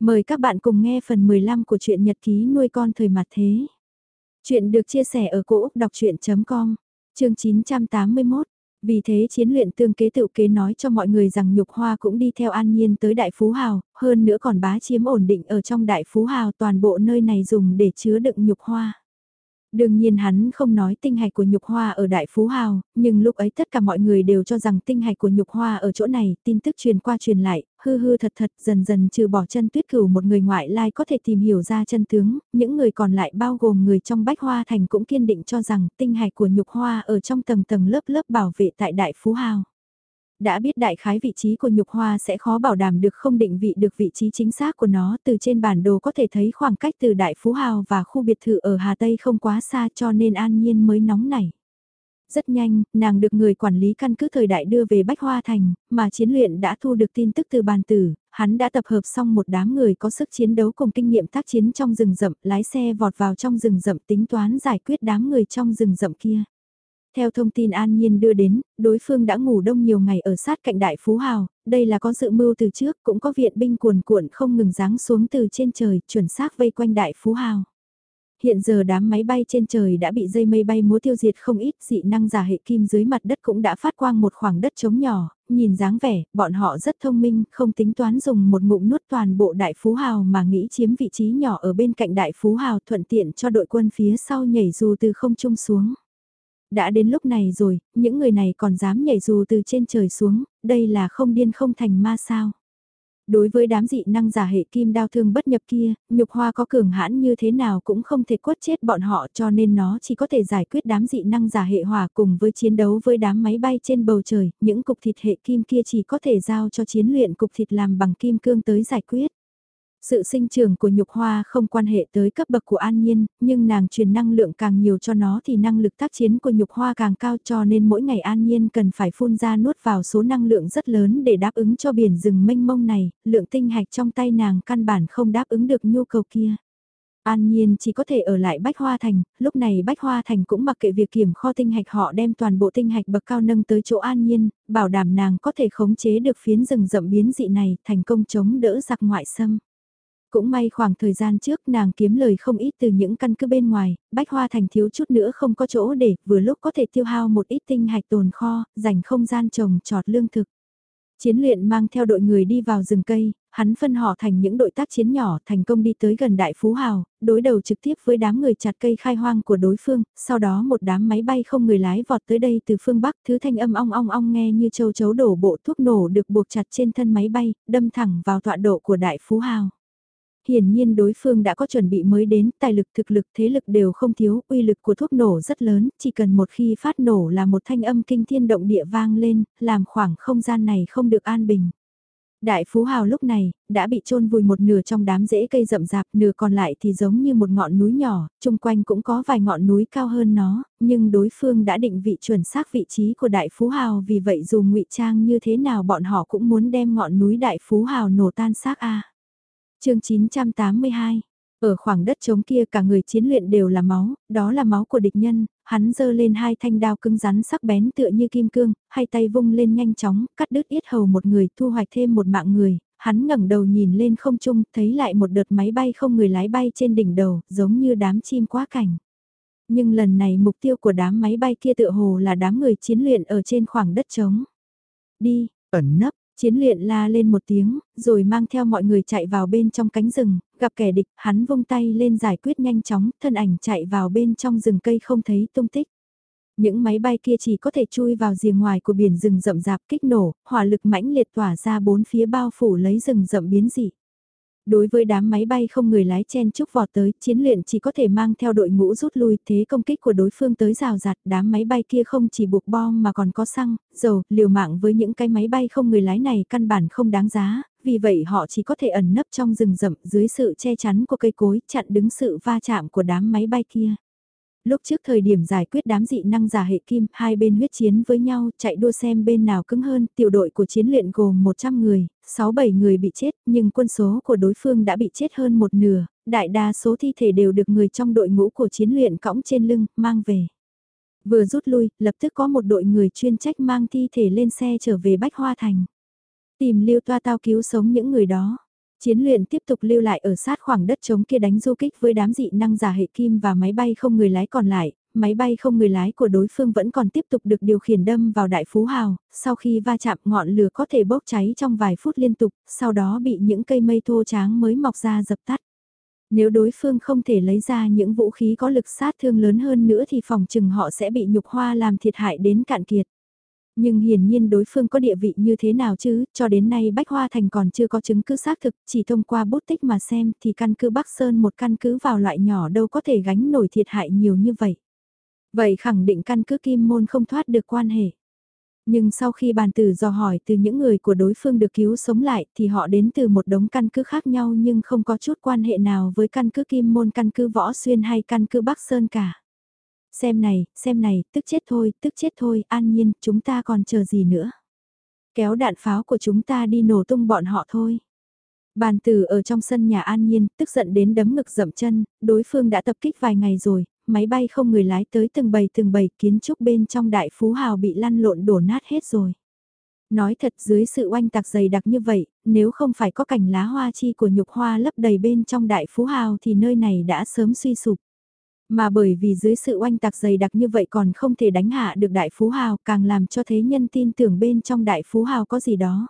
Mời các bạn cùng nghe phần 15 của truyện nhật ký nuôi con thời mặt thế. Chuyện được chia sẻ ở cỗ đọc chuyện.com, chương 981. Vì thế chiến luyện tương kế tự kế nói cho mọi người rằng nhục hoa cũng đi theo an nhiên tới Đại Phú Hào, hơn nữa còn bá chiếm ổn định ở trong Đại Phú Hào toàn bộ nơi này dùng để chứa đựng nhục hoa. Đương nhiên hắn không nói tinh hạch của nhục hoa ở Đại Phú Hào, nhưng lúc ấy tất cả mọi người đều cho rằng tinh hạch của nhục hoa ở chỗ này, tin tức truyền qua truyền lại, hư hư thật thật dần dần trừ bỏ chân tuyết cửu một người ngoại lai có thể tìm hiểu ra chân tướng, những người còn lại bao gồm người trong bách hoa thành cũng kiên định cho rằng tinh hạch của nhục hoa ở trong tầng tầng lớp lớp bảo vệ tại Đại Phú Hào đã biết đại khái vị trí của nhục hoa sẽ khó bảo đảm được không định vị được vị trí chính xác của nó từ trên bản đồ có thể thấy khoảng cách từ Đại Phú Hào và khu biệt thự ở Hà Tây không quá xa cho nên an nhiên mới nóng nảy. Rất nhanh, nàng được người quản lý căn cứ thời đại đưa về Bách Hoa Thành, mà chiến luyện đã thu được tin tức từ bàn tử, hắn đã tập hợp xong một đám người có sức chiến đấu cùng kinh nghiệm tác chiến trong rừng rậm, lái xe vọt vào trong rừng rậm tính toán giải quyết đám người trong rừng rậm kia. Theo thông tin An Nhiên đưa đến, đối phương đã ngủ đông nhiều ngày ở sát cạnh Đại Phú Hào, đây là có dự mưu từ trước, cũng có viện binh cuồn cuộn không ngừng giáng xuống từ trên trời, chuẩn xác vây quanh Đại Phú Hào. Hiện giờ đám máy bay trên trời đã bị dây mây bay múa tiêu diệt không ít, dị năng giả hệ kim dưới mặt đất cũng đã phát quang một khoảng đất trống nhỏ, nhìn dáng vẻ, bọn họ rất thông minh, không tính toán dùng một ngụm nuốt toàn bộ Đại Phú Hào mà nghĩ chiếm vị trí nhỏ ở bên cạnh Đại Phú Hào thuận tiện cho đội quân phía sau nhảy dù từ không trung xuống đã đến lúc này rồi, những người này còn dám nhảy dù từ trên trời xuống, đây là không điên không thành ma sao. Đối với đám dị năng giả hệ kim đao thương bất nhập kia, nhục hoa có cường hãn như thế nào cũng không thể quất chết bọn họ cho nên nó chỉ có thể giải quyết đám dị năng giả hệ hòa cùng với chiến đấu với đám máy bay trên bầu trời, những cục thịt hệ kim kia chỉ có thể giao cho chiến luyện cục thịt làm bằng kim cương tới giải quyết. Sự sinh trưởng của nhục hoa không quan hệ tới cấp bậc của an nhiên, nhưng nàng truyền năng lượng càng nhiều cho nó thì năng lực tác chiến của nhục hoa càng cao cho nên mỗi ngày an nhiên cần phải phun ra nuốt vào số năng lượng rất lớn để đáp ứng cho biển rừng mênh mông này, lượng tinh hạch trong tay nàng căn bản không đáp ứng được nhu cầu kia. An Nhiên chỉ có thể ở lại Bách Hoa Thành, lúc này Bách Hoa Thành cũng mặc kệ việc kiểm kho tinh hạch họ đem toàn bộ tinh hạch bậc cao nâng tới chỗ An Nhiên, bảo đảm nàng có thể khống chế được phiến rừng rậm biến dị này thành công chống đỡ giặc ngoại xâm. Cũng may khoảng thời gian trước nàng kiếm lời không ít từ những căn cứ bên ngoài, bách hoa thành thiếu chút nữa không có chỗ để vừa lúc có thể tiêu hao một ít tinh hạch tồn kho, dành không gian trồng trọt lương thực. Chiến luyện mang theo đội người đi vào rừng cây, hắn phân họ thành những đội tác chiến nhỏ thành công đi tới gần đại phú hào, đối đầu trực tiếp với đám người chặt cây khai hoang của đối phương, sau đó một đám máy bay không người lái vọt tới đây từ phương Bắc, thứ thanh âm ong ong ong nghe như châu chấu đổ bộ thuốc nổ được buộc chặt trên thân máy bay, đâm thẳng vào tọa độ của đại phú hào. Hiển nhiên đối phương đã có chuẩn bị mới đến, tài lực thực lực thế lực đều không thiếu, uy lực của thuốc nổ rất lớn, chỉ cần một khi phát nổ là một thanh âm kinh thiên động địa vang lên, làm khoảng không gian này không được an bình. Đại Phú Hào lúc này, đã bị chôn vùi một nửa trong đám rễ cây rậm rạp, nửa còn lại thì giống như một ngọn núi nhỏ, chung quanh cũng có vài ngọn núi cao hơn nó, nhưng đối phương đã định vị chuẩn xác vị trí của Đại Phú Hào vì vậy dù ngụy trang như thế nào bọn họ cũng muốn đem ngọn núi Đại Phú Hào nổ tan xác A chương 982 ở khoảng đất trống kia cả người chiến luyện đều là máu, đó là máu của địch nhân, hắn giơ lên hai thanh đao cứng rắn sắc bén tựa như kim cương, hai tay vung lên nhanh chóng, cắt đứt yết hầu một người, thu hoạch thêm một mạng người, hắn ngẩng đầu nhìn lên không trung, thấy lại một đợt máy bay không người lái bay trên đỉnh đầu, giống như đám chim quá cảnh. Nhưng lần này mục tiêu của đám máy bay kia tựa hồ là đám người chiến luyện ở trên khoảng đất trống. Đi, ẩn nấp, Chiến luyện la lên một tiếng, rồi mang theo mọi người chạy vào bên trong cánh rừng, gặp kẻ địch, hắn vung tay lên giải quyết nhanh chóng, thân ảnh chạy vào bên trong rừng cây không thấy tung tích. Những máy bay kia chỉ có thể chui vào rìa ngoài của biển rừng rậm rạp kích nổ, hỏa lực mãnh liệt tỏa ra bốn phía bao phủ lấy rừng rậm biến dị. Đối với đám máy bay không người lái chen chúc vọt tới, chiến luyện chỉ có thể mang theo đội ngũ rút lui thế công kích của đối phương tới rào rạt, đám máy bay kia không chỉ buộc bom mà còn có xăng, dầu, liều mạng với những cái máy bay không người lái này căn bản không đáng giá, vì vậy họ chỉ có thể ẩn nấp trong rừng rậm dưới sự che chắn của cây cối, chặn đứng sự va chạm của đám máy bay kia. Lúc trước thời điểm giải quyết đám dị năng giả hệ kim, hai bên huyết chiến với nhau, chạy đua xem bên nào cứng hơn, tiểu đội của chiến luyện gồm 100 người, 6-7 người bị chết, nhưng quân số của đối phương đã bị chết hơn một nửa, đại đa số thi thể đều được người trong đội ngũ của chiến luyện cõng trên lưng, mang về. Vừa rút lui, lập tức có một đội người chuyên trách mang thi thể lên xe trở về Bách Hoa Thành. Tìm lưu toa tao cứu sống những người đó. Chiến luyện tiếp tục lưu lại ở sát khoảng đất trống kia đánh du kích với đám dị năng giả hệ kim và máy bay không người lái còn lại, máy bay không người lái của đối phương vẫn còn tiếp tục được điều khiển đâm vào đại phú hào, sau khi va chạm ngọn lửa có thể bốc cháy trong vài phút liên tục, sau đó bị những cây mây thô tráng mới mọc ra dập tắt. Nếu đối phương không thể lấy ra những vũ khí có lực sát thương lớn hơn nữa thì phòng chừng họ sẽ bị nhục hoa làm thiệt hại đến cạn kiệt. Nhưng hiển nhiên đối phương có địa vị như thế nào chứ, cho đến nay Bách Hoa Thành còn chưa có chứng cứ xác thực, chỉ thông qua bút tích mà xem thì căn cứ Bắc Sơn một căn cứ vào loại nhỏ đâu có thể gánh nổi thiệt hại nhiều như vậy. Vậy khẳng định căn cứ Kim Môn không thoát được quan hệ. Nhưng sau khi bàn tử dò hỏi từ những người của đối phương được cứu sống lại thì họ đến từ một đống căn cứ khác nhau nhưng không có chút quan hệ nào với căn cứ Kim Môn căn cứ Võ Xuyên hay căn cứ Bắc Sơn cả. Xem này, xem này, tức chết thôi, tức chết thôi, an nhiên, chúng ta còn chờ gì nữa. Kéo đạn pháo của chúng ta đi nổ tung bọn họ thôi. Bàn tử ở trong sân nhà an nhiên, tức giận đến đấm ngực dậm chân, đối phương đã tập kích vài ngày rồi, máy bay không người lái tới từng bầy từng bầy kiến trúc bên trong đại phú hào bị lăn lộn đổ nát hết rồi. Nói thật dưới sự oanh tạc dày đặc như vậy, nếu không phải có cảnh lá hoa chi của nhục hoa lấp đầy bên trong đại phú hào thì nơi này đã sớm suy sụp. Mà bởi vì dưới sự oanh tạc dày đặc như vậy còn không thể đánh hạ được đại phú hào càng làm cho thế nhân tin tưởng bên trong đại phú hào có gì đó.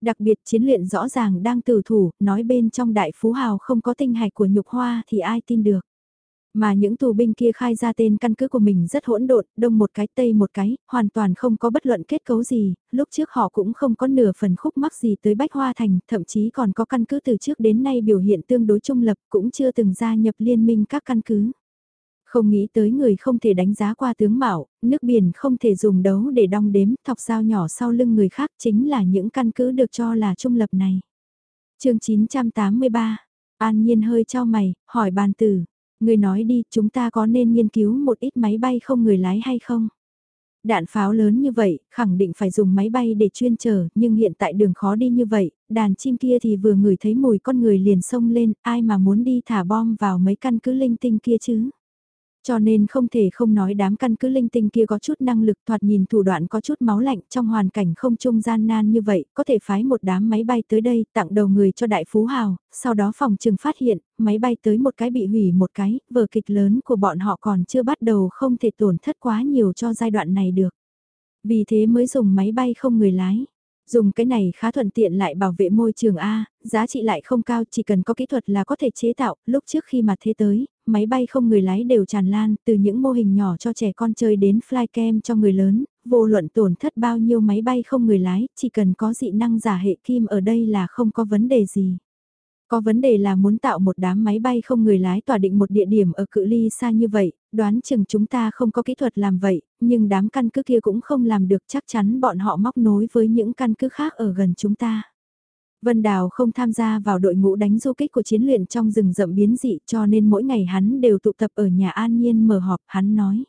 Đặc biệt chiến luyện rõ ràng đang tử thủ, nói bên trong đại phú hào không có tinh hạch của nhục hoa thì ai tin được. Mà những tù binh kia khai ra tên căn cứ của mình rất hỗn độn, đông một cái tây một cái, hoàn toàn không có bất luận kết cấu gì, lúc trước họ cũng không có nửa phần khúc mắc gì tới Bách Hoa Thành, thậm chí còn có căn cứ từ trước đến nay biểu hiện tương đối trung lập, cũng chưa từng gia nhập liên minh các căn cứ. Không nghĩ tới người không thể đánh giá qua tướng mạo, nước biển không thể dùng đấu để đong đếm, thọc dao nhỏ sau lưng người khác chính là những căn cứ được cho là trung lập này. chương 983, An Nhiên hơi cho mày, hỏi bàn tử, người nói đi chúng ta có nên nghiên cứu một ít máy bay không người lái hay không? Đạn pháo lớn như vậy, khẳng định phải dùng máy bay để chuyên chở, nhưng hiện tại đường khó đi như vậy, đàn chim kia thì vừa ngửi thấy mùi con người liền xông lên, ai mà muốn đi thả bom vào mấy căn cứ linh tinh kia chứ? Cho nên không thể không nói đám căn cứ linh tinh kia có chút năng lực thoạt nhìn thủ đoạn có chút máu lạnh trong hoàn cảnh không trung gian nan như vậy, có thể phái một đám máy bay tới đây tặng đầu người cho đại phú hào, sau đó phòng trừng phát hiện, máy bay tới một cái bị hủy một cái, vở kịch lớn của bọn họ còn chưa bắt đầu không thể tổn thất quá nhiều cho giai đoạn này được. Vì thế mới dùng máy bay không người lái. Dùng cái này khá thuận tiện lại bảo vệ môi trường A, giá trị lại không cao chỉ cần có kỹ thuật là có thể chế tạo, lúc trước khi mà thế tới, máy bay không người lái đều tràn lan, từ những mô hình nhỏ cho trẻ con chơi đến flycam cho người lớn, vô luận tổn thất bao nhiêu máy bay không người lái, chỉ cần có dị năng giả hệ kim ở đây là không có vấn đề gì. Có vấn đề là muốn tạo một đám máy bay không người lái tỏa định một địa điểm ở cự ly xa như vậy, đoán chừng chúng ta không có kỹ thuật làm vậy, nhưng đám căn cứ kia cũng không làm được chắc chắn bọn họ móc nối với những căn cứ khác ở gần chúng ta. Vân Đào không tham gia vào đội ngũ đánh du kích của chiến luyện trong rừng rậm biến dị cho nên mỗi ngày hắn đều tụ tập ở nhà An Nhiên mở họp, hắn nói.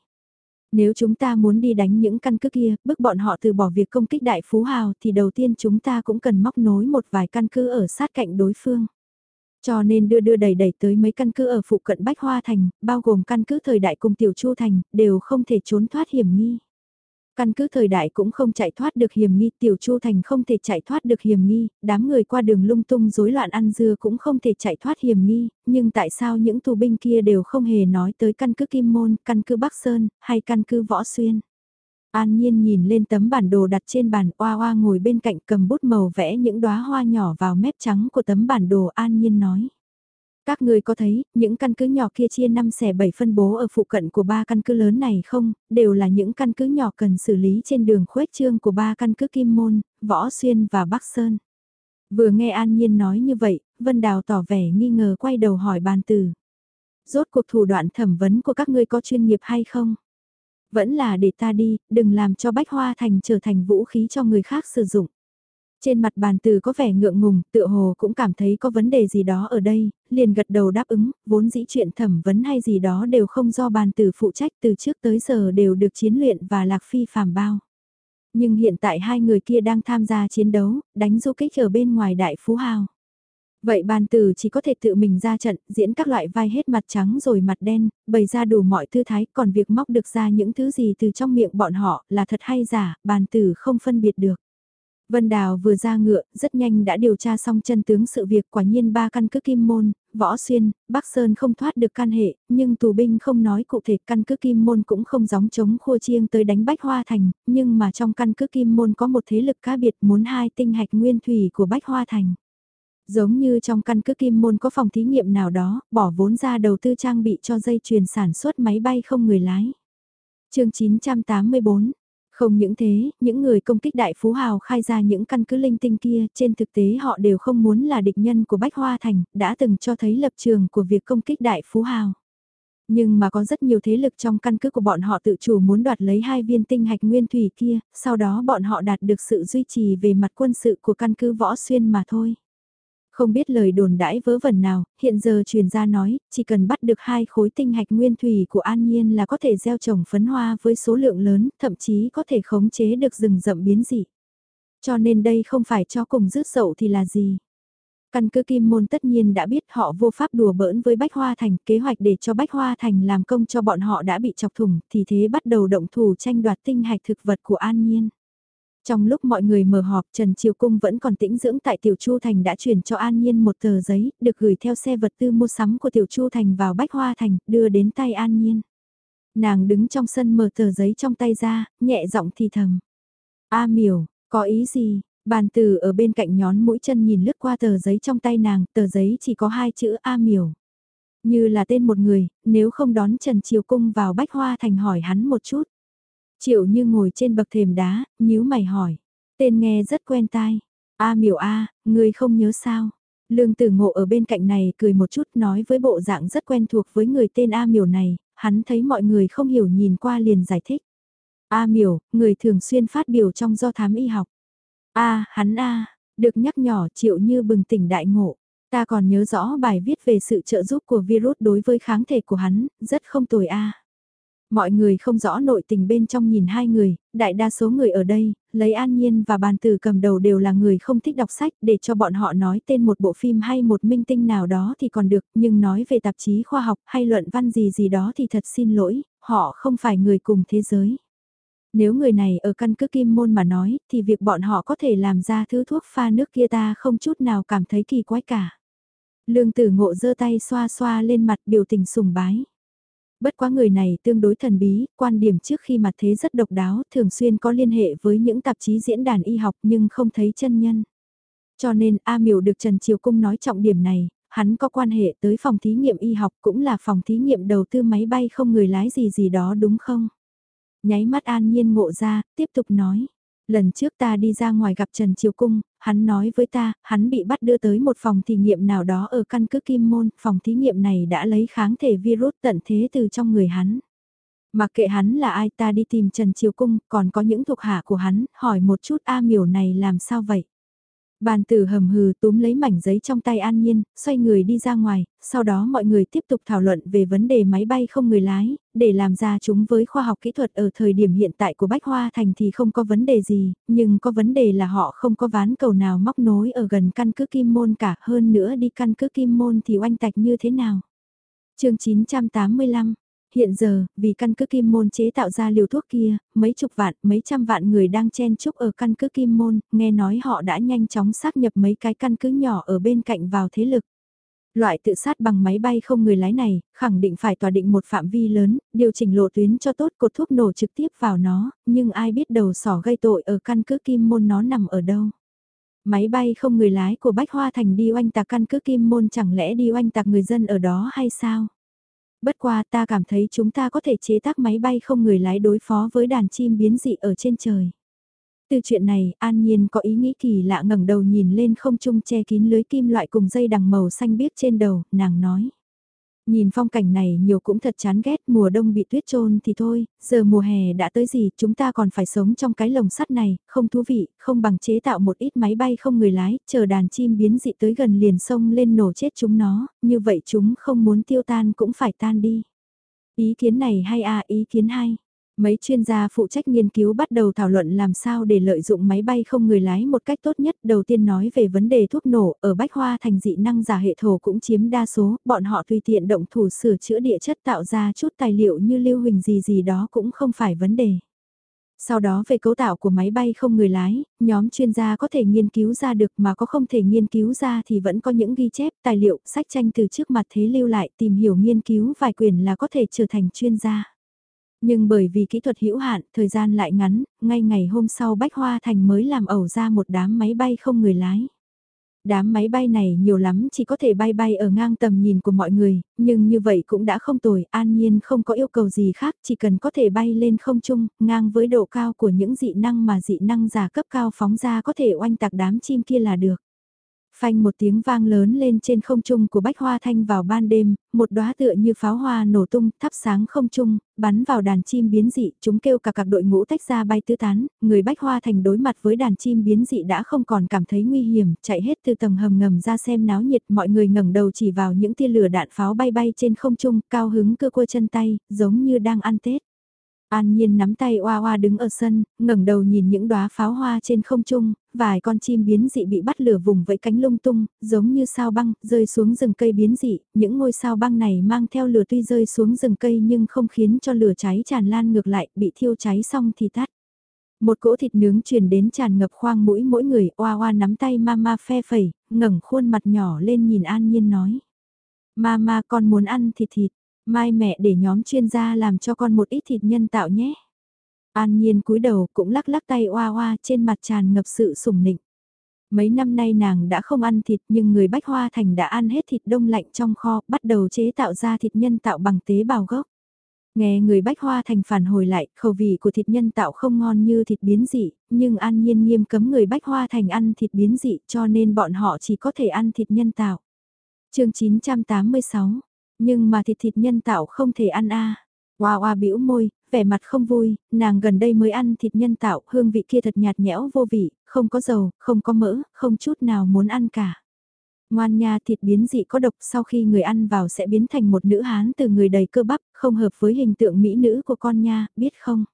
Nếu chúng ta muốn đi đánh những căn cứ kia, bức bọn họ từ bỏ việc công kích đại phú hào thì đầu tiên chúng ta cũng cần móc nối một vài căn cứ ở sát cạnh đối phương. Cho nên đưa đưa đầy đầy tới mấy căn cứ ở phụ cận Bách Hoa Thành, bao gồm căn cứ thời đại cùng Tiểu Chu Thành, đều không thể trốn thoát hiểm nghi. Căn cứ thời đại cũng không chạy thoát được hiểm nghi, Tiểu Chu Thành không thể chạy thoát được hiểm nghi, đám người qua đường lung tung rối loạn ăn dưa cũng không thể chạy thoát hiểm nghi, nhưng tại sao những tù binh kia đều không hề nói tới căn cứ Kim Môn, căn cứ Bắc Sơn, hay căn cứ Võ Xuyên? An Nhiên nhìn lên tấm bản đồ đặt trên bàn, oa oa ngồi bên cạnh cầm bút màu vẽ những đóa hoa nhỏ vào mép trắng của tấm bản đồ An Nhiên nói. Các người có thấy, những căn cứ nhỏ kia chia 5 xẻ 7 phân bố ở phụ cận của ba căn cứ lớn này không, đều là những căn cứ nhỏ cần xử lý trên đường khuếch trương của ba căn cứ Kim Môn, Võ Xuyên và Bắc Sơn. Vừa nghe An Nhiên nói như vậy, Vân Đào tỏ vẻ nghi ngờ quay đầu hỏi bàn tử. Rốt cuộc thủ đoạn thẩm vấn của các ngươi có chuyên nghiệp hay không? Vẫn là để ta đi, đừng làm cho Bách Hoa Thành trở thành vũ khí cho người khác sử dụng. Trên mặt bàn từ có vẻ ngượng ngùng, tựa hồ cũng cảm thấy có vấn đề gì đó ở đây, liền gật đầu đáp ứng, vốn dĩ chuyện thẩm vấn hay gì đó đều không do bàn từ phụ trách từ trước tới giờ đều được chiến luyện và lạc phi phàm bao. Nhưng hiện tại hai người kia đang tham gia chiến đấu, đánh du kích ở bên ngoài đại phú hào. Vậy bàn tử chỉ có thể tự mình ra trận, diễn các loại vai hết mặt trắng rồi mặt đen, bày ra đủ mọi thư thái, còn việc móc được ra những thứ gì từ trong miệng bọn họ là thật hay giả, bàn tử không phân biệt được. Vân Đào vừa ra ngựa, rất nhanh đã điều tra xong chân tướng sự việc quả nhiên ba căn cứ Kim Môn, Võ Xuyên, Bắc Sơn không thoát được can hệ, nhưng tù binh không nói cụ thể căn cứ Kim Môn cũng không gióng chống khua chiêng tới đánh Bách Hoa Thành, nhưng mà trong căn cứ Kim Môn có một thế lực cá biệt muốn hai tinh hạch nguyên thủy của Bách Hoa Thành. Giống như trong căn cứ Kim Môn có phòng thí nghiệm nào đó, bỏ vốn ra đầu tư trang bị cho dây chuyền sản xuất máy bay không người lái. chương 984 không những thế, những người công kích đại phú hào khai ra những căn cứ linh tinh kia, trên thực tế họ đều không muốn là địch nhân của Bách Hoa Thành, đã từng cho thấy lập trường của việc công kích đại phú hào. Nhưng mà có rất nhiều thế lực trong căn cứ của bọn họ tự chủ muốn đoạt lấy hai viên tinh hạch nguyên thủy kia, sau đó bọn họ đạt được sự duy trì về mặt quân sự của căn cứ võ xuyên mà thôi. Không biết lời đồn đãi vớ vẩn nào, hiện giờ truyền ra nói, chỉ cần bắt được hai khối tinh hạch nguyên thủy của An Nhiên là có thể gieo trồng phấn hoa với số lượng lớn, thậm chí có thể khống chế được rừng rậm biến dị. Cho nên đây không phải cho cùng rước sậu thì là gì. Căn cứ Kim Môn tất nhiên đã biết họ vô pháp đùa bỡn với Bách Hoa Thành, kế hoạch để cho Bách Hoa Thành làm công cho bọn họ đã bị chọc thủng, thì thế bắt đầu động thủ tranh đoạt tinh hạch thực vật của An Nhiên. Trong lúc mọi người mở họp Trần Triều Cung vẫn còn tĩnh dưỡng tại Tiểu Chu Thành đã chuyển cho An Nhiên một tờ giấy, được gửi theo xe vật tư mua sắm của Tiểu Chu Thành vào Bách Hoa Thành, đưa đến tay An Nhiên. Nàng đứng trong sân mở tờ giấy trong tay ra, nhẹ giọng thì thầm. A miểu, có ý gì? Bàn từ ở bên cạnh nhón mũi chân nhìn lướt qua tờ giấy trong tay nàng, tờ giấy chỉ có hai chữ A miểu. Như là tên một người, nếu không đón Trần Triều Cung vào Bách Hoa Thành hỏi hắn một chút. Triệu như ngồi trên bậc thềm đá, nhíu mày hỏi. Tên nghe rất quen tai. A miểu A, người không nhớ sao? Lương tử ngộ ở bên cạnh này cười một chút nói với bộ dạng rất quen thuộc với người tên A miểu này, hắn thấy mọi người không hiểu nhìn qua liền giải thích. A miểu, người thường xuyên phát biểu trong do thám y học. A, hắn A, được nhắc nhỏ triệu như bừng tỉnh đại ngộ. Ta còn nhớ rõ bài viết về sự trợ giúp của virus đối với kháng thể của hắn, rất không tồi A. Mọi người không rõ nội tình bên trong nhìn hai người, đại đa số người ở đây, lấy An Nhiên và bàn tử cầm đầu đều là người không thích đọc sách để cho bọn họ nói tên một bộ phim hay một minh tinh nào đó thì còn được, nhưng nói về tạp chí khoa học hay luận văn gì gì đó thì thật xin lỗi, họ không phải người cùng thế giới. Nếu người này ở căn cứ kim môn mà nói, thì việc bọn họ có thể làm ra thứ thuốc pha nước kia ta không chút nào cảm thấy kỳ quái cả. Lương tử ngộ giơ tay xoa xoa lên mặt biểu tình sùng bái. Bất quá người này tương đối thần bí, quan điểm trước khi mặt thế rất độc đáo, thường xuyên có liên hệ với những tạp chí diễn đàn y học nhưng không thấy chân nhân. Cho nên A Miểu được Trần Triều Cung nói trọng điểm này, hắn có quan hệ tới phòng thí nghiệm y học cũng là phòng thí nghiệm đầu tư máy bay không người lái gì gì đó đúng không? Nháy mắt an nhiên ngộ ra, tiếp tục nói. Lần trước ta đi ra ngoài gặp Trần Triều Cung, hắn nói với ta, hắn bị bắt đưa tới một phòng thí nghiệm nào đó ở căn cứ Kim Môn, phòng thí nghiệm này đã lấy kháng thể virus tận thế từ trong người hắn. Mặc kệ hắn là ai ta đi tìm Trần Triều Cung, còn có những thuộc hạ của hắn, hỏi một chút A miểu này làm sao vậy? Bàn tử hầm hừ túm lấy mảnh giấy trong tay an nhiên, xoay người đi ra ngoài, sau đó mọi người tiếp tục thảo luận về vấn đề máy bay không người lái, để làm ra chúng với khoa học kỹ thuật ở thời điểm hiện tại của Bách Hoa Thành thì không có vấn đề gì, nhưng có vấn đề là họ không có ván cầu nào móc nối ở gần căn cứ Kim Môn cả, hơn nữa đi căn cứ Kim Môn thì oanh tạch như thế nào. chương 985 Hiện giờ, vì căn cứ kim môn chế tạo ra liều thuốc kia, mấy chục vạn, mấy trăm vạn người đang chen chúc ở căn cứ kim môn, nghe nói họ đã nhanh chóng xác nhập mấy cái căn cứ nhỏ ở bên cạnh vào thế lực. Loại tự sát bằng máy bay không người lái này, khẳng định phải tòa định một phạm vi lớn, điều chỉnh lộ tuyến cho tốt cột thuốc nổ trực tiếp vào nó, nhưng ai biết đầu sỏ gây tội ở căn cứ kim môn nó nằm ở đâu. Máy bay không người lái của Bách Hoa Thành đi oanh tạc căn cứ kim môn chẳng lẽ đi oanh tạc người dân ở đó hay sao? Bất qua ta cảm thấy chúng ta có thể chế tác máy bay không người lái đối phó với đàn chim biến dị ở trên trời. Từ chuyện này, An Nhiên có ý nghĩ kỳ lạ ngẩng đầu nhìn lên không trung che kín lưới kim loại cùng dây đằng màu xanh biếc trên đầu, nàng nói. Nhìn phong cảnh này nhiều cũng thật chán ghét, mùa đông bị tuyết trôn thì thôi, giờ mùa hè đã tới gì, chúng ta còn phải sống trong cái lồng sắt này, không thú vị, không bằng chế tạo một ít máy bay không người lái, chờ đàn chim biến dị tới gần liền sông lên nổ chết chúng nó, như vậy chúng không muốn tiêu tan cũng phải tan đi. Ý kiến này hay à, ý kiến hay. Mấy chuyên gia phụ trách nghiên cứu bắt đầu thảo luận làm sao để lợi dụng máy bay không người lái một cách tốt nhất. Đầu tiên nói về vấn đề thuốc nổ, ở Bách Hoa thành dị năng giả hệ thổ cũng chiếm đa số, bọn họ tùy tiện động thủ sửa chữa địa chất tạo ra chút tài liệu như lưu huỳnh gì gì đó cũng không phải vấn đề. Sau đó về cấu tạo của máy bay không người lái, nhóm chuyên gia có thể nghiên cứu ra được mà có không thể nghiên cứu ra thì vẫn có những ghi chép, tài liệu, sách tranh từ trước mặt thế lưu lại tìm hiểu nghiên cứu vài quyển là có thể trở thành chuyên gia. Nhưng bởi vì kỹ thuật hữu hạn, thời gian lại ngắn, ngay ngày hôm sau Bách Hoa Thành mới làm ẩu ra một đám máy bay không người lái. Đám máy bay này nhiều lắm chỉ có thể bay bay ở ngang tầm nhìn của mọi người, nhưng như vậy cũng đã không tồi, an nhiên không có yêu cầu gì khác, chỉ cần có thể bay lên không trung, ngang với độ cao của những dị năng mà dị năng giả cấp cao phóng ra có thể oanh tạc đám chim kia là được. Phanh một tiếng vang lớn lên trên không trung của bách hoa thanh vào ban đêm, một đóa tựa như pháo hoa nổ tung, thắp sáng không trung, bắn vào đàn chim biến dị, chúng kêu cả các đội ngũ tách ra bay tứ tán, người bách hoa thành đối mặt với đàn chim biến dị đã không còn cảm thấy nguy hiểm, chạy hết từ tầng hầm ngầm ra xem náo nhiệt, mọi người ngẩng đầu chỉ vào những tia lửa đạn pháo bay bay trên không trung, cao hứng cơ quơ chân tay, giống như đang ăn Tết. An Nhiên nắm tay Oa Oa đứng ở sân, ngẩng đầu nhìn những đóa pháo hoa trên không trung, vài con chim biến dị bị bắt lửa vùng vẫy cánh lung tung, giống như sao băng, rơi xuống rừng cây biến dị, những ngôi sao băng này mang theo lửa tuy rơi xuống rừng cây nhưng không khiến cho lửa cháy tràn lan ngược lại, bị thiêu cháy xong thì tắt. Một cỗ thịt nướng truyền đến tràn ngập khoang mũi mỗi người, Oa Oa nắm tay Mama phe phẩy, ngẩng khuôn mặt nhỏ lên nhìn An Nhiên nói. Mama con muốn ăn thịt thịt, Mai mẹ để nhóm chuyên gia làm cho con một ít thịt nhân tạo nhé. An Nhiên cúi đầu cũng lắc lắc tay oa oa trên mặt tràn ngập sự sủng nịnh. Mấy năm nay nàng đã không ăn thịt nhưng người Bách Hoa Thành đã ăn hết thịt đông lạnh trong kho, bắt đầu chế tạo ra thịt nhân tạo bằng tế bào gốc. Nghe người Bách Hoa Thành phản hồi lại, khẩu vị của thịt nhân tạo không ngon như thịt biến dị, nhưng An Nhiên nghiêm cấm người Bách Hoa Thành ăn thịt biến dị cho nên bọn họ chỉ có thể ăn thịt nhân tạo. chương 986 nhưng mà thịt thịt nhân tạo không thể ăn a. À. Hoa hoa bĩu môi, vẻ mặt không vui, nàng gần đây mới ăn thịt nhân tạo, hương vị kia thật nhạt nhẽo vô vị, không có dầu, không có mỡ, không chút nào muốn ăn cả. Ngoan nha thịt biến dị có độc sau khi người ăn vào sẽ biến thành một nữ hán từ người đầy cơ bắp, không hợp với hình tượng mỹ nữ của con nha, biết không?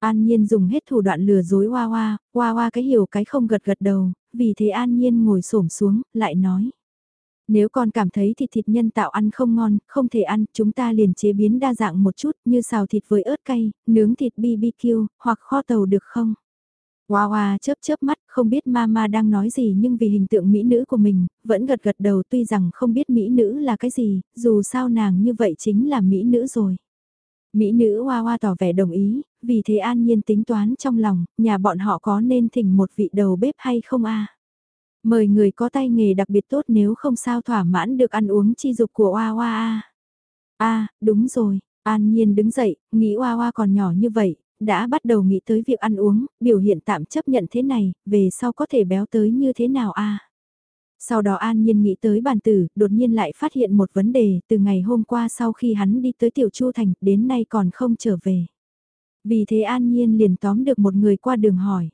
An Nhiên dùng hết thủ đoạn lừa dối Hoa Hoa, Hoa Hoa cái hiểu cái không gật gật đầu, vì thế An Nhiên ngồi xổm xuống, lại nói. Nếu con cảm thấy thịt thịt nhân tạo ăn không ngon, không thể ăn, chúng ta liền chế biến đa dạng một chút như xào thịt với ớt cay, nướng thịt BBQ, hoặc kho tàu được không? Hoa hoa chớp chớp mắt, không biết mama đang nói gì nhưng vì hình tượng mỹ nữ của mình, vẫn gật gật đầu tuy rằng không biết mỹ nữ là cái gì, dù sao nàng như vậy chính là mỹ nữ rồi. Mỹ nữ hoa hoa tỏ vẻ đồng ý, vì thế an nhiên tính toán trong lòng, nhà bọn họ có nên thỉnh một vị đầu bếp hay không a Mời người có tay nghề đặc biệt tốt nếu không sao thỏa mãn được ăn uống chi dục của Oa Oa a. A, đúng rồi, An Nhiên đứng dậy, nghĩ Oa Oa còn nhỏ như vậy, đã bắt đầu nghĩ tới việc ăn uống, biểu hiện tạm chấp nhận thế này, về sau có thể béo tới như thế nào a. Sau đó An Nhiên nghĩ tới bàn tử, đột nhiên lại phát hiện một vấn đề, từ ngày hôm qua sau khi hắn đi tới Tiểu Chu Thành, đến nay còn không trở về. Vì thế An Nhiên liền tóm được một người qua đường hỏi.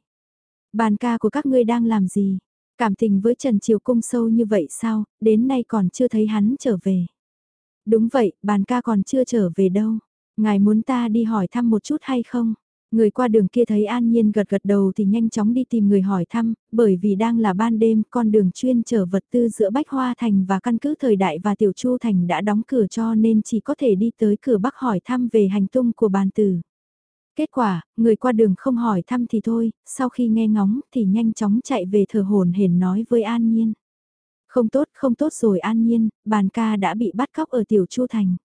Bàn ca của các ngươi đang làm gì? Cảm tình với Trần Triều Cung sâu như vậy sao, đến nay còn chưa thấy hắn trở về. Đúng vậy, bàn ca còn chưa trở về đâu. Ngài muốn ta đi hỏi thăm một chút hay không? Người qua đường kia thấy An Nhiên gật gật đầu thì nhanh chóng đi tìm người hỏi thăm, bởi vì đang là ban đêm, con đường chuyên chở vật tư giữa Bách Hoa Thành và căn cứ thời đại và Tiểu Chu Thành đã đóng cửa cho nên chỉ có thể đi tới cửa Bắc hỏi thăm về hành tung của bàn tử. Kết quả, người qua đường không hỏi thăm thì thôi, sau khi nghe ngóng thì nhanh chóng chạy về thờ hồn hển nói với An Nhiên. Không tốt, không tốt rồi An Nhiên, bàn ca đã bị bắt cóc ở Tiểu Chu Thành.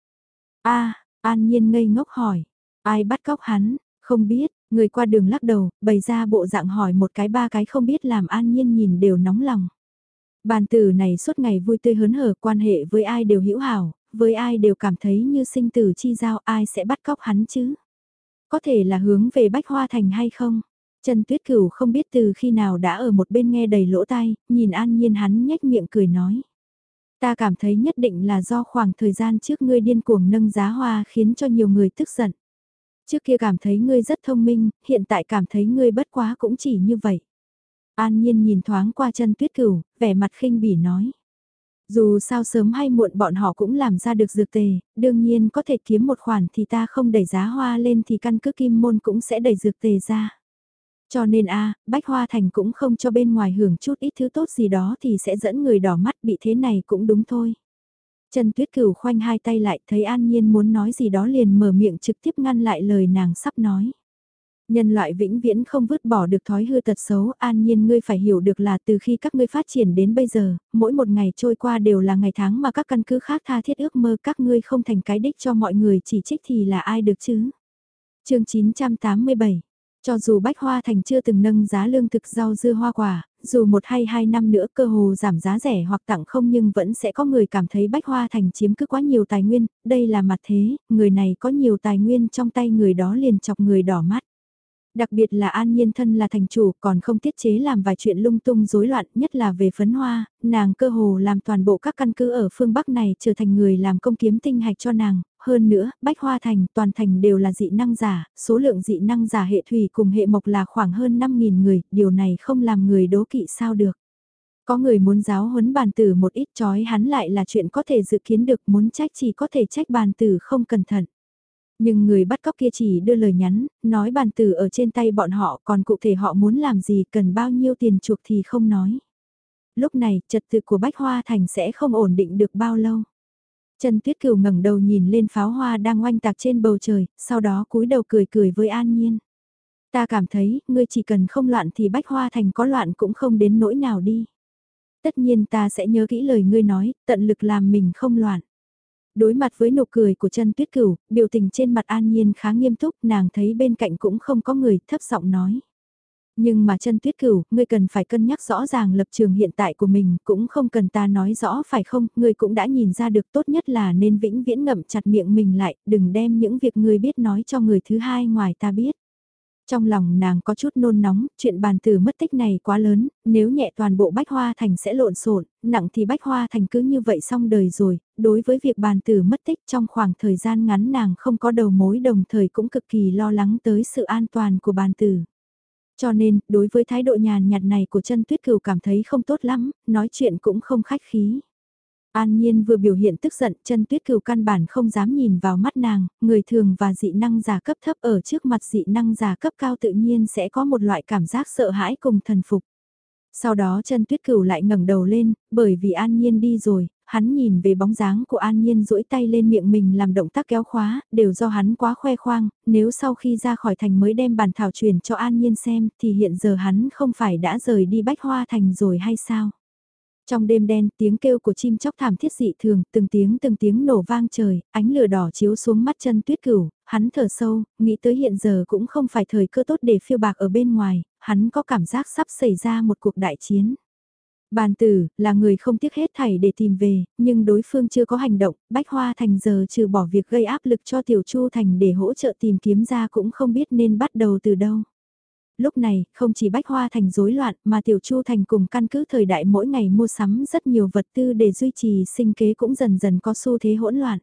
a An Nhiên ngây ngốc hỏi, ai bắt cóc hắn, không biết, người qua đường lắc đầu, bày ra bộ dạng hỏi một cái ba cái không biết làm An Nhiên nhìn đều nóng lòng. Bàn tử này suốt ngày vui tươi hớn hở quan hệ với ai đều hữu hảo, với ai đều cảm thấy như sinh tử chi giao ai sẽ bắt cóc hắn chứ. Có thể là hướng về Bách Hoa Thành hay không? Trần Tuyết Cửu không biết từ khi nào đã ở một bên nghe đầy lỗ tai, nhìn an nhiên hắn nhếch miệng cười nói. Ta cảm thấy nhất định là do khoảng thời gian trước ngươi điên cuồng nâng giá hoa khiến cho nhiều người tức giận. Trước kia cảm thấy ngươi rất thông minh, hiện tại cảm thấy ngươi bất quá cũng chỉ như vậy. An nhiên nhìn thoáng qua chân tuyết cửu, vẻ mặt khinh bỉ nói. Dù sao sớm hay muộn bọn họ cũng làm ra được dược tề, đương nhiên có thể kiếm một khoản thì ta không đẩy giá hoa lên thì căn cứ kim môn cũng sẽ đẩy dược tề ra. Cho nên a Bách Hoa Thành cũng không cho bên ngoài hưởng chút ít thứ tốt gì đó thì sẽ dẫn người đỏ mắt bị thế này cũng đúng thôi. Trần Tuyết Cửu khoanh hai tay lại thấy An Nhiên muốn nói gì đó liền mở miệng trực tiếp ngăn lại lời nàng sắp nói. Nhân loại vĩnh viễn không vứt bỏ được thói hư tật xấu, an nhiên ngươi phải hiểu được là từ khi các ngươi phát triển đến bây giờ, mỗi một ngày trôi qua đều là ngày tháng mà các căn cứ khác tha thiết ước mơ các ngươi không thành cái đích cho mọi người chỉ trích thì là ai được chứ. chương 987 cho dù Bách Hoa Thành chưa từng nâng giá lương thực rau dưa hoa quả, dù một hay hai năm nữa cơ hồ giảm giá rẻ hoặc tặng không nhưng vẫn sẽ có người cảm thấy Bách Hoa Thành chiếm cứ quá nhiều tài nguyên, đây là mặt thế, người này có nhiều tài nguyên trong tay người đó liền chọc người đỏ mắt. Đặc biệt là An Nhiên thân là thành chủ còn không tiết chế làm vài chuyện lung tung rối loạn nhất là về phấn hoa, nàng cơ hồ làm toàn bộ các căn cứ ở phương Bắc này trở thành người làm công kiếm tinh hạch cho nàng, hơn nữa, Bách Hoa Thành, toàn thành đều là dị năng giả, số lượng dị năng giả hệ thủy cùng hệ mộc là khoảng hơn 5.000 người, điều này không làm người đố kỵ sao được. Có người muốn giáo huấn bàn tử một ít chói hắn lại là chuyện có thể dự kiến được muốn trách chỉ có thể trách bàn tử không cẩn thận. Nhưng người bắt cóc kia chỉ đưa lời nhắn, nói bàn tử ở trên tay bọn họ còn cụ thể họ muốn làm gì cần bao nhiêu tiền chuộc thì không nói. Lúc này, trật tự của Bách Hoa Thành sẽ không ổn định được bao lâu. Trần Tuyết Cửu ngẩng đầu nhìn lên pháo hoa đang oanh tạc trên bầu trời, sau đó cúi đầu cười cười với An Nhiên. Ta cảm thấy, ngươi chỉ cần không loạn thì Bách Hoa Thành có loạn cũng không đến nỗi nào đi. Tất nhiên ta sẽ nhớ kỹ lời ngươi nói, tận lực làm mình không loạn. Đối mặt với nụ cười của chân tuyết cửu, biểu tình trên mặt an nhiên khá nghiêm túc, nàng thấy bên cạnh cũng không có người, thấp giọng nói. Nhưng mà chân tuyết cửu, ngươi cần phải cân nhắc rõ ràng lập trường hiện tại của mình, cũng không cần ta nói rõ phải không, ngươi cũng đã nhìn ra được tốt nhất là nên vĩnh viễn ngậm chặt miệng mình lại, đừng đem những việc ngươi biết nói cho người thứ hai ngoài ta biết. Trong lòng nàng có chút nôn nóng, chuyện bàn tử mất tích này quá lớn, nếu nhẹ toàn bộ bách hoa thành sẽ lộn xộn, nặng thì bách hoa thành cứ như vậy xong đời rồi, đối với việc bàn tử mất tích trong khoảng thời gian ngắn nàng không có đầu mối đồng thời cũng cực kỳ lo lắng tới sự an toàn của bàn tử. Cho nên, đối với thái độ nhàn nhạt này của chân tuyết cửu cảm thấy không tốt lắm, nói chuyện cũng không khách khí. An Nhiên vừa biểu hiện tức giận, chân tuyết cửu căn bản không dám nhìn vào mắt nàng, người thường và dị năng giả cấp thấp ở trước mặt dị năng giả cấp cao tự nhiên sẽ có một loại cảm giác sợ hãi cùng thần phục. Sau đó chân tuyết cửu lại ngẩng đầu lên, bởi vì An Nhiên đi rồi, hắn nhìn về bóng dáng của An Nhiên duỗi tay lên miệng mình làm động tác kéo khóa, đều do hắn quá khoe khoang, nếu sau khi ra khỏi thành mới đem bản thảo truyền cho An Nhiên xem thì hiện giờ hắn không phải đã rời đi bách hoa thành rồi hay sao? Trong đêm đen tiếng kêu của chim chóc thảm thiết dị thường, từng tiếng từng tiếng nổ vang trời, ánh lửa đỏ chiếu xuống mắt chân tuyết cửu, hắn thở sâu, nghĩ tới hiện giờ cũng không phải thời cơ tốt để phiêu bạc ở bên ngoài, hắn có cảm giác sắp xảy ra một cuộc đại chiến. Bàn tử, là người không tiếc hết thảy để tìm về, nhưng đối phương chưa có hành động, Bách Hoa Thành giờ trừ bỏ việc gây áp lực cho Tiểu Chu Thành để hỗ trợ tìm kiếm ra cũng không biết nên bắt đầu từ đâu. Lúc này, không chỉ Bách Hoa Thành rối loạn mà Tiểu Chu Thành cùng căn cứ thời đại mỗi ngày mua sắm rất nhiều vật tư để duy trì sinh kế cũng dần dần có xu thế hỗn loạn.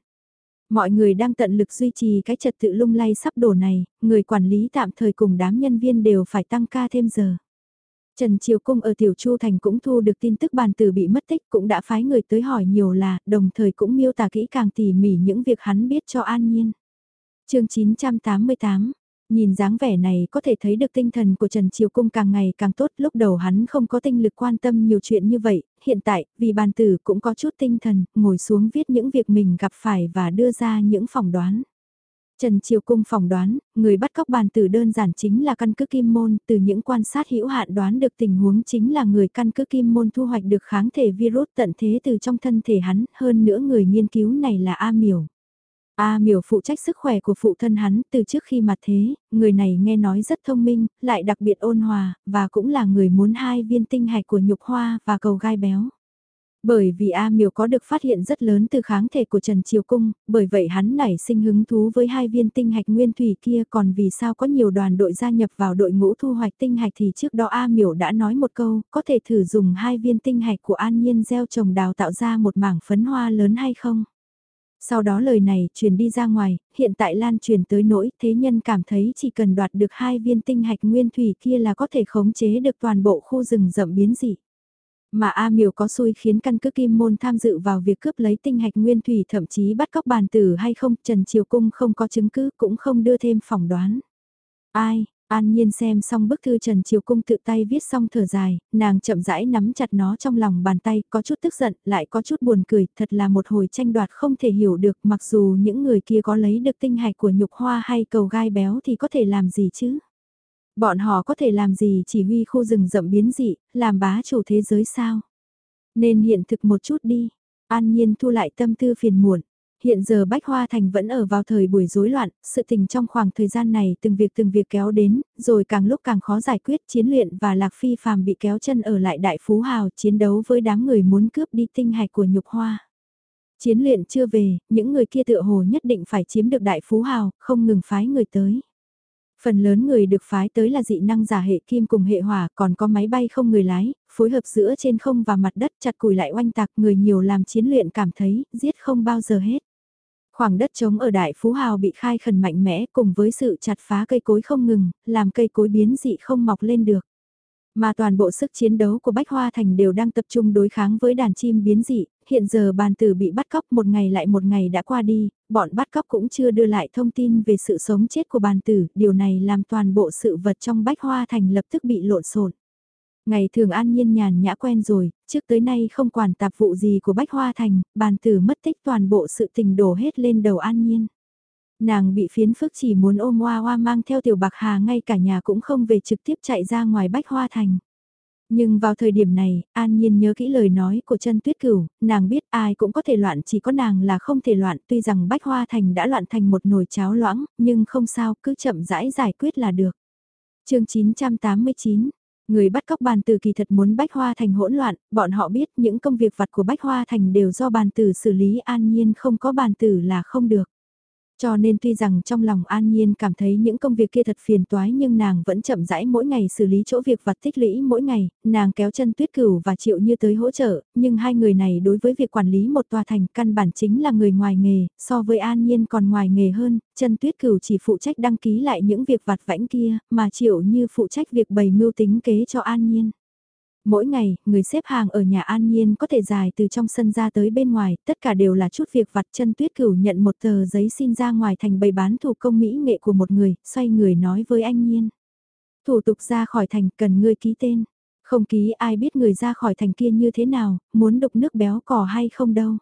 Mọi người đang tận lực duy trì cái trật tự lung lay sắp đổ này, người quản lý tạm thời cùng đám nhân viên đều phải tăng ca thêm giờ. Trần Triều Cung ở Tiểu Chu Thành cũng thu được tin tức bàn tử bị mất tích cũng đã phái người tới hỏi nhiều là, đồng thời cũng miêu tả kỹ càng tỉ mỉ những việc hắn biết cho An Nhiên. chương 988 Nhìn dáng vẻ này có thể thấy được tinh thần của Trần Triều Cung càng ngày càng tốt, lúc đầu hắn không có tinh lực quan tâm nhiều chuyện như vậy, hiện tại, vì bàn tử cũng có chút tinh thần, ngồi xuống viết những việc mình gặp phải và đưa ra những phỏng đoán. Trần Triều Cung phỏng đoán, người bắt cóc bàn tử đơn giản chính là căn cứ kim môn, từ những quan sát hữu hạn đoán được tình huống chính là người căn cứ kim môn thu hoạch được kháng thể virus tận thế từ trong thân thể hắn, hơn nữa người nghiên cứu này là A Miểu. A miểu phụ trách sức khỏe của phụ thân hắn từ trước khi mặt thế, người này nghe nói rất thông minh, lại đặc biệt ôn hòa, và cũng là người muốn hai viên tinh hạch của nhục hoa và cầu gai béo. Bởi vì A miểu có được phát hiện rất lớn từ kháng thể của Trần Triều Cung, bởi vậy hắn nảy sinh hứng thú với hai viên tinh hạch nguyên thủy kia còn vì sao có nhiều đoàn đội gia nhập vào đội ngũ thu hoạch tinh hạch thì trước đó A miểu đã nói một câu, có thể thử dùng hai viên tinh hạch của An Nhiên gieo trồng đào tạo ra một mảng phấn hoa lớn hay không? Sau đó lời này truyền đi ra ngoài, hiện tại lan truyền tới nỗi thế nhân cảm thấy chỉ cần đoạt được hai viên tinh hạch nguyên thủy kia là có thể khống chế được toàn bộ khu rừng rậm biến dị. Mà A Miều có xui khiến căn cứ kim môn tham dự vào việc cướp lấy tinh hạch nguyên thủy thậm chí bắt cóc bàn tử hay không, Trần Triều Cung không có chứng cứ cũng không đưa thêm phỏng đoán. Ai, An Nhiên xem xong bức thư Trần Triều Cung tự tay viết xong thở dài, nàng chậm rãi nắm chặt nó trong lòng bàn tay, có chút tức giận, lại có chút buồn cười, thật là một hồi tranh đoạt không thể hiểu được mặc dù những người kia có lấy được tinh hạch của nhục hoa hay cầu gai béo thì có thể làm gì chứ. Bọn họ có thể làm gì chỉ huy khu rừng rậm biến dị, làm bá chủ thế giới sao? Nên hiện thực một chút đi. An Nhiên thu lại tâm tư phiền muộn. Hiện giờ Bách Hoa Thành vẫn ở vào thời buổi rối loạn, sự tình trong khoảng thời gian này từng việc từng việc kéo đến, rồi càng lúc càng khó giải quyết chiến luyện và Lạc Phi phàm bị kéo chân ở lại Đại Phú Hào chiến đấu với đám người muốn cướp đi tinh hạch của nhục hoa. Chiến luyện chưa về, những người kia tựa hồ nhất định phải chiếm được Đại Phú Hào, không ngừng phái người tới. Phần lớn người được phái tới là dị năng giả hệ kim cùng hệ hỏa, còn có máy bay không người lái, phối hợp giữa trên không và mặt đất chặt cùi lại oanh tạc người nhiều làm chiến luyện cảm thấy, giết không bao giờ hết. Khoảng đất trống ở Đại Phú Hào bị khai khẩn mạnh mẽ cùng với sự chặt phá cây cối không ngừng, làm cây cối biến dị không mọc lên được. Mà toàn bộ sức chiến đấu của Bách Hoa Thành đều đang tập trung đối kháng với đàn chim biến dị, hiện giờ bàn tử bị bắt cóc một ngày lại một ngày đã qua đi, bọn bắt cóc cũng chưa đưa lại thông tin về sự sống chết của bàn tử, điều này làm toàn bộ sự vật trong Bách Hoa Thành lập tức bị lộn xộn. Ngày thường an nhiên nhàn nhã quen rồi, trước tới nay không quản tạp vụ gì của Bách Hoa Thành, bàn tử mất tích toàn bộ sự tình đổ hết lên đầu an nhiên. Nàng bị phiến phức chỉ muốn ôm hoa hoa mang theo tiểu bạc hà ngay cả nhà cũng không về trực tiếp chạy ra ngoài Bách Hoa Thành. Nhưng vào thời điểm này, An Nhiên nhớ kỹ lời nói của chân tuyết cửu, nàng biết ai cũng có thể loạn chỉ có nàng là không thể loạn tuy rằng Bách Hoa Thành đã loạn thành một nồi cháo loãng, nhưng không sao cứ chậm rãi giải quyết là được. chương 989 Người bắt cóc bàn tử kỳ thật muốn Bách Hoa Thành hỗn loạn, bọn họ biết những công việc vặt của Bách Hoa Thành đều do bàn tử xử lý an nhiên không có bàn tử là không được. Cho nên tuy rằng trong lòng an nhiên cảm thấy những công việc kia thật phiền toái nhưng nàng vẫn chậm rãi mỗi ngày xử lý chỗ việc vặt tích lũy mỗi ngày, nàng kéo chân tuyết cửu và triệu như tới hỗ trợ, nhưng hai người này đối với việc quản lý một tòa thành căn bản chính là người ngoài nghề, so với an nhiên còn ngoài nghề hơn, chân tuyết cửu chỉ phụ trách đăng ký lại những việc vặt vãnh kia, mà triệu như phụ trách việc bày mưu tính kế cho an nhiên. Mỗi ngày, người xếp hàng ở nhà an nhiên có thể dài từ trong sân ra tới bên ngoài, tất cả đều là chút việc vặt chân tuyết cửu nhận một tờ giấy xin ra ngoài thành bày bán thủ công mỹ nghệ của một người, xoay người nói với anh nhiên. Thủ tục ra khỏi thành cần ngươi ký tên, không ký ai biết người ra khỏi thành kia như thế nào, muốn đục nước béo cò hay không đâu.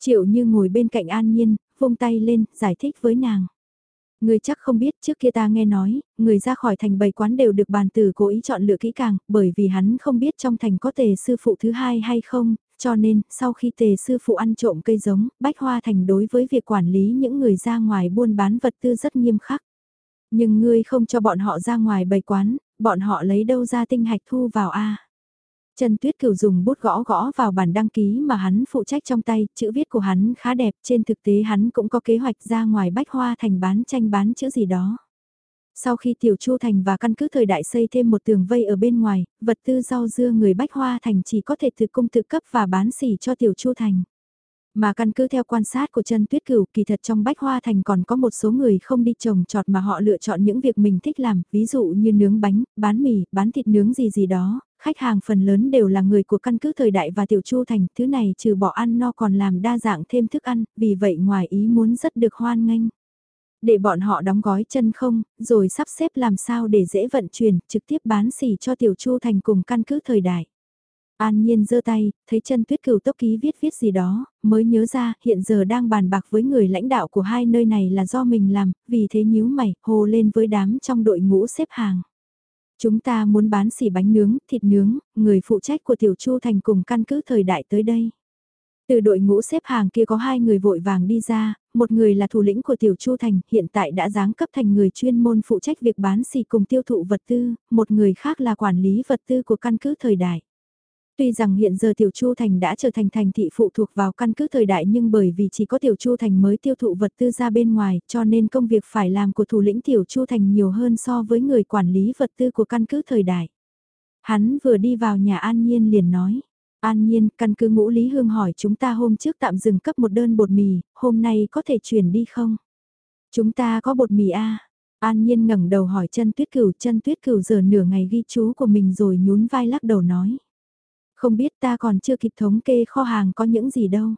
Triệu như ngồi bên cạnh an nhiên, vung tay lên, giải thích với nàng. Người chắc không biết trước kia ta nghe nói, người ra khỏi thành bầy quán đều được bàn tử cố ý chọn lựa kỹ càng, bởi vì hắn không biết trong thành có tề sư phụ thứ hai hay không, cho nên, sau khi tề sư phụ ăn trộm cây giống, Bách Hoa Thành đối với việc quản lý những người ra ngoài buôn bán vật tư rất nghiêm khắc. Nhưng ngươi không cho bọn họ ra ngoài bầy quán, bọn họ lấy đâu ra tinh hạch thu vào a Trần Tuyết Cửu dùng bút gõ gõ vào bản đăng ký mà hắn phụ trách trong tay, chữ viết của hắn khá đẹp, trên thực tế hắn cũng có kế hoạch ra ngoài bách hoa thành bán tranh bán chữ gì đó. Sau khi Tiểu Chu Thành và căn cứ thời đại xây thêm một tường vây ở bên ngoài, vật tư rau dưa người Bách Hoa Thành chỉ có thể tự cung tự cấp và bán xỉ cho Tiểu Chu Thành. Mà căn cứ theo quan sát của Trần tuyết cửu kỳ thật trong Bách Hoa Thành còn có một số người không đi trồng trọt mà họ lựa chọn những việc mình thích làm, ví dụ như nướng bánh, bán mì, bán thịt nướng gì gì đó, khách hàng phần lớn đều là người của căn cứ thời đại và tiểu chu thành, thứ này trừ bỏ ăn no còn làm đa dạng thêm thức ăn, vì vậy ngoài ý muốn rất được hoan nghênh. Để bọn họ đóng gói chân không, rồi sắp xếp làm sao để dễ vận chuyển, trực tiếp bán xỉ cho tiểu chu thành cùng căn cứ thời đại. An Nhiên giơ tay, thấy chân tuyết cửu tốc ký viết viết gì đó, mới nhớ ra hiện giờ đang bàn bạc với người lãnh đạo của hai nơi này là do mình làm, vì thế nhíu mày, hồ lên với đám trong đội ngũ xếp hàng. Chúng ta muốn bán xỉ bánh nướng, thịt nướng, người phụ trách của Tiểu Chu Thành cùng căn cứ thời đại tới đây. Từ đội ngũ xếp hàng kia có hai người vội vàng đi ra, một người là thủ lĩnh của Tiểu Chu Thành, hiện tại đã giáng cấp thành người chuyên môn phụ trách việc bán xỉ cùng tiêu thụ vật tư, một người khác là quản lý vật tư của căn cứ thời đại. Tuy rằng hiện giờ Tiểu Chu Thành đã trở thành thành thị phụ thuộc vào căn cứ thời đại nhưng bởi vì chỉ có Tiểu Chu Thành mới tiêu thụ vật tư ra bên ngoài cho nên công việc phải làm của thủ lĩnh Tiểu Chu Thành nhiều hơn so với người quản lý vật tư của căn cứ thời đại. Hắn vừa đi vào nhà An Nhiên liền nói. An Nhiên, căn cứ ngũ Lý Hương hỏi chúng ta hôm trước tạm dừng cấp một đơn bột mì, hôm nay có thể chuyển đi không? Chúng ta có bột mì A. An Nhiên ngẩng đầu hỏi chân tuyết cửu, chân tuyết cửu giờ nửa ngày ghi chú của mình rồi nhún vai lắc đầu nói. Không biết ta còn chưa kịp thống kê kho hàng có những gì đâu.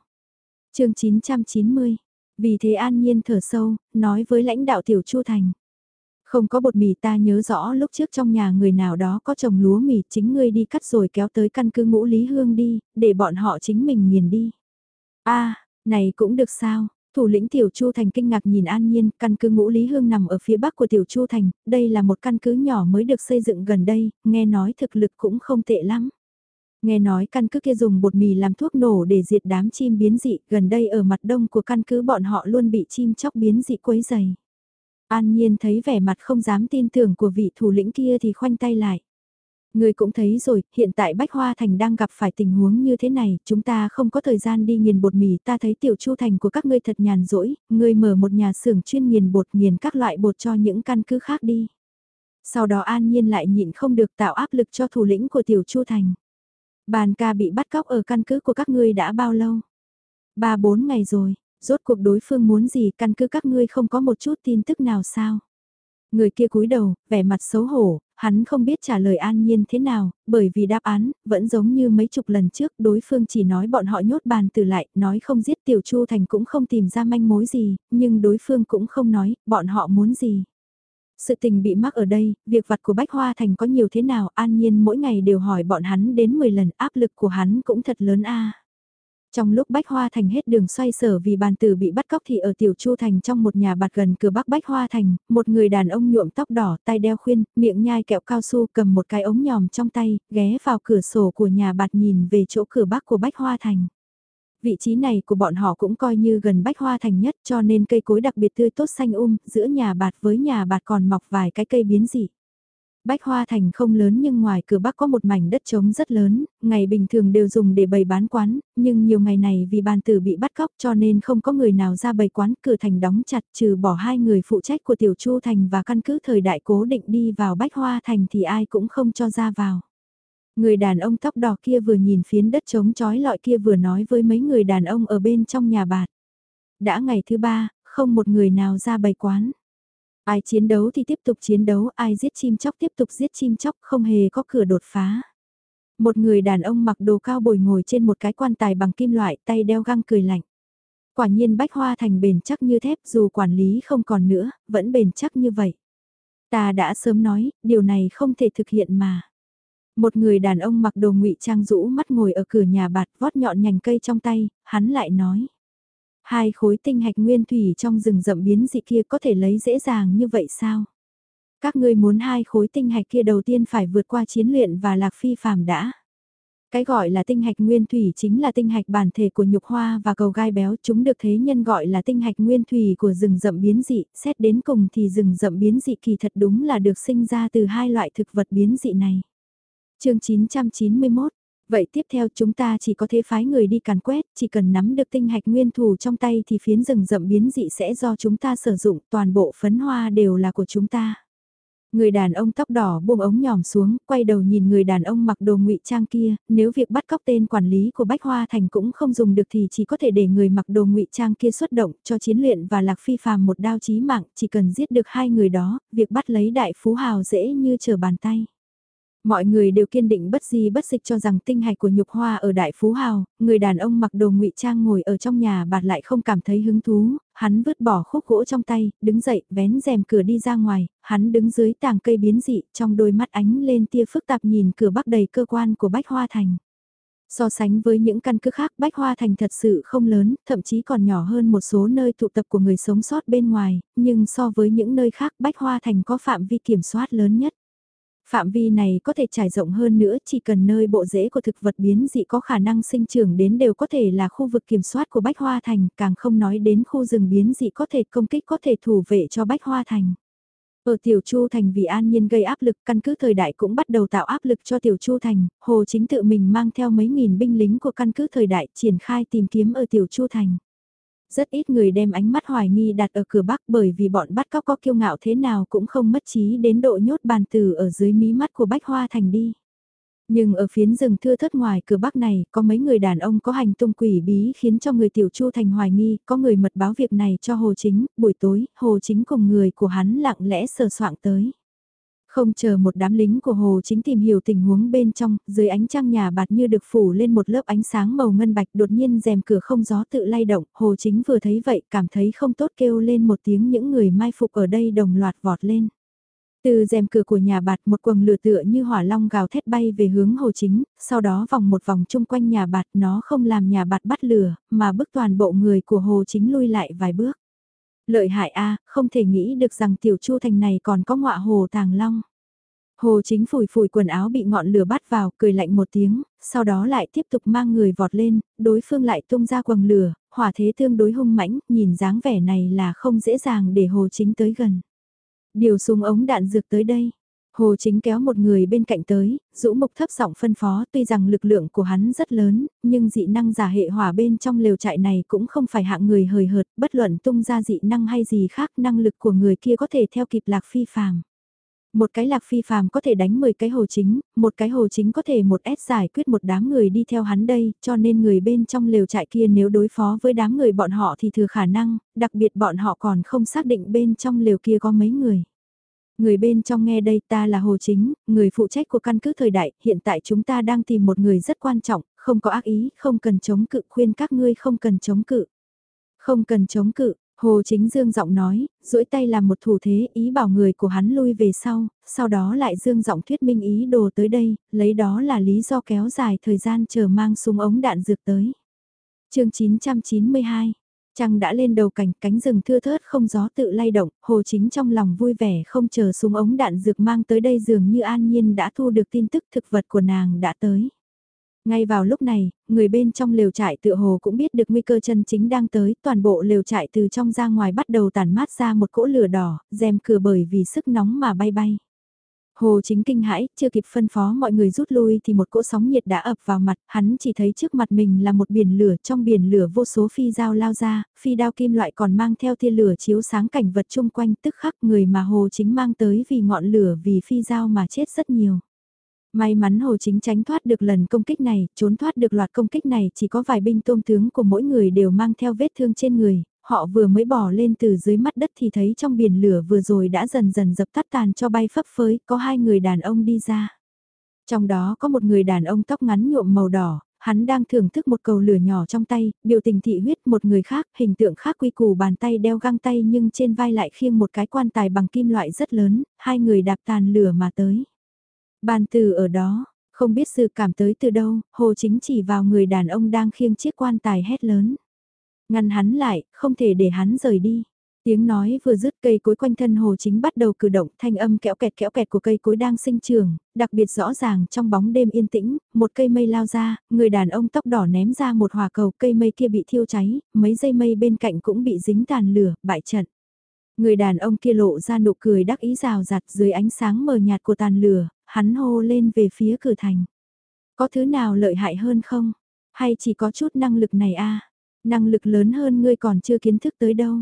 chương 990. Vì thế an nhiên thở sâu, nói với lãnh đạo tiểu chu thành. Không có bột mì ta nhớ rõ lúc trước trong nhà người nào đó có trồng lúa mì chính ngươi đi cắt rồi kéo tới căn cứ ngũ Lý Hương đi, để bọn họ chính mình nghiền đi. a này cũng được sao, Thủ lĩnh Tiểu Chu Thành kinh ngạc nhìn An Nhiên, căn cứ ngũ Lý Hương nằm ở phía bắc của Tiểu Chu Thành, đây là một căn cứ nhỏ mới được xây dựng gần đây, nghe nói thực lực cũng không tệ lắm. Nghe nói căn cứ kia dùng bột mì làm thuốc nổ để diệt đám chim biến dị, gần đây ở mặt đông của căn cứ bọn họ luôn bị chim chóc biến dị quấy dày. An Nhiên thấy vẻ mặt không dám tin tưởng của vị thủ lĩnh kia thì khoanh tay lại. Người cũng thấy rồi, hiện tại Bách Hoa Thành đang gặp phải tình huống như thế này, chúng ta không có thời gian đi nghiền bột mì, ta thấy tiểu chu thành của các ngươi thật nhàn rỗi, ngươi mở một nhà xưởng chuyên nghiền bột nghiền các loại bột cho những căn cứ khác đi. Sau đó an nhiên lại nhịn không được tạo áp lực cho thủ lĩnh của tiểu chu thành. Bàn ca bị bắt cóc ở căn cứ của các ngươi đã bao lâu? Ba bốn ngày rồi, rốt cuộc đối phương muốn gì căn cứ các ngươi không có một chút tin tức nào sao? Người kia cúi đầu, vẻ mặt xấu hổ, hắn không biết trả lời an nhiên thế nào, bởi vì đáp án, vẫn giống như mấy chục lần trước, đối phương chỉ nói bọn họ nhốt bàn từ lại, nói không giết tiểu chu thành cũng không tìm ra manh mối gì, nhưng đối phương cũng không nói, bọn họ muốn gì. Sự tình bị mắc ở đây, việc vặt của Bách Hoa Thành có nhiều thế nào, an nhiên mỗi ngày đều hỏi bọn hắn đến 10 lần, áp lực của hắn cũng thật lớn a. Trong lúc Bách Hoa Thành hết đường xoay sở vì bàn tử bị bắt cóc thì ở Tiểu Chu Thành trong một nhà bạt gần cửa Bắc Bách Hoa Thành, một người đàn ông nhuộm tóc đỏ, tay đeo khuyên, miệng nhai kẹo cao su cầm một cái ống nhòm trong tay, ghé vào cửa sổ của nhà bạt nhìn về chỗ cửa Bắc của Bách Hoa Thành. Vị trí này của bọn họ cũng coi như gần Bách Hoa Thành nhất cho nên cây cối đặc biệt tươi tốt xanh um, giữa nhà bạt với nhà bạt còn mọc vài cái cây biến dị. Bách Hoa Thành không lớn nhưng ngoài cửa Bắc có một mảnh đất trống rất lớn, ngày bình thường đều dùng để bày bán quán, nhưng nhiều ngày này vì bàn tử bị bắt cóc cho nên không có người nào ra bày quán cửa thành đóng chặt trừ bỏ hai người phụ trách của Tiểu Chu Thành và căn cứ thời đại cố định đi vào Bách Hoa Thành thì ai cũng không cho ra vào. Người đàn ông tóc đỏ kia vừa nhìn phiến đất trống trói lọi kia vừa nói với mấy người đàn ông ở bên trong nhà bạt. Đã ngày thứ ba, không một người nào ra bày quán. Ai chiến đấu thì tiếp tục chiến đấu, ai giết chim chóc tiếp tục giết chim chóc, không hề có cửa đột phá. Một người đàn ông mặc đồ cao bồi ngồi trên một cái quan tài bằng kim loại, tay đeo găng cười lạnh. Quả nhiên bách hoa thành bền chắc như thép dù quản lý không còn nữa, vẫn bền chắc như vậy. Ta đã sớm nói, điều này không thể thực hiện mà. Một người đàn ông mặc đồ ngụy trang rũ mắt ngồi ở cửa nhà bạt vót nhọn nhành cây trong tay, hắn lại nói. Hai khối tinh hạch nguyên thủy trong rừng rậm biến dị kia có thể lấy dễ dàng như vậy sao? Các ngươi muốn hai khối tinh hạch kia đầu tiên phải vượt qua chiến luyện và lạc phi phàm đã. Cái gọi là tinh hạch nguyên thủy chính là tinh hạch bản thể của nhục hoa và cầu gai béo chúng được thế nhân gọi là tinh hạch nguyên thủy của rừng rậm biến dị, xét đến cùng thì rừng rậm biến dị kỳ thật đúng là được sinh ra từ hai loại thực vật biến dị này chương 991 Vậy tiếp theo chúng ta chỉ có thể phái người đi càn quét, chỉ cần nắm được tinh hạch nguyên thủ trong tay thì phiến rừng rậm biến dị sẽ do chúng ta sử dụng, toàn bộ phấn hoa đều là của chúng ta. Người đàn ông tóc đỏ buông ống nhòm xuống, quay đầu nhìn người đàn ông mặc đồ ngụy trang kia, nếu việc bắt cóc tên quản lý của Bách Hoa Thành cũng không dùng được thì chỉ có thể để người mặc đồ ngụy trang kia xuất động cho chiến luyện và lạc phi phàm một đao chí mạng, chỉ cần giết được hai người đó, việc bắt lấy đại phú hào dễ như trở bàn tay. Mọi người đều kiên định bất di bất dịch cho rằng tinh hạch của nhục hoa ở Đại Phú Hào, người đàn ông mặc đồ ngụy trang ngồi ở trong nhà bạt lại không cảm thấy hứng thú, hắn vứt bỏ khúc gỗ trong tay, đứng dậy, vén rèm cửa đi ra ngoài, hắn đứng dưới tàng cây biến dị, trong đôi mắt ánh lên tia phức tạp nhìn cửa bắc đầy cơ quan của Bách Hoa Thành. So sánh với những căn cứ khác Bách Hoa Thành thật sự không lớn, thậm chí còn nhỏ hơn một số nơi tụ tập của người sống sót bên ngoài, nhưng so với những nơi khác Bách Hoa Thành có phạm vi kiểm soát lớn nhất. Phạm vi này có thể trải rộng hơn nữa chỉ cần nơi bộ rễ của thực vật biến dị có khả năng sinh trưởng đến đều có thể là khu vực kiểm soát của Bách Hoa Thành, càng không nói đến khu rừng biến dị có thể công kích có thể thủ vệ cho Bách Hoa Thành. Ở Tiểu Chu Thành vì an nhiên gây áp lực căn cứ thời đại cũng bắt đầu tạo áp lực cho Tiểu Chu Thành, Hồ Chính tự mình mang theo mấy nghìn binh lính của căn cứ thời đại triển khai tìm kiếm ở Tiểu Chu Thành. Rất ít người đem ánh mắt hoài nghi đặt ở cửa bắc bởi vì bọn bắt cóc có kiêu ngạo thế nào cũng không mất trí đến độ nhốt bàn tử ở dưới mí mắt của Bách Hoa Thành đi. Nhưng ở phiến rừng thưa thất ngoài cửa bắc này, có mấy người đàn ông có hành tung quỷ bí khiến cho người tiểu chu thành hoài nghi, có người mật báo việc này cho Hồ Chính, buổi tối, Hồ Chính cùng người của hắn lặng lẽ sờ soạng tới. Không chờ một đám lính của Hồ Chính tìm hiểu tình huống bên trong, dưới ánh trăng nhà bạt như được phủ lên một lớp ánh sáng màu ngân bạch đột nhiên rèm cửa không gió tự lay động, Hồ Chính vừa thấy vậy cảm thấy không tốt kêu lên một tiếng những người mai phục ở đây đồng loạt vọt lên. Từ rèm cửa của nhà bạt một quầng lửa tựa như hỏa long gào thét bay về hướng hồ chính, sau đó vòng một vòng chung quanh nhà bạt nó không làm nhà bạt bắt lửa, mà bức toàn bộ người của hồ chính lui lại vài bước. Lợi hại a không thể nghĩ được rằng tiểu chu thành này còn có ngọa hồ tàng long. Hồ chính phủi phủi quần áo bị ngọn lửa bắt vào, cười lạnh một tiếng, sau đó lại tiếp tục mang người vọt lên, đối phương lại tung ra quầng lửa, hỏa thế tương đối hung mãnh, nhìn dáng vẻ này là không dễ dàng để hồ chính tới gần. Điều súng ống đạn dược tới đây. Hồ chính kéo một người bên cạnh tới, rũ mục thấp giọng phân phó tuy rằng lực lượng của hắn rất lớn, nhưng dị năng giả hệ hỏa bên trong lều trại này cũng không phải hạng người hời hợt, bất luận tung ra dị năng hay gì khác năng lực của người kia có thể theo kịp lạc phi phàm. Một cái lạc phi phàm có thể đánh 10 cái hồ chính, một cái hồ chính có thể một S giải quyết một đám người đi theo hắn đây, cho nên người bên trong lều trại kia nếu đối phó với đám người bọn họ thì thừa khả năng, đặc biệt bọn họ còn không xác định bên trong lều kia có mấy người. Người bên trong nghe đây ta là Hồ Chính, người phụ trách của căn cứ thời đại, hiện tại chúng ta đang tìm một người rất quan trọng, không có ác ý, không cần chống cự, khuyên các ngươi không cần chống cự. Không cần chống cự, Hồ Chính Dương giọng nói, duỗi tay làm một thủ thế ý bảo người của hắn lui về sau, sau đó lại Dương giọng thuyết minh ý đồ tới đây, lấy đó là lý do kéo dài thời gian chờ mang súng ống đạn dược tới. chương 992 Trăng đã lên đầu cảnh, cánh rừng thưa thớt không gió tự lay động, hồ chính trong lòng vui vẻ không chờ súng ống đạn dược mang tới đây dường như an nhiên đã thu được tin tức thực vật của nàng đã tới. Ngay vào lúc này, người bên trong lều trại tự hồ cũng biết được nguy cơ chân chính đang tới, toàn bộ lều trại từ trong ra ngoài bắt đầu tản mát ra một cỗ lửa đỏ, rèm cửa bởi vì sức nóng mà bay bay. Hồ chính kinh hãi, chưa kịp phân phó mọi người rút lui thì một cỗ sóng nhiệt đã ập vào mặt, hắn chỉ thấy trước mặt mình là một biển lửa, trong biển lửa vô số phi dao lao ra, phi đao kim loại còn mang theo tia lửa chiếu sáng cảnh vật chung quanh tức khắc người mà hồ chính mang tới vì ngọn lửa vì phi dao mà chết rất nhiều. May mắn Hồ Chính tránh thoát được lần công kích này, trốn thoát được loạt công kích này chỉ có vài binh tôm tướng của mỗi người đều mang theo vết thương trên người, họ vừa mới bỏ lên từ dưới mắt đất thì thấy trong biển lửa vừa rồi đã dần dần dập tắt tàn cho bay phấp phới, có hai người đàn ông đi ra. Trong đó có một người đàn ông tóc ngắn nhuộm màu đỏ, hắn đang thưởng thức một cầu lửa nhỏ trong tay, biểu tình thị huyết một người khác, hình tượng khác quy củ bàn tay đeo găng tay nhưng trên vai lại khiêng một cái quan tài bằng kim loại rất lớn, hai người đạp tàn lửa mà tới. Bàn từ ở đó, không biết sự cảm tới từ đâu, hồ chính chỉ vào người đàn ông đang khiêng chiếc quan tài hét lớn. Ngăn hắn lại, không thể để hắn rời đi. Tiếng nói vừa dứt cây cối quanh thân hồ chính bắt đầu cử động thanh âm kéo kẹt kéo kẹt của cây cối đang sinh trường, đặc biệt rõ ràng trong bóng đêm yên tĩnh, một cây mây lao ra, người đàn ông tóc đỏ ném ra một hỏa cầu cây mây kia bị thiêu cháy, mấy dây mây bên cạnh cũng bị dính tàn lửa, bại trận. Người đàn ông kia lộ ra nụ cười đắc ý rào rạt dưới ánh sáng mờ nhạt của tàn lửa, hắn hô lên về phía cửa thành. Có thứ nào lợi hại hơn không? Hay chỉ có chút năng lực này a Năng lực lớn hơn ngươi còn chưa kiến thức tới đâu.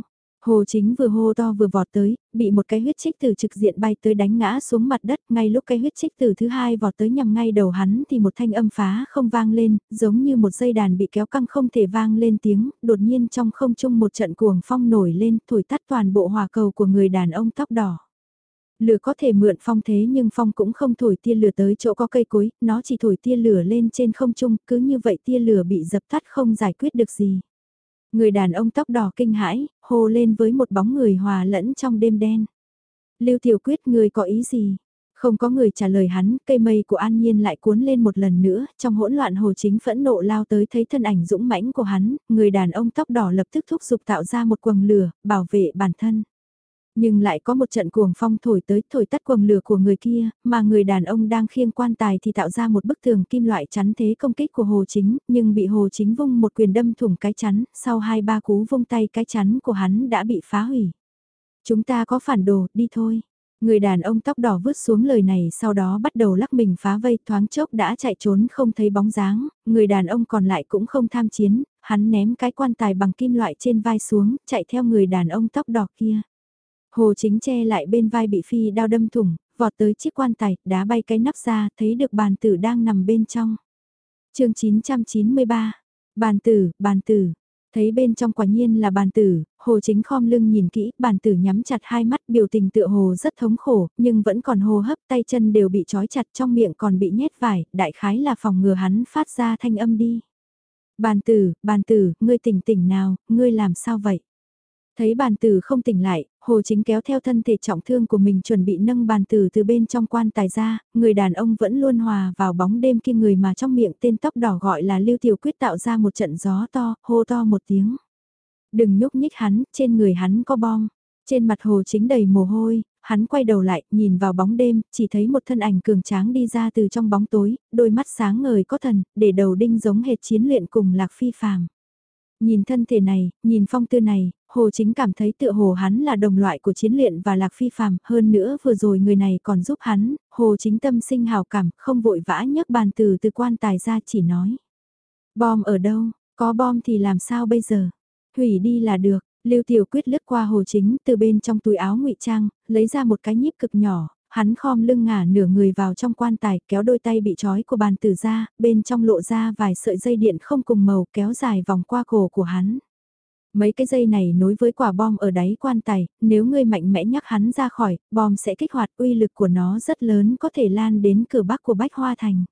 Hồ chính vừa hô to vừa vọt tới, bị một cái huyết trích từ trực diện bay tới đánh ngã xuống mặt đất, ngay lúc cái huyết trích từ thứ hai vọt tới nhằm ngay đầu hắn thì một thanh âm phá không vang lên, giống như một dây đàn bị kéo căng không thể vang lên tiếng, đột nhiên trong không trung một trận cuồng phong nổi lên, thổi tắt toàn bộ hòa cầu của người đàn ông tóc đỏ. Lửa có thể mượn phong thế nhưng phong cũng không thổi tia lửa tới chỗ có cây cối, nó chỉ thổi tia lửa lên trên không trung, cứ như vậy tia lửa bị dập tắt không giải quyết được gì. Người đàn ông tóc đỏ kinh hãi, hô lên với một bóng người hòa lẫn trong đêm đen. Lưu Tiểu Quyết người có ý gì? Không có người trả lời hắn, cây mây của An Nhiên lại cuốn lên một lần nữa, trong hỗn loạn hồ chính phẫn nộ lao tới thấy thân ảnh dũng mãnh của hắn, người đàn ông tóc đỏ lập tức thúc giục tạo ra một quầng lửa, bảo vệ bản thân. Nhưng lại có một trận cuồng phong thổi tới thổi tắt quầng lửa của người kia, mà người đàn ông đang khiêng quan tài thì tạo ra một bức tường kim loại chắn thế công kích của Hồ Chính, nhưng bị Hồ Chính vung một quyền đâm thủng cái chắn, sau hai ba cú vung tay cái chắn của hắn đã bị phá hủy. Chúng ta có phản đồ, đi thôi. Người đàn ông tóc đỏ vứt xuống lời này sau đó bắt đầu lắc mình phá vây thoáng chốc đã chạy trốn không thấy bóng dáng, người đàn ông còn lại cũng không tham chiến, hắn ném cái quan tài bằng kim loại trên vai xuống, chạy theo người đàn ông tóc đỏ kia. Hồ chính che lại bên vai bị phi đao đâm thủng, vọt tới chiếc quan tài, đá bay cái nắp ra, thấy được bàn tử đang nằm bên trong. chương 993, bàn tử, bàn tử, thấy bên trong quả nhiên là bàn tử, hồ chính khom lưng nhìn kỹ, bàn tử nhắm chặt hai mắt biểu tình tựa hồ rất thống khổ, nhưng vẫn còn hô hấp tay chân đều bị trói chặt trong miệng còn bị nhét vải, đại khái là phòng ngừa hắn phát ra thanh âm đi. Bàn tử, bàn tử, ngươi tỉnh tỉnh nào, ngươi làm sao vậy? Thấy bàn tử không tỉnh lại, Hồ Chính kéo theo thân thể trọng thương của mình chuẩn bị nâng bàn tử từ bên trong quan tài ra, người đàn ông vẫn luôn hòa vào bóng đêm kia người mà trong miệng tên tóc đỏ gọi là Lưu Tiểu Quyết tạo ra một trận gió to, hô to một tiếng. Đừng nhúc nhích hắn, trên người hắn có bom. Trên mặt Hồ Chính đầy mồ hôi, hắn quay đầu lại, nhìn vào bóng đêm, chỉ thấy một thân ảnh cường tráng đi ra từ trong bóng tối, đôi mắt sáng ngời có thần, để đầu đinh giống hệt chiến luyện cùng Lạc Phi phàm. Nhìn thân thể này, nhìn phong tư này, Hồ Chính cảm thấy tựa hồ hắn là đồng loại của chiến luyện và lạc phi phàm, hơn nữa vừa rồi người này còn giúp hắn, Hồ Chính tâm sinh hào cảm, không vội vã nhấc bàn từ từ quan tài ra chỉ nói. Bom ở đâu, có bom thì làm sao bây giờ? Hủy đi là được, Lưu Tiểu Quyết lướt qua Hồ Chính từ bên trong túi áo ngụy trang, lấy ra một cái nhíp cực nhỏ, hắn khom lưng ngả nửa người vào trong quan tài kéo đôi tay bị trói của bàn tử ra, bên trong lộ ra vài sợi dây điện không cùng màu kéo dài vòng qua cổ của hắn. Mấy cái dây này nối với quả bom ở đáy quan tài, nếu ngươi mạnh mẽ nhắc hắn ra khỏi, bom sẽ kích hoạt uy lực của nó rất lớn có thể lan đến cửa bắc của Bách Hoa Thành.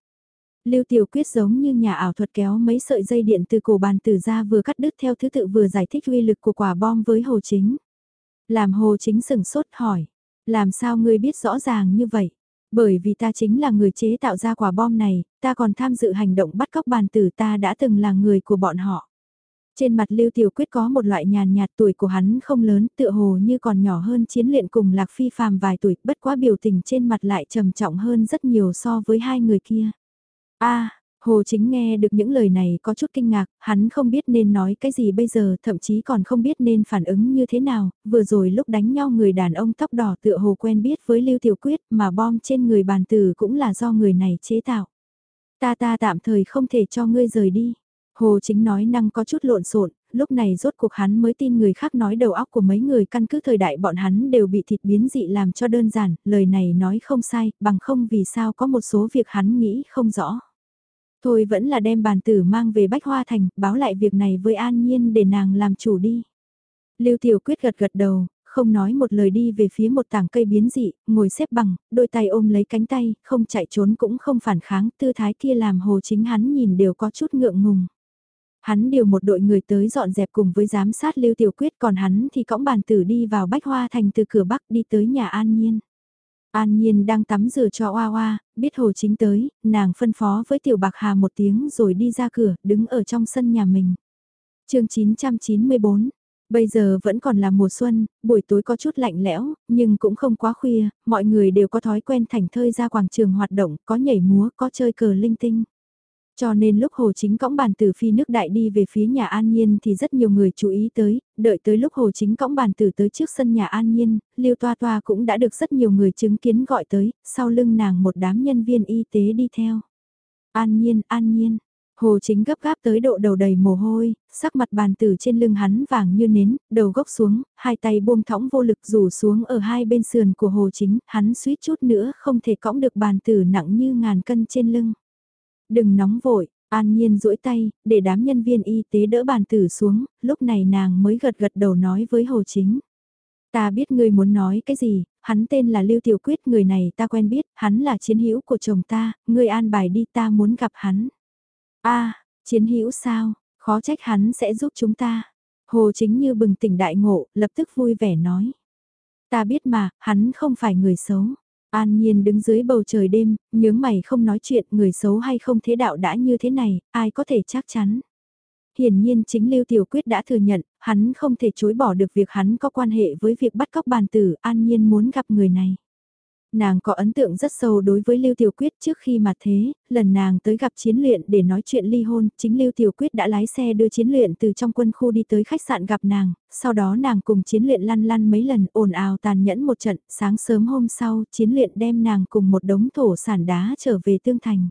Lưu Tiểu Quyết giống như nhà ảo thuật kéo mấy sợi dây điện từ cổ bàn tử ra vừa cắt đứt theo thứ tự vừa giải thích uy lực của quả bom với Hồ Chính. Làm Hồ Chính sừng sốt hỏi, làm sao ngươi biết rõ ràng như vậy? Bởi vì ta chính là người chế tạo ra quả bom này, ta còn tham dự hành động bắt cóc bàn tử ta đã từng là người của bọn họ. Trên mặt Lưu Tiểu Quyết có một loại nhàn nhạt tuổi của hắn không lớn, tựa hồ như còn nhỏ hơn chiến luyện cùng Lạc Phi phàm vài tuổi, bất quá biểu tình trên mặt lại trầm trọng hơn rất nhiều so với hai người kia. a Hồ Chính nghe được những lời này có chút kinh ngạc, hắn không biết nên nói cái gì bây giờ, thậm chí còn không biết nên phản ứng như thế nào, vừa rồi lúc đánh nhau người đàn ông tóc đỏ tựa hồ quen biết với Lưu Tiểu Quyết mà bom trên người bàn tử cũng là do người này chế tạo. Ta ta tạm thời không thể cho ngươi rời đi. Hồ Chính nói năng có chút lộn xộn, lúc này rốt cuộc hắn mới tin người khác nói đầu óc của mấy người căn cứ thời đại bọn hắn đều bị thịt biến dị làm cho đơn giản, lời này nói không sai, bằng không vì sao có một số việc hắn nghĩ không rõ. Thôi vẫn là đem bàn tử mang về Bách Hoa Thành, báo lại việc này với An Nhiên để nàng làm chủ đi. Lưu Tiểu Quyết gật gật đầu, không nói một lời đi về phía một tảng cây biến dị, ngồi xếp bằng, đôi tay ôm lấy cánh tay, không chạy trốn cũng không phản kháng, tư thái kia làm hồ chính hắn nhìn đều có chút ngượng ngùng. Hắn điều một đội người tới dọn dẹp cùng với giám sát Lưu Tiểu Quyết còn hắn thì cõng bàn tử đi vào Bách Hoa Thành từ cửa Bắc đi tới nhà An Nhiên. An Nhiên đang tắm rửa cho Oa Oa, biết Hồ Chính tới, nàng phân phó với Tiểu Bạc Hà một tiếng rồi đi ra cửa, đứng ở trong sân nhà mình. chương 994, Bây giờ vẫn còn là mùa xuân, buổi tối có chút lạnh lẽo, nhưng cũng không quá khuya, mọi người đều có thói quen thành thơi ra quảng trường hoạt động, có nhảy múa, có chơi cờ linh tinh. Cho nên lúc Hồ Chính cõng bàn tử phi nước đại đi về phía nhà An Nhiên thì rất nhiều người chú ý tới, đợi tới lúc Hồ Chính cõng bàn tử tới trước sân nhà An Nhiên, Lưu Toa Toa cũng đã được rất nhiều người chứng kiến gọi tới, sau lưng nàng một đám nhân viên y tế đi theo. An Nhiên, An Nhiên. Hồ Chính gấp gáp tới độ đầu đầy mồ hôi, sắc mặt bàn tử trên lưng hắn vàng như nến, đầu gốc xuống, hai tay buông thõng vô lực rủ xuống ở hai bên sườn của Hồ Chính, hắn suýt chút nữa không thể cõng được bàn tử nặng như ngàn cân trên lưng. Đừng nóng vội, an nhiên duỗi tay, để đám nhân viên y tế đỡ bàn tử xuống, lúc này nàng mới gật gật đầu nói với Hồ Chính. Ta biết ngươi muốn nói cái gì, hắn tên là Lưu Tiểu Quyết, người này ta quen biết, hắn là chiến hữu của chồng ta, ngươi an bài đi ta muốn gặp hắn. a chiến hữu sao, khó trách hắn sẽ giúp chúng ta. Hồ Chính như bừng tỉnh đại ngộ, lập tức vui vẻ nói. Ta biết mà, hắn không phải người xấu. An Nhiên đứng dưới bầu trời đêm, nhướng mày không nói chuyện người xấu hay không thế đạo đã như thế này, ai có thể chắc chắn. Hiển nhiên chính Lưu Tiểu Quyết đã thừa nhận, hắn không thể chối bỏ được việc hắn có quan hệ với việc bắt cóc bàn tử, An Nhiên muốn gặp người này. Nàng có ấn tượng rất sâu đối với Lưu Tiểu Quyết trước khi mà thế, lần nàng tới gặp chiến luyện để nói chuyện ly hôn, chính Lưu Tiểu Quyết đã lái xe đưa chiến luyện từ trong quân khu đi tới khách sạn gặp nàng, sau đó nàng cùng chiến luyện lăn lăn mấy lần ồn ào tàn nhẫn một trận, sáng sớm hôm sau chiến luyện đem nàng cùng một đống thổ sản đá trở về tương thành.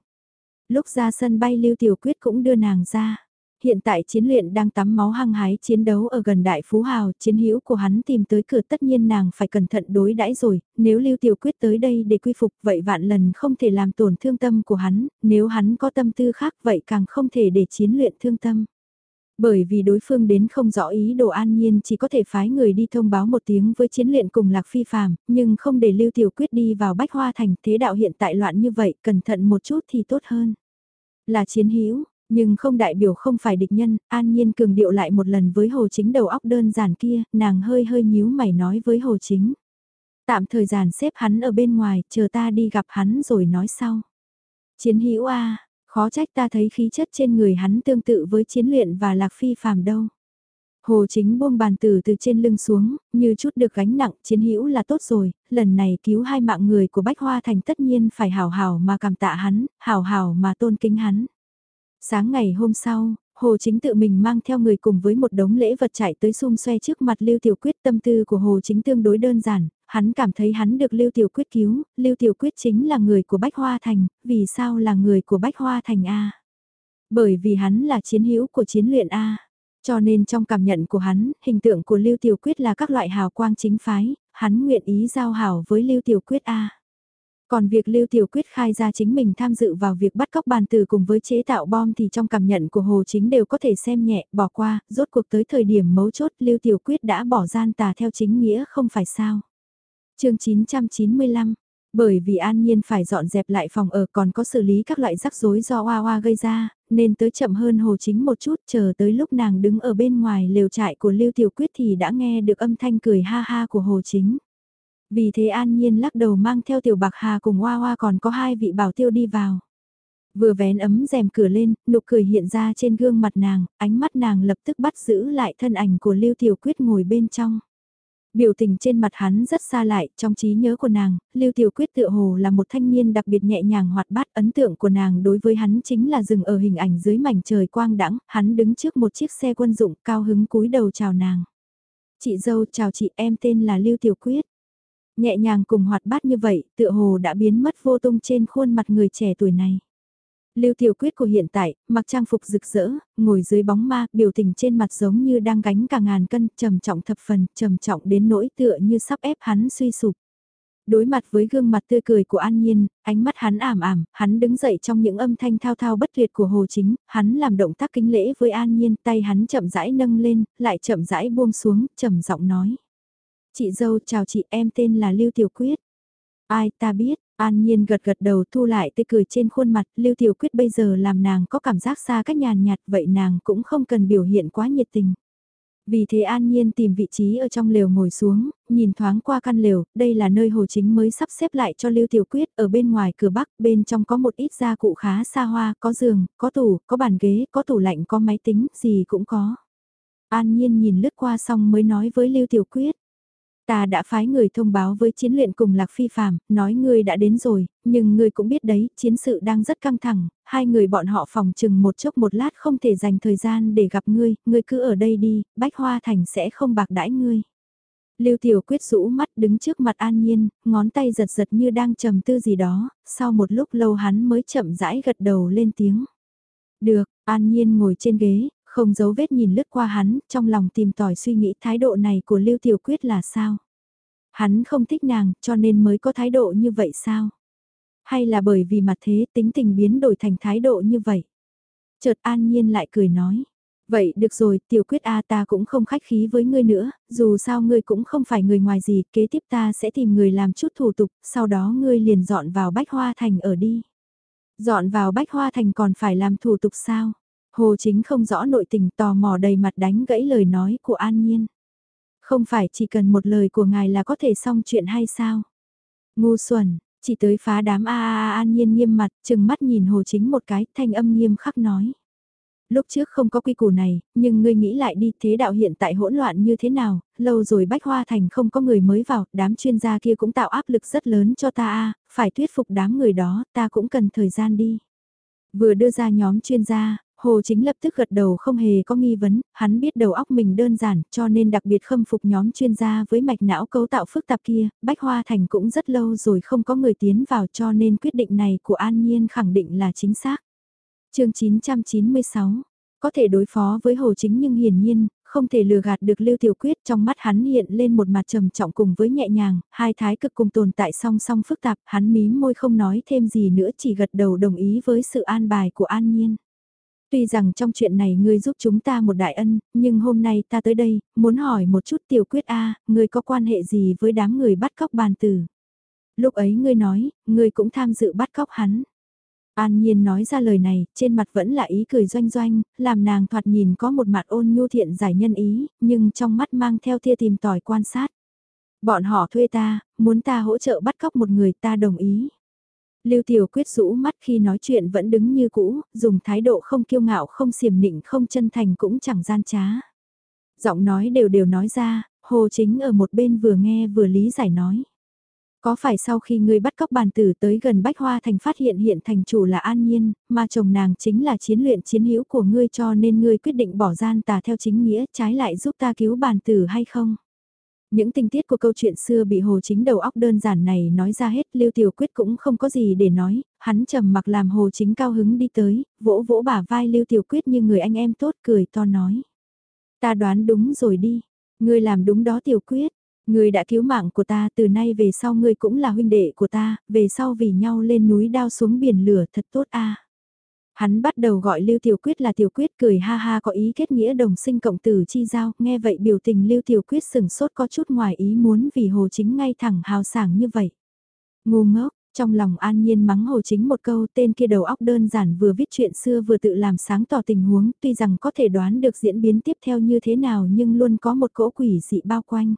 Lúc ra sân bay Lưu Tiểu Quyết cũng đưa nàng ra. Hiện tại chiến luyện đang tắm máu hăng hái chiến đấu ở gần đại phú hào, chiến hữu của hắn tìm tới cửa tất nhiên nàng phải cẩn thận đối đãi rồi, nếu Lưu Tiểu Quyết tới đây để quy phục vậy vạn lần không thể làm tổn thương tâm của hắn, nếu hắn có tâm tư khác vậy càng không thể để chiến luyện thương tâm. Bởi vì đối phương đến không rõ ý đồ an nhiên chỉ có thể phái người đi thông báo một tiếng với chiến luyện cùng Lạc Phi phàm nhưng không để Lưu Tiểu Quyết đi vào Bách Hoa Thành thế đạo hiện tại loạn như vậy, cẩn thận một chút thì tốt hơn. Là chiến hữu nhưng không đại biểu không phải địch nhân, an nhiên cường điệu lại một lần với hồ chính đầu óc đơn giản kia, nàng hơi hơi nhíu mày nói với hồ chính. Tạm thời giàn xếp hắn ở bên ngoài, chờ ta đi gặp hắn rồi nói sau. Chiến hữu a khó trách ta thấy khí chất trên người hắn tương tự với chiến luyện và lạc phi phàm đâu. Hồ chính buông bàn tử từ trên lưng xuống, như chút được gánh nặng, chiến hữu là tốt rồi, lần này cứu hai mạng người của Bách Hoa Thành tất nhiên phải hào hào mà cảm tạ hắn, hào hào mà tôn kính hắn. Sáng ngày hôm sau, Hồ Chính tự mình mang theo người cùng với một đống lễ vật chạy tới xung xoe trước mặt Lưu Tiểu Quyết tâm tư của Hồ Chính tương đối đơn giản, hắn cảm thấy hắn được Lưu Tiểu Quyết cứu, Lưu Tiểu Quyết chính là người của Bách Hoa Thành, vì sao là người của Bách Hoa Thành A? Bởi vì hắn là chiến hữu của chiến luyện A. Cho nên trong cảm nhận của hắn, hình tượng của Lưu Tiểu Quyết là các loại hào quang chính phái, hắn nguyện ý giao hảo với Lưu Tiểu Quyết A. Còn việc Lưu Tiểu Quyết khai ra chính mình tham dự vào việc bắt cóc bàn tử cùng với chế tạo bom thì trong cảm nhận của Hồ Chính đều có thể xem nhẹ, bỏ qua, rốt cuộc tới thời điểm mấu chốt Lưu Tiểu Quyết đã bỏ gian tà theo chính nghĩa không phải sao. chương 995 bởi vì an nhiên phải dọn dẹp lại phòng ở còn có xử lý các loại rắc rối do Hoa Hoa gây ra, nên tới chậm hơn Hồ Chính một chút chờ tới lúc nàng đứng ở bên ngoài lều trại của Lưu Tiểu Quyết thì đã nghe được âm thanh cười ha ha của Hồ Chính. Vì thế an nhiên lắc đầu mang theo Tiểu Bạc Hà cùng Hoa Hoa còn có hai vị bảo tiêu đi vào. Vừa vén ấm rèm cửa lên, nụ cười hiện ra trên gương mặt nàng, ánh mắt nàng lập tức bắt giữ lại thân ảnh của Lưu Tiểu Quyết ngồi bên trong. Biểu tình trên mặt hắn rất xa lại, trong trí nhớ của nàng, Lưu Tiểu Quyết tựa hồ là một thanh niên đặc biệt nhẹ nhàng hoạt bát, ấn tượng của nàng đối với hắn chính là dừng ở hình ảnh dưới mảnh trời quang đãng, hắn đứng trước một chiếc xe quân dụng, cao hứng cúi đầu chào nàng. Chị dâu chào chị em tên là Lưu Tiểu Quyết. Nhẹ nhàng cùng hoạt bát như vậy, tựa hồ đã biến mất vô tung trên khuôn mặt người trẻ tuổi này. Lưu Tiểu Quyết của hiện tại, mặc trang phục rực rỡ, ngồi dưới bóng ma, biểu tình trên mặt giống như đang gánh cả ngàn cân, trầm trọng thập phần, trầm trọng đến nỗi tựa như sắp ép hắn suy sụp. Đối mặt với gương mặt tươi cười của An Nhiên, ánh mắt hắn ảm ảm, hắn đứng dậy trong những âm thanh thao thao bất tuyệt của Hồ Chính, hắn làm động tác kính lễ với An Nhiên, tay hắn chậm rãi nâng lên, lại chậm rãi buông xuống, trầm giọng nói. Chị dâu chào chị em tên là Lưu Tiểu Quyết. Ai ta biết, An Nhiên gật gật đầu thu lại tươi cười trên khuôn mặt, Lưu Tiểu Quyết bây giờ làm nàng có cảm giác xa cách nhàn nhạt vậy nàng cũng không cần biểu hiện quá nhiệt tình. Vì thế An Nhiên tìm vị trí ở trong lều ngồi xuống, nhìn thoáng qua căn lều, đây là nơi Hồ Chính mới sắp xếp lại cho Lưu Tiểu Quyết, ở bên ngoài cửa bắc, bên trong có một ít gia cụ khá xa hoa, có giường, có tủ, có bàn ghế, có tủ lạnh, có máy tính, gì cũng có. An Nhiên nhìn lướt qua xong mới nói với Lưu Tiểu Quyết. Ta đã phái người thông báo với chiến luyện cùng Lạc Phi Phạm, nói ngươi đã đến rồi, nhưng ngươi cũng biết đấy, chiến sự đang rất căng thẳng, hai người bọn họ phòng chừng một chốc một lát không thể dành thời gian để gặp ngươi, ngươi cứ ở đây đi, Bách Hoa Thành sẽ không bạc đãi ngươi. Lưu Tiểu Quyết rũ mắt đứng trước mặt An Nhiên, ngón tay giật giật như đang trầm tư gì đó, sau một lúc lâu hắn mới chậm rãi gật đầu lên tiếng. Được, An Nhiên ngồi trên ghế, không giấu vết nhìn lướt qua hắn, trong lòng tìm tòi suy nghĩ thái độ này của Lưu Tiểu Quyết là sao? Hắn không thích nàng, cho nên mới có thái độ như vậy sao? Hay là bởi vì mặt thế tính tình biến đổi thành thái độ như vậy? Chợt an nhiên lại cười nói. Vậy được rồi, tiểu quyết A ta cũng không khách khí với ngươi nữa, dù sao ngươi cũng không phải người ngoài gì, kế tiếp ta sẽ tìm người làm chút thủ tục, sau đó ngươi liền dọn vào Bách Hoa Thành ở đi. Dọn vào Bách Hoa Thành còn phải làm thủ tục sao? Hồ chính không rõ nội tình tò mò đầy mặt đánh gãy lời nói của An Nhiên. Không phải chỉ cần một lời của ngài là có thể xong chuyện hay sao? Ngu xuẩn, chỉ tới phá đám a a An Nhiên nghiêm mặt, chừng mắt nhìn Hồ chính một cái, thanh âm nghiêm khắc nói. Lúc trước không có quy củ này, nhưng ngươi nghĩ lại đi thế đạo hiện tại hỗn loạn như thế nào, lâu rồi Bách Hoa Thành không có người mới vào, đám chuyên gia kia cũng tạo áp lực rất lớn cho ta a phải thuyết phục đám người đó, ta cũng cần thời gian đi. Vừa đưa ra nhóm chuyên gia, Hồ Chính lập tức gật đầu không hề có nghi vấn, hắn biết đầu óc mình đơn giản cho nên đặc biệt khâm phục nhóm chuyên gia với mạch não cấu tạo phức tạp kia, Bách Hoa Thành cũng rất lâu rồi không có người tiến vào cho nên quyết định này của An Nhiên khẳng định là chính xác. chương 996, có thể đối phó với Hồ Chính nhưng hiển nhiên, không thể lừa gạt được Lưu Tiểu Quyết trong mắt hắn hiện lên một mặt trầm trọng cùng với nhẹ nhàng, hai thái cực cùng tồn tại song song phức tạp, hắn mím môi không nói thêm gì nữa chỉ gật đầu đồng ý với sự an bài của An Nhiên. Tuy rằng trong chuyện này ngươi giúp chúng ta một đại ân, nhưng hôm nay ta tới đây, muốn hỏi một chút tiểu quyết A, ngươi có quan hệ gì với đám người bắt cóc bàn tử? Lúc ấy ngươi nói, ngươi cũng tham dự bắt cóc hắn. An Nhiên nói ra lời này, trên mặt vẫn là ý cười doanh doanh, làm nàng thoạt nhìn có một mặt ôn nhu thiện giải nhân ý, nhưng trong mắt mang theo thia tìm tòi quan sát. Bọn họ thuê ta, muốn ta hỗ trợ bắt cóc một người ta đồng ý. Lưu Tiểu Quyết rũ mắt khi nói chuyện vẫn đứng như cũ, dùng thái độ không kiêu ngạo không xiểm nịnh không chân thành cũng chẳng gian trá. Giọng nói đều đều nói ra, Hồ Chính ở một bên vừa nghe vừa lý giải nói. Có phải sau khi ngươi bắt cóc bàn tử tới gần Bách Hoa Thành phát hiện hiện thành chủ là An Nhiên, mà chồng nàng chính là chiến luyện chiến hữu của ngươi cho nên ngươi quyết định bỏ gian tà theo chính nghĩa trái lại giúp ta cứu bàn tử hay không? Những tình tiết của câu chuyện xưa bị Hồ Chính đầu óc đơn giản này nói ra hết, Lưu Tiểu Quyết cũng không có gì để nói, hắn trầm mặc làm Hồ Chính cao hứng đi tới, vỗ vỗ bả vai Lưu Tiểu Quyết như người anh em tốt cười to nói. Ta đoán đúng rồi đi, ngươi làm đúng đó Tiểu Quyết, ngươi đã cứu mạng của ta từ nay về sau ngươi cũng là huynh đệ của ta, về sau vì nhau lên núi đao xuống biển lửa thật tốt a. Hắn bắt đầu gọi Lưu Tiểu Quyết là Tiểu Quyết cười ha ha có ý kết nghĩa đồng sinh cộng tử chi giao, nghe vậy biểu tình Lưu Tiểu Quyết sừng sốt có chút ngoài ý muốn vì Hồ Chính ngay thẳng hào sảng như vậy. Ngu ngốc, trong lòng an nhiên mắng Hồ Chính một câu tên kia đầu óc đơn giản vừa viết chuyện xưa vừa tự làm sáng tỏ tình huống tuy rằng có thể đoán được diễn biến tiếp theo như thế nào nhưng luôn có một cỗ quỷ dị bao quanh.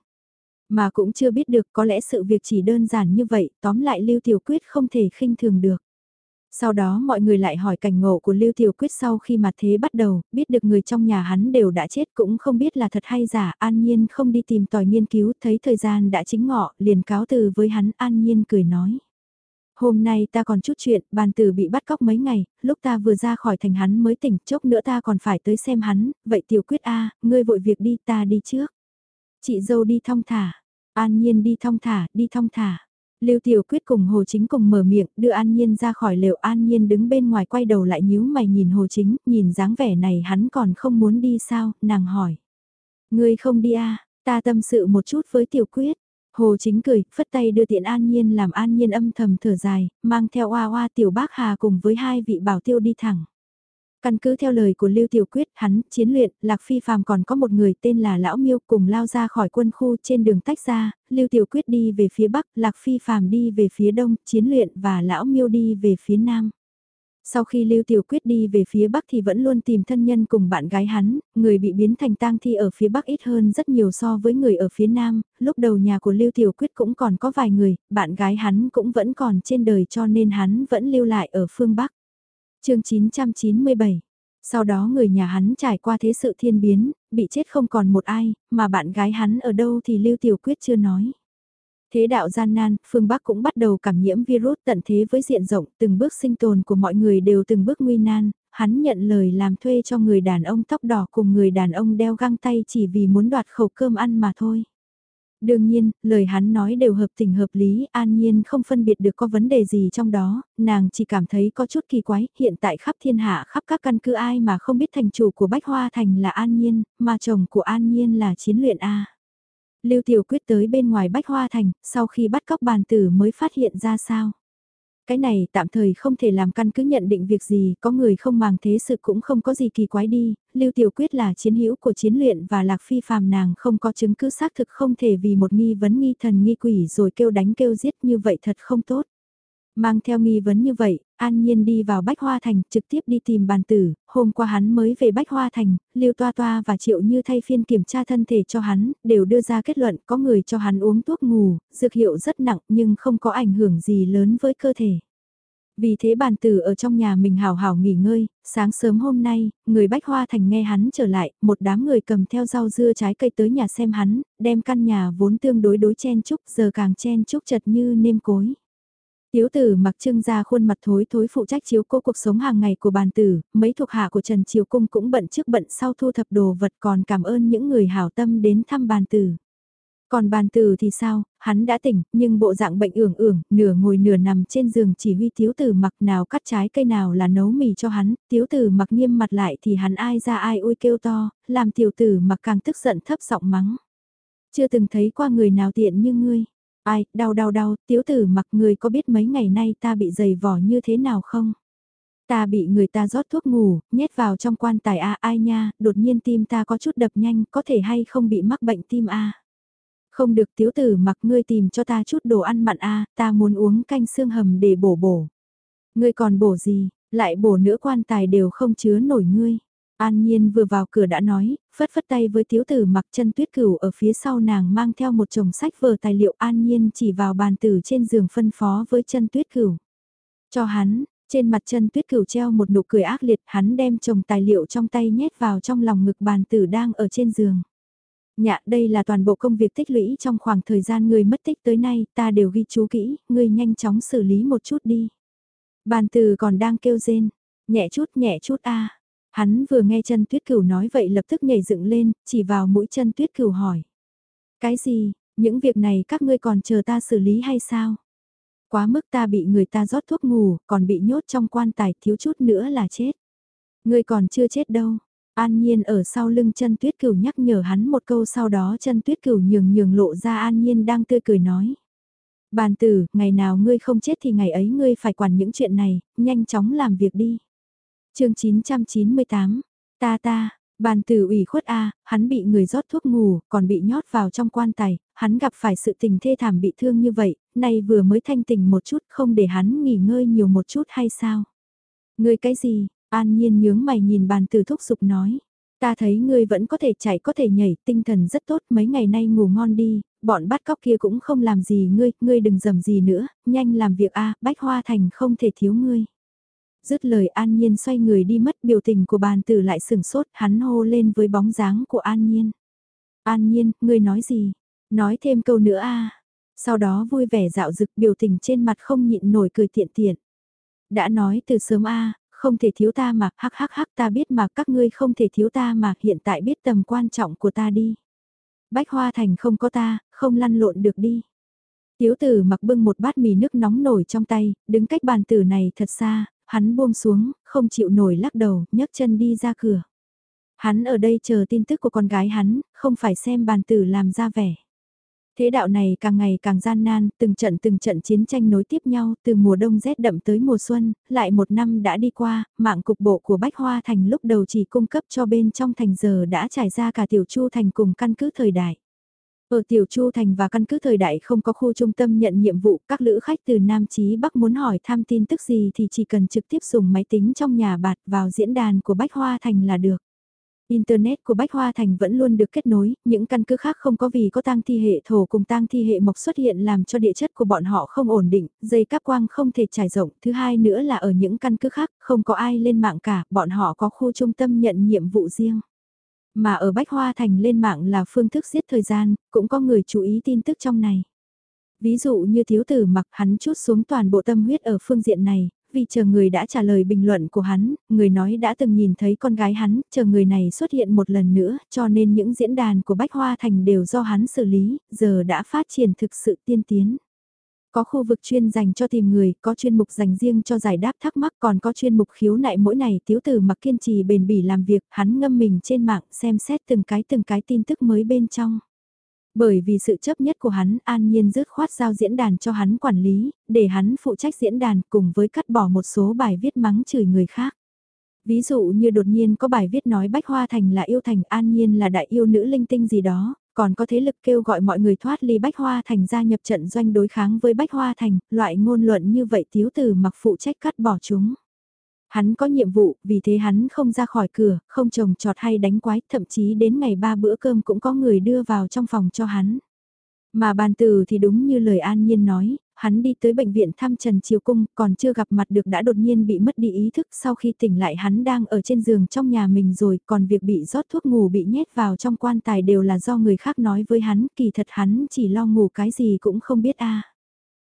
Mà cũng chưa biết được có lẽ sự việc chỉ đơn giản như vậy tóm lại Lưu Tiểu Quyết không thể khinh thường được. Sau đó mọi người lại hỏi cảnh ngộ của Lưu Tiểu Quyết sau khi mà thế bắt đầu, biết được người trong nhà hắn đều đã chết cũng không biết là thật hay giả, an nhiên không đi tìm tòi nghiên cứu, thấy thời gian đã chính ngọ, liền cáo từ với hắn, an nhiên cười nói. Hôm nay ta còn chút chuyện, bàn tử bị bắt cóc mấy ngày, lúc ta vừa ra khỏi thành hắn mới tỉnh, chốc nữa ta còn phải tới xem hắn, vậy Tiểu Quyết A, ngươi vội việc đi, ta đi trước. Chị dâu đi thong thả, an nhiên đi thong thả, đi thong thả. Lưu Tiểu Quyết cùng Hồ Chính cùng mở miệng, đưa An Nhiên ra khỏi lều An Nhiên đứng bên ngoài quay đầu lại nhíu mày nhìn Hồ Chính, nhìn dáng vẻ này hắn còn không muốn đi sao, nàng hỏi. Ngươi không đi à, ta tâm sự một chút với Tiểu Quyết. Hồ Chính cười, phất tay đưa tiện An Nhiên làm An Nhiên âm thầm thở dài, mang theo oa oa Tiểu Bác Hà cùng với hai vị bảo tiêu đi thẳng. Căn cứ theo lời của Lưu Tiểu Quyết, hắn, chiến luyện, Lạc Phi Phàm còn có một người tên là Lão Miêu cùng lao ra khỏi quân khu trên đường tách ra, Lưu Tiểu Quyết đi về phía Bắc, Lạc Phi Phàm đi về phía Đông, chiến luyện và Lão Miêu đi về phía Nam. Sau khi Lưu Tiểu Quyết đi về phía Bắc thì vẫn luôn tìm thân nhân cùng bạn gái hắn, người bị biến thành tang thi ở phía Bắc ít hơn rất nhiều so với người ở phía Nam, lúc đầu nhà của Lưu Tiểu Quyết cũng còn có vài người, bạn gái hắn cũng vẫn còn trên đời cho nên hắn vẫn lưu lại ở phương Bắc chương 997 Sau đó người nhà hắn trải qua thế sự thiên biến, bị chết không còn một ai, mà bạn gái hắn ở đâu thì Lưu Tiểu Quyết chưa nói. Thế đạo gian nan, phương Bắc cũng bắt đầu cảm nhiễm virus tận thế với diện rộng, từng bước sinh tồn của mọi người đều từng bước nguy nan, hắn nhận lời làm thuê cho người đàn ông tóc đỏ cùng người đàn ông đeo găng tay chỉ vì muốn đoạt khẩu cơm ăn mà thôi. Đương nhiên, lời hắn nói đều hợp tình hợp lý, an nhiên không phân biệt được có vấn đề gì trong đó, nàng chỉ cảm thấy có chút kỳ quái, hiện tại khắp thiên hạ khắp các căn cứ ai mà không biết thành chủ của Bách Hoa Thành là an nhiên, mà chồng của an nhiên là chiến luyện A. Lưu Tiểu Quyết tới bên ngoài Bách Hoa Thành, sau khi bắt cóc bàn tử mới phát hiện ra sao. Cái này tạm thời không thể làm căn cứ nhận định việc gì, có người không màng thế sự cũng không có gì kỳ quái đi, Lưu Tiểu Quyết là chiến hữu của chiến luyện và Lạc Phi phàm nàng không có chứng cứ xác thực không thể vì một nghi vấn nghi thần nghi quỷ rồi kêu đánh kêu giết như vậy thật không tốt. Mang theo nghi vấn như vậy, An Nhiên đi vào Bách Hoa Thành, trực tiếp đi tìm bàn tử, hôm qua hắn mới về Bách Hoa Thành, Lưu Toa Toa và Triệu Như thay phiên kiểm tra thân thể cho hắn, đều đưa ra kết luận có người cho hắn uống thuốc ngủ, dược hiệu rất nặng nhưng không có ảnh hưởng gì lớn với cơ thể. Vì thế bàn tử ở trong nhà mình hào hào nghỉ ngơi, sáng sớm hôm nay, người Bách Hoa Thành nghe hắn trở lại, một đám người cầm theo rau dưa trái cây tới nhà xem hắn, đem căn nhà vốn tương đối đối chen chúc giờ càng chen chúc chật như nêm cối. Tiếu tử mặc trưng ra khuôn mặt thối thối phụ trách chiếu cố cuộc sống hàng ngày của bàn tử, mấy thuộc hạ của Trần Triều Cung cũng bận trước bận sau thu thập đồ vật còn cảm ơn những người hảo tâm đến thăm bàn tử. Còn bàn tử thì sao, hắn đã tỉnh, nhưng bộ dạng bệnh ưởng ưởng, nửa ngồi nửa nằm trên giường chỉ huy tiếu tử mặc nào cắt trái cây nào là nấu mì cho hắn, tiếu tử mặc nghiêm mặt lại thì hắn ai ra ai ui kêu to, làm tiểu tử mặc càng tức giận thấp giọng mắng. Chưa từng thấy qua người nào tiện như ngươi. Ai, đau đau đau, tiểu tử mặc người có biết mấy ngày nay ta bị dày vỏ như thế nào không? Ta bị người ta rót thuốc ngủ, nhét vào trong quan tài a ai nha, đột nhiên tim ta có chút đập nhanh, có thể hay không bị mắc bệnh tim a Không được tiểu tử mặc ngươi tìm cho ta chút đồ ăn mặn a ta muốn uống canh xương hầm để bổ bổ. Ngươi còn bổ gì, lại bổ nữa quan tài đều không chứa nổi ngươi. An Nhiên vừa vào cửa đã nói, phất phất tay với tiếu tử mặc chân tuyết cửu ở phía sau nàng mang theo một chồng sách vở tài liệu An Nhiên chỉ vào bàn tử trên giường phân phó với chân tuyết cửu. Cho hắn, trên mặt chân tuyết cửu treo một nụ cười ác liệt hắn đem chồng tài liệu trong tay nhét vào trong lòng ngực bàn tử đang ở trên giường. Nhạ đây là toàn bộ công việc tích lũy trong khoảng thời gian người mất tích tới nay ta đều ghi chú kỹ, ngươi nhanh chóng xử lý một chút đi. Bàn tử còn đang kêu rên, nhẹ chút nhẹ chút a Hắn vừa nghe chân tuyết cửu nói vậy lập tức nhảy dựng lên, chỉ vào mũi chân tuyết cửu hỏi. Cái gì, những việc này các ngươi còn chờ ta xử lý hay sao? Quá mức ta bị người ta rót thuốc ngủ, còn bị nhốt trong quan tài thiếu chút nữa là chết. Ngươi còn chưa chết đâu. An Nhiên ở sau lưng chân tuyết cửu nhắc nhở hắn một câu sau đó chân tuyết cửu nhường nhường lộ ra An Nhiên đang tươi cười nói. Bàn tử, ngày nào ngươi không chết thì ngày ấy ngươi phải quản những chuyện này, nhanh chóng làm việc đi chương 998, ta ta, bàn tử ủy khuất A, hắn bị người rót thuốc ngủ, còn bị nhót vào trong quan tài, hắn gặp phải sự tình thê thảm bị thương như vậy, nay vừa mới thanh tình một chút không để hắn nghỉ ngơi nhiều một chút hay sao? Ngươi cái gì? An nhiên nhướng mày nhìn bàn tử thúc giục nói. Ta thấy ngươi vẫn có thể chạy có thể nhảy, tinh thần rất tốt, mấy ngày nay ngủ ngon đi, bọn bắt cóc kia cũng không làm gì ngươi, ngươi đừng dầm gì nữa, nhanh làm việc a bách hoa thành không thể thiếu ngươi. Dứt lời An Nhiên xoay người đi mất biểu tình của bàn tử lại sửng sốt, hắn hô lên với bóng dáng của An Nhiên. An Nhiên, ngươi nói gì? Nói thêm câu nữa a Sau đó vui vẻ dạo dực biểu tình trên mặt không nhịn nổi cười tiện tiện. Đã nói từ sớm a không thể thiếu ta mà, hắc hắc hắc ta biết mà các ngươi không thể thiếu ta mà hiện tại biết tầm quan trọng của ta đi. Bách Hoa Thành không có ta, không lăn lộn được đi. Tiếu tử mặc bưng một bát mì nước nóng nổi trong tay, đứng cách bàn tử này thật xa, hắn buông xuống, không chịu nổi lắc đầu, nhấc chân đi ra cửa. Hắn ở đây chờ tin tức của con gái hắn, không phải xem bàn tử làm ra vẻ. Thế đạo này càng ngày càng gian nan, từng trận từng trận chiến tranh nối tiếp nhau, từ mùa đông rét đậm tới mùa xuân, lại một năm đã đi qua, mạng cục bộ của Bách Hoa Thành lúc đầu chỉ cung cấp cho bên trong thành giờ đã trải ra cả tiểu chu thành cùng căn cứ thời đại. Ở Tiểu Chu Thành và căn cứ thời đại không có khu trung tâm nhận nhiệm vụ, các lữ khách từ Nam Chí Bắc muốn hỏi thăm tin tức gì thì chỉ cần trực tiếp dùng máy tính trong nhà bạt vào diễn đàn của Bách Hoa Thành là được. Internet của Bách Hoa Thành vẫn luôn được kết nối, những căn cứ khác không có vì có tang thi hệ thổ cùng tang thi hệ mộc xuất hiện làm cho địa chất của bọn họ không ổn định, dây cáp quang không thể trải rộng. Thứ hai nữa là ở những căn cứ khác không có ai lên mạng cả, bọn họ có khu trung tâm nhận nhiệm vụ riêng. Mà ở Bách Hoa Thành lên mạng là phương thức giết thời gian, cũng có người chú ý tin tức trong này. Ví dụ như thiếu tử mặc hắn chút xuống toàn bộ tâm huyết ở phương diện này, vì chờ người đã trả lời bình luận của hắn, người nói đã từng nhìn thấy con gái hắn, chờ người này xuất hiện một lần nữa, cho nên những diễn đàn của Bách Hoa Thành đều do hắn xử lý, giờ đã phát triển thực sự tiên tiến. Có khu vực chuyên dành cho tìm người, có chuyên mục dành riêng cho giải đáp thắc mắc còn có chuyên mục khiếu nại mỗi ngày tiếu tử mặc kiên trì bền bỉ làm việc, hắn ngâm mình trên mạng xem xét từng cái từng cái tin tức mới bên trong. Bởi vì sự chấp nhất của hắn, an nhiên dứt khoát giao diễn đàn cho hắn quản lý, để hắn phụ trách diễn đàn cùng với cắt bỏ một số bài viết mắng chửi người khác. Ví dụ như đột nhiên có bài viết nói Bách Hoa Thành là yêu thành an nhiên là đại yêu nữ linh tinh gì đó, còn có thế lực kêu gọi mọi người thoát ly Bách Hoa Thành gia nhập trận doanh đối kháng với Bách Hoa Thành, loại ngôn luận như vậy thiếu tử mặc phụ trách cắt bỏ chúng. Hắn có nhiệm vụ, vì thế hắn không ra khỏi cửa, không trồng trọt hay đánh quái, thậm chí đến ngày ba bữa cơm cũng có người đưa vào trong phòng cho hắn. Mà bàn từ thì đúng như lời An Nhiên nói, hắn đi tới bệnh viện thăm Trần Triều Cung, còn chưa gặp mặt được đã đột nhiên bị mất đi ý thức sau khi tỉnh lại hắn đang ở trên giường trong nhà mình rồi, còn việc bị rót thuốc ngủ bị nhét vào trong quan tài đều là do người khác nói với hắn, kỳ thật hắn chỉ lo ngủ cái gì cũng không biết a.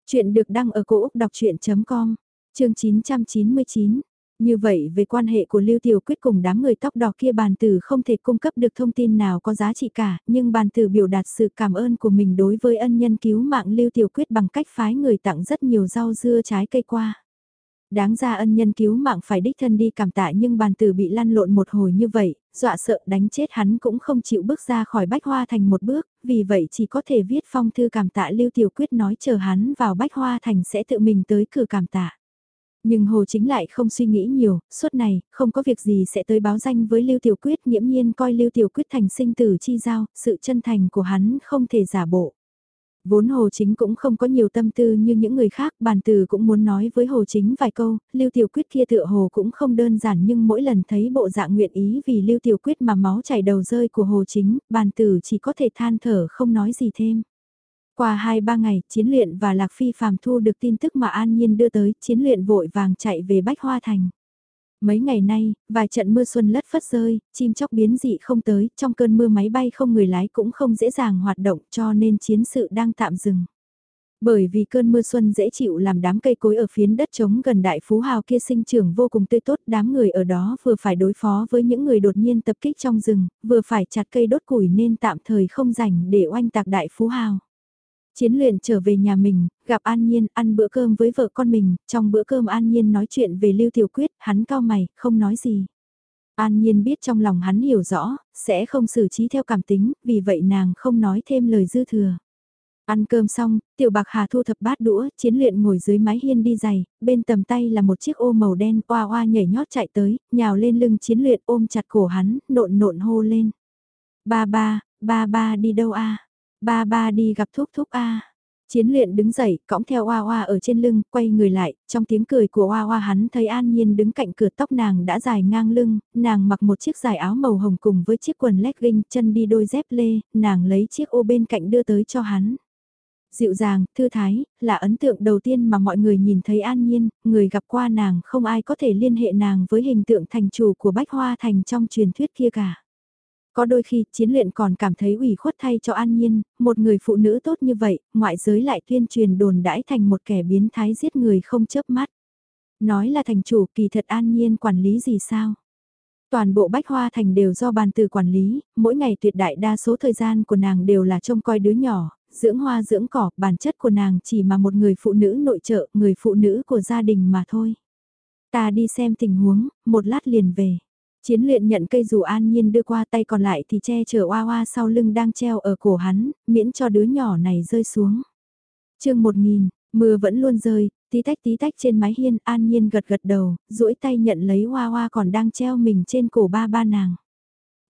Chuyện được đăng ở cổ Úc đọc chuyện.com, chương 999. Như vậy về quan hệ của Lưu Tiểu Quyết cùng đám người tóc đỏ kia bàn tử không thể cung cấp được thông tin nào có giá trị cả, nhưng bàn tử biểu đạt sự cảm ơn của mình đối với ân nhân cứu mạng Lưu Tiểu Quyết bằng cách phái người tặng rất nhiều rau dưa trái cây qua. Đáng ra ân nhân cứu mạng phải đích thân đi cảm tạ nhưng bàn tử bị lăn lộn một hồi như vậy, dọa sợ đánh chết hắn cũng không chịu bước ra khỏi bách hoa thành một bước, vì vậy chỉ có thể viết phong thư cảm tạ Lưu Tiểu Quyết nói chờ hắn vào bách hoa thành sẽ tự mình tới cửa cảm tạ. Nhưng Hồ Chính lại không suy nghĩ nhiều, suốt này, không có việc gì sẽ tới báo danh với Lưu Tiểu Quyết, nghiễm nhiên coi Lưu Tiểu Quyết thành sinh tử chi giao, sự chân thành của hắn không thể giả bộ. Vốn Hồ Chính cũng không có nhiều tâm tư như những người khác, bàn từ cũng muốn nói với Hồ Chính vài câu, Lưu Tiểu Quyết kia tựa hồ cũng không đơn giản nhưng mỗi lần thấy bộ dạng nguyện ý vì Lưu Tiểu Quyết mà máu chảy đầu rơi của Hồ Chính, bàn từ chỉ có thể than thở không nói gì thêm. Qua 2-3 ngày, chiến luyện và Lạc Phi phàm thu được tin tức mà An Nhiên đưa tới, chiến luyện vội vàng chạy về Bách Hoa Thành. Mấy ngày nay, vài trận mưa xuân lất phất rơi, chim chóc biến dị không tới, trong cơn mưa máy bay không người lái cũng không dễ dàng hoạt động cho nên chiến sự đang tạm dừng. Bởi vì cơn mưa xuân dễ chịu làm đám cây cối ở phiến đất trống gần đại phú hào kia sinh trưởng vô cùng tươi tốt, đám người ở đó vừa phải đối phó với những người đột nhiên tập kích trong rừng, vừa phải chặt cây đốt củi nên tạm thời không rảnh để oanh tạc đại phú hào. Chiến luyện trở về nhà mình, gặp An Nhiên, ăn bữa cơm với vợ con mình, trong bữa cơm An Nhiên nói chuyện về Lưu Tiểu Quyết, hắn cao mày, không nói gì. An Nhiên biết trong lòng hắn hiểu rõ, sẽ không xử trí theo cảm tính, vì vậy nàng không nói thêm lời dư thừa. Ăn cơm xong, tiểu bạc hà thu thập bát đũa, chiến luyện ngồi dưới mái hiên đi giày, bên tầm tay là một chiếc ô màu đen, oa oa nhảy nhót chạy tới, nhào lên lưng chiến luyện ôm chặt cổ hắn, nộn nộn hô lên. Ba ba, ba ba đi đâu a? Ba ba đi gặp thúc thúc a. Chiến luyện đứng dậy, cõng theo Hoa Hoa ở trên lưng, quay người lại, trong tiếng cười của Hoa Hoa hắn thấy An Nhiên đứng cạnh cửa tóc nàng đã dài ngang lưng, nàng mặc một chiếc dài áo màu hồng cùng với chiếc quần legging, chân đi đôi dép lê, nàng lấy chiếc ô bên cạnh đưa tới cho hắn. Dịu dàng, thư thái, là ấn tượng đầu tiên mà mọi người nhìn thấy An Nhiên, người gặp qua nàng không ai có thể liên hệ nàng với hình tượng thành chủ của Bách Hoa Thành trong truyền thuyết kia cả. Có đôi khi chiến luyện còn cảm thấy ủy khuất thay cho An Nhiên, một người phụ nữ tốt như vậy, ngoại giới lại tuyên truyền đồn đãi thành một kẻ biến thái giết người không chớp mắt. Nói là thành chủ kỳ thật An Nhiên quản lý gì sao? Toàn bộ bách hoa thành đều do bàn từ quản lý, mỗi ngày tuyệt đại đa số thời gian của nàng đều là trông coi đứa nhỏ, dưỡng hoa dưỡng cỏ, bản chất của nàng chỉ mà một người phụ nữ nội trợ, người phụ nữ của gia đình mà thôi. Ta đi xem tình huống, một lát liền về. Chiến luyện nhận cây dù an nhiên đưa qua tay còn lại thì che chở oa oa sau lưng đang treo ở cổ hắn, miễn cho đứa nhỏ này rơi xuống. chương 1000, mưa vẫn luôn rơi, tí tách tí tách trên mái hiên an nhiên gật gật đầu, duỗi tay nhận lấy hoa hoa còn đang treo mình trên cổ ba ba nàng.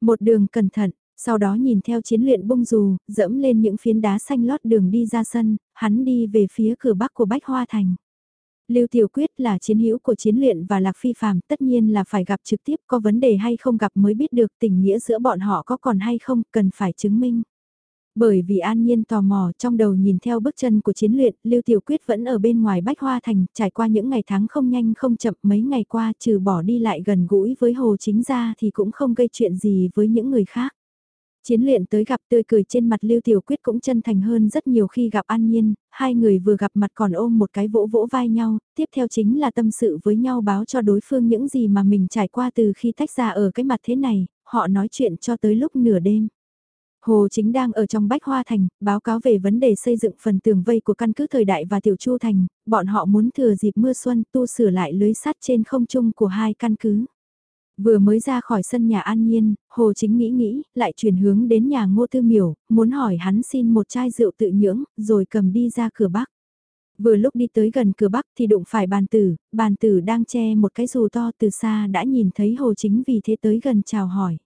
Một đường cẩn thận, sau đó nhìn theo chiến luyện bông dù, dẫm lên những phiến đá xanh lót đường đi ra sân, hắn đi về phía cửa bắc của Bách Hoa Thành. Lưu Tiểu Quyết là chiến hữu của chiến luyện và Lạc Phi Phạm, tất nhiên là phải gặp trực tiếp có vấn đề hay không gặp mới biết được tình nghĩa giữa bọn họ có còn hay không, cần phải chứng minh. Bởi vì an nhiên tò mò trong đầu nhìn theo bước chân của chiến luyện, Lưu Tiểu Quyết vẫn ở bên ngoài Bách Hoa Thành, trải qua những ngày tháng không nhanh không chậm mấy ngày qua trừ bỏ đi lại gần gũi với Hồ Chính ra thì cũng không gây chuyện gì với những người khác. Chiến luyện tới gặp tươi cười trên mặt Lưu Tiểu Quyết cũng chân thành hơn rất nhiều khi gặp An Nhiên, hai người vừa gặp mặt còn ôm một cái vỗ vỗ vai nhau, tiếp theo chính là tâm sự với nhau báo cho đối phương những gì mà mình trải qua từ khi tách ra ở cái mặt thế này, họ nói chuyện cho tới lúc nửa đêm. Hồ Chính đang ở trong Bách Hoa Thành, báo cáo về vấn đề xây dựng phần tường vây của căn cứ thời đại và Tiểu Chu Thành, bọn họ muốn thừa dịp mưa xuân tu sửa lại lưới sắt trên không trung của hai căn cứ. Vừa mới ra khỏi sân nhà An Nhiên, Hồ Chính nghĩ nghĩ, lại chuyển hướng đến nhà Ngô Tư Miểu, muốn hỏi hắn xin một chai rượu tự nhưỡng, rồi cầm đi ra cửa bắc. Vừa lúc đi tới gần cửa bắc thì đụng phải bàn tử, bàn tử đang che một cái dù to từ xa đã nhìn thấy Hồ Chính vì thế tới gần chào hỏi.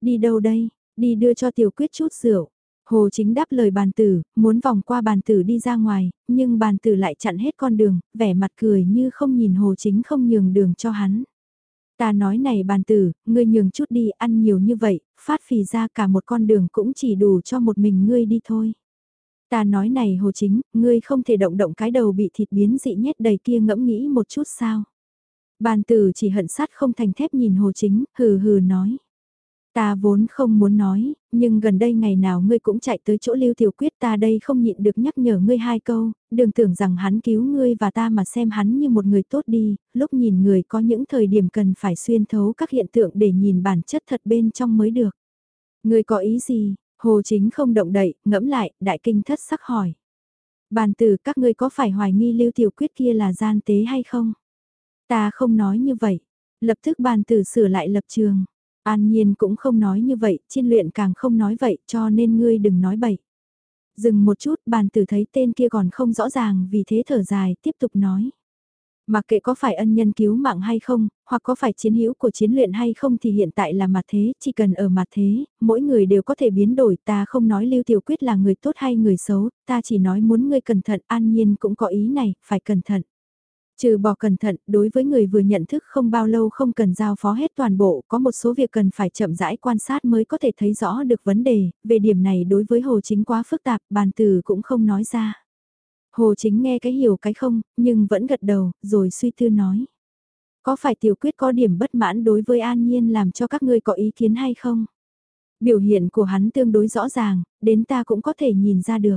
Đi đâu đây, đi đưa cho tiểu quyết chút rượu. Hồ Chính đáp lời bàn tử, muốn vòng qua bàn tử đi ra ngoài, nhưng bàn tử lại chặn hết con đường, vẻ mặt cười như không nhìn Hồ Chính không nhường đường cho hắn. Ta nói này bàn tử, ngươi nhường chút đi ăn nhiều như vậy, phát phì ra cả một con đường cũng chỉ đủ cho một mình ngươi đi thôi. Ta nói này hồ chính, ngươi không thể động động cái đầu bị thịt biến dị nhét đầy kia ngẫm nghĩ một chút sao. Bàn tử chỉ hận sát không thành thép nhìn hồ chính, hừ hừ nói. Ta vốn không muốn nói, nhưng gần đây ngày nào ngươi cũng chạy tới chỗ lưu tiểu quyết ta đây không nhịn được nhắc nhở ngươi hai câu, đừng tưởng rằng hắn cứu ngươi và ta mà xem hắn như một người tốt đi, lúc nhìn người có những thời điểm cần phải xuyên thấu các hiện tượng để nhìn bản chất thật bên trong mới được. Ngươi có ý gì? Hồ chính không động đậy, ngẫm lại, đại kinh thất sắc hỏi. Bàn tử các ngươi có phải hoài nghi lưu tiểu quyết kia là gian tế hay không? Ta không nói như vậy. Lập tức bàn tử sửa lại lập trường. An Nhiên cũng không nói như vậy, chiên luyện càng không nói vậy, cho nên ngươi đừng nói bậy. Dừng một chút, bàn tử thấy tên kia còn không rõ ràng vì thế thở dài, tiếp tục nói. Mặc kệ có phải ân nhân cứu mạng hay không, hoặc có phải chiến hữu của chiến luyện hay không thì hiện tại là mặt thế, chỉ cần ở mặt thế, mỗi người đều có thể biến đổi, ta không nói Lưu Tiểu Quyết là người tốt hay người xấu, ta chỉ nói muốn ngươi cẩn thận, an nhiên cũng có ý này, phải cẩn thận. Trừ bỏ cẩn thận, đối với người vừa nhận thức không bao lâu không cần giao phó hết toàn bộ, có một số việc cần phải chậm rãi quan sát mới có thể thấy rõ được vấn đề, về điểm này đối với Hồ Chính quá phức tạp, bàn từ cũng không nói ra. Hồ Chính nghe cái hiểu cái không, nhưng vẫn gật đầu, rồi suy tư nói. Có phải tiểu quyết có điểm bất mãn đối với An Nhiên làm cho các ngươi có ý kiến hay không? Biểu hiện của hắn tương đối rõ ràng, đến ta cũng có thể nhìn ra được.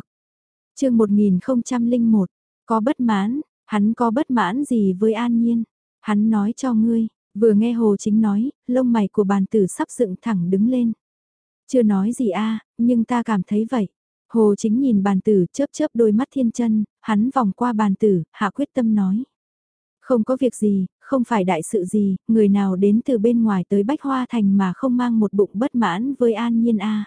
chương 1001, có bất mãn, hắn có bất mãn gì với An Nhiên? Hắn nói cho ngươi, vừa nghe Hồ Chính nói, lông mày của bàn tử sắp dựng thẳng đứng lên. Chưa nói gì a nhưng ta cảm thấy vậy. Hồ chính nhìn bàn tử chớp chớp đôi mắt thiên chân, hắn vòng qua bàn tử, hạ quyết tâm nói. Không có việc gì, không phải đại sự gì, người nào đến từ bên ngoài tới Bách Hoa Thành mà không mang một bụng bất mãn với an nhiên a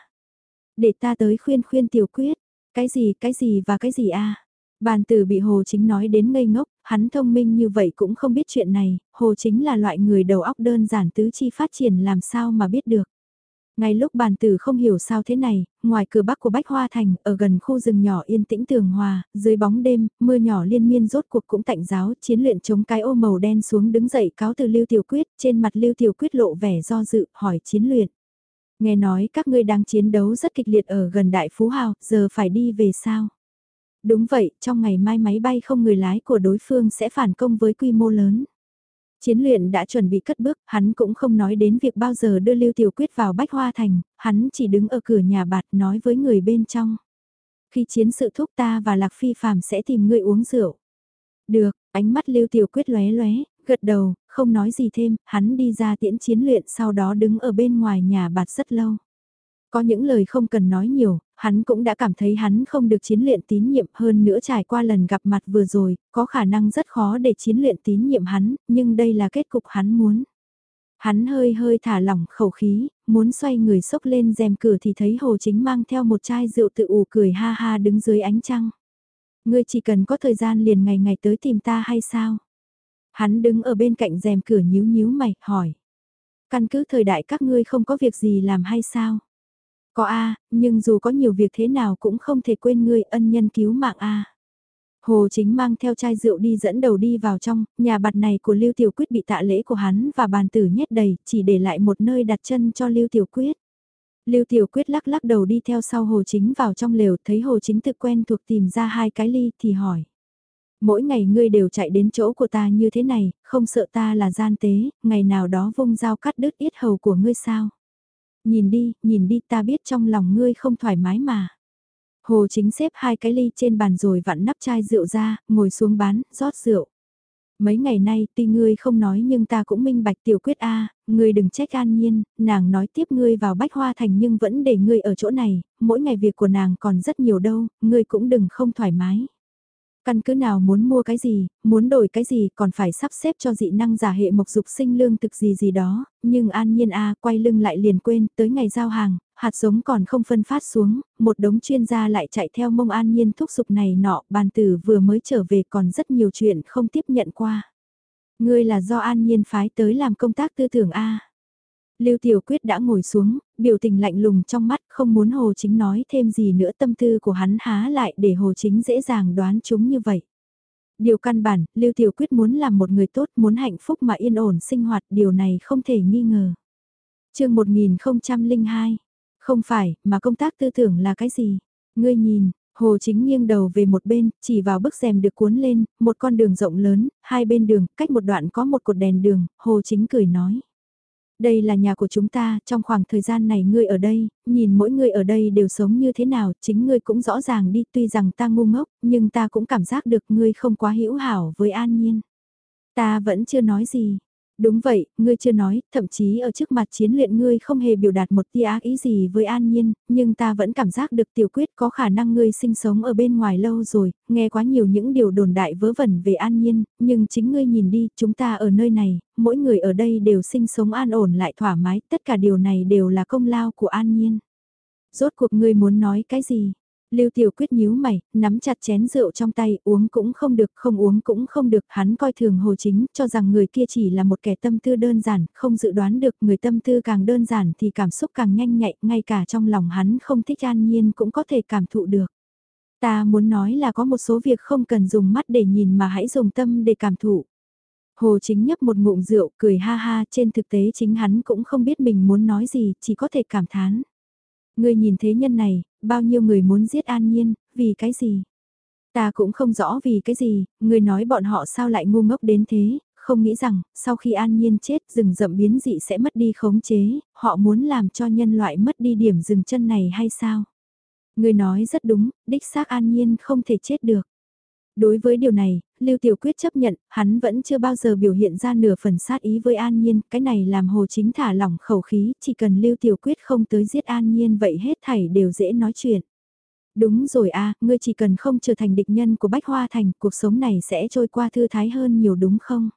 Để ta tới khuyên khuyên tiểu quyết, cái gì, cái gì và cái gì a Bàn tử bị Hồ Chính nói đến ngây ngốc, hắn thông minh như vậy cũng không biết chuyện này, Hồ Chính là loại người đầu óc đơn giản tứ chi phát triển làm sao mà biết được. Ngay lúc bàn tử không hiểu sao thế này, ngoài cửa bắc của Bách Hoa Thành, ở gần khu rừng nhỏ yên tĩnh tường hòa, dưới bóng đêm, mưa nhỏ liên miên rốt cuộc cũng tạnh giáo, chiến luyện chống cái ô màu đen xuống đứng dậy cáo từ Lưu Tiểu Quyết, trên mặt Lưu Tiểu Quyết lộ vẻ do dự, hỏi chiến luyện. Nghe nói các ngươi đang chiến đấu rất kịch liệt ở gần Đại Phú Hào, giờ phải đi về sao? Đúng vậy, trong ngày mai máy bay không người lái của đối phương sẽ phản công với quy mô lớn. Chiến luyện đã chuẩn bị cất bước, hắn cũng không nói đến việc bao giờ đưa Lưu Tiểu Quyết vào Bách Hoa Thành, hắn chỉ đứng ở cửa nhà bạt nói với người bên trong. Khi chiến sự thúc ta và Lạc Phi Phạm sẽ tìm người uống rượu. Được, ánh mắt Lưu Tiểu Quyết lóe lóe, gật đầu, không nói gì thêm, hắn đi ra tiễn chiến luyện sau đó đứng ở bên ngoài nhà bạt rất lâu. Có những lời không cần nói nhiều, hắn cũng đã cảm thấy hắn không được chiến luyện tín nhiệm hơn nữa trải qua lần gặp mặt vừa rồi, có khả năng rất khó để chiến luyện tín nhiệm hắn, nhưng đây là kết cục hắn muốn. Hắn hơi hơi thả lỏng khẩu khí, muốn xoay người sốc lên rèm cửa thì thấy Hồ Chính mang theo một chai rượu tự ủ cười ha ha đứng dưới ánh trăng. Ngươi chỉ cần có thời gian liền ngày ngày tới tìm ta hay sao? Hắn đứng ở bên cạnh rèm cửa nhíu nhíu mày, hỏi. Căn cứ thời đại các ngươi không có việc gì làm hay sao? Có A, nhưng dù có nhiều việc thế nào cũng không thể quên ngươi ân nhân cứu mạng A. Hồ chính mang theo chai rượu đi dẫn đầu đi vào trong, nhà bạt này của Lưu Tiểu Quyết bị tạ lễ của hắn và bàn tử nhét đầy, chỉ để lại một nơi đặt chân cho Lưu Tiểu Quyết. Lưu Tiểu Quyết lắc lắc đầu đi theo sau Hồ Chính vào trong lều, thấy Hồ Chính tự quen thuộc tìm ra hai cái ly thì hỏi. Mỗi ngày ngươi đều chạy đến chỗ của ta như thế này, không sợ ta là gian tế, ngày nào đó vung dao cắt đứt yết hầu của ngươi sao? Nhìn đi, nhìn đi ta biết trong lòng ngươi không thoải mái mà. Hồ chính xếp hai cái ly trên bàn rồi vặn nắp chai rượu ra, ngồi xuống bán, rót rượu. Mấy ngày nay tuy ngươi không nói nhưng ta cũng minh bạch tiểu quyết A, ngươi đừng trách an nhiên, nàng nói tiếp ngươi vào bách hoa thành nhưng vẫn để ngươi ở chỗ này, mỗi ngày việc của nàng còn rất nhiều đâu, ngươi cũng đừng không thoải mái. Căn cứ nào muốn mua cái gì, muốn đổi cái gì còn phải sắp xếp cho dị năng giả hệ mộc dục sinh lương thực gì gì đó, nhưng an nhiên A quay lưng lại liền quên tới ngày giao hàng, hạt giống còn không phân phát xuống, một đống chuyên gia lại chạy theo mông an nhiên thúc giục này nọ, bàn tử vừa mới trở về còn rất nhiều chuyện không tiếp nhận qua. Ngươi là do an nhiên phái tới làm công tác tư tưởng A. Lưu Tiểu Quyết đã ngồi xuống, biểu tình lạnh lùng trong mắt, không muốn Hồ Chính nói thêm gì nữa tâm tư của hắn há lại để Hồ Chính dễ dàng đoán chúng như vậy. Điều căn bản, Lưu Tiểu Quyết muốn làm một người tốt, muốn hạnh phúc mà yên ổn sinh hoạt, điều này không thể nghi ngờ. chương 1002, không phải, mà công tác tư tưởng là cái gì? Ngươi nhìn, Hồ Chính nghiêng đầu về một bên, chỉ vào bức rèm được cuốn lên, một con đường rộng lớn, hai bên đường, cách một đoạn có một cột đèn đường, Hồ Chính cười nói. Đây là nhà của chúng ta, trong khoảng thời gian này ngươi ở đây, nhìn mỗi người ở đây đều sống như thế nào, chính ngươi cũng rõ ràng đi, tuy rằng ta ngu ngốc, nhưng ta cũng cảm giác được ngươi không quá hữu hảo với an nhiên. Ta vẫn chưa nói gì, Đúng vậy, ngươi chưa nói, thậm chí ở trước mặt chiến luyện ngươi không hề biểu đạt một tia ác ý gì với an nhiên, nhưng ta vẫn cảm giác được tiểu quyết có khả năng ngươi sinh sống ở bên ngoài lâu rồi, nghe quá nhiều những điều đồn đại vớ vẩn về an nhiên, nhưng chính ngươi nhìn đi, chúng ta ở nơi này, mỗi người ở đây đều sinh sống an ổn lại thoải mái, tất cả điều này đều là công lao của an nhiên. Rốt cuộc ngươi muốn nói cái gì? Lưu Tiểu Quyết nhíu mày, nắm chặt chén rượu trong tay, uống cũng không được, không uống cũng không được, hắn coi thường Hồ Chính, cho rằng người kia chỉ là một kẻ tâm tư đơn giản, không dự đoán được người tâm tư càng đơn giản thì cảm xúc càng nhanh nhạy, ngay cả trong lòng hắn không thích an nhiên cũng có thể cảm thụ được. Ta muốn nói là có một số việc không cần dùng mắt để nhìn mà hãy dùng tâm để cảm thụ. Hồ Chính nhấp một ngụm rượu, cười ha ha, trên thực tế chính hắn cũng không biết mình muốn nói gì, chỉ có thể cảm thán. Ngươi nhìn thế nhân này, bao nhiêu người muốn giết an nhiên, vì cái gì? Ta cũng không rõ vì cái gì, ngươi nói bọn họ sao lại ngu ngốc đến thế, không nghĩ rằng, sau khi an nhiên chết rừng rậm biến dị sẽ mất đi khống chế, họ muốn làm cho nhân loại mất đi điểm dừng chân này hay sao? Ngươi nói rất đúng, đích xác an nhiên không thể chết được. Đối với điều này, Lưu Tiểu Quyết chấp nhận, hắn vẫn chưa bao giờ biểu hiện ra nửa phần sát ý với An Nhiên, cái này làm Hồ Chính thả lỏng khẩu khí, chỉ cần Lưu Tiểu Quyết không tới giết An Nhiên vậy hết thảy đều dễ nói chuyện. Đúng rồi a, ngươi chỉ cần không trở thành địch nhân của Bách Hoa Thành, cuộc sống này sẽ trôi qua thư thái hơn nhiều đúng không?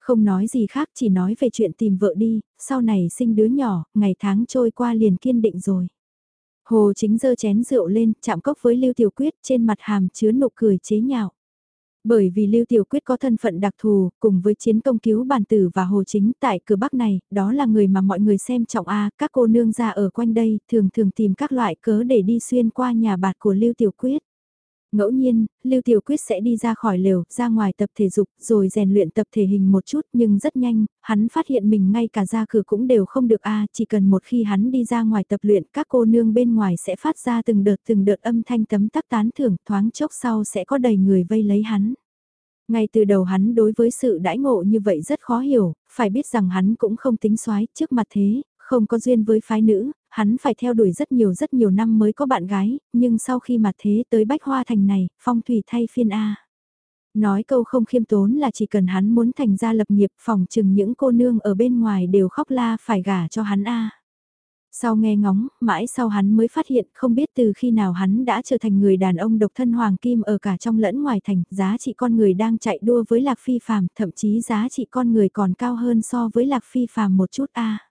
Không nói gì khác chỉ nói về chuyện tìm vợ đi, sau này sinh đứa nhỏ, ngày tháng trôi qua liền kiên định rồi. Hồ chính dơ chén rượu lên, chạm cốc với Lưu Tiểu Quyết trên mặt hàm chứa nụ cười chế nhạo. Bởi vì Lưu Tiểu Quyết có thân phận đặc thù, cùng với chiến công cứu bản tử và Hồ Chính tại cửa Bắc này, đó là người mà mọi người xem trọng A, các cô nương ra ở quanh đây, thường thường tìm các loại cớ để đi xuyên qua nhà bạt của Lưu Tiểu Quyết. Ngẫu nhiên, Lưu Tiểu Quyết sẽ đi ra khỏi lều, ra ngoài tập thể dục, rồi rèn luyện tập thể hình một chút, nhưng rất nhanh, hắn phát hiện mình ngay cả ra cửa cũng đều không được a, chỉ cần một khi hắn đi ra ngoài tập luyện, các cô nương bên ngoài sẽ phát ra từng đợt từng đợt âm thanh tấm tắc tán thưởng, thoáng chốc sau sẽ có đầy người vây lấy hắn. Ngay từ đầu hắn đối với sự đãi ngộ như vậy rất khó hiểu, phải biết rằng hắn cũng không tính soái trước mặt thế, không có duyên với phái nữ, hắn phải theo đuổi rất nhiều rất nhiều năm mới có bạn gái, nhưng sau khi mà thế tới Bách Hoa Thành này, phong thủy thay phiên A. Nói câu không khiêm tốn là chỉ cần hắn muốn thành ra lập nghiệp phòng chừng những cô nương ở bên ngoài đều khóc la phải gả cho hắn A. Sau nghe ngóng, mãi sau hắn mới phát hiện không biết từ khi nào hắn đã trở thành người đàn ông độc thân hoàng kim ở cả trong lẫn ngoài thành, giá trị con người đang chạy đua với lạc phi phàm, thậm chí giá trị con người còn cao hơn so với lạc phi phàm một chút a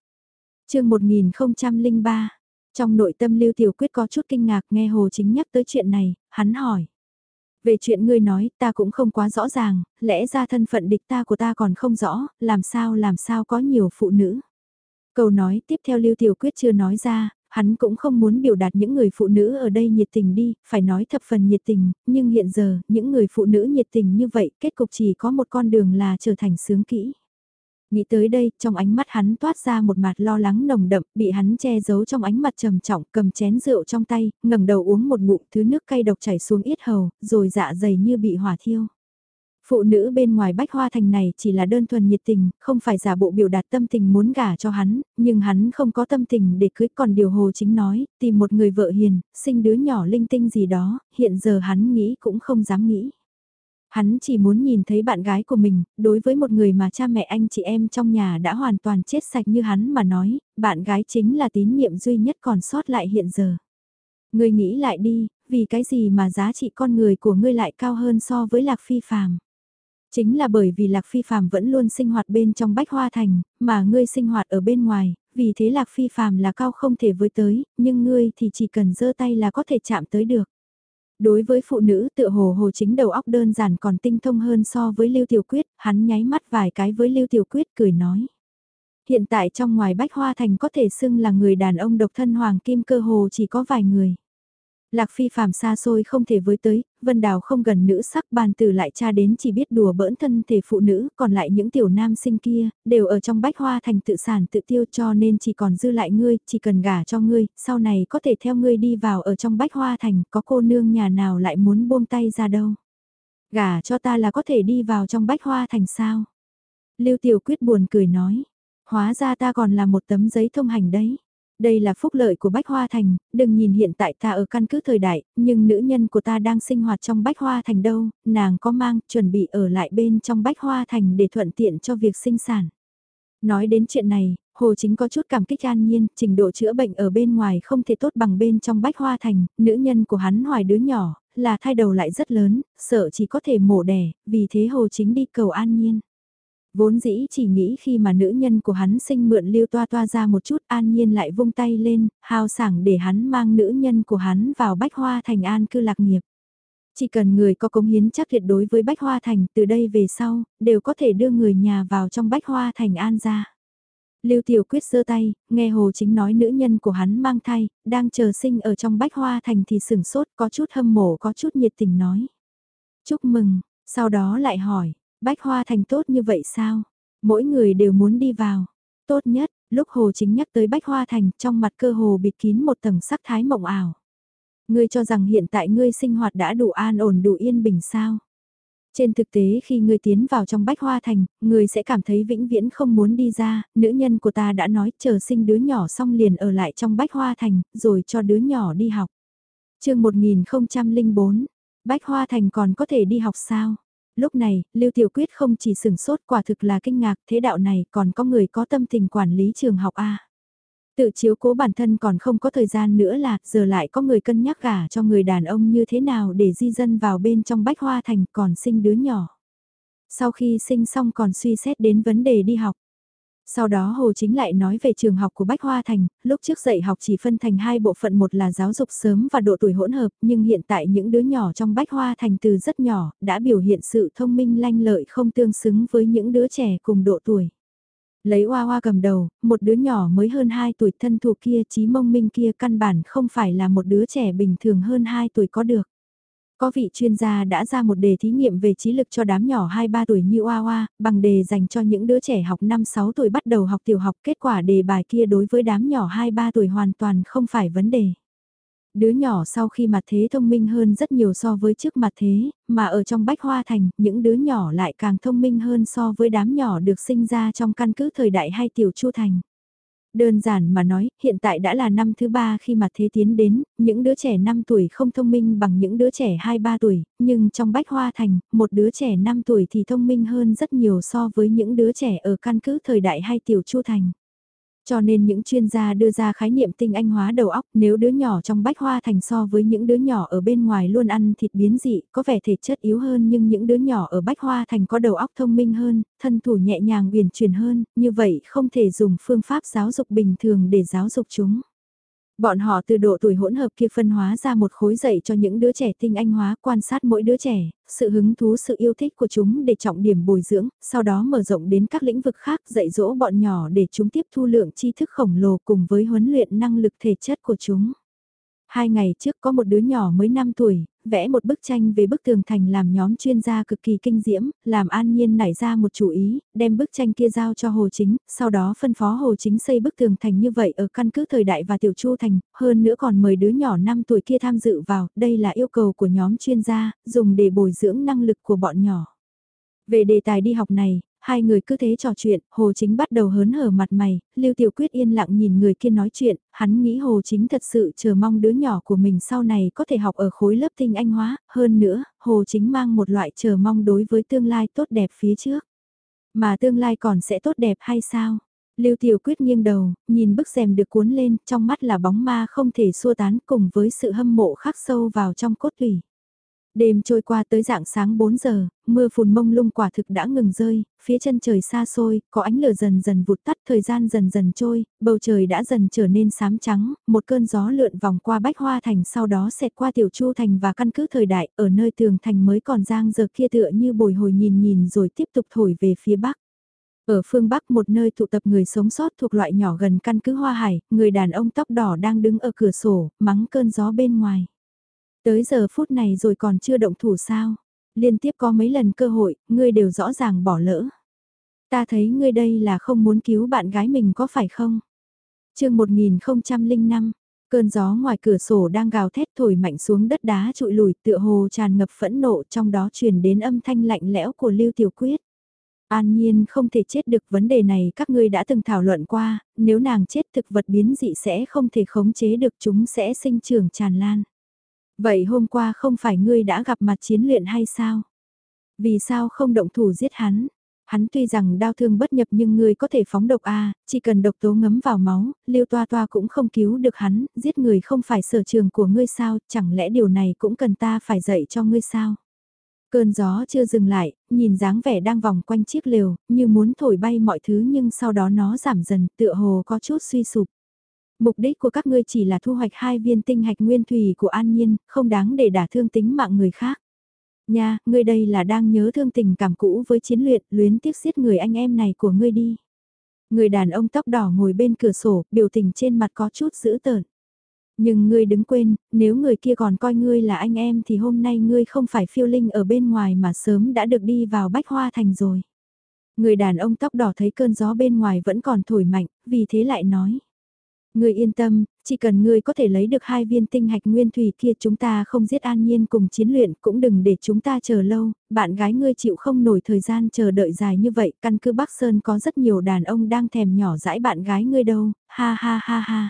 chương 1003, trong nội tâm Lưu Tiểu Quyết có chút kinh ngạc nghe Hồ Chính nhắc tới chuyện này, hắn hỏi. Về chuyện ngươi nói, ta cũng không quá rõ ràng, lẽ ra thân phận địch ta của ta còn không rõ, làm sao làm sao có nhiều phụ nữ. Câu nói tiếp theo Lưu Tiểu Quyết chưa nói ra, hắn cũng không muốn biểu đạt những người phụ nữ ở đây nhiệt tình đi, phải nói thập phần nhiệt tình, nhưng hiện giờ, những người phụ nữ nhiệt tình như vậy, kết cục chỉ có một con đường là trở thành sướng kỹ. Nghĩ tới đây, trong ánh mắt hắn toát ra một mặt lo lắng nồng đậm, bị hắn che giấu trong ánh mặt trầm trọng, cầm chén rượu trong tay, ngẩng đầu uống một ngụm thứ nước cay độc chảy xuống yết hầu, rồi dạ dày như bị hỏa thiêu. Phụ nữ bên ngoài bách hoa thành này chỉ là đơn thuần nhiệt tình, không phải giả bộ biểu đạt tâm tình muốn gả cho hắn, nhưng hắn không có tâm tình để cưới còn điều hồ chính nói, tìm một người vợ hiền, sinh đứa nhỏ linh tinh gì đó, hiện giờ hắn nghĩ cũng không dám nghĩ. Hắn chỉ muốn nhìn thấy bạn gái của mình, đối với một người mà cha mẹ anh chị em trong nhà đã hoàn toàn chết sạch như hắn mà nói, bạn gái chính là tín nhiệm duy nhất còn sót lại hiện giờ. Ngươi nghĩ lại đi, vì cái gì mà giá trị con người của ngươi lại cao hơn so với lạc phi phàm. Chính là bởi vì lạc phi phàm vẫn luôn sinh hoạt bên trong bách hoa thành, mà ngươi sinh hoạt ở bên ngoài, vì thế lạc phi phàm là cao không thể với tới, nhưng ngươi thì chỉ cần giơ tay là có thể chạm tới được. Đối với phụ nữ tựa hồ hồ chính đầu óc đơn giản còn tinh thông hơn so với Lưu Tiểu Quyết, hắn nháy mắt vài cái với Lưu Tiểu Quyết cười nói. Hiện tại trong ngoài Bách Hoa Thành có thể xưng là người đàn ông độc thân hoàng kim cơ hồ chỉ có vài người. Lạc phi phàm xa xôi không thể với tới, vân đào không gần nữ sắc bàn từ lại cha đến chỉ biết đùa bỡn thân thể phụ nữ, còn lại những tiểu nam sinh kia, đều ở trong bách hoa thành tự sản tự tiêu cho nên chỉ còn dư lại ngươi, chỉ cần gả cho ngươi, sau này có thể theo ngươi đi vào ở trong bách hoa thành, có cô nương nhà nào lại muốn buông tay ra đâu. Gả cho ta là có thể đi vào trong bách hoa thành sao? Lưu tiểu quyết buồn cười nói, hóa ra ta còn là một tấm giấy thông hành đấy. Đây là phúc lợi của Bách Hoa Thành, đừng nhìn hiện tại ta ở căn cứ thời đại, nhưng nữ nhân của ta đang sinh hoạt trong Bách Hoa Thành đâu, nàng có mang, chuẩn bị ở lại bên trong Bách Hoa Thành để thuận tiện cho việc sinh sản. Nói đến chuyện này, Hồ Chính có chút cảm kích an nhiên, trình độ chữa bệnh ở bên ngoài không thể tốt bằng bên trong Bách Hoa Thành, nữ nhân của hắn hoài đứa nhỏ, là thai đầu lại rất lớn, sợ chỉ có thể mổ đẻ, vì thế Hồ Chính đi cầu an nhiên. Vốn dĩ chỉ nghĩ khi mà nữ nhân của hắn sinh mượn lưu toa toa ra một chút an nhiên lại vung tay lên, hào sảng để hắn mang nữ nhân của hắn vào bách hoa thành an cư lạc nghiệp. Chỉ cần người có cống hiến chắc tuyệt đối với bách hoa thành từ đây về sau, đều có thể đưa người nhà vào trong bách hoa thành an ra. Lưu Tiểu Quyết giơ tay, nghe Hồ Chính nói nữ nhân của hắn mang thai, đang chờ sinh ở trong bách hoa thành thì sửng sốt có chút hâm mộ có chút nhiệt tình nói. Chúc mừng, sau đó lại hỏi, Bách Hoa Thành tốt như vậy sao? Mỗi người đều muốn đi vào. Tốt nhất, lúc Hồ Chính nhắc tới Bách Hoa Thành trong mặt cơ hồ bịt kín một tầng sắc thái mộng ảo. Ngươi cho rằng hiện tại ngươi sinh hoạt đã đủ an ổn đủ yên bình sao? Trên thực tế khi ngươi tiến vào trong Bách Hoa Thành, ngươi sẽ cảm thấy vĩnh viễn không muốn đi ra, nữ nhân của ta đã nói chờ sinh đứa nhỏ xong liền ở lại trong Bách Hoa Thành, rồi cho đứa nhỏ đi học. chương 1004, Bách Hoa Thành còn có thể đi học sao? Lúc này, Lưu Tiểu Quyết không chỉ sửng sốt quả thực là kinh ngạc thế đạo này còn có người có tâm tình quản lý trường học A. Tự chiếu cố bản thân còn không có thời gian nữa là giờ lại có người cân nhắc gả cho người đàn ông như thế nào để di dân vào bên trong bách hoa thành còn sinh đứa nhỏ. Sau khi sinh xong còn suy xét đến vấn đề đi học. Sau đó Hồ Chính lại nói về trường học của Bách Hoa Thành, lúc trước dạy học chỉ phân thành hai bộ phận một là giáo dục sớm và độ tuổi hỗn hợp, nhưng hiện tại những đứa nhỏ trong Bách Hoa Thành từ rất nhỏ, đã biểu hiện sự thông minh lanh lợi không tương xứng với những đứa trẻ cùng độ tuổi. Lấy Hoa Hoa cầm đầu, một đứa nhỏ mới hơn 2 tuổi thân thuộc kia trí mông minh kia căn bản không phải là một đứa trẻ bình thường hơn 2 tuổi có được. Có vị chuyên gia đã ra một đề thí nghiệm về trí lực cho đám nhỏ 2-3 tuổi như Oa Oa, bằng đề dành cho những đứa trẻ học 5-6 tuổi bắt đầu học tiểu học. Kết quả đề bài kia đối với đám nhỏ 2-3 tuổi hoàn toàn không phải vấn đề. Đứa nhỏ sau khi mặt thế thông minh hơn rất nhiều so với trước mặt thế, mà ở trong Bách Hoa Thành, những đứa nhỏ lại càng thông minh hơn so với đám nhỏ được sinh ra trong căn cứ thời đại hay tiểu chu thành. Đơn giản mà nói, hiện tại đã là năm thứ ba khi mà thế tiến đến, những đứa trẻ 5 tuổi không thông minh bằng những đứa trẻ 2-3 tuổi, nhưng trong Bách Hoa Thành, một đứa trẻ 5 tuổi thì thông minh hơn rất nhiều so với những đứa trẻ ở căn cứ thời đại hay tiểu chu thành. Cho nên những chuyên gia đưa ra khái niệm tinh anh hóa đầu óc nếu đứa nhỏ trong bách hoa thành so với những đứa nhỏ ở bên ngoài luôn ăn thịt biến dị, có vẻ thể chất yếu hơn nhưng những đứa nhỏ ở bách hoa thành có đầu óc thông minh hơn, thân thủ nhẹ nhàng uyển chuyển hơn, như vậy không thể dùng phương pháp giáo dục bình thường để giáo dục chúng. Bọn họ từ độ tuổi hỗn hợp kia phân hóa ra một khối dạy cho những đứa trẻ tinh anh hóa quan sát mỗi đứa trẻ, sự hứng thú sự yêu thích của chúng để trọng điểm bồi dưỡng, sau đó mở rộng đến các lĩnh vực khác dạy dỗ bọn nhỏ để chúng tiếp thu lượng tri thức khổng lồ cùng với huấn luyện năng lực thể chất của chúng. Hai ngày trước có một đứa nhỏ mới 5 tuổi, vẽ một bức tranh về bức tường thành làm nhóm chuyên gia cực kỳ kinh diễm, làm an nhiên nảy ra một chủ ý, đem bức tranh kia giao cho Hồ Chính, sau đó phân phó Hồ Chính xây bức tường thành như vậy ở căn cứ thời đại và tiểu chu thành, hơn nữa còn mời đứa nhỏ 5 tuổi kia tham dự vào, đây là yêu cầu của nhóm chuyên gia, dùng để bồi dưỡng năng lực của bọn nhỏ. Về đề tài đi học này, Hai người cứ thế trò chuyện, Hồ Chính bắt đầu hớn hở mặt mày, Lưu Tiểu Quyết yên lặng nhìn người kia nói chuyện, hắn nghĩ Hồ Chính thật sự chờ mong đứa nhỏ của mình sau này có thể học ở khối lớp tinh anh hóa, hơn nữa, Hồ Chính mang một loại chờ mong đối với tương lai tốt đẹp phía trước. Mà tương lai còn sẽ tốt đẹp hay sao? Lưu Tiểu Quyết nghiêng đầu, nhìn bức rèm được cuốn lên, trong mắt là bóng ma không thể xua tán cùng với sự hâm mộ khắc sâu vào trong cốt tủy. Đêm trôi qua tới dạng sáng 4 giờ, mưa phùn mông lung quả thực đã ngừng rơi, phía chân trời xa xôi, có ánh lửa dần dần vụt tắt, thời gian dần dần trôi, bầu trời đã dần trở nên xám trắng, một cơn gió lượn vòng qua bách hoa thành sau đó xẹt qua tiểu chu thành và căn cứ thời đại, ở nơi tường thành mới còn giang giờ kia tựa như bồi hồi nhìn nhìn rồi tiếp tục thổi về phía bắc. Ở phương Bắc một nơi tụ tập người sống sót thuộc loại nhỏ gần căn cứ Hoa Hải, người đàn ông tóc đỏ đang đứng ở cửa sổ, mắng cơn gió bên ngoài. Tới giờ phút này rồi còn chưa động thủ sao? Liên tiếp có mấy lần cơ hội, ngươi đều rõ ràng bỏ lỡ. Ta thấy ngươi đây là không muốn cứu bạn gái mình có phải không? chương 1005, cơn gió ngoài cửa sổ đang gào thét thổi mạnh xuống đất đá trụi lùi tựa hồ tràn ngập phẫn nộ trong đó truyền đến âm thanh lạnh lẽo của Lưu Tiểu Quyết. An nhiên không thể chết được vấn đề này các ngươi đã từng thảo luận qua, nếu nàng chết thực vật biến dị sẽ không thể khống chế được chúng sẽ sinh trưởng tràn lan. Vậy hôm qua không phải ngươi đã gặp mặt chiến luyện hay sao? Vì sao không động thủ giết hắn? Hắn tuy rằng đau thương bất nhập nhưng ngươi có thể phóng độc A, chỉ cần độc tố ngấm vào máu, liêu toa toa cũng không cứu được hắn, giết người không phải sở trường của ngươi sao, chẳng lẽ điều này cũng cần ta phải dạy cho ngươi sao? Cơn gió chưa dừng lại, nhìn dáng vẻ đang vòng quanh chiếc lều, như muốn thổi bay mọi thứ nhưng sau đó nó giảm dần, tựa hồ có chút suy sụp. Mục đích của các ngươi chỉ là thu hoạch hai viên tinh hạch nguyên thủy của An Nhiên, không đáng để đả thương tính mạng người khác. Nha, ngươi đây là đang nhớ thương tình cảm cũ với chiến luyện, luyến tiếc giết người anh em này của ngươi đi. Người đàn ông tóc đỏ ngồi bên cửa sổ, biểu tình trên mặt có chút dữ tợn. Nhưng ngươi đứng quên, nếu người kia còn coi ngươi là anh em thì hôm nay ngươi không phải phiêu linh ở bên ngoài mà sớm đã được đi vào bách hoa thành rồi. Người đàn ông tóc đỏ thấy cơn gió bên ngoài vẫn còn thổi mạnh, vì thế lại nói. Ngươi yên tâm, chỉ cần ngươi có thể lấy được hai viên tinh hạch nguyên thủy kia chúng ta không giết an nhiên cùng chiến luyện cũng đừng để chúng ta chờ lâu, bạn gái ngươi chịu không nổi thời gian chờ đợi dài như vậy, căn cứ Bắc Sơn có rất nhiều đàn ông đang thèm nhỏ dãi bạn gái ngươi đâu, ha ha ha ha.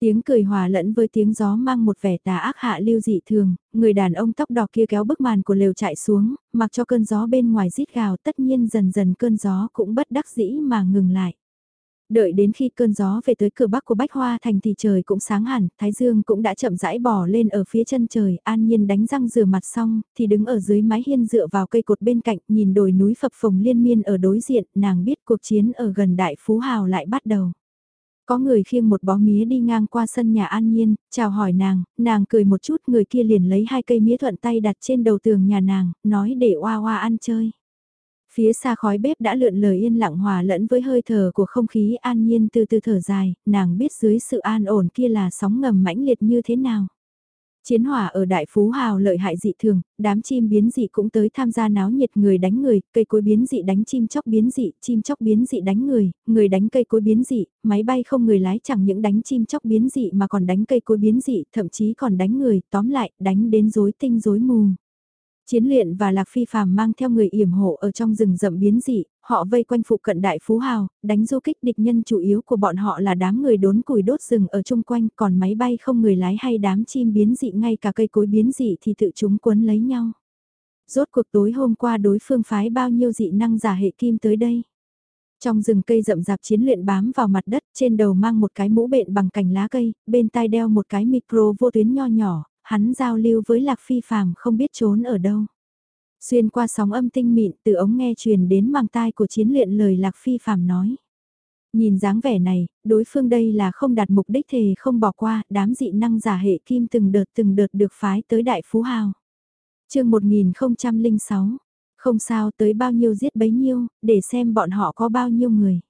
Tiếng cười hòa lẫn với tiếng gió mang một vẻ tà ác hạ lưu dị thường, người đàn ông tóc đỏ kia kéo bức màn của lều chạy xuống, mặc cho cơn gió bên ngoài rít gào tất nhiên dần dần cơn gió cũng bất đắc dĩ mà ngừng lại. Đợi đến khi cơn gió về tới cửa bắc của Bách Hoa Thành thì trời cũng sáng hẳn, Thái Dương cũng đã chậm rãi bò lên ở phía chân trời, an nhiên đánh răng rửa mặt xong, thì đứng ở dưới mái hiên dựa vào cây cột bên cạnh, nhìn đồi núi phập phồng liên miên ở đối diện, nàng biết cuộc chiến ở gần Đại Phú Hào lại bắt đầu. Có người khiêng một bó mía đi ngang qua sân nhà An Nhiên, chào hỏi nàng, nàng cười một chút người kia liền lấy hai cây mía thuận tay đặt trên đầu tường nhà nàng, nói để oa oa ăn chơi. Phía xa khói bếp đã lượn lời yên lặng hòa lẫn với hơi thở của không khí an nhiên từ từ thở dài, nàng biết dưới sự an ổn kia là sóng ngầm mãnh liệt như thế nào. Chiến hỏa ở Đại Phú Hào lợi hại dị thường, đám chim biến dị cũng tới tham gia náo nhiệt người đánh người, cây cối biến dị đánh chim chóc biến dị, chim chóc biến dị đánh người, người đánh cây cối biến dị, máy bay không người lái chẳng những đánh chim chóc biến dị mà còn đánh cây cối biến dị, thậm chí còn đánh người, tóm lại, đánh đến rối tinh rối mù. Chiến luyện và Lạc Phi phàm mang theo người yểm hộ ở trong rừng rậm biến dị, họ vây quanh phụ cận đại phú hào, đánh du kích địch nhân chủ yếu của bọn họ là đám người đốn củi đốt rừng ở chung quanh, còn máy bay không người lái hay đám chim biến dị ngay cả cây cối biến dị thì tự chúng quấn lấy nhau. Rốt cuộc tối hôm qua đối phương phái bao nhiêu dị năng giả hệ kim tới đây. Trong rừng cây rậm rạp chiến luyện bám vào mặt đất, trên đầu mang một cái mũ bện bằng cành lá cây, bên tai đeo một cái micro vô tuyến nho nhỏ, hắn giao lưu với Lạc Phi phàm không biết trốn ở đâu. Xuyên qua sóng âm tinh mịn từ ống nghe truyền đến màng tai của chiến luyện lời Lạc Phi phàm nói. Nhìn dáng vẻ này, đối phương đây là không đạt mục đích thề không bỏ qua, đám dị năng giả hệ kim từng đợt từng đợt được phái tới Đại Phú Hào. chương 1006, không sao tới bao nhiêu giết bấy nhiêu, để xem bọn họ có bao nhiêu người.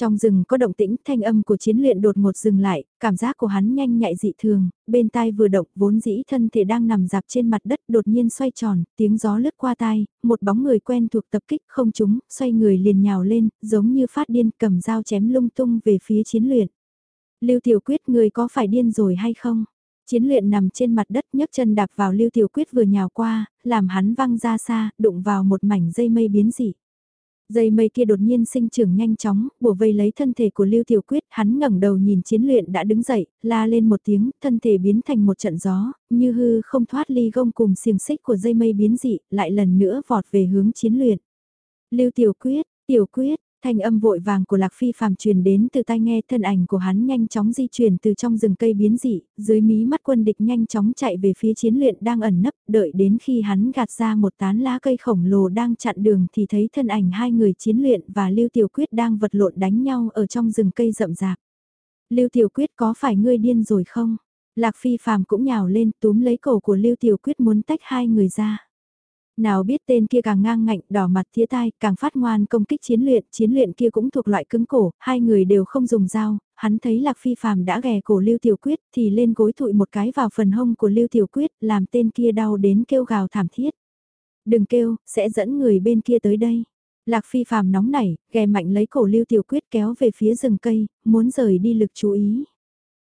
Trong rừng có động tĩnh thanh âm của chiến luyện đột ngột dừng lại, cảm giác của hắn nhanh nhạy dị thường, bên tai vừa động vốn dĩ thân thể đang nằm dạp trên mặt đất đột nhiên xoay tròn, tiếng gió lướt qua tai, một bóng người quen thuộc tập kích không trúng, xoay người liền nhào lên, giống như phát điên cầm dao chém lung tung về phía chiến luyện. Lưu Tiểu Quyết người có phải điên rồi hay không? Chiến luyện nằm trên mặt đất nhấc chân đạp vào Lưu Tiểu Quyết vừa nhào qua, làm hắn văng ra xa, đụng vào một mảnh dây mây biến dị. Dây mây kia đột nhiên sinh trưởng nhanh chóng, bùa vây lấy thân thể của Lưu Tiểu Quyết, hắn ngẩng đầu nhìn chiến luyện đã đứng dậy, la lên một tiếng, thân thể biến thành một trận gió, như hư không thoát ly gông cùng xiềng xích của dây mây biến dị, lại lần nữa vọt về hướng chiến luyện. Lưu Tiểu Quyết, Tiểu Quyết, Thanh âm vội vàng của Lạc Phi phàm truyền đến từ tai nghe thân ảnh của hắn nhanh chóng di chuyển từ trong rừng cây biến dị, dưới mí mắt quân địch nhanh chóng chạy về phía chiến luyện đang ẩn nấp, đợi đến khi hắn gạt ra một tán lá cây khổng lồ đang chặn đường thì thấy thân ảnh hai người chiến luyện và Lưu Tiểu Quyết đang vật lộn đánh nhau ở trong rừng cây rậm rạp. Lưu Tiểu Quyết có phải ngươi điên rồi không? Lạc Phi phàm cũng nhào lên túm lấy cổ của Lưu Tiểu Quyết muốn tách hai người ra. Nào biết tên kia càng ngang ngạnh, đỏ mặt thía tai, càng phát ngoan công kích chiến luyện, chiến luyện kia cũng thuộc loại cứng cổ, hai người đều không dùng dao, hắn thấy Lạc Phi phàm đã ghè cổ Lưu Tiểu Quyết thì lên gối thụi một cái vào phần hông của Lưu Tiểu Quyết, làm tên kia đau đến kêu gào thảm thiết. Đừng kêu, sẽ dẫn người bên kia tới đây. Lạc Phi phàm nóng nảy, ghè mạnh lấy cổ Lưu Tiểu Quyết kéo về phía rừng cây, muốn rời đi lực chú ý.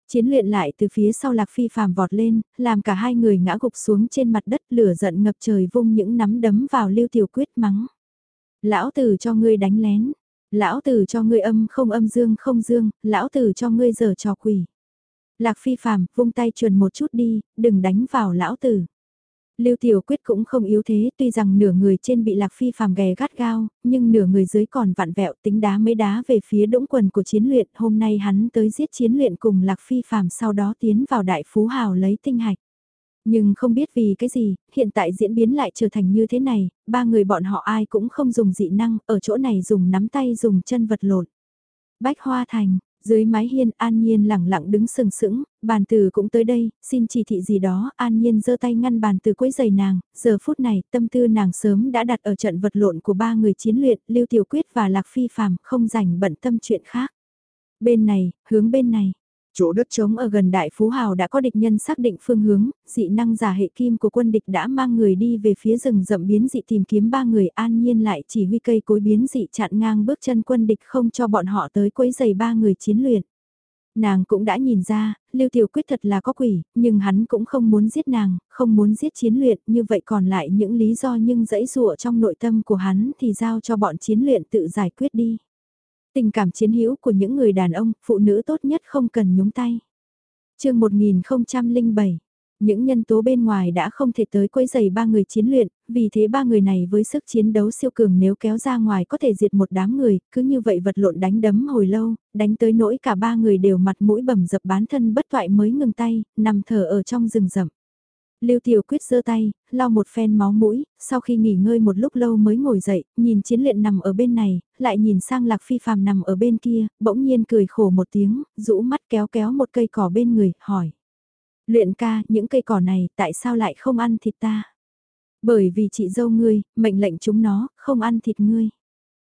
Chiến luyện lại từ phía sau lạc phi phàm vọt lên, làm cả hai người ngã gục xuống trên mặt đất lửa giận ngập trời vung những nắm đấm vào lưu tiểu quyết mắng. Lão tử cho ngươi đánh lén, lão tử cho ngươi âm không âm dương không dương, lão tử cho ngươi giờ trò quỷ. Lạc phi phàm vung tay chuẩn một chút đi, đừng đánh vào lão tử. Lưu Tiểu Quyết cũng không yếu thế, tuy rằng nửa người trên bị Lạc Phi phàm ghè gắt gao, nhưng nửa người dưới còn vặn vẹo tính đá mấy đá về phía đũng quần của chiến luyện. Hôm nay hắn tới giết chiến luyện cùng Lạc Phi phàm sau đó tiến vào đại phú hào lấy tinh hạch. Nhưng không biết vì cái gì, hiện tại diễn biến lại trở thành như thế này, ba người bọn họ ai cũng không dùng dị năng, ở chỗ này dùng nắm tay dùng chân vật lộn. Bách Hoa Thành, dưới mái hiên An Nhiên lẳng lặng đứng sừng sững, bàn từ cũng tới đây, xin chỉ thị gì đó, An Nhiên giơ tay ngăn bàn từ quấy giày nàng, giờ phút này tâm tư nàng sớm đã đặt ở trận vật lộn của ba người chiến luyện, Lưu Tiểu Quyết và Lạc Phi Phàm không rảnh bận tâm chuyện khác. Bên này, hướng bên này, Chỗ đất trống ở gần Đại Phú Hào đã có địch nhân xác định phương hướng, dị năng giả hệ kim của quân địch đã mang người đi về phía rừng rậm biến dị tìm kiếm ba người an nhiên lại chỉ huy cây cối biến dị chặn ngang bước chân quân địch không cho bọn họ tới quấy giày ba người chiến luyện. Nàng cũng đã nhìn ra, Lưu Tiểu Quyết thật là có quỷ, nhưng hắn cũng không muốn giết nàng, không muốn giết chiến luyện, như vậy còn lại những lý do nhưng dãy dụa trong nội tâm của hắn thì giao cho bọn chiến luyện tự giải quyết đi. Tình cảm chiến hữu của những người đàn ông, phụ nữ tốt nhất không cần nhúng tay. chương 1007 những nhân tố bên ngoài đã không thể tới quấy giày ba người chiến luyện, vì thế ba người này với sức chiến đấu siêu cường nếu kéo ra ngoài có thể diệt một đám người, cứ như vậy vật lộn đánh đấm hồi lâu, đánh tới nỗi cả ba người đều mặt mũi bầm dập bán thân bất toại mới ngừng tay, nằm thở ở trong rừng rậm. Lưu Tiểu Quyết giơ tay, lau một phen máu mũi, sau khi nghỉ ngơi một lúc lâu mới ngồi dậy, nhìn chiến luyện nằm ở bên này, lại nhìn sang Lạc Phi Phàm nằm ở bên kia, bỗng nhiên cười khổ một tiếng, rũ mắt kéo kéo một cây cỏ bên người, hỏi. Luyện ca, những cây cỏ này tại sao lại không ăn thịt ta? Bởi vì chị dâu ngươi, mệnh lệnh chúng nó, không ăn thịt ngươi.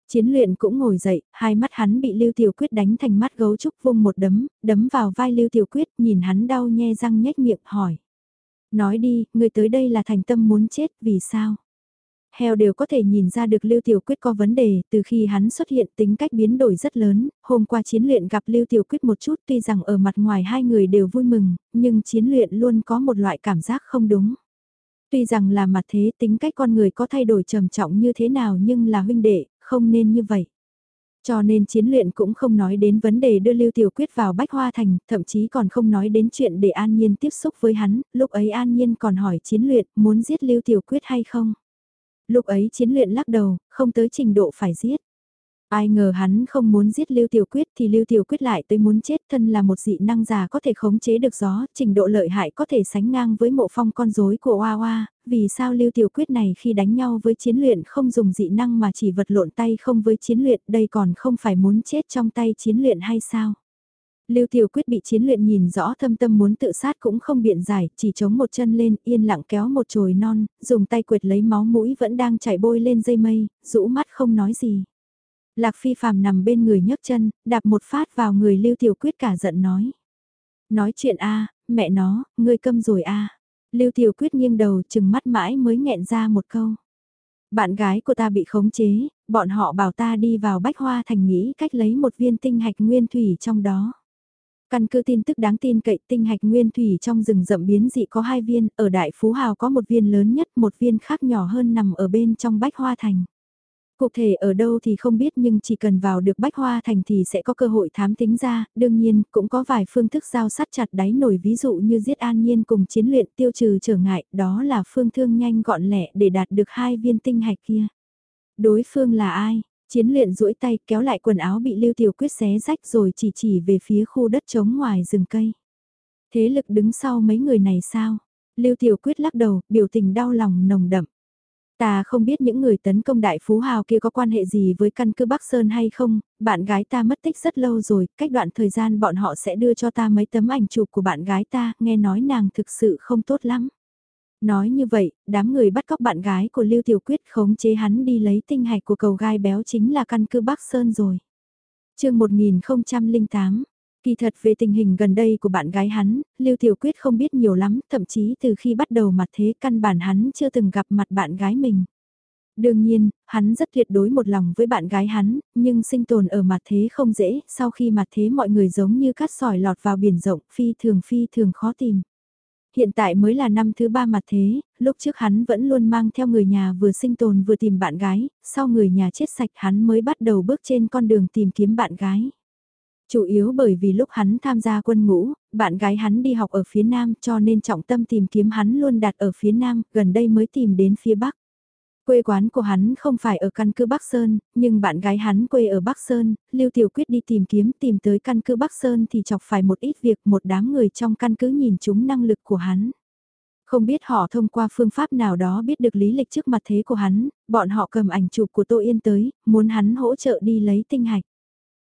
Chiến luyện cũng ngồi dậy, hai mắt hắn bị Lưu Tiểu Quyết đánh thành mắt gấu trúc vung một đấm, đấm vào vai Lưu Tiểu Quyết, nhìn hắn đau nhe răng nhếch miệng hỏi. Nói đi, người tới đây là thành tâm muốn chết, vì sao? Heo đều có thể nhìn ra được Lưu Tiểu Quyết có vấn đề, từ khi hắn xuất hiện tính cách biến đổi rất lớn, hôm qua chiến luyện gặp Lưu Tiểu Quyết một chút tuy rằng ở mặt ngoài hai người đều vui mừng, nhưng chiến luyện luôn có một loại cảm giác không đúng. Tuy rằng là mặt thế tính cách con người có thay đổi trầm trọng như thế nào nhưng là huynh đệ, không nên như vậy. Cho nên chiến luyện cũng không nói đến vấn đề đưa Lưu Tiểu Quyết vào Bách Hoa Thành, thậm chí còn không nói đến chuyện để An Nhiên tiếp xúc với hắn, lúc ấy An Nhiên còn hỏi chiến luyện muốn giết Lưu Tiểu Quyết hay không. Lúc ấy chiến luyện lắc đầu, không tới trình độ phải giết. Ai ngờ hắn không muốn giết Lưu Tiểu Quyết thì Lưu Tiểu Quyết lại tới muốn chết thân là một dị năng già có thể khống chế được gió, trình độ lợi hại có thể sánh ngang với mộ phong con rối của Hoa Hoa, vì sao Lưu Tiểu Quyết này khi đánh nhau với chiến luyện không dùng dị năng mà chỉ vật lộn tay không với chiến luyện đây còn không phải muốn chết trong tay chiến luyện hay sao? Lưu Tiểu Quyết bị chiến luyện nhìn rõ thâm tâm muốn tự sát cũng không biện giải, chỉ chống một chân lên, yên lặng kéo một chồi non, dùng tay quệt lấy máu mũi vẫn đang chảy bôi lên dây mây, rũ mắt không nói gì. Lạc Phi phàm nằm bên người nhấc chân, đạp một phát vào người Lưu Tiểu Quyết cả giận nói. Nói chuyện a mẹ nó, ngươi câm rồi a Lưu Tiểu Quyết nghiêng đầu chừng mắt mãi mới nghẹn ra một câu. Bạn gái của ta bị khống chế, bọn họ bảo ta đi vào bách hoa thành nghĩ cách lấy một viên tinh hạch nguyên thủy trong đó. Căn cứ tin tức đáng tin cậy tinh hạch nguyên thủy trong rừng rậm biến dị có hai viên, ở Đại Phú Hào có một viên lớn nhất, một viên khác nhỏ hơn nằm ở bên trong Bách Hoa Thành. Cụ thể ở đâu thì không biết nhưng chỉ cần vào được Bách Hoa Thành thì sẽ có cơ hội thám tính ra, đương nhiên cũng có vài phương thức giao sắt chặt đáy nổi ví dụ như giết an nhiên cùng chiến luyện tiêu trừ trở ngại, đó là phương thương nhanh gọn lẹ để đạt được hai viên tinh hạch kia. Đối phương là ai? Chiến luyện duỗi tay kéo lại quần áo bị Lưu Tiểu Quyết xé rách rồi chỉ chỉ về phía khu đất trống ngoài rừng cây. Thế lực đứng sau mấy người này sao? Lưu Tiểu Quyết lắc đầu, biểu tình đau lòng nồng đậm. Ta không biết những người tấn công đại phú hào kia có quan hệ gì với căn cứ Bắc Sơn hay không, bạn gái ta mất tích rất lâu rồi, cách đoạn thời gian bọn họ sẽ đưa cho ta mấy tấm ảnh chụp của bạn gái ta, nghe nói nàng thực sự không tốt lắm. Nói như vậy, đám người bắt cóc bạn gái của Lưu Tiểu Quyết khống chế hắn đi lấy tinh hạch của cầu gai béo chính là căn cứ Bắc Sơn rồi. chương 1008, Kỳ thật về tình hình gần đây của bạn gái hắn, Lưu Tiểu Quyết không biết nhiều lắm, thậm chí từ khi bắt đầu mặt thế căn bản hắn chưa từng gặp mặt bạn gái mình. Đương nhiên, hắn rất tuyệt đối một lòng với bạn gái hắn, nhưng sinh tồn ở mặt thế không dễ, sau khi mặt thế mọi người giống như cát sỏi lọt vào biển rộng, phi thường phi thường khó tìm. Hiện tại mới là năm thứ ba mặt thế, lúc trước hắn vẫn luôn mang theo người nhà vừa sinh tồn vừa tìm bạn gái, sau người nhà chết sạch hắn mới bắt đầu bước trên con đường tìm kiếm bạn gái. Chủ yếu bởi vì lúc hắn tham gia quân ngũ, bạn gái hắn đi học ở phía Nam cho nên trọng tâm tìm kiếm hắn luôn đặt ở phía Nam, gần đây mới tìm đến phía Bắc. Quê quán của hắn không phải ở căn cứ Bắc Sơn, nhưng bạn gái hắn quê ở Bắc Sơn, Lưu Tiểu Quyết đi tìm kiếm tìm tới căn cứ Bắc Sơn thì chọc phải một ít việc một đám người trong căn cứ nhìn chúng năng lực của hắn. Không biết họ thông qua phương pháp nào đó biết được lý lịch trước mặt thế của hắn, bọn họ cầm ảnh chụp của Tô Yên tới, muốn hắn hỗ trợ đi lấy tinh hạch.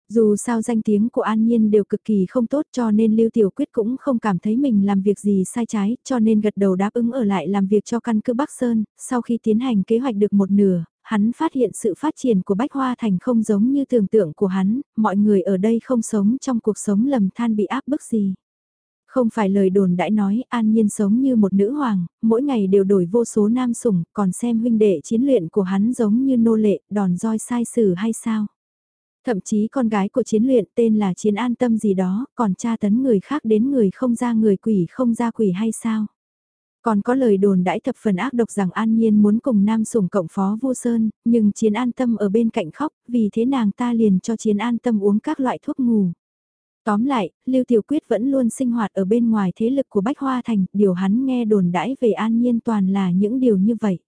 Dù sao danh tiếng của An Nhiên đều cực kỳ không tốt cho nên Lưu Tiểu Quyết cũng không cảm thấy mình làm việc gì sai trái, cho nên gật đầu đáp ứng ở lại làm việc cho căn cứ Bắc Sơn, sau khi tiến hành kế hoạch được một nửa, hắn phát hiện sự phát triển của Bách Hoa Thành không giống như tưởng tượng của hắn, mọi người ở đây không sống trong cuộc sống lầm than bị áp bức gì. Không phải lời đồn đãi nói an nhiên sống như một nữ hoàng, mỗi ngày đều đổi vô số nam sủng, còn xem huynh đệ chiến luyện của hắn giống như nô lệ, đòn roi sai sử hay sao. Thậm chí con gái của chiến luyện tên là chiến an tâm gì đó, còn tra tấn người khác đến người không ra người quỷ không ra quỷ hay sao. Còn có lời đồn đãi thập phần ác độc rằng An Nhiên muốn cùng Nam Sủng cộng phó Vu Sơn, nhưng Chiến An Tâm ở bên cạnh khóc, vì thế nàng ta liền cho Chiến An Tâm uống các loại thuốc ngủ. Tóm lại, Lưu Tiểu Quyết vẫn luôn sinh hoạt ở bên ngoài thế lực của Bách Hoa Thành, điều hắn nghe đồn đãi về An Nhiên toàn là những điều như vậy.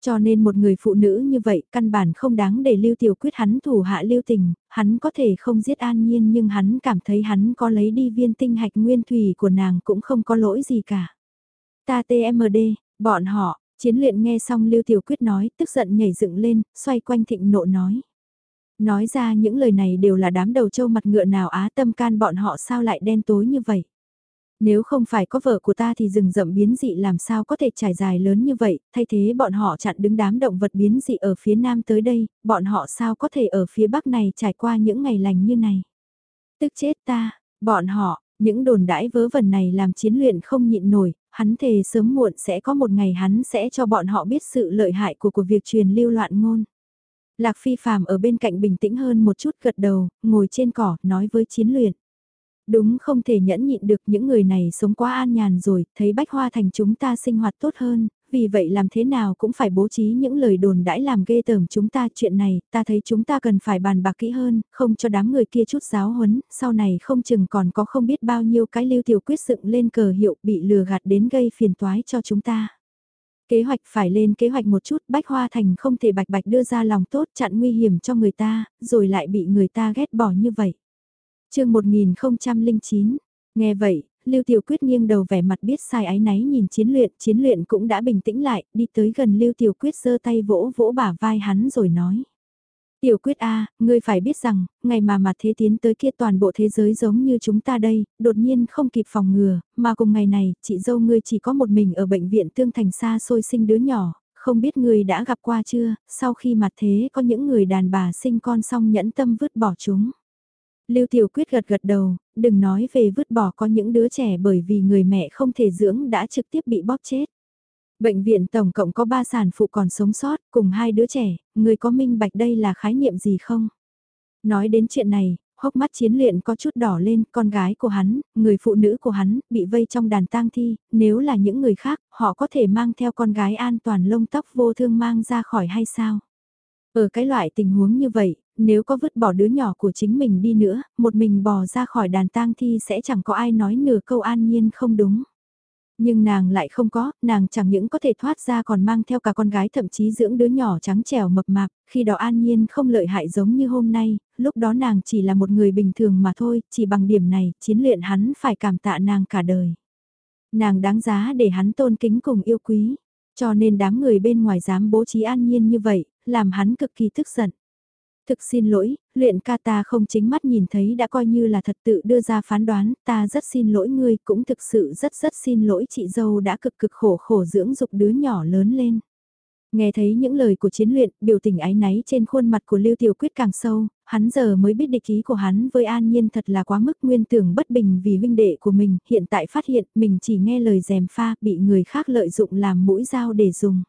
Cho nên một người phụ nữ như vậy căn bản không đáng để Lưu Tiểu Quyết hắn thủ hạ Lưu Tình, hắn có thể không giết An Nhiên nhưng hắn cảm thấy hắn có lấy đi viên tinh hạch nguyên thủy của nàng cũng không có lỗi gì cả. Ta TMD, bọn họ, chiến luyện nghe xong Lưu Tiểu Quyết nói, tức giận nhảy dựng lên, xoay quanh thịnh nộ nói. Nói ra những lời này đều là đám đầu trâu mặt ngựa nào á tâm can bọn họ sao lại đen tối như vậy. Nếu không phải có vợ của ta thì rừng rậm biến dị làm sao có thể trải dài lớn như vậy, thay thế bọn họ chặn đứng đám động vật biến dị ở phía nam tới đây, bọn họ sao có thể ở phía bắc này trải qua những ngày lành như này. Tức chết ta, bọn họ, những đồn đãi vớ vẩn này làm chiến luyện không nhịn nổi, hắn thề sớm muộn sẽ có một ngày hắn sẽ cho bọn họ biết sự lợi hại của cuộc việc truyền lưu loạn ngôn. Lạc Phi phàm ở bên cạnh bình tĩnh hơn một chút gật đầu, ngồi trên cỏ, nói với chiến luyện. Đúng không thể nhẫn nhịn được những người này sống quá an nhàn rồi, thấy bách hoa thành chúng ta sinh hoạt tốt hơn, vì vậy làm thế nào cũng phải bố trí những lời đồn đãi làm ghê tởm chúng ta chuyện này, ta thấy chúng ta cần phải bàn bạc kỹ hơn, không cho đám người kia chút giáo huấn, sau này không chừng còn có không biết bao nhiêu cái lưu tiểu quyết dựng lên cờ hiệu bị lừa gạt đến gây phiền toái cho chúng ta. Kế hoạch phải lên kế hoạch một chút, Bách Hoa Thành không thể bạch bạch đưa ra lòng tốt chặn nguy hiểm cho người ta, rồi lại bị người ta ghét bỏ như vậy chương 1009, nghe vậy, Lưu Tiểu Quyết nghiêng đầu vẻ mặt biết sai ái náy nhìn chiến luyện, chiến luyện cũng đã bình tĩnh lại, đi tới gần Lưu Tiểu Quyết giơ tay vỗ vỗ bả vai hắn rồi nói. Tiểu quyết A, ngươi phải biết rằng, ngày mà mặt thế tiến tới kia toàn bộ thế giới giống như chúng ta đây, đột nhiên không kịp phòng ngừa, mà cùng ngày này, chị dâu ngươi chỉ có một mình ở bệnh viện tương thành xa xôi sinh đứa nhỏ, không biết ngươi đã gặp qua chưa, sau khi mặt thế có những người đàn bà sinh con xong nhẫn tâm vứt bỏ chúng. Lưu Tiểu Quyết gật gật đầu, đừng nói về vứt bỏ có những đứa trẻ bởi vì người mẹ không thể dưỡng đã trực tiếp bị bóp chết. Bệnh viện tổng cộng có 3 sản phụ còn sống sót, cùng hai đứa trẻ, người có minh bạch đây là khái niệm gì không? Nói đến chuyện này, hốc mắt chiến luyện có chút đỏ lên, con gái của hắn, người phụ nữ của hắn, bị vây trong đàn tang thi, nếu là những người khác, họ có thể mang theo con gái an toàn lông tóc vô thương mang ra khỏi hay sao? Ở cái loại tình huống như vậy, nếu có vứt bỏ đứa nhỏ của chính mình đi nữa, một mình bò ra khỏi đàn tang thi sẽ chẳng có ai nói nửa câu an nhiên không đúng. Nhưng nàng lại không có, nàng chẳng những có thể thoát ra còn mang theo cả con gái thậm chí dưỡng đứa nhỏ trắng trẻo mập mạp, khi đó an nhiên không lợi hại giống như hôm nay, lúc đó nàng chỉ là một người bình thường mà thôi, chỉ bằng điểm này, chiến luyện hắn phải cảm tạ nàng cả đời. Nàng đáng giá để hắn tôn kính cùng yêu quý, cho nên đám người bên ngoài dám bố trí an nhiên như vậy, làm hắn cực kỳ tức giận thực xin lỗi, luyện ca ta không chính mắt nhìn thấy đã coi như là thật tự đưa ra phán đoán, ta rất xin lỗi ngươi, cũng thực sự rất rất xin lỗi chị dâu đã cực cực khổ khổ dưỡng dục đứa nhỏ lớn lên. Nghe thấy những lời của chiến luyện, biểu tình ái náy trên khuôn mặt của Lưu Tiểu Quyết càng sâu, hắn giờ mới biết địch ý của hắn với An Nhiên thật là quá mức nguyên tưởng bất bình vì huynh đệ của mình, hiện tại phát hiện mình chỉ nghe lời dèm pha bị người khác lợi dụng làm mũi dao để dùng.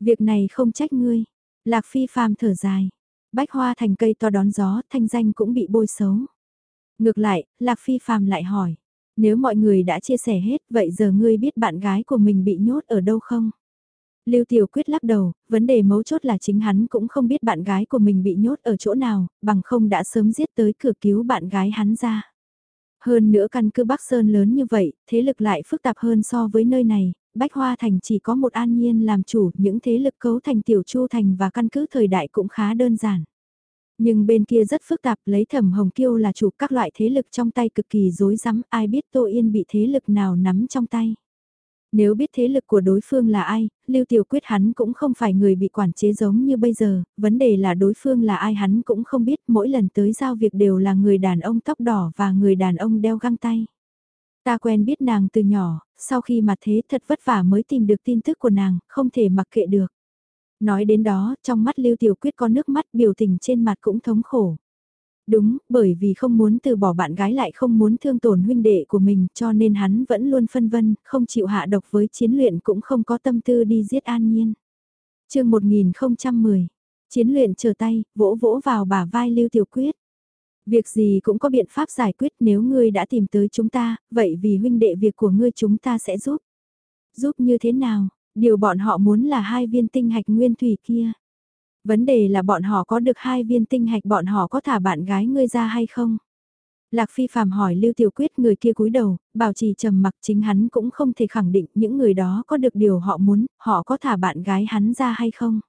Việc này không trách ngươi, Lạc Phi phàm thở dài. Bách hoa thành cây to đón gió, thanh danh cũng bị bôi xấu. Ngược lại, Lạc Phi phàm lại hỏi, nếu mọi người đã chia sẻ hết, vậy giờ ngươi biết bạn gái của mình bị nhốt ở đâu không? Lưu Tiểu Quyết lắc đầu, vấn đề mấu chốt là chính hắn cũng không biết bạn gái của mình bị nhốt ở chỗ nào, bằng không đã sớm giết tới cửa cứu bạn gái hắn ra. Hơn nữa căn cứ Bắc Sơn lớn như vậy, thế lực lại phức tạp hơn so với nơi này, Bách Hoa Thành chỉ có một an nhiên làm chủ, những thế lực cấu thành tiểu chu thành và căn cứ thời đại cũng khá đơn giản. Nhưng bên kia rất phức tạp lấy thẩm hồng kiêu là chủ các loại thế lực trong tay cực kỳ rối rắm ai biết Tô Yên bị thế lực nào nắm trong tay. Nếu biết thế lực của đối phương là ai, Lưu Tiểu Quyết hắn cũng không phải người bị quản chế giống như bây giờ, vấn đề là đối phương là ai hắn cũng không biết, mỗi lần tới giao việc đều là người đàn ông tóc đỏ và người đàn ông đeo găng tay. Ta quen biết nàng từ nhỏ, sau khi mà thế thật vất vả mới tìm được tin tức của nàng, không thể mặc kệ được. Nói đến đó, trong mắt Lưu Tiểu Quyết có nước mắt biểu tình trên mặt cũng thống khổ. Đúng, bởi vì không muốn từ bỏ bạn gái lại không muốn thương tổn huynh đệ của mình cho nên hắn vẫn luôn phân vân, không chịu hạ độc với chiến luyện cũng không có tâm tư đi giết an nhiên. chương 1010, chiến luyện chờ tay, vỗ vỗ vào bả vai Lưu Tiểu Quyết. Việc gì cũng có biện pháp giải quyết nếu ngươi đã tìm tới chúng ta, vậy vì huynh đệ việc của ngươi chúng ta sẽ giúp. Giúp như thế nào? Điều bọn họ muốn là hai viên tinh hạch nguyên thủy kia. Vấn đề là bọn họ có được hai viên tinh hạch bọn họ có thả bạn gái ngươi ra hay không? Lạc Phi phàm hỏi Lưu Tiểu Quyết người kia cúi đầu, bảo trì trầm mặc chính hắn cũng không thể khẳng định những người đó có được điều họ muốn, họ có thả bạn gái hắn ra hay không.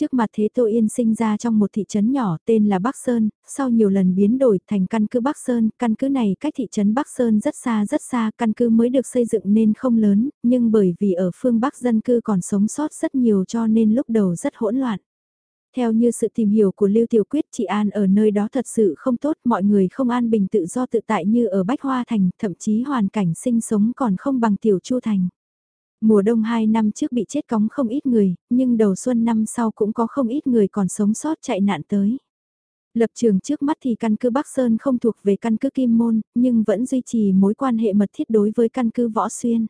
Trước mặt Thế Tô Yên sinh ra trong một thị trấn nhỏ tên là Bắc Sơn, sau nhiều lần biến đổi thành căn cứ Bắc Sơn, căn cứ này cách thị trấn Bắc Sơn rất xa rất xa, căn cứ mới được xây dựng nên không lớn, nhưng bởi vì ở phương Bắc dân cư còn sống sót rất nhiều cho nên lúc đầu rất hỗn loạn. Theo như sự tìm hiểu của Lưu Tiểu Quyết chị An ở nơi đó thật sự không tốt, mọi người không an bình tự do tự tại như ở Bách Hoa Thành, thậm chí hoàn cảnh sinh sống còn không bằng Tiểu Chu Thành. Mùa đông 2 năm trước bị chết cóng không ít người, nhưng đầu xuân năm sau cũng có không ít người còn sống sót chạy nạn tới. Lập trường trước mắt thì căn cứ Bắc Sơn không thuộc về căn cứ Kim Môn, nhưng vẫn duy trì mối quan hệ mật thiết đối với căn cứ Võ Xuyên.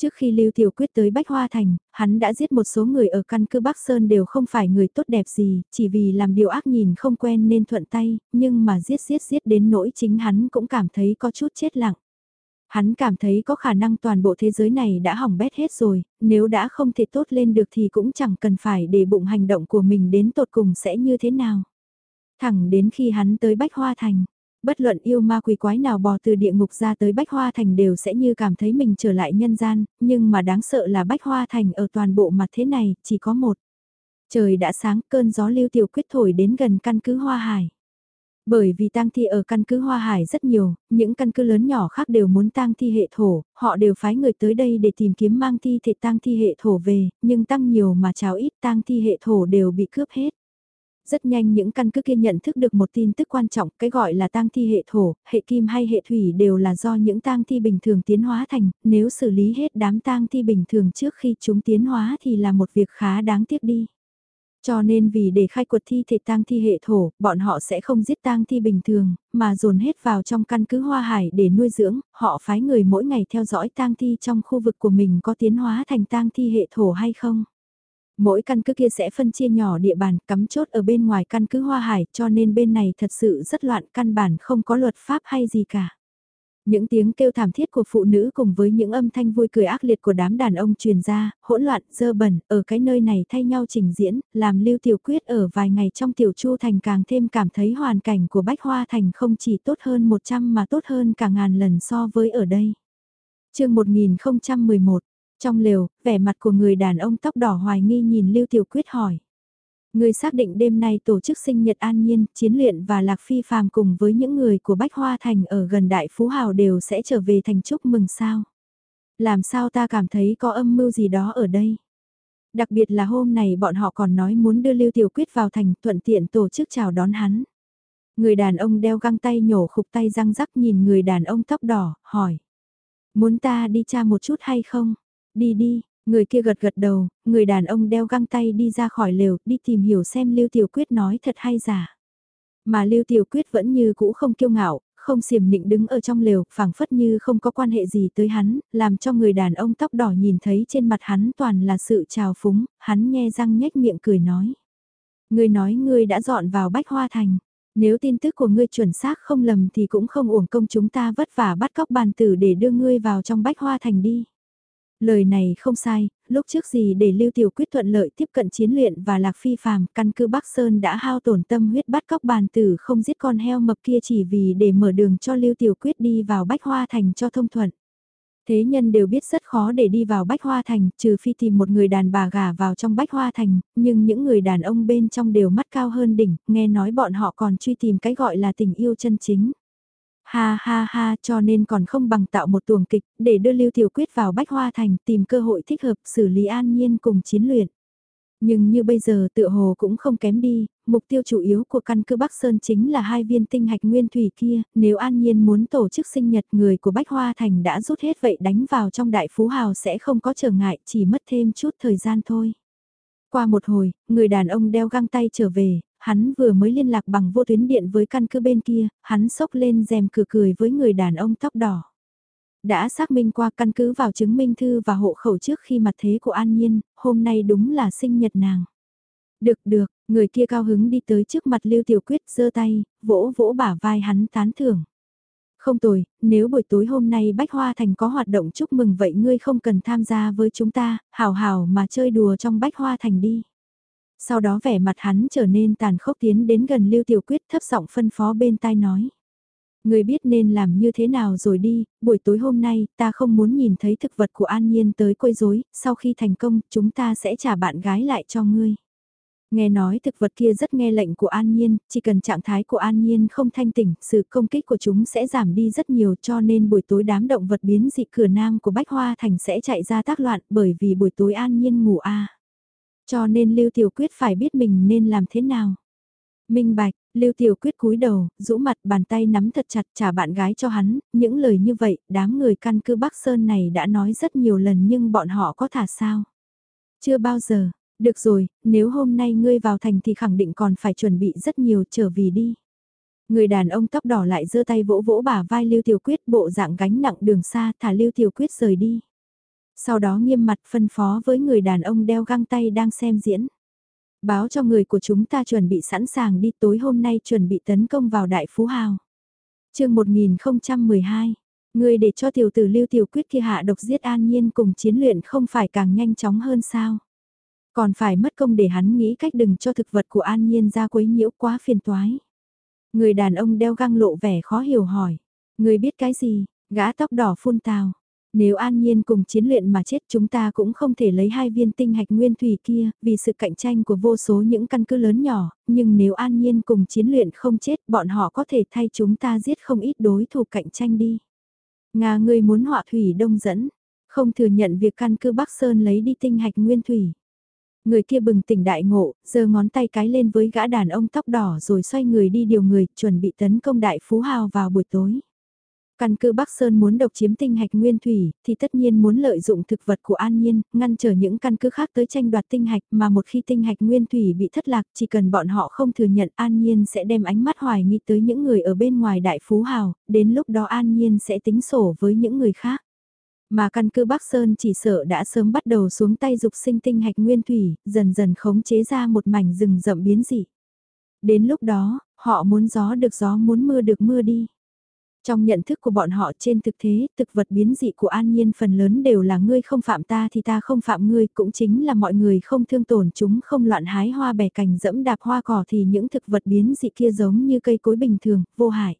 Trước khi Lưu Tiểu Quyết tới Bách Hoa Thành, hắn đã giết một số người ở căn cứ Bắc Sơn đều không phải người tốt đẹp gì, chỉ vì làm điều ác nhìn không quen nên thuận tay, nhưng mà giết giết giết đến nỗi chính hắn cũng cảm thấy có chút chết lặng. Hắn cảm thấy có khả năng toàn bộ thế giới này đã hỏng bét hết rồi, nếu đã không thể tốt lên được thì cũng chẳng cần phải để bụng hành động của mình đến tột cùng sẽ như thế nào. Thẳng đến khi hắn tới Bách Hoa Thành, bất luận yêu ma quỷ quái nào bò từ địa ngục ra tới Bách Hoa Thành đều sẽ như cảm thấy mình trở lại nhân gian, nhưng mà đáng sợ là Bách Hoa Thành ở toàn bộ mặt thế này, chỉ có một. Trời đã sáng, cơn gió lưu tiểu quyết thổi đến gần căn cứ Hoa Hải. Bởi vì tang thi ở căn cứ Hoa Hải rất nhiều, những căn cứ lớn nhỏ khác đều muốn tang thi hệ thổ, họ đều phái người tới đây để tìm kiếm mang thi thể tang thi hệ thổ về, nhưng tăng nhiều mà cháo ít tang thi hệ thổ đều bị cướp hết. Rất nhanh những căn cứ kia nhận thức được một tin tức quan trọng, cái gọi là tang thi hệ thổ, hệ kim hay hệ thủy đều là do những tang thi bình thường tiến hóa thành, nếu xử lý hết đám tang thi bình thường trước khi chúng tiến hóa thì là một việc khá đáng tiếc đi. Cho nên vì để khai quật thi thể tang thi hệ thổ, bọn họ sẽ không giết tang thi bình thường, mà dồn hết vào trong căn cứ hoa hải để nuôi dưỡng, họ phái người mỗi ngày theo dõi tang thi trong khu vực của mình có tiến hóa thành tang thi hệ thổ hay không. Mỗi căn cứ kia sẽ phân chia nhỏ địa bàn cắm chốt ở bên ngoài căn cứ Hoa Hải cho nên bên này thật sự rất loạn căn bản không có luật pháp hay gì cả. Những tiếng kêu thảm thiết của phụ nữ cùng với những âm thanh vui cười ác liệt của đám đàn ông truyền ra, hỗn loạn, dơ bẩn, ở cái nơi này thay nhau trình diễn, làm Lưu Tiểu Quyết ở vài ngày trong Tiểu Chu Thành càng thêm cảm thấy hoàn cảnh của Bách Hoa Thành không chỉ tốt hơn 100 mà tốt hơn cả ngàn lần so với ở đây. chương 1011, trong lều, vẻ mặt của người đàn ông tóc đỏ hoài nghi nhìn Lưu Tiểu Quyết hỏi. Người xác định đêm nay tổ chức sinh nhật an nhiên, chiến luyện và lạc phi phàm cùng với những người của Bách Hoa Thành ở gần Đại Phú Hào đều sẽ trở về thành chúc mừng sao. Làm sao ta cảm thấy có âm mưu gì đó ở đây. Đặc biệt là hôm này bọn họ còn nói muốn đưa Lưu Tiểu Quyết vào thành thuận tiện tổ chức chào đón hắn. Người đàn ông đeo găng tay nhổ khục tay răng rắc nhìn người đàn ông tóc đỏ, hỏi. Muốn ta đi tra một chút hay không? Đi đi, người kia gật gật đầu, người đàn ông đeo găng tay đi ra khỏi lều, đi tìm hiểu xem Lưu Tiểu Quyết nói thật hay giả. Mà Lưu Tiểu Quyết vẫn như cũ không kiêu ngạo, không xiềm nịnh đứng ở trong lều, phảng phất như không có quan hệ gì tới hắn, làm cho người đàn ông tóc đỏ nhìn thấy trên mặt hắn toàn là sự trào phúng, hắn nghe răng nhếch miệng cười nói. Ngươi nói ngươi đã dọn vào Bách Hoa Thành, nếu tin tức của ngươi chuẩn xác không lầm thì cũng không uổng công chúng ta vất vả bắt cóc bàn tử để đưa ngươi vào trong Bách Hoa Thành đi. Lời này không sai, lúc trước gì để Lưu Tiểu Quyết thuận lợi tiếp cận chiến luyện và Lạc Phi phàm, căn cứ Bắc Sơn đã hao tổn tâm huyết bắt cóc bàn tử không giết con heo mập kia chỉ vì để mở đường cho Lưu Tiểu Quyết đi vào Bách Hoa Thành cho thông thuận. Thế nhân đều biết rất khó để đi vào Bách Hoa Thành, trừ phi tìm một người đàn bà gả vào trong Bách Hoa Thành, nhưng những người đàn ông bên trong đều mắt cao hơn đỉnh, nghe nói bọn họ còn truy tìm cái gọi là tình yêu chân chính. Ha ha ha cho nên còn không bằng tạo một tuồng kịch để đưa Lưu Tiểu Quyết vào Bách Hoa Thành tìm cơ hội thích hợp xử lý an nhiên cùng chiến luyện. Nhưng như bây giờ tựa hồ cũng không kém đi, mục tiêu chủ yếu của căn cứ Bắc Sơn chính là hai viên tinh hạch nguyên thủy kia, nếu an nhiên muốn tổ chức sinh nhật người của Bách Hoa Thành đã rút hết vậy đánh vào trong đại phú hào sẽ không có trở ngại, chỉ mất thêm chút thời gian thôi. Qua một hồi, người đàn ông đeo găng tay trở về, hắn vừa mới liên lạc bằng vô tuyến điện với căn cứ bên kia, hắn sốc lên rèm cửa cười với người đàn ông tóc đỏ. Đã xác minh qua căn cứ vào chứng minh thư và hộ khẩu trước khi mặt thế của An Nhiên, hôm nay đúng là sinh nhật nàng. Được được, người kia cao hứng đi tới trước mặt Lưu Tiểu Quyết giơ tay, vỗ vỗ bả vai hắn tán thưởng. Không tồi, nếu buổi tối hôm nay Bách Hoa Thành có hoạt động chúc mừng vậy ngươi không cần tham gia với chúng ta, hào hào mà chơi đùa trong Bách Hoa Thành đi. Sau đó vẻ mặt hắn trở nên tàn khốc tiến đến gần Lưu Tiểu Quyết thấp giọng phân phó bên tai nói. Người biết nên làm như thế nào rồi đi, buổi tối hôm nay ta không muốn nhìn thấy thực vật của An Nhiên tới quấy rối, sau khi thành công chúng ta sẽ trả bạn gái lại cho ngươi. Nghe nói thực vật kia rất nghe lệnh của An Nhiên, chỉ cần trạng thái của An Nhiên không thanh tỉnh, sự công kích của chúng sẽ giảm đi rất nhiều cho nên buổi tối đám động vật biến dị cửa nam của Bách Hoa Thành sẽ chạy ra tác loạn bởi vì buổi tối An Nhiên ngủ a cho nên Lưu Tiểu Quyết phải biết mình nên làm thế nào. Minh Bạch, Lưu Tiểu Quyết cúi đầu, rũ mặt bàn tay nắm thật chặt trả bạn gái cho hắn, những lời như vậy, đám người căn cứ Bắc Sơn này đã nói rất nhiều lần nhưng bọn họ có thả sao? Chưa bao giờ, được rồi, nếu hôm nay ngươi vào thành thì khẳng định còn phải chuẩn bị rất nhiều trở vì đi. Người đàn ông tóc đỏ lại giơ tay vỗ vỗ bả vai Lưu Tiểu Quyết bộ dạng gánh nặng đường xa thả Lưu Tiểu Quyết rời đi. Sau đó nghiêm mặt phân phó với người đàn ông đeo găng tay đang xem diễn. Báo cho người của chúng ta chuẩn bị sẵn sàng đi tối hôm nay chuẩn bị tấn công vào Đại Phú Hào. chương 1012, người để cho tiểu tử Lưu Tiểu Quyết kia hạ độc giết an nhiên cùng chiến luyện không phải càng nhanh chóng hơn sao? Còn phải mất công để hắn nghĩ cách đừng cho thực vật của an nhiên ra quấy nhiễu quá phiền toái. Người đàn ông đeo găng lộ vẻ khó hiểu hỏi. Người biết cái gì, gã tóc đỏ phun tào. Nếu an nhiên cùng chiến luyện mà chết chúng ta cũng không thể lấy hai viên tinh hạch nguyên thủy kia, vì sự cạnh tranh của vô số những căn cứ lớn nhỏ, nhưng nếu an nhiên cùng chiến luyện không chết bọn họ có thể thay chúng ta giết không ít đối thủ cạnh tranh đi. Nga người muốn họa thủy đông dẫn, không thừa nhận việc căn cứ Bắc Sơn lấy đi tinh hạch nguyên thủy. Người kia bừng tỉnh đại ngộ, giơ ngón tay cái lên với gã đàn ông tóc đỏ rồi xoay người đi điều người, chuẩn bị tấn công đại phú hào vào buổi tối. Căn cứ Bắc Sơn muốn độc chiếm tinh hạch nguyên thủy, thì tất nhiên muốn lợi dụng thực vật của An Nhiên, ngăn trở những căn cứ khác tới tranh đoạt tinh hạch mà một khi tinh hạch nguyên thủy bị thất lạc chỉ cần bọn họ không thừa nhận An Nhiên sẽ đem ánh mắt hoài nghi tới những người ở bên ngoài đại phú hào, đến lúc đó An Nhiên sẽ tính sổ với những người khác. Mà căn cứ Bắc Sơn chỉ sợ đã sớm bắt đầu xuống tay dục sinh tinh hạch nguyên thủy, dần dần khống chế ra một mảnh rừng rậm biến dị. Đến lúc đó, họ muốn gió được gió muốn mưa được mưa đi. Trong nhận thức của bọn họ trên thực thế, thực vật biến dị của an nhiên phần lớn đều là ngươi không phạm ta thì ta không phạm ngươi, cũng chính là mọi người không thương tổn chúng không loạn hái hoa bẻ cành dẫm đạp hoa cỏ thì những thực vật biến dị kia giống như cây cối bình thường, vô hại.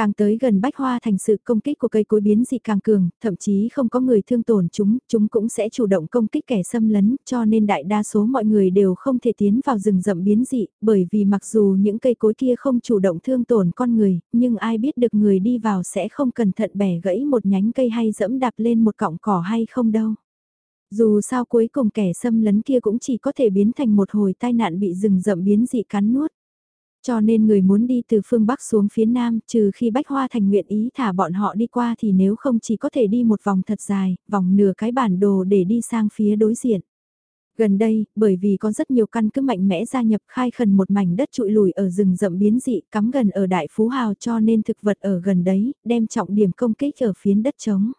Càng tới gần bách hoa thành sự công kích của cây cối biến dị càng cường, thậm chí không có người thương tổn chúng, chúng cũng sẽ chủ động công kích kẻ xâm lấn, cho nên đại đa số mọi người đều không thể tiến vào rừng rậm biến dị, bởi vì mặc dù những cây cối kia không chủ động thương tổn con người, nhưng ai biết được người đi vào sẽ không cẩn thận bẻ gãy một nhánh cây hay dẫm đạp lên một cọng cỏ hay không đâu. Dù sao cuối cùng kẻ xâm lấn kia cũng chỉ có thể biến thành một hồi tai nạn bị rừng rậm biến dị cắn nuốt. Cho nên người muốn đi từ phương Bắc xuống phía Nam, trừ khi Bách Hoa Thành nguyện ý thả bọn họ đi qua thì nếu không chỉ có thể đi một vòng thật dài, vòng nửa cái bản đồ để đi sang phía đối diện. Gần đây, bởi vì có rất nhiều căn cứ mạnh mẽ gia nhập khai khẩn một mảnh đất trụi lùi ở rừng rậm biến dị cắm gần ở Đại Phú Hào cho nên thực vật ở gần đấy, đem trọng điểm công kích ở phiến đất trống.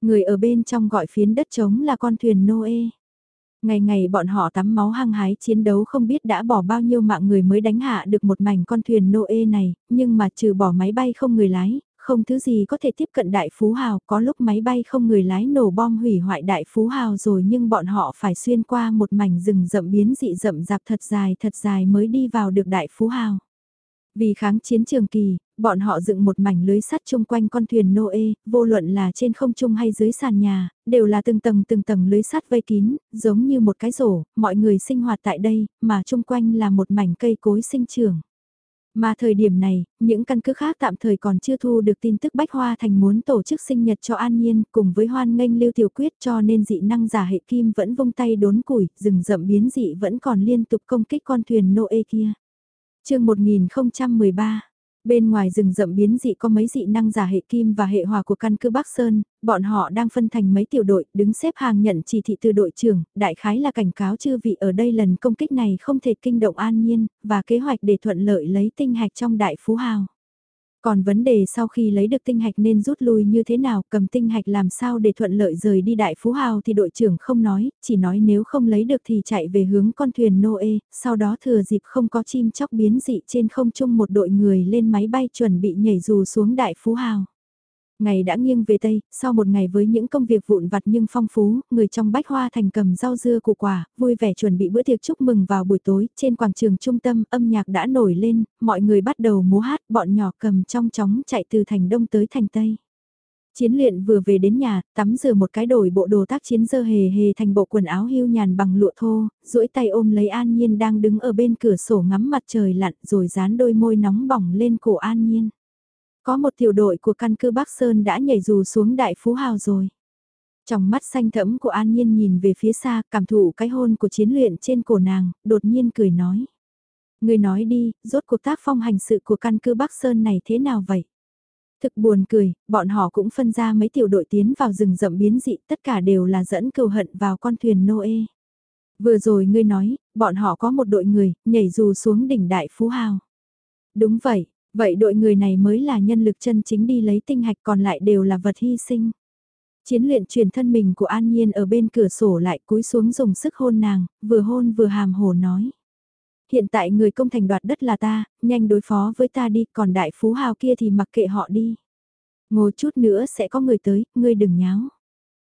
Người ở bên trong gọi phiến đất trống là con thuyền Noe. Ngày ngày bọn họ tắm máu hăng hái chiến đấu không biết đã bỏ bao nhiêu mạng người mới đánh hạ được một mảnh con thuyền Noe này, nhưng mà trừ bỏ máy bay không người lái, không thứ gì có thể tiếp cận đại phú hào, có lúc máy bay không người lái nổ bom hủy hoại đại phú hào rồi nhưng bọn họ phải xuyên qua một mảnh rừng rậm biến dị rậm rạp thật dài thật dài mới đi vào được đại phú hào. Vì kháng chiến trường kỳ, bọn họ dựng một mảnh lưới sắt chung quanh con thuyền Noe, vô luận là trên không trung hay dưới sàn nhà, đều là từng tầng từng tầng lưới sắt vây kín, giống như một cái rổ, mọi người sinh hoạt tại đây, mà chung quanh là một mảnh cây cối sinh trưởng. Mà thời điểm này, những căn cứ khác tạm thời còn chưa thu được tin tức Bách Hoa Thành muốn tổ chức sinh nhật cho An Nhiên cùng với hoan nghênh Lưu Tiểu Quyết cho nên dị năng giả hệ kim vẫn vung tay đốn củi, rừng rậm biến dị vẫn còn liên tục công kích con thuyền Noe kia chương 1013 Bên ngoài rừng rậm biến dị có mấy dị năng giả hệ kim và hệ hòa của căn cứ Bắc Sơn, bọn họ đang phân thành mấy tiểu đội, đứng xếp hàng nhận chỉ thị từ đội trưởng, đại khái là cảnh cáo chư vị ở đây lần công kích này không thể kinh động an nhiên, và kế hoạch để thuận lợi lấy tinh hạch trong đại phú hào. Còn vấn đề sau khi lấy được tinh hạch nên rút lui như thế nào, cầm tinh hạch làm sao để thuận lợi rời đi đại phú hào thì đội trưởng không nói, chỉ nói nếu không lấy được thì chạy về hướng con thuyền Noe, sau đó thừa dịp không có chim chóc biến dị trên không trung một đội người lên máy bay chuẩn bị nhảy dù xuống đại phú hào. Ngày đã nghiêng về Tây, sau một ngày với những công việc vụn vặt nhưng phong phú, người trong bách hoa thành cầm rau dưa củ quả, vui vẻ chuẩn bị bữa tiệc chúc mừng vào buổi tối, trên quảng trường trung tâm âm nhạc đã nổi lên, mọi người bắt đầu múa hát, bọn nhỏ cầm trong chóng chạy từ thành đông tới thành Tây. Chiến luyện vừa về đến nhà, tắm rửa một cái đổi bộ đồ tác chiến dơ hề hề thành bộ quần áo hưu nhàn bằng lụa thô, duỗi tay ôm lấy An Nhiên đang đứng ở bên cửa sổ ngắm mặt trời lặn rồi dán đôi môi nóng bỏng lên cổ An Nhiên. Có một tiểu đội của căn cứ Bắc Sơn đã nhảy dù xuống đại phú hào rồi. Trong mắt xanh thẫm của An Nhiên nhìn về phía xa, cảm thụ cái hôn của chiến luyện trên cổ nàng, đột nhiên cười nói. Người nói đi, rốt cuộc tác phong hành sự của căn cứ Bắc Sơn này thế nào vậy? Thực buồn cười, bọn họ cũng phân ra mấy tiểu đội tiến vào rừng rậm biến dị, tất cả đều là dẫn cừu hận vào con thuyền Noe. Vừa rồi ngươi nói, bọn họ có một đội người, nhảy dù xuống đỉnh đại phú hào. Đúng vậy, Vậy đội người này mới là nhân lực chân chính đi lấy tinh hạch còn lại đều là vật hy sinh. Chiến luyện truyền thân mình của An Nhiên ở bên cửa sổ lại cúi xuống dùng sức hôn nàng, vừa hôn vừa hàm hồ nói. Hiện tại người công thành đoạt đất là ta, nhanh đối phó với ta đi, còn đại phú hào kia thì mặc kệ họ đi. Ngồi chút nữa sẽ có người tới, ngươi đừng nháo.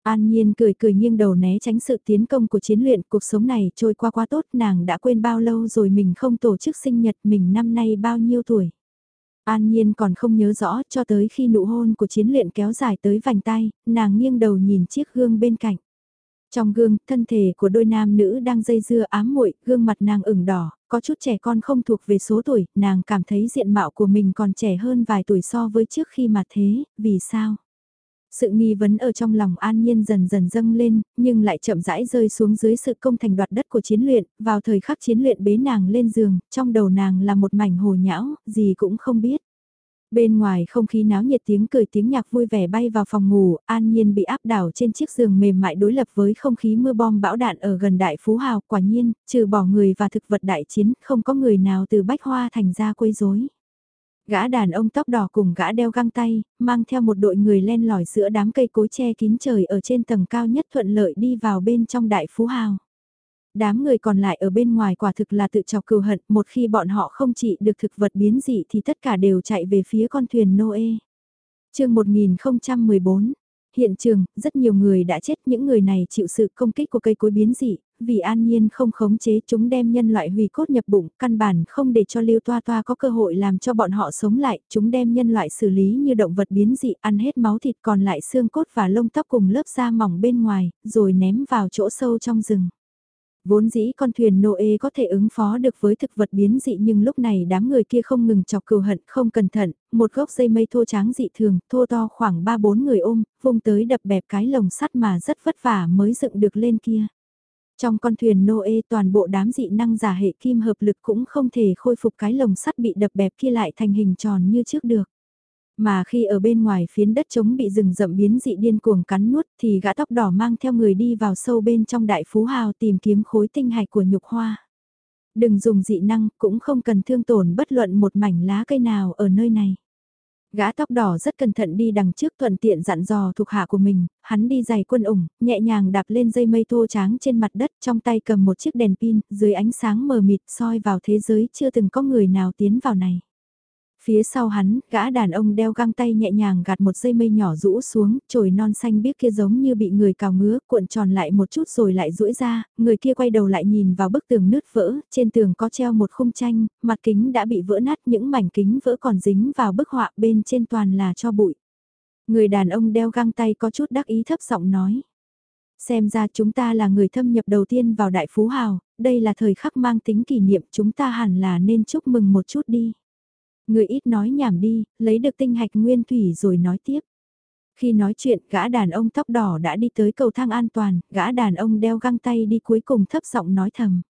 An Nhiên cười cười nghiêng đầu né tránh sự tiến công của chiến luyện, cuộc sống này trôi qua quá tốt, nàng đã quên bao lâu rồi mình không tổ chức sinh nhật mình năm nay bao nhiêu tuổi. An Nhiên còn không nhớ rõ cho tới khi nụ hôn của chiến luyện kéo dài tới vành tay, nàng nghiêng đầu nhìn chiếc gương bên cạnh. Trong gương, thân thể của đôi nam nữ đang dây dưa ám muội, gương mặt nàng ửng đỏ, có chút trẻ con không thuộc về số tuổi, nàng cảm thấy diện mạo của mình còn trẻ hơn vài tuổi so với trước khi mà thế, vì sao? Sự nghi vấn ở trong lòng an nhiên dần dần dâng lên, nhưng lại chậm rãi rơi xuống dưới sự công thành đoạt đất của chiến luyện, vào thời khắc chiến luyện bế nàng lên giường, trong đầu nàng là một mảnh hồ nhão, gì cũng không biết. Bên ngoài không khí náo nhiệt tiếng cười tiếng nhạc vui vẻ bay vào phòng ngủ, an nhiên bị áp đảo trên chiếc giường mềm mại đối lập với không khí mưa bom bão đạn ở gần đại phú hào. Quả nhiên, trừ bỏ người và thực vật đại chiến, không có người nào từ bách hoa thành ra quấy rối. Gã đàn ông tóc đỏ cùng gã đeo găng tay, mang theo một đội người len lỏi giữa đám cây cối che kín trời ở trên tầng cao nhất thuận lợi đi vào bên trong đại phú hào. Đám người còn lại ở bên ngoài quả thực là tự chọc cừu hận, một khi bọn họ không trị được thực vật biến dị thì tất cả đều chạy về phía con thuyền Noe. chương 1014 Hiện trường, rất nhiều người đã chết, những người này chịu sự công kích của cây cối biến dị, vì an nhiên không khống chế chúng đem nhân loại hủy cốt nhập bụng, căn bản không để cho lưu toa toa có cơ hội làm cho bọn họ sống lại, chúng đem nhân loại xử lý như động vật biến dị, ăn hết máu thịt còn lại xương cốt và lông tóc cùng lớp da mỏng bên ngoài, rồi ném vào chỗ sâu trong rừng. Vốn dĩ con thuyền Noe có thể ứng phó được với thực vật biến dị nhưng lúc này đám người kia không ngừng chọc cừu hận, không cẩn thận, một gốc dây mây thô tráng dị thường, thô to khoảng 3-4 người ôm, vung tới đập bẹp cái lồng sắt mà rất vất vả mới dựng được lên kia. Trong con thuyền Noe toàn bộ đám dị năng giả hệ kim hợp lực cũng không thể khôi phục cái lồng sắt bị đập bẹp kia lại thành hình tròn như trước được. Mà khi ở bên ngoài phiến đất trống bị rừng rậm biến dị điên cuồng cắn nuốt thì gã tóc đỏ mang theo người đi vào sâu bên trong đại phú hào tìm kiếm khối tinh hạch của nhục hoa. Đừng dùng dị năng, cũng không cần thương tổn bất luận một mảnh lá cây nào ở nơi này. Gã tóc đỏ rất cẩn thận đi đằng trước thuận tiện dặn dò thuộc hạ của mình, hắn đi giày quân ủng, nhẹ nhàng đạp lên dây mây thô tráng trên mặt đất trong tay cầm một chiếc đèn pin, dưới ánh sáng mờ mịt soi vào thế giới chưa từng có người nào tiến vào này. Phía sau hắn, gã đàn ông đeo găng tay nhẹ nhàng gạt một dây mây nhỏ rũ xuống, trồi non xanh biếc kia giống như bị người cào ngứa, cuộn tròn lại một chút rồi lại duỗi ra, người kia quay đầu lại nhìn vào bức tường nứt vỡ, trên tường có treo một khung tranh, mặt kính đã bị vỡ nát, những mảnh kính vỡ còn dính vào bức họa bên trên toàn là cho bụi. Người đàn ông đeo găng tay có chút đắc ý thấp giọng nói. Xem ra chúng ta là người thâm nhập đầu tiên vào Đại Phú Hào, đây là thời khắc mang tính kỷ niệm chúng ta hẳn là nên chúc mừng một chút đi. Người ít nói nhảm đi, lấy được tinh hạch nguyên thủy rồi nói tiếp. Khi nói chuyện, gã đàn ông tóc đỏ đã đi tới cầu thang an toàn, gã đàn ông đeo găng tay đi cuối cùng thấp giọng nói thầm.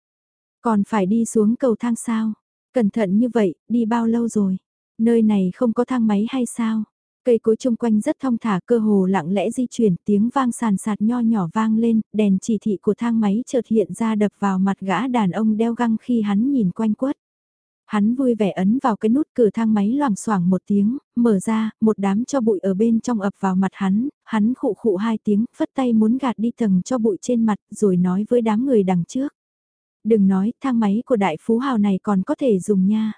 Còn phải đi xuống cầu thang sao? Cẩn thận như vậy, đi bao lâu rồi? Nơi này không có thang máy hay sao? Cây cối chung quanh rất thong thả cơ hồ lặng lẽ di chuyển tiếng vang sàn sạt nho nhỏ vang lên, đèn chỉ thị của thang máy chợt hiện ra đập vào mặt gã đàn ông đeo găng khi hắn nhìn quanh quất. Hắn vui vẻ ấn vào cái nút cửa thang máy loảng xoảng một tiếng, mở ra, một đám cho bụi ở bên trong ập vào mặt hắn, hắn khụ khụ hai tiếng, phất tay muốn gạt đi tầng cho bụi trên mặt, rồi nói với đám người đằng trước. Đừng nói, thang máy của đại phú hào này còn có thể dùng nha.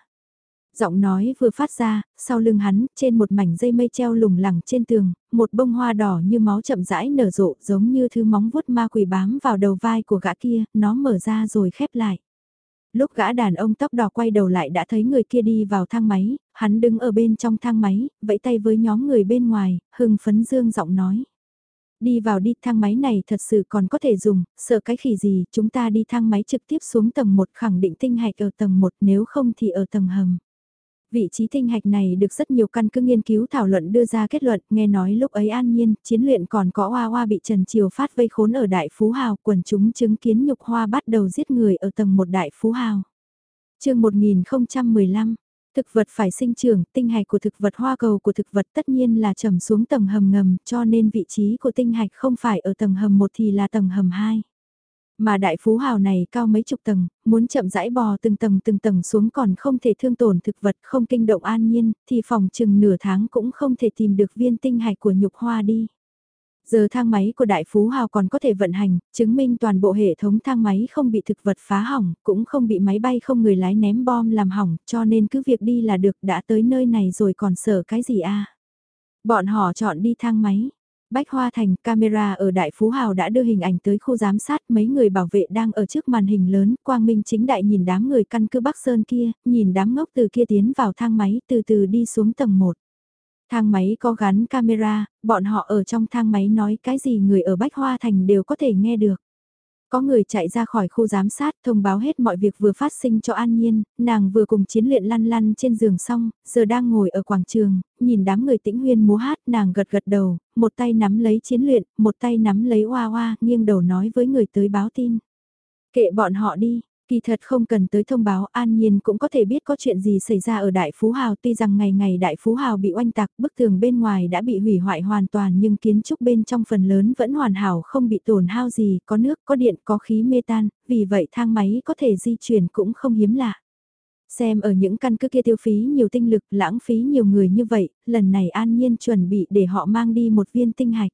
Giọng nói vừa phát ra, sau lưng hắn, trên một mảnh dây mây treo lủng lẳng trên tường, một bông hoa đỏ như máu chậm rãi nở rộ giống như thứ móng vuốt ma quỷ bám vào đầu vai của gã kia, nó mở ra rồi khép lại. Lúc gã đàn ông tóc đỏ quay đầu lại đã thấy người kia đi vào thang máy, hắn đứng ở bên trong thang máy, vẫy tay với nhóm người bên ngoài, hưng phấn dương giọng nói. Đi vào đi thang máy này thật sự còn có thể dùng, sợ cái khỉ gì, chúng ta đi thang máy trực tiếp xuống tầng 1 khẳng định tinh hạch ở tầng 1 nếu không thì ở tầng hầm. Vị trí tinh hạch này được rất nhiều căn cứ nghiên cứu thảo luận đưa ra kết luận, nghe nói lúc ấy an nhiên, chiến luyện còn có hoa hoa bị Trần Triều phát vây khốn ở Đại Phú Hào, quần chúng chứng kiến nhục hoa bắt đầu giết người ở tầng 1 Đại Phú Hào. chương 1015, thực vật phải sinh trưởng, tinh hạch của thực vật hoa cầu của thực vật tất nhiên là trầm xuống tầng hầm ngầm, cho nên vị trí của tinh hạch không phải ở tầng hầm 1 thì là tầng hầm 2. Mà đại phú hào này cao mấy chục tầng, muốn chậm rãi bò từng tầng từng tầng xuống còn không thể thương tổn thực vật không kinh động an nhiên, thì phòng chừng nửa tháng cũng không thể tìm được viên tinh hạch của nhục hoa đi. Giờ thang máy của đại phú hào còn có thể vận hành, chứng minh toàn bộ hệ thống thang máy không bị thực vật phá hỏng, cũng không bị máy bay không người lái ném bom làm hỏng, cho nên cứ việc đi là được đã tới nơi này rồi còn sợ cái gì a Bọn họ chọn đi thang máy. Bách Hoa Thành, camera ở Đại Phú Hào đã đưa hình ảnh tới khu giám sát, mấy người bảo vệ đang ở trước màn hình lớn, Quang Minh chính đại nhìn đám người căn cứ Bắc Sơn kia, nhìn đám ngốc từ kia tiến vào thang máy, từ từ đi xuống tầng 1. Thang máy có gắn camera, bọn họ ở trong thang máy nói cái gì người ở Bách Hoa Thành đều có thể nghe được. Có người chạy ra khỏi khu giám sát thông báo hết mọi việc vừa phát sinh cho An Nhiên, nàng vừa cùng chiến luyện lăn lăn trên giường xong, giờ đang ngồi ở quảng trường, nhìn đám người tĩnh huyên múa hát nàng gật gật đầu, một tay nắm lấy chiến luyện, một tay nắm lấy hoa hoa, nghiêng đầu nói với người tới báo tin. Kệ bọn họ đi, Kỳ thật không cần tới thông báo an nhiên cũng có thể biết có chuyện gì xảy ra ở Đại Phú Hào tuy rằng ngày ngày Đại Phú Hào bị oanh tạc bức tường bên ngoài đã bị hủy hoại hoàn toàn nhưng kiến trúc bên trong phần lớn vẫn hoàn hảo không bị tổn hao gì, có nước, có điện, có khí mê tan, vì vậy thang máy có thể di chuyển cũng không hiếm lạ. Xem ở những căn cứ kia tiêu phí nhiều tinh lực, lãng phí nhiều người như vậy, lần này an nhiên chuẩn bị để họ mang đi một viên tinh hạch.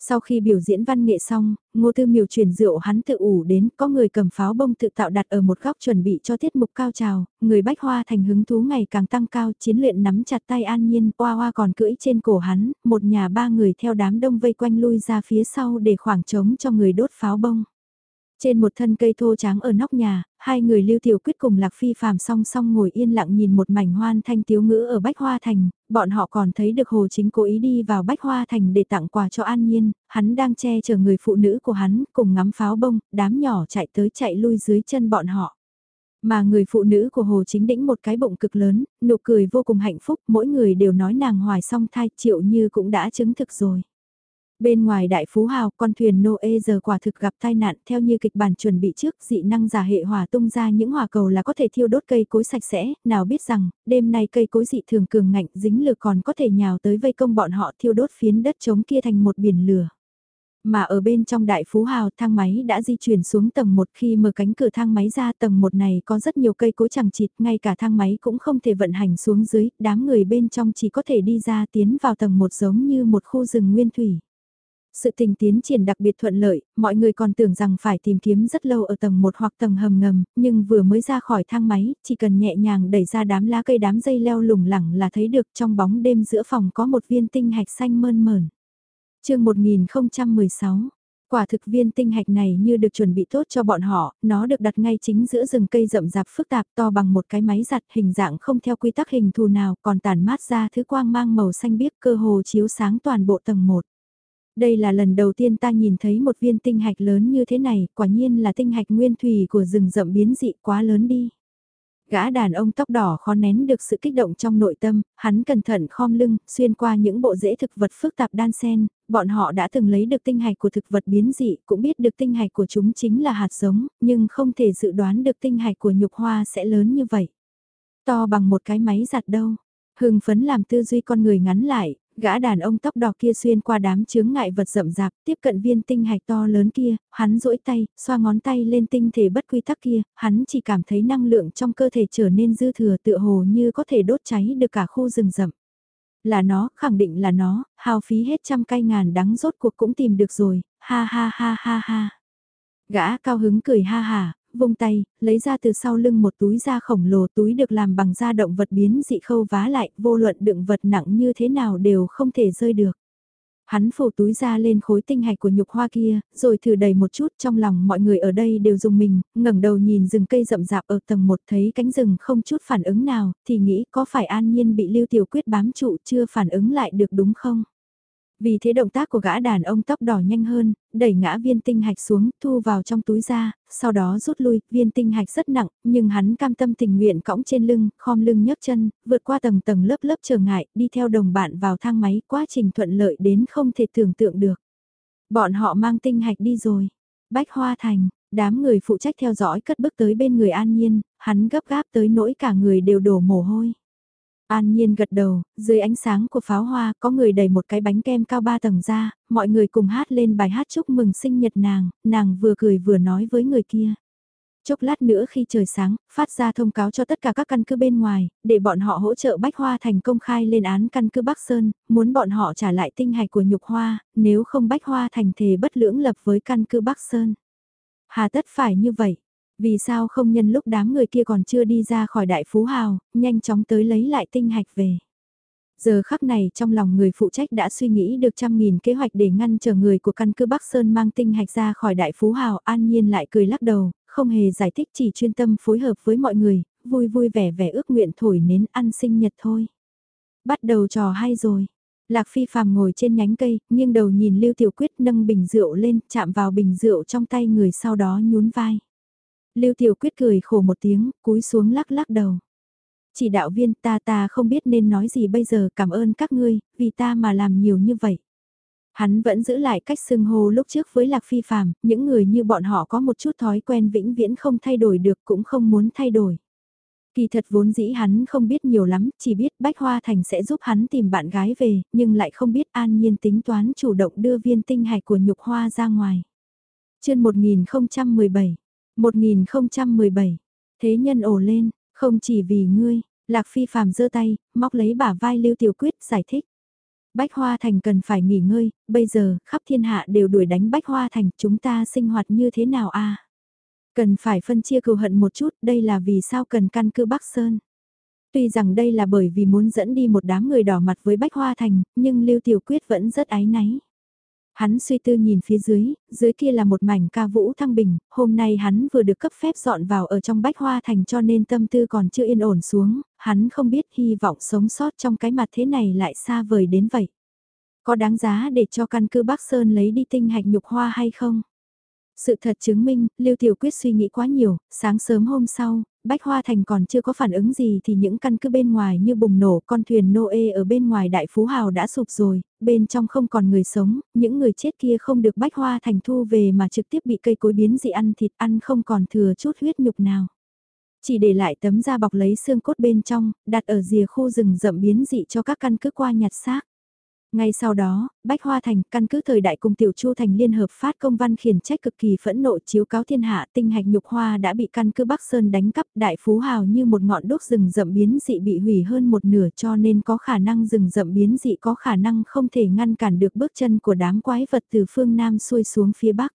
Sau khi biểu diễn văn nghệ xong, ngô tư miều chuyển rượu hắn tự ủ đến, có người cầm pháo bông tự tạo đặt ở một góc chuẩn bị cho tiết mục cao trào, người bách hoa thành hứng thú ngày càng tăng cao, chiến luyện nắm chặt tay an nhiên, oa oa còn cưỡi trên cổ hắn, một nhà ba người theo đám đông vây quanh lui ra phía sau để khoảng trống cho người đốt pháo bông. Trên một thân cây thô tráng ở nóc nhà, hai người lưu tiểu quyết cùng Lạc Phi phàm song song ngồi yên lặng nhìn một mảnh hoan thanh tiếu ngữ ở Bách Hoa Thành, bọn họ còn thấy được Hồ Chính cố ý đi vào Bách Hoa Thành để tặng quà cho An Nhiên, hắn đang che chở người phụ nữ của hắn cùng ngắm pháo bông, đám nhỏ chạy tới chạy lui dưới chân bọn họ. Mà người phụ nữ của Hồ Chính đĩnh một cái bụng cực lớn, nụ cười vô cùng hạnh phúc, mỗi người đều nói nàng hoài song thai triệu như cũng đã chứng thực rồi. Bên ngoài đại phú hào, con thuyền Noe giờ quả thực gặp tai nạn theo như kịch bản chuẩn bị trước, dị năng giả hệ hỏa tung ra những hỏa cầu là có thể thiêu đốt cây cối sạch sẽ, nào biết rằng, đêm nay cây cối dị thường cường ngạnh dính lửa còn có thể nhào tới vây công bọn họ thiêu đốt phiến đất trống kia thành một biển lửa. Mà ở bên trong đại phú hào thang máy đã di chuyển xuống tầng 1 khi mở cánh cửa thang máy ra tầng 1 này có rất nhiều cây cối chẳng chịt, ngay cả thang máy cũng không thể vận hành xuống dưới, đám người bên trong chỉ có thể đi ra tiến vào tầng 1 giống như một khu rừng nguyên thủy. Sự tình tiến triển đặc biệt thuận lợi, mọi người còn tưởng rằng phải tìm kiếm rất lâu ở tầng 1 hoặc tầng hầm ngầm, nhưng vừa mới ra khỏi thang máy, chỉ cần nhẹ nhàng đẩy ra đám lá cây đám dây leo lủng lẳng là thấy được trong bóng đêm giữa phòng có một viên tinh hạch xanh mơn mờn. chương 1016 Quả thực viên tinh hạch này như được chuẩn bị tốt cho bọn họ, nó được đặt ngay chính giữa rừng cây rậm rạp phức tạp to bằng một cái máy giặt hình dạng không theo quy tắc hình thù nào còn tản mát ra thứ quang mang màu xanh biếc cơ hồ chiếu sáng toàn bộ tầng 1. Đây là lần đầu tiên ta nhìn thấy một viên tinh hạch lớn như thế này, quả nhiên là tinh hạch nguyên thủy của rừng rậm biến dị quá lớn đi. Gã đàn ông tóc đỏ khó nén được sự kích động trong nội tâm, hắn cẩn thận khom lưng, xuyên qua những bộ rễ thực vật phức tạp đan sen, bọn họ đã từng lấy được tinh hạch của thực vật biến dị, cũng biết được tinh hạch của chúng chính là hạt giống, nhưng không thể dự đoán được tinh hạch của nhục hoa sẽ lớn như vậy. To bằng một cái máy giặt đâu. Hưng phấn làm tư duy con người ngắn lại, gã đàn ông tóc đỏ kia xuyên qua đám chướng ngại vật rậm rạp, tiếp cận viên tinh hạch to lớn kia, hắn duỗi tay, xoa ngón tay lên tinh thể bất quy tắc kia, hắn chỉ cảm thấy năng lượng trong cơ thể trở nên dư thừa tựa hồ như có thể đốt cháy được cả khu rừng rậm. Là nó, khẳng định là nó, hao phí hết trăm cây ngàn đắng rốt cuộc cũng tìm được rồi, ha ha ha ha ha. Gã cao hứng cười ha hà vung tay, lấy ra từ sau lưng một túi da khổng lồ túi được làm bằng da động vật biến dị khâu vá lại, vô luận đựng vật nặng như thế nào đều không thể rơi được. Hắn phủ túi ra lên khối tinh hạch của nhục hoa kia, rồi thử đầy một chút trong lòng mọi người ở đây đều dùng mình, ngẩng đầu nhìn rừng cây rậm rạp ở tầng 1 thấy cánh rừng không chút phản ứng nào, thì nghĩ có phải an nhiên bị lưu tiểu quyết bám trụ chưa phản ứng lại được đúng không? Vì thế động tác của gã đàn ông tóc đỏ nhanh hơn, đẩy ngã viên tinh hạch xuống, thu vào trong túi ra, sau đó rút lui, viên tinh hạch rất nặng, nhưng hắn cam tâm tình nguyện cõng trên lưng, khom lưng nhấc chân, vượt qua tầng tầng lớp lớp trở ngại, đi theo đồng bạn vào thang máy, quá trình thuận lợi đến không thể tưởng tượng được. Bọn họ mang tinh hạch đi rồi. Bách Hoa Thành, đám người phụ trách theo dõi cất bước tới bên người An Nhiên, hắn gấp gáp tới nỗi cả người đều đổ mồ hôi. An Nhiên gật đầu, dưới ánh sáng của pháo hoa có người đẩy một cái bánh kem cao ba tầng ra, mọi người cùng hát lên bài hát chúc mừng sinh nhật nàng, nàng vừa cười vừa nói với người kia. Chốc lát nữa khi trời sáng, phát ra thông cáo cho tất cả các căn cứ bên ngoài, để bọn họ hỗ trợ Bách Hoa Thành công khai lên án căn cứ Bắc Sơn, muốn bọn họ trả lại tinh hạch của nhục hoa, nếu không Bách Hoa Thành thề bất lưỡng lập với căn cứ Bắc Sơn. Hà tất phải như vậy, vì sao không nhân lúc đám người kia còn chưa đi ra khỏi đại phú hào, nhanh chóng tới lấy lại tinh hạch về. Giờ khắc này trong lòng người phụ trách đã suy nghĩ được trăm nghìn kế hoạch để ngăn chờ người của căn cứ Bắc Sơn mang tinh hạch ra khỏi đại phú hào an nhiên lại cười lắc đầu, không hề giải thích chỉ chuyên tâm phối hợp với mọi người, vui vui vẻ vẻ ước nguyện thổi nến ăn sinh nhật thôi. Bắt đầu trò hay rồi. Lạc Phi phàm ngồi trên nhánh cây, nghiêng đầu nhìn Lưu Tiểu Quyết nâng bình rượu lên, chạm vào bình rượu trong tay người sau đó nhún vai. Lưu Tiểu Quyết cười khổ một tiếng, cúi xuống lắc lắc đầu. Chỉ đạo viên ta ta không biết nên nói gì bây giờ cảm ơn các ngươi, vì ta mà làm nhiều như vậy. Hắn vẫn giữ lại cách xưng hô lúc trước với Lạc Phi Phạm, những người như bọn họ có một chút thói quen vĩnh viễn không thay đổi được cũng không muốn thay đổi. Kỳ thật vốn dĩ hắn không biết nhiều lắm, chỉ biết Bách Hoa Thành sẽ giúp hắn tìm bạn gái về, nhưng lại không biết an nhiên tính toán chủ động đưa viên tinh hạch của nhục hoa ra ngoài. chương 1017 1017. Thế nhân ổ lên, không chỉ vì ngươi, Lạc Phi phàm giơ tay, móc lấy bả vai Lưu Tiểu Quyết giải thích. Bách Hoa Thành cần phải nghỉ ngơi, bây giờ khắp thiên hạ đều đuổi đánh Bách Hoa Thành, chúng ta sinh hoạt như thế nào a? Cần phải phân chia cừu hận một chút, đây là vì sao cần căn cứ Bắc Sơn. Tuy rằng đây là bởi vì muốn dẫn đi một đám người đỏ mặt với Bách Hoa Thành, nhưng Lưu Tiểu Quyết vẫn rất ái náy. Hắn suy tư nhìn phía dưới, dưới kia là một mảnh ca vũ thăng bình, hôm nay hắn vừa được cấp phép dọn vào ở trong bách hoa thành cho nên tâm tư còn chưa yên ổn xuống, hắn không biết hy vọng sống sót trong cái mặt thế này lại xa vời đến vậy. Có đáng giá để cho căn cứ Bắc Sơn lấy đi tinh hạch nhục hoa hay không? Sự thật chứng minh, Lưu Tiểu Quyết suy nghĩ quá nhiều, sáng sớm hôm sau, Bách Hoa Thành còn chưa có phản ứng gì thì những căn cứ bên ngoài như bùng nổ con thuyền Noe ở bên ngoài Đại Phú Hào đã sụp rồi, bên trong không còn người sống, những người chết kia không được Bách Hoa Thành thu về mà trực tiếp bị cây cối biến dị ăn thịt ăn không còn thừa chút huyết nhục nào. Chỉ để lại tấm da bọc lấy xương cốt bên trong, đặt ở rìa khu rừng rậm biến dị cho các căn cứ qua nhặt xác. Ngay sau đó, Bách Hoa Thành, căn cứ thời đại cùng Tiểu Chu Thành liên hợp phát công văn khiển trách cực kỳ phẫn nộ chiếu cáo thiên hạ tinh hạch nhục hoa đã bị căn cứ Bắc Sơn đánh cắp đại phú hào như một ngọn đốt rừng rậm biến dị bị hủy hơn một nửa cho nên có khả năng rừng rậm biến dị có khả năng không thể ngăn cản được bước chân của đám quái vật từ phương Nam xuôi xuống phía Bắc.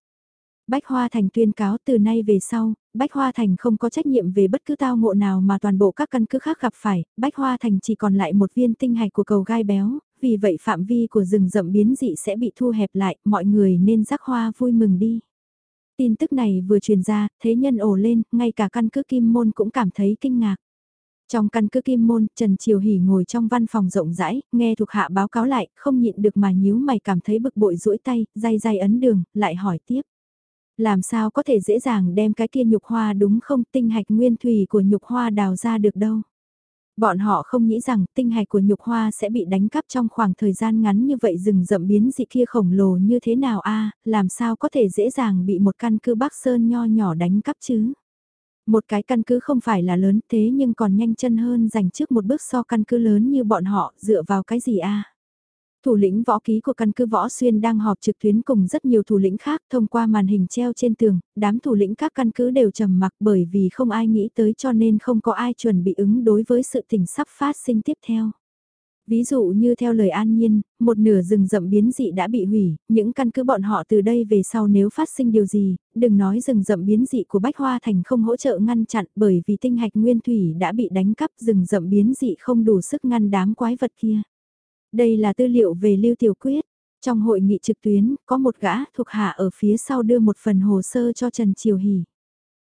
Bách Hoa Thành tuyên cáo từ nay về sau, Bách Hoa Thành không có trách nhiệm về bất cứ tao ngộ nào mà toàn bộ các căn cứ khác gặp phải, Bách Hoa Thành chỉ còn lại một viên tinh hạch của cầu gai béo, vì vậy phạm vi của rừng rậm biến dị sẽ bị thu hẹp lại, mọi người nên rắc hoa vui mừng đi. Tin tức này vừa truyền ra, thế nhân ồ lên, ngay cả căn cứ Kim Môn cũng cảm thấy kinh ngạc. Trong căn cứ Kim Môn, Trần Triều Hỷ ngồi trong văn phòng rộng rãi, nghe thuộc hạ báo cáo lại, không nhịn được mà nhíu mày cảm thấy bực bội rũi tay, day day ấn đường, lại hỏi tiếp. Làm sao có thể dễ dàng đem cái kia nhục hoa đúng không tinh hạch nguyên thủy của nhục hoa đào ra được đâu. Bọn họ không nghĩ rằng tinh hạch của nhục hoa sẽ bị đánh cắp trong khoảng thời gian ngắn như vậy. Rừng rậm biến dị kia khổng lồ như thế nào a? Làm sao có thể dễ dàng bị một căn cứ Bắc Sơn nho nhỏ đánh cắp chứ. Một cái căn cứ không phải là lớn thế nhưng còn nhanh chân hơn dành trước một bước so căn cứ lớn như bọn họ. Dựa vào cái gì a? Thủ lĩnh võ ký của căn cứ Võ Xuyên đang họp trực tuyến cùng rất nhiều thủ lĩnh khác thông qua màn hình treo trên tường, đám thủ lĩnh các căn cứ đều trầm mặc bởi vì không ai nghĩ tới cho nên không có ai chuẩn bị ứng đối với sự tình sắp phát sinh tiếp theo. Ví dụ như theo lời an nhiên, một nửa rừng rậm biến dị đã bị hủy, những căn cứ bọn họ từ đây về sau nếu phát sinh điều gì, đừng nói rừng rậm biến dị của Bách Hoa Thành không hỗ trợ ngăn chặn bởi vì tinh hạch nguyên thủy đã bị đánh cắp rừng rậm biến dị không đủ sức ngăn đám quái vật kia. Đây là tư liệu về Lưu Tiểu Quyết. Trong hội nghị trực tuyến, có một gã thuộc hạ ở phía sau đưa một phần hồ sơ cho Trần Triều Hỷ.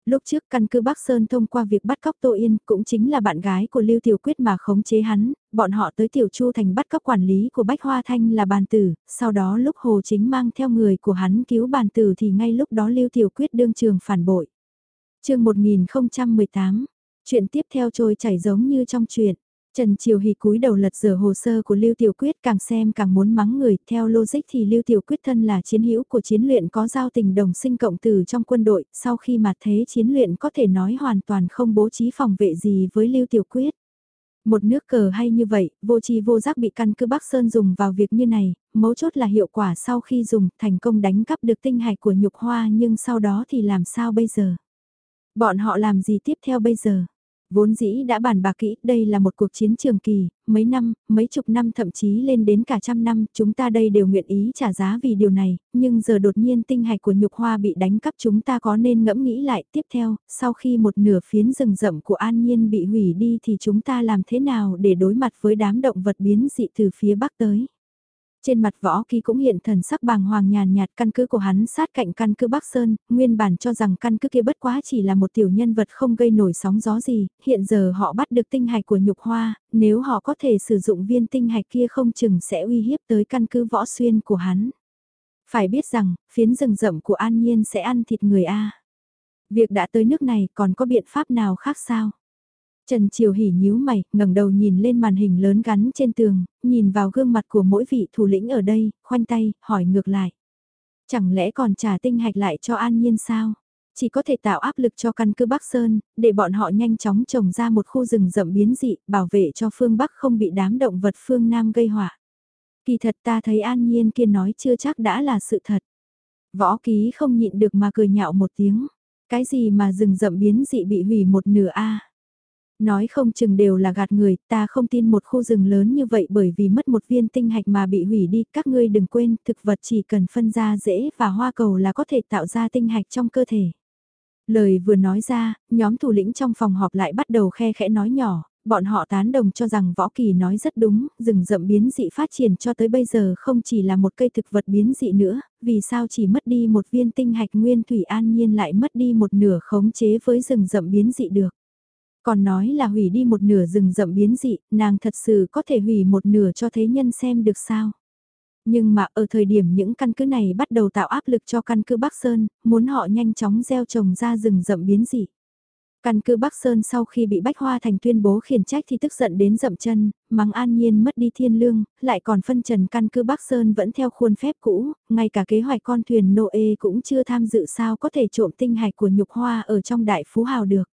Lúc trước căn cứ Bắc Sơn thông qua việc bắt cóc Tô Yên cũng chính là bạn gái của Lưu Tiểu Quyết mà khống chế hắn, bọn họ tới Tiểu Chu thành bắt cóc quản lý của Bách Hoa Thanh là bàn tử, sau đó lúc Hồ Chính mang theo người của hắn cứu bàn tử thì ngay lúc đó Lưu Tiểu Quyết đương trường phản bội. chương 1018, chuyện tiếp theo trôi chảy giống như trong chuyện. Trần Triều Hỷ cúi đầu lật dở hồ sơ của Lưu Tiểu Quyết càng xem càng muốn mắng người, theo logic thì Lưu Tiểu Quyết thân là chiến hữu của chiến luyện có giao tình đồng sinh cộng từ trong quân đội, sau khi mà thế chiến luyện có thể nói hoàn toàn không bố trí phòng vệ gì với Lưu Tiểu Quyết. Một nước cờ hay như vậy, vô chi vô giác bị căn cứ Bắc Sơn dùng vào việc như này, mấu chốt là hiệu quả sau khi dùng thành công đánh cắp được tinh hạch của nhục hoa nhưng sau đó thì làm sao bây giờ? Bọn họ làm gì tiếp theo bây giờ? Vốn dĩ đã bàn bạc kỹ, đây là một cuộc chiến trường kỳ, mấy năm, mấy chục năm thậm chí lên đến cả trăm năm, chúng ta đây đều nguyện ý trả giá vì điều này, nhưng giờ đột nhiên tinh hạch của nhục hoa bị đánh cắp chúng ta có nên ngẫm nghĩ lại tiếp theo, sau khi một nửa phiến rừng rậm của an nhiên bị hủy đi thì chúng ta làm thế nào để đối mặt với đám động vật biến dị từ phía bắc tới. Trên mặt võ ký cũng hiện thần sắc bàng hoàng nhàn nhạt căn cứ của hắn sát cạnh căn cứ Bắc Sơn, nguyên bản cho rằng căn cứ kia bất quá chỉ là một tiểu nhân vật không gây nổi sóng gió gì, hiện giờ họ bắt được tinh hạch của nhục hoa, nếu họ có thể sử dụng viên tinh hạch kia không chừng sẽ uy hiếp tới căn cứ võ xuyên của hắn. Phải biết rằng, phiến rừng rậm của An Nhiên sẽ ăn thịt người A. Việc đã tới nước này còn có biện pháp nào khác sao? Trần Triều Hỉ nhíu mày, ngẩng đầu nhìn lên màn hình lớn gắn trên tường, nhìn vào gương mặt của mỗi vị thủ lĩnh ở đây, khoanh tay, hỏi ngược lại. Chẳng lẽ còn trả tinh hạch lại cho an nhiên sao? Chỉ có thể tạo áp lực cho căn cứ Bắc Sơn, để bọn họ nhanh chóng trồng ra một khu rừng rậm biến dị, bảo vệ cho phương Bắc không bị đám động vật phương Nam gây họa. Kỳ thật ta thấy an nhiên kia nói chưa chắc đã là sự thật. Võ ký không nhịn được mà cười nhạo một tiếng. Cái gì mà rừng rậm biến dị bị hủy một nửa a Nói không chừng đều là gạt người, ta không tin một khu rừng lớn như vậy bởi vì mất một viên tinh hạch mà bị hủy đi, các ngươi đừng quên, thực vật chỉ cần phân ra dễ và hoa cầu là có thể tạo ra tinh hạch trong cơ thể. Lời vừa nói ra, nhóm thủ lĩnh trong phòng họp lại bắt đầu khe khẽ nói nhỏ, bọn họ tán đồng cho rằng Võ Kỳ nói rất đúng, rừng rậm biến dị phát triển cho tới bây giờ không chỉ là một cây thực vật biến dị nữa, vì sao chỉ mất đi một viên tinh hạch nguyên thủy an nhiên lại mất đi một nửa khống chế với rừng rậm biến dị được. Còn nói là hủy đi một nửa rừng rậm biến dị, nàng thật sự có thể hủy một nửa cho thế nhân xem được sao. Nhưng mà ở thời điểm những căn cứ này bắt đầu tạo áp lực cho căn cứ Bắc Sơn, muốn họ nhanh chóng gieo trồng ra rừng rậm biến dị. Căn cứ Bắc Sơn sau khi bị Bách Hoa Thành tuyên bố khiển trách thì tức giận đến dậm chân, mắng an nhiên mất đi thiên lương, lại còn phân trần căn cứ Bắc Sơn vẫn theo khuôn phép cũ, ngay cả kế hoạch con thuyền Noe cũng chưa tham dự sao có thể trộm tinh hạch của nhục hoa ở trong đại phú hào được.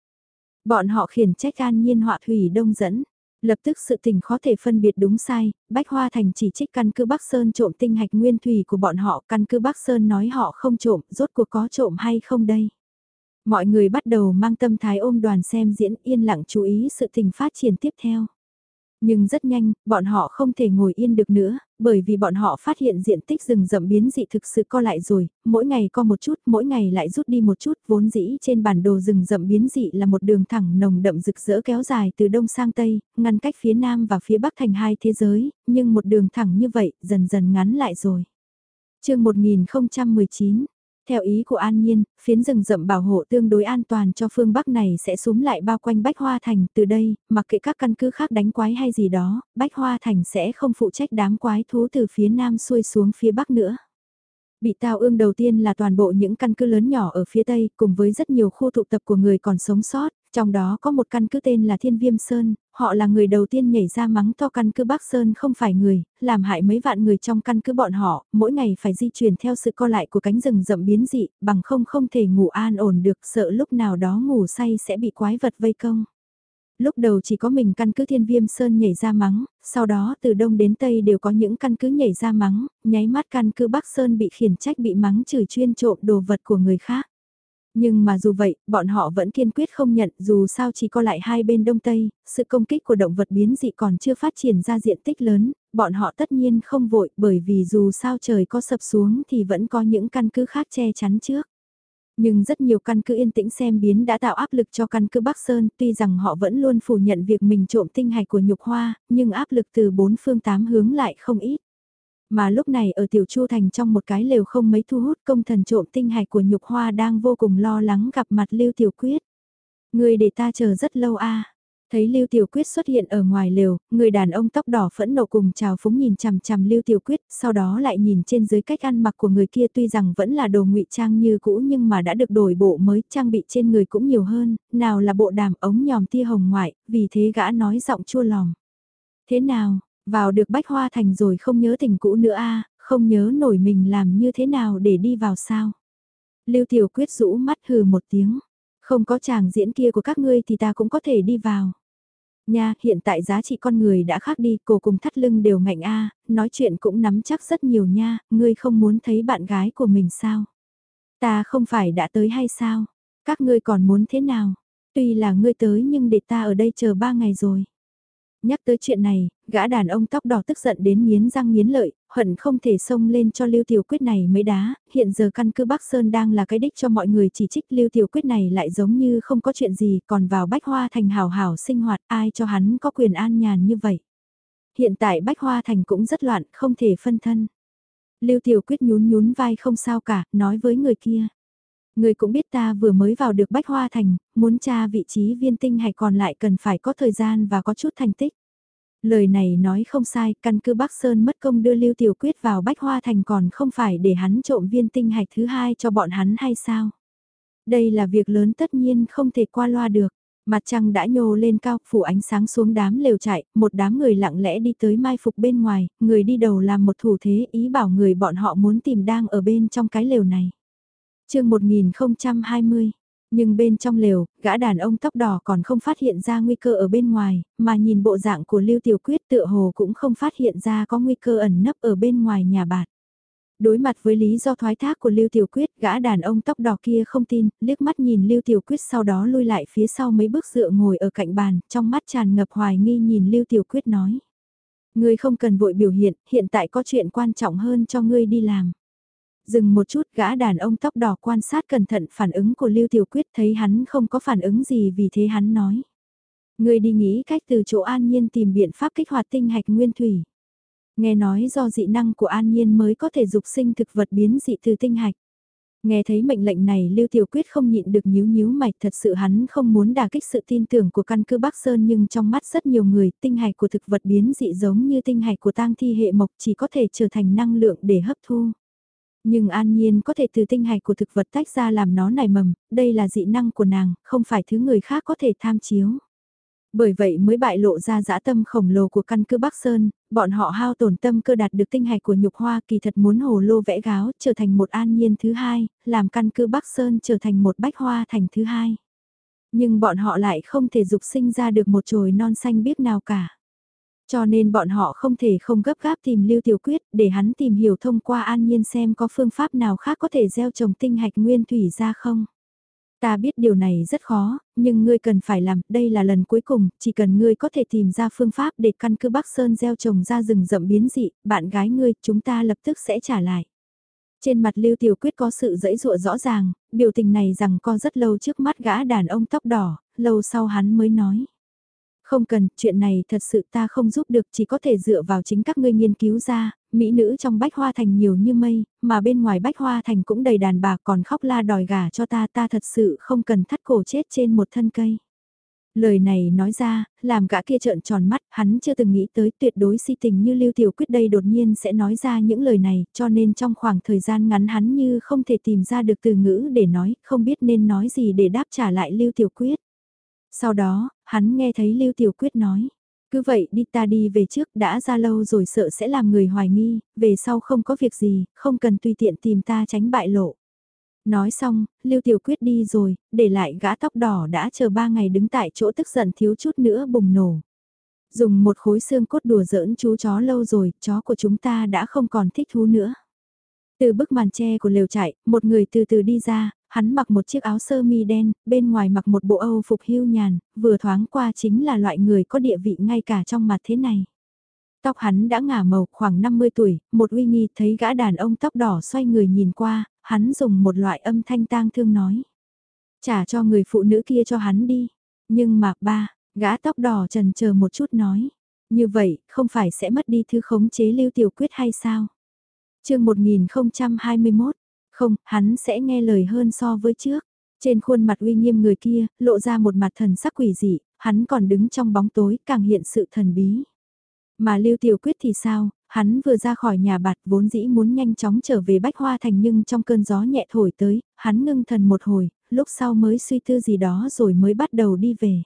Bọn họ khiển trách an nhiên họa thủy đông dẫn. Lập tức sự tình khó thể phân biệt đúng sai, Bách Hoa Thành chỉ trích căn cứ Bắc Sơn trộm tinh hạch nguyên thủy của bọn họ, căn cứ Bắc Sơn nói họ không trộm, rốt cuộc có trộm hay không đây? Mọi người bắt đầu mang tâm thái ôm đoàn xem diễn yên lặng chú ý sự tình phát triển tiếp theo. Nhưng rất nhanh, bọn họ không thể ngồi yên được nữa, bởi vì bọn họ phát hiện diện tích rừng rậm biến dị thực sự co lại rồi, mỗi ngày co một chút, mỗi ngày lại rút đi một chút, vốn dĩ trên bản đồ rừng rậm biến dị là một đường thẳng nồng đậm rực rỡ kéo dài từ đông sang tây, ngăn cách phía nam và phía bắc thành hai thế giới, nhưng một đường thẳng như vậy, dần dần ngắn lại rồi. chương 1019 theo ý của An Nhiên, phiến rừng rậm bảo hộ tương đối an toàn cho phương Bắc này sẽ súm lại bao quanh Bách Hoa Thành. Từ đây, mặc kệ các căn cứ khác đánh quái hay gì đó, Bách Hoa Thành sẽ không phụ trách đám quái thú từ phía Nam xuôi xuống phía Bắc nữa. Bị tao ương đầu tiên là toàn bộ những căn cứ lớn nhỏ ở phía Tây cùng với rất nhiều khu tụ tập của người còn sống sót, trong đó có một căn cứ tên là Thiên Viêm Sơn, họ là người đầu tiên nhảy ra mắng to căn cứ Bắc Sơn không phải người, làm hại mấy vạn người trong căn cứ bọn họ, mỗi ngày phải di chuyển theo sự co lại của cánh rừng rậm biến dị, bằng không không thể ngủ an ổn được, sợ lúc nào đó ngủ say sẽ bị quái vật vây công. Lúc đầu chỉ có mình căn cứ thiên viêm sơn nhảy ra mắng, sau đó từ đông đến tây đều có những căn cứ nhảy ra mắng, nháy mắt căn cứ Bắc Sơn bị khiển trách bị mắng chửi chuyên trộm đồ vật của người khác. Nhưng mà dù vậy, bọn họ vẫn kiên quyết không nhận dù sao chỉ có lại hai bên đông tây, sự công kích của động vật biến dị còn chưa phát triển ra diện tích lớn, bọn họ tất nhiên không vội bởi vì dù sao trời có sập xuống thì vẫn có những căn cứ khác che chắn trước. Nhưng rất nhiều căn cứ yên tĩnh xem biến đã tạo áp lực cho căn cứ Bắc Sơn, tuy rằng họ vẫn luôn phủ nhận việc mình trộm tinh hạch của nhục hoa, nhưng áp lực từ bốn phương tám hướng lại không ít. Mà lúc này ở Tiểu Chu Thành trong một cái lều không mấy thu hút công thần trộm tinh hạch của nhục hoa đang vô cùng lo lắng gặp mặt Lưu Tiểu Quyết. Người để ta chờ rất lâu a Thấy Lưu Tiểu Quyết xuất hiện ở ngoài lều, người đàn ông tóc đỏ phẫn nộ cùng chào phúng nhìn chằm chằm Lưu Tiểu Quyết, sau đó lại nhìn trên dưới cách ăn mặc của người kia tuy rằng vẫn là đồ ngụy trang như cũ nhưng mà đã được đổi bộ mới, trang bị trên người cũng nhiều hơn, nào là bộ đàm ống nhòm tia hồng ngoại, vì thế gã nói giọng chua lòng. Thế nào, vào được bách hoa thành rồi không nhớ tình cũ nữa a không nhớ nổi mình làm như thế nào để đi vào sao. Lưu Tiểu Quyết rũ mắt hừ một tiếng, không có chàng diễn kia của các ngươi thì ta cũng có thể đi vào. Nha, hiện tại giá trị con người đã khác đi, cổ cùng thắt lưng đều ngạnh a, nói chuyện cũng nắm chắc rất nhiều nha, ngươi không muốn thấy bạn gái của mình sao? Ta không phải đã tới hay sao? Các ngươi còn muốn thế nào? Tuy là ngươi tới nhưng để ta ở đây chờ ba ngày rồi. Nhắc tới chuyện này, gã đàn ông tóc đỏ tức giận đến nghiến răng nghiến lợi, hận không thể xông lên cho Lưu Tiểu Quyết này mấy đá, hiện giờ căn cứ Bắc Sơn đang là cái đích cho mọi người chỉ trích Lưu Tiểu Quyết này lại giống như không có chuyện gì, còn vào Bách Hoa Thành hào hào sinh hoạt ai cho hắn có quyền an nhàn như vậy. Hiện tại Bách Hoa Thành cũng rất loạn, không thể phân thân. Lưu Tiểu Quyết nhún nhún vai không sao cả, nói với người kia. Người cũng biết ta vừa mới vào được Bách Hoa Thành, muốn tra vị trí viên tinh hay còn lại cần phải có thời gian và có chút thành tích. Lời này nói không sai, căn cứ Bắc Sơn mất công đưa Lưu Tiểu Quyết vào Bách Hoa Thành còn không phải để hắn trộm viên tinh hạch thứ hai cho bọn hắn hay sao? Đây là việc lớn tất nhiên không thể qua loa được. Mặt trăng đã nhô lên cao, phủ ánh sáng xuống đám lều chạy, một đám người lặng lẽ đi tới mai phục bên ngoài, người đi đầu làm một thủ thế ý bảo người bọn họ muốn tìm đang ở bên trong cái lều này chương 1020, nhưng bên trong lều, gã đàn ông tóc đỏ còn không phát hiện ra nguy cơ ở bên ngoài, mà nhìn bộ dạng của Lưu Tiểu Quyết tựa hồ cũng không phát hiện ra có nguy cơ ẩn nấp ở bên ngoài nhà bạt Đối mặt với lý do thoái thác của Lưu Tiểu Quyết, gã đàn ông tóc đỏ kia không tin, liếc mắt nhìn Lưu Tiểu Quyết sau đó lui lại phía sau mấy bước dựa ngồi ở cạnh bàn, trong mắt tràn ngập hoài nghi nhìn Lưu Tiểu Quyết nói. Ngươi không cần vội biểu hiện, hiện tại có chuyện quan trọng hơn cho ngươi đi làm. Dừng một chút, gã đàn ông tóc đỏ quan sát cẩn thận phản ứng của Lưu Tiểu Quyết, thấy hắn không có phản ứng gì vì thế hắn nói. Người đi nghĩ cách từ chỗ an nhiên tìm biện pháp kích hoạt tinh hạch nguyên thủy. Nghe nói do dị năng của an nhiên mới có thể dục sinh thực vật biến dị từ tinh hạch. Nghe thấy mệnh lệnh này, Lưu Tiểu Quyết không nhịn được nhíu nhíu mày, thật sự hắn không muốn đả kích sự tin tưởng của căn cứ Bắc Sơn, nhưng trong mắt rất nhiều người, tinh hạch của thực vật biến dị giống như tinh hạch của tang thi hệ mộc chỉ có thể trở thành năng lượng để hấp thu. Nhưng an nhiên có thể từ tinh hạch của thực vật tách ra làm nó nảy mầm, đây là dị năng của nàng, không phải thứ người khác có thể tham chiếu. Bởi vậy mới bại lộ ra dã tâm khổng lồ của căn cứ Bắc Sơn, bọn họ hao tổn tâm cơ đạt được tinh hạch của nhục hoa kỳ thật muốn hồ lô vẽ gáo trở thành một an nhiên thứ hai, làm căn cứ Bắc Sơn trở thành một bách hoa thành thứ hai. Nhưng bọn họ lại không thể dục sinh ra được một chồi non xanh biếc nào cả. Cho nên bọn họ không thể không gấp gáp tìm Lưu Tiểu Quyết để hắn tìm hiểu thông qua an nhiên xem có phương pháp nào khác có thể gieo trồng tinh hạch nguyên thủy ra không. Ta biết điều này rất khó, nhưng ngươi cần phải làm, đây là lần cuối cùng, chỉ cần ngươi có thể tìm ra phương pháp để căn cứ Bắc Sơn gieo trồng ra rừng rậm biến dị, bạn gái ngươi, chúng ta lập tức sẽ trả lại. Trên mặt Lưu Tiểu Quyết có sự dẫy dụa rõ ràng, biểu tình này rằng co rất lâu trước mắt gã đàn ông tóc đỏ, lâu sau hắn mới nói. Không cần, chuyện này thật sự ta không giúp được chỉ có thể dựa vào chính các ngươi nghiên cứu ra, mỹ nữ trong bách hoa thành nhiều như mây, mà bên ngoài bách hoa thành cũng đầy đàn bà còn khóc la đòi gà cho ta ta thật sự không cần thắt cổ chết trên một thân cây. Lời này nói ra, làm gã kia trợn tròn mắt, hắn chưa từng nghĩ tới tuyệt đối si tình như Lưu Tiểu Quyết đây đột nhiên sẽ nói ra những lời này, cho nên trong khoảng thời gian ngắn hắn như không thể tìm ra được từ ngữ để nói, không biết nên nói gì để đáp trả lại Lưu Tiểu Quyết. Sau đó, hắn nghe thấy Lưu Tiểu Quyết nói, cứ vậy đi ta đi về trước đã ra lâu rồi sợ sẽ làm người hoài nghi, về sau không có việc gì, không cần tùy tiện tìm ta tránh bại lộ. Nói xong, Lưu Tiểu Quyết đi rồi, để lại gã tóc đỏ đã chờ ba ngày đứng tại chỗ tức giận thiếu chút nữa bùng nổ. Dùng một khối xương cốt đùa giỡn chú chó lâu rồi, chó của chúng ta đã không còn thích thú nữa. Từ bức màn tre của lều chạy, một người từ từ đi ra, hắn mặc một chiếc áo sơ mi đen, bên ngoài mặc một bộ Âu phục hưu nhàn, vừa thoáng qua chính là loại người có địa vị ngay cả trong mặt thế này. Tóc hắn đã ngả màu khoảng 50 tuổi, một uy nghi thấy gã đàn ông tóc đỏ xoay người nhìn qua, hắn dùng một loại âm thanh tang thương nói. Trả cho người phụ nữ kia cho hắn đi. Nhưng mà ba, gã tóc đỏ trần chờ một chút nói. Như vậy, không phải sẽ mất đi thứ khống chế lưu tiểu quyết hay sao? chương 1021, không, hắn sẽ nghe lời hơn so với trước. Trên khuôn mặt uy nghiêm người kia, lộ ra một mặt thần sắc quỷ dị, hắn còn đứng trong bóng tối, càng hiện sự thần bí. Mà Lưu Tiểu Quyết thì sao, hắn vừa ra khỏi nhà bạt vốn dĩ muốn nhanh chóng trở về Bách Hoa Thành nhưng trong cơn gió nhẹ thổi tới, hắn ngưng thần một hồi, lúc sau mới suy tư gì đó rồi mới bắt đầu đi về.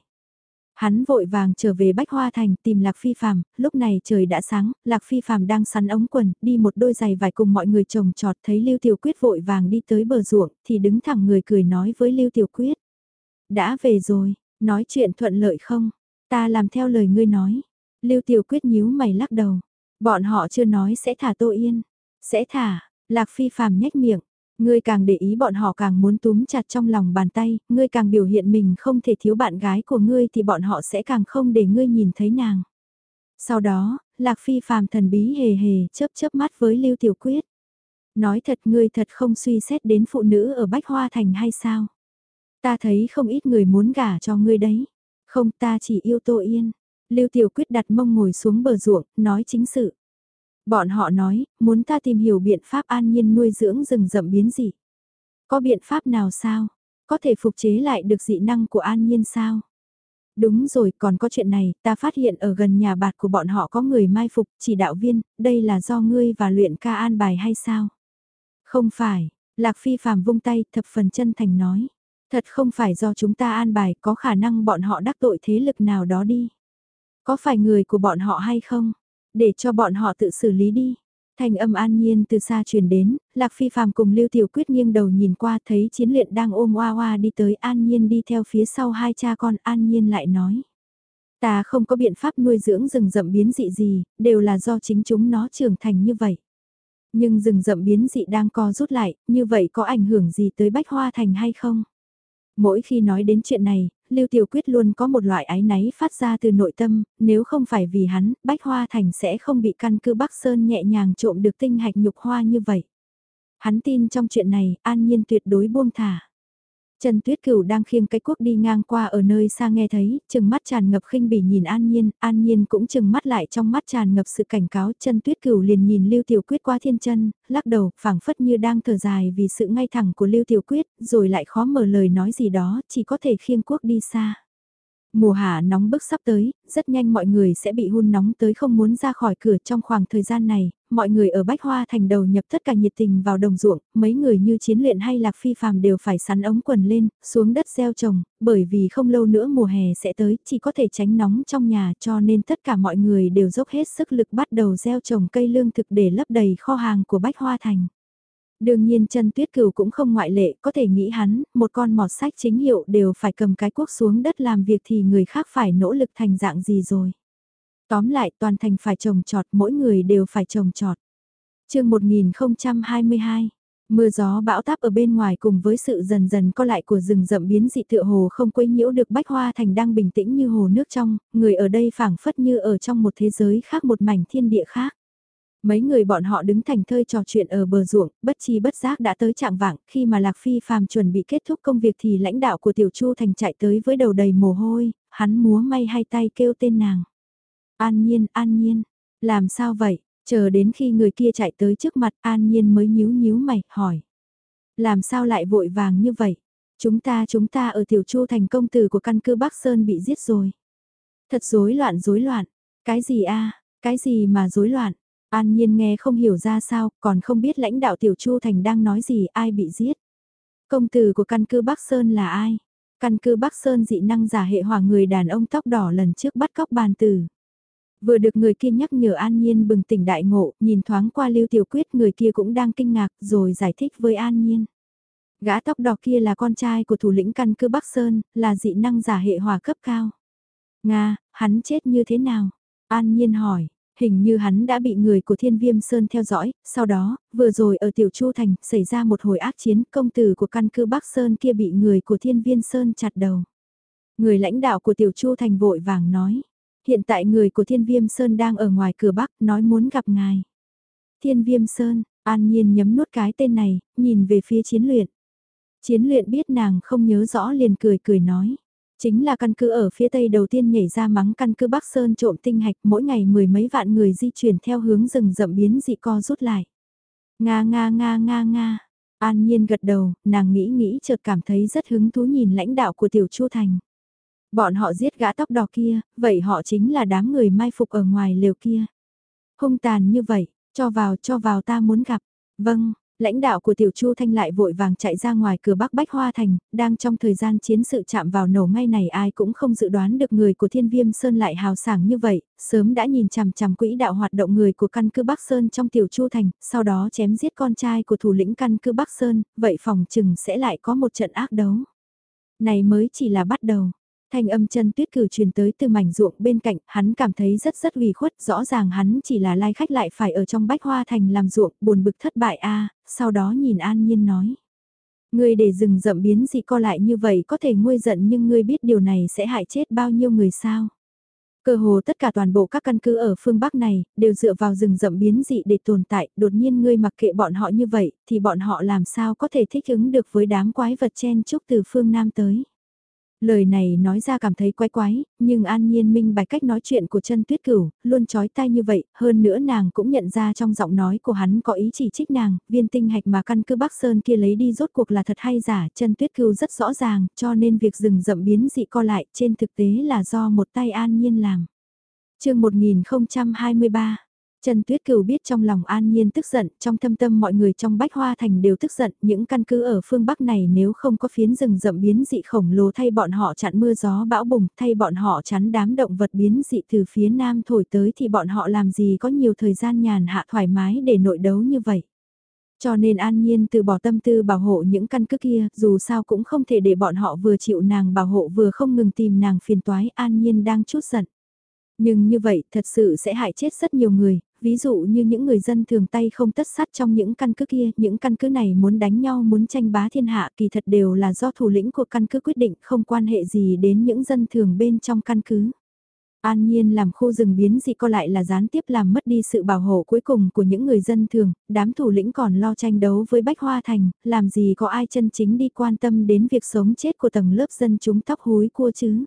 Hắn vội vàng trở về Bách Hoa Thành tìm Lạc Phi Phạm, lúc này trời đã sáng, Lạc Phi Phạm đang sắn ống quần, đi một đôi giày vải cùng mọi người trồng trọt thấy Lưu Tiểu Quyết vội vàng đi tới bờ ruộng, thì đứng thẳng người cười nói với Lưu Tiểu Quyết. Đã về rồi, nói chuyện thuận lợi không? Ta làm theo lời ngươi nói. Lưu Tiểu Quyết nhíu mày lắc đầu. Bọn họ chưa nói sẽ thả Tô Yên. Sẽ thả, Lạc Phi Phạm nhếch miệng. Ngươi càng để ý bọn họ càng muốn túm chặt trong lòng bàn tay, ngươi càng biểu hiện mình không thể thiếu bạn gái của ngươi thì bọn họ sẽ càng không để ngươi nhìn thấy nàng. Sau đó, Lạc Phi phàm thần bí hề hề chớp chớp mắt với Lưu Tiểu Quyết. Nói thật ngươi thật không suy xét đến phụ nữ ở Bách Hoa Thành hay sao? Ta thấy không ít người muốn gả cho ngươi đấy. Không ta chỉ yêu Tô Yên. Lưu Tiểu Quyết đặt mông ngồi xuống bờ ruộng, nói chính sự. Bọn họ nói, muốn ta tìm hiểu biện pháp an nhiên nuôi dưỡng rừng rậm biến dị. Có biện pháp nào sao? Có thể phục chế lại được dị năng của an nhiên sao? Đúng rồi, còn có chuyện này, ta phát hiện ở gần nhà bạt của bọn họ có người mai phục, chỉ đạo viên, đây là do ngươi và luyện ca an bài hay sao? Không phải, Lạc Phi phàm vung tay, thập phần chân thành nói. Thật không phải do chúng ta an bài, có khả năng bọn họ đắc tội thế lực nào đó đi. Có phải người của bọn họ hay không? Để cho bọn họ tự xử lý đi. Thanh âm an nhiên từ xa truyền đến, Lạc Phi phàm cùng Lưu Tiểu Quyết nghiêng đầu nhìn qua thấy chiến luyện đang ôm hoa hoa đi tới an nhiên đi theo phía sau hai cha con an nhiên lại nói. Ta không có biện pháp nuôi dưỡng rừng rậm biến dị gì, đều là do chính chúng nó trưởng thành như vậy. Nhưng rừng rậm biến dị đang co rút lại, như vậy có ảnh hưởng gì tới Bách Hoa Thành hay không? Mỗi khi nói đến chuyện này, Lưu Tiểu Quyết luôn có một loại ái náy phát ra từ nội tâm, nếu không phải vì hắn, Bách Hoa Thành sẽ không bị căn cứ Bắc Sơn nhẹ nhàng trộm được tinh hạch nhục hoa như vậy. Hắn tin trong chuyện này, an nhiên tuyệt đối buông thả. Trần Tuyết Cửu đang khiêng cái cuốc đi ngang qua ở nơi xa nghe thấy, chừng mắt tràn ngập khinh bỉ nhìn An Nhiên, An Nhiên cũng chừng mắt lại trong mắt tràn ngập sự cảnh cáo, Trần Tuyết Cửu liền nhìn Lưu Tiểu Quyết qua thiên chân, lắc đầu, phảng phất như đang thở dài vì sự ngay thẳng của Lưu Tiểu Quyết, rồi lại khó mở lời nói gì đó, chỉ có thể khiêng cuốc đi xa. Mùa hạ nóng bức sắp tới, rất nhanh mọi người sẽ bị hun nóng tới không muốn ra khỏi cửa trong khoảng thời gian này, mọi người ở Bách Hoa thành đầu nhập tất cả nhiệt tình vào đồng ruộng, mấy người như chiến luyện hay lạc phi phàm đều phải sắn ống quần lên, xuống đất gieo trồng, bởi vì không lâu nữa mùa hè sẽ tới, chỉ có thể tránh nóng trong nhà cho nên tất cả mọi người đều dốc hết sức lực bắt đầu gieo trồng cây lương thực để lấp đầy kho hàng của Bách Hoa thành. Đương nhiên chân tuyết cửu cũng không ngoại lệ, có thể nghĩ hắn, một con mọt sách chính hiệu đều phải cầm cái cuốc xuống đất làm việc thì người khác phải nỗ lực thành dạng gì rồi. Tóm lại toàn thành phải trồng trọt, mỗi người đều phải trồng trọt. chương 1022 Mưa gió bão táp ở bên ngoài cùng với sự dần dần co lại của rừng rậm biến dị tựa hồ không quấy nhiễu được bách hoa thành đang bình tĩnh như hồ nước trong, người ở đây phảng phất như ở trong một thế giới khác một mảnh thiên địa khác. Mấy người bọn họ đứng thành thơi trò chuyện ở bờ ruộng, bất chi bất giác đã tới trạng vạng, khi mà Lạc Phi phàm chuẩn bị kết thúc công việc thì lãnh đạo của Tiểu Chu Thành chạy tới với đầu đầy mồ hôi, hắn múa may hai tay kêu tên nàng. An nhiên, an nhiên, làm sao vậy, chờ đến khi người kia chạy tới trước mặt an nhiên mới nhíu nhíu mày, hỏi. Làm sao lại vội vàng như vậy? Chúng ta chúng ta ở Tiểu Chu thành công tử của căn cứ Bắc Sơn bị giết rồi. Thật rối loạn rối loạn. Cái gì a Cái gì mà rối loạn? An Nhiên nghe không hiểu ra sao, còn không biết lãnh đạo Tiểu Chu thành đang nói gì, ai bị giết. Công tử của căn cứ Bắc Sơn là ai? Căn cứ Bắc Sơn dị năng giả hệ hỏa người đàn ông tóc đỏ lần trước bắt cóc bàn tử. Vừa được người kia nhắc nhở An Nhiên bừng tỉnh đại ngộ, nhìn thoáng qua Lưu Tiểu Quyết người kia cũng đang kinh ngạc rồi giải thích với An Nhiên. Gã tóc đỏ kia là con trai của thủ lĩnh căn cứ Bắc Sơn, là dị năng giả hệ hỏa cấp cao. Nga, hắn chết như thế nào? An Nhiên hỏi, hình như hắn đã bị người của Thiên Viêm Sơn theo dõi, sau đó, vừa rồi ở Tiểu Chu Thành, xảy ra một hồi ác chiến, công tử của căn cứ Bắc Sơn kia bị người của Thiên Viêm Sơn chặt đầu. Người lãnh đạo của Tiểu Chu Thành vội vàng nói, hiện tại người của Thiên Viêm Sơn đang ở ngoài cửa Bắc, nói muốn gặp ngài. Thiên Viêm Sơn, an nhiên nhấm nuốt cái tên này, nhìn về phía chiến luyện. Chiến luyện biết nàng không nhớ rõ liền cười cười nói. Chính là căn cứ ở phía tây đầu tiên nhảy ra mắng căn cứ Bắc Sơn trộm tinh hạch mỗi ngày mười mấy vạn người di chuyển theo hướng rừng rậm biến dị co rút lại. Nga nga nga nga nga. An Nhiên gật đầu, nàng nghĩ nghĩ chợt cảm thấy rất hứng thú nhìn lãnh đạo của Tiểu Chu Thành. Bọn họ giết gã tóc đỏ kia, vậy họ chính là đám người mai phục ở ngoài lều kia. Hung tàn như vậy, cho vào cho vào ta muốn gặp. Vâng, lãnh đạo của Tiểu Chu Thanh lại vội vàng chạy ra ngoài cửa Bắc Bách Hoa Thành, đang trong thời gian chiến sự chạm vào nổ ngay này ai cũng không dự đoán được người của Thiên Viêm Sơn lại hào sảng như vậy, sớm đã nhìn chằm chằm quỹ đạo hoạt động người của căn cứ Bắc Sơn trong Tiểu Chu Thành, sau đó chém giết con trai của thủ lĩnh căn cứ Bắc Sơn, vậy phòng chừng sẽ lại có một trận ác đấu. Này mới chỉ là bắt đầu. Thanh âm chân tuyết cử truyền tới từ mảnh ruộng bên cạnh, hắn cảm thấy rất rất ủy khuất, rõ ràng hắn chỉ là lai khách lại phải ở trong bách hoa thành làm ruộng, buồn bực thất bại a sau đó nhìn an nhiên nói. Ngươi để rừng rậm biến dị co lại như vậy có thể nguôi giận nhưng ngươi biết điều này sẽ hại chết bao nhiêu người sao? Cơ hồ tất cả toàn bộ các căn cứ ở phương Bắc này, đều dựa vào rừng rậm biến dị để tồn tại, đột nhiên ngươi mặc kệ bọn họ như vậy, thì bọn họ làm sao có thể thích ứng được với đám quái vật chen chúc từ phương Nam tới. Lời này nói ra cảm thấy quái quái, nhưng an nhiên minh bạch cách nói chuyện của chân tuyết cửu, luôn chói tai như vậy, hơn nữa nàng cũng nhận ra trong giọng nói của hắn có ý chỉ trích nàng, viên tinh hạch mà căn cứ Bắc Sơn kia lấy đi rốt cuộc là thật hay giả, chân tuyết cửu rất rõ ràng, cho nên việc dừng rậm biến dị co lại trên thực tế là do một tay an nhiên làm. chương 1023 Trần Tuyết Cửu biết trong lòng an nhiên tức giận, trong thâm tâm mọi người trong Bách Hoa Thành đều tức giận, những căn cứ ở phương Bắc này nếu không có phiến rừng rậm biến dị khổng lồ thay bọn họ chặn mưa gió bão bùng, thay bọn họ chắn đám động vật biến dị từ phía Nam thổi tới thì bọn họ làm gì có nhiều thời gian nhàn hạ thoải mái để nội đấu như vậy. Cho nên an nhiên từ bỏ tâm tư bảo hộ những căn cứ kia, dù sao cũng không thể để bọn họ vừa chịu nàng bảo hộ vừa không ngừng tìm nàng phiền toái an nhiên đang chút giận. Nhưng như vậy thật sự sẽ hại chết rất nhiều người, ví dụ như những người dân thường tay không tất sắt trong những căn cứ kia, những căn cứ này muốn đánh nhau muốn tranh bá thiên hạ kỳ thật đều là do thủ lĩnh của căn cứ quyết định không quan hệ gì đến những dân thường bên trong căn cứ. An nhiên làm khu rừng biến dị co lại là gián tiếp làm mất đi sự bảo hộ cuối cùng của những người dân thường, đám thủ lĩnh còn lo tranh đấu với Bách Hoa Thành, làm gì có ai chân chính đi quan tâm đến việc sống chết của tầng lớp dân chúng tóc húi cua chứ.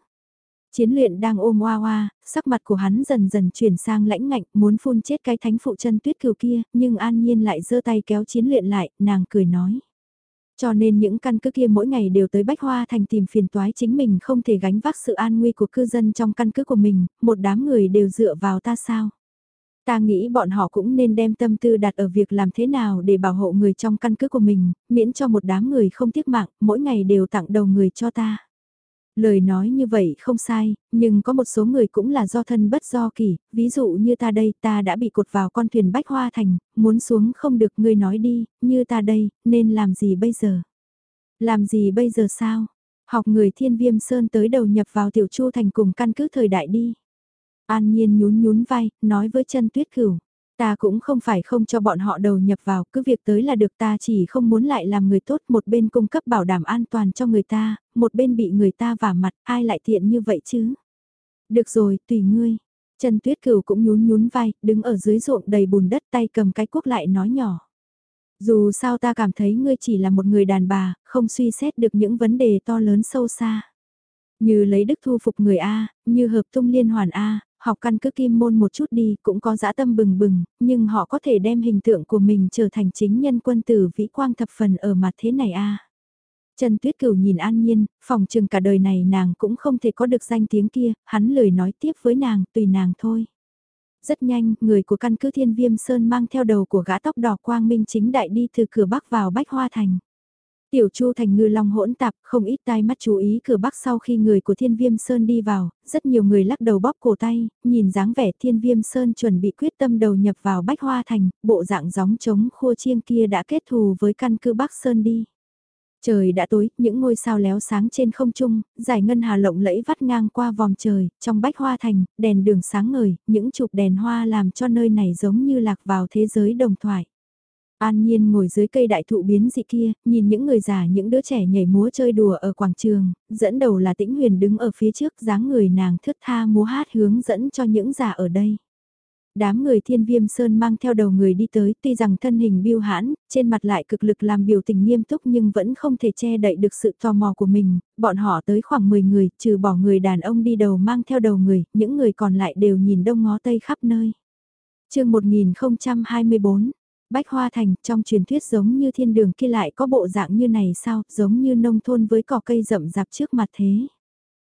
Chiến luyện đang ôm oa oa, sắc mặt của hắn dần dần chuyển sang lãnh ngạnh, muốn phun chết cái thánh phụ chân tuyết cừu kia, nhưng an nhiên lại giơ tay kéo chiến luyện lại, nàng cười nói. Cho nên những căn cứ kia mỗi ngày đều tới Bách Hoa Thành tìm phiền toái chính mình không thể gánh vác sự an nguy của cư dân trong căn cứ của mình, một đám người đều dựa vào ta sao. Ta nghĩ bọn họ cũng nên đem tâm tư đặt ở việc làm thế nào để bảo hộ người trong căn cứ của mình, miễn cho một đám người không tiếc mạng, mỗi ngày đều tặng đầu người cho ta. Lời nói như vậy không sai, nhưng có một số người cũng là do thân bất do kỳ, ví dụ như ta đây ta đã bị cột vào con thuyền bách hoa thành, muốn xuống không được ngươi nói đi, như ta đây, nên làm gì bây giờ? Làm gì bây giờ sao? Học người thiên viêm sơn tới đầu nhập vào tiểu chu thành cùng căn cứ thời đại đi. An nhiên nhún nhún vai, nói với chân tuyết cửu. Ta cũng không phải không cho bọn họ đầu nhập vào, cứ việc tới là được ta chỉ không muốn lại làm người tốt một bên cung cấp bảo đảm an toàn cho người ta, một bên bị người ta vả mặt, ai lại thiện như vậy chứ? Được rồi, tùy ngươi. Trần Tuyết Cửu cũng nhún nhún vai, đứng ở dưới ruộng đầy bùn đất tay cầm cái cuốc lại nói nhỏ. Dù sao ta cảm thấy ngươi chỉ là một người đàn bà, không suy xét được những vấn đề to lớn sâu xa. Như lấy đức thu phục người A, như hợp tung liên hoàn A, học căn cứ kim môn một chút đi cũng có dã tâm bừng bừng, nhưng họ có thể đem hình tượng của mình trở thành chính nhân quân tử vĩ quang thập phần ở mặt thế này a Trần Tuyết Cửu nhìn An Nhiên, phòng trừng cả đời này nàng cũng không thể có được danh tiếng kia, hắn lời nói tiếp với nàng, tùy nàng thôi. Rất nhanh, người của căn cứ Thiên Viêm Sơn mang theo đầu của gã tóc đỏ quang minh chính đại đi từ cửa bắc vào Bách Hoa Thành. Tiểu Chu thành ngư long hỗn tạp, không ít tai mắt chú ý cửa bắc sau khi người của Thiên Viêm Sơn đi vào, rất nhiều người lắc đầu bóp cổ tay, nhìn dáng vẻ Thiên Viêm Sơn chuẩn bị quyết tâm đầu nhập vào Bách Hoa Thành, bộ dạng gióng trống khua chiêng kia đã kết thù với căn cứ Bắc Sơn đi. Trời đã tối, những ngôi sao léo sáng trên không trung, giải ngân hà lộng lẫy vắt ngang qua vòng trời, trong bách hoa thành, đèn đường sáng ngời, những chụp đèn hoa làm cho nơi này giống như lạc vào thế giới đồng thoại. An Nhiên ngồi dưới cây đại thụ biến dị kia, nhìn những người già những đứa trẻ nhảy múa chơi đùa ở quảng trường, dẫn đầu là tĩnh huyền đứng ở phía trước dáng người nàng thướt tha múa hát hướng dẫn cho những già ở đây. Đám người thiên viêm sơn mang theo đầu người đi tới tuy rằng thân hình biêu hãn, trên mặt lại cực lực làm biểu tình nghiêm túc nhưng vẫn không thể che đậy được sự tò mò của mình, bọn họ tới khoảng 10 người, trừ bỏ người đàn ông đi đầu mang theo đầu người, những người còn lại đều nhìn đông ngó tây khắp nơi. chương 1024 Bách Hoa Thành, trong truyền thuyết giống như thiên đường kia lại có bộ dạng như này sao, giống như nông thôn với cỏ cây rậm rạp trước mặt thế.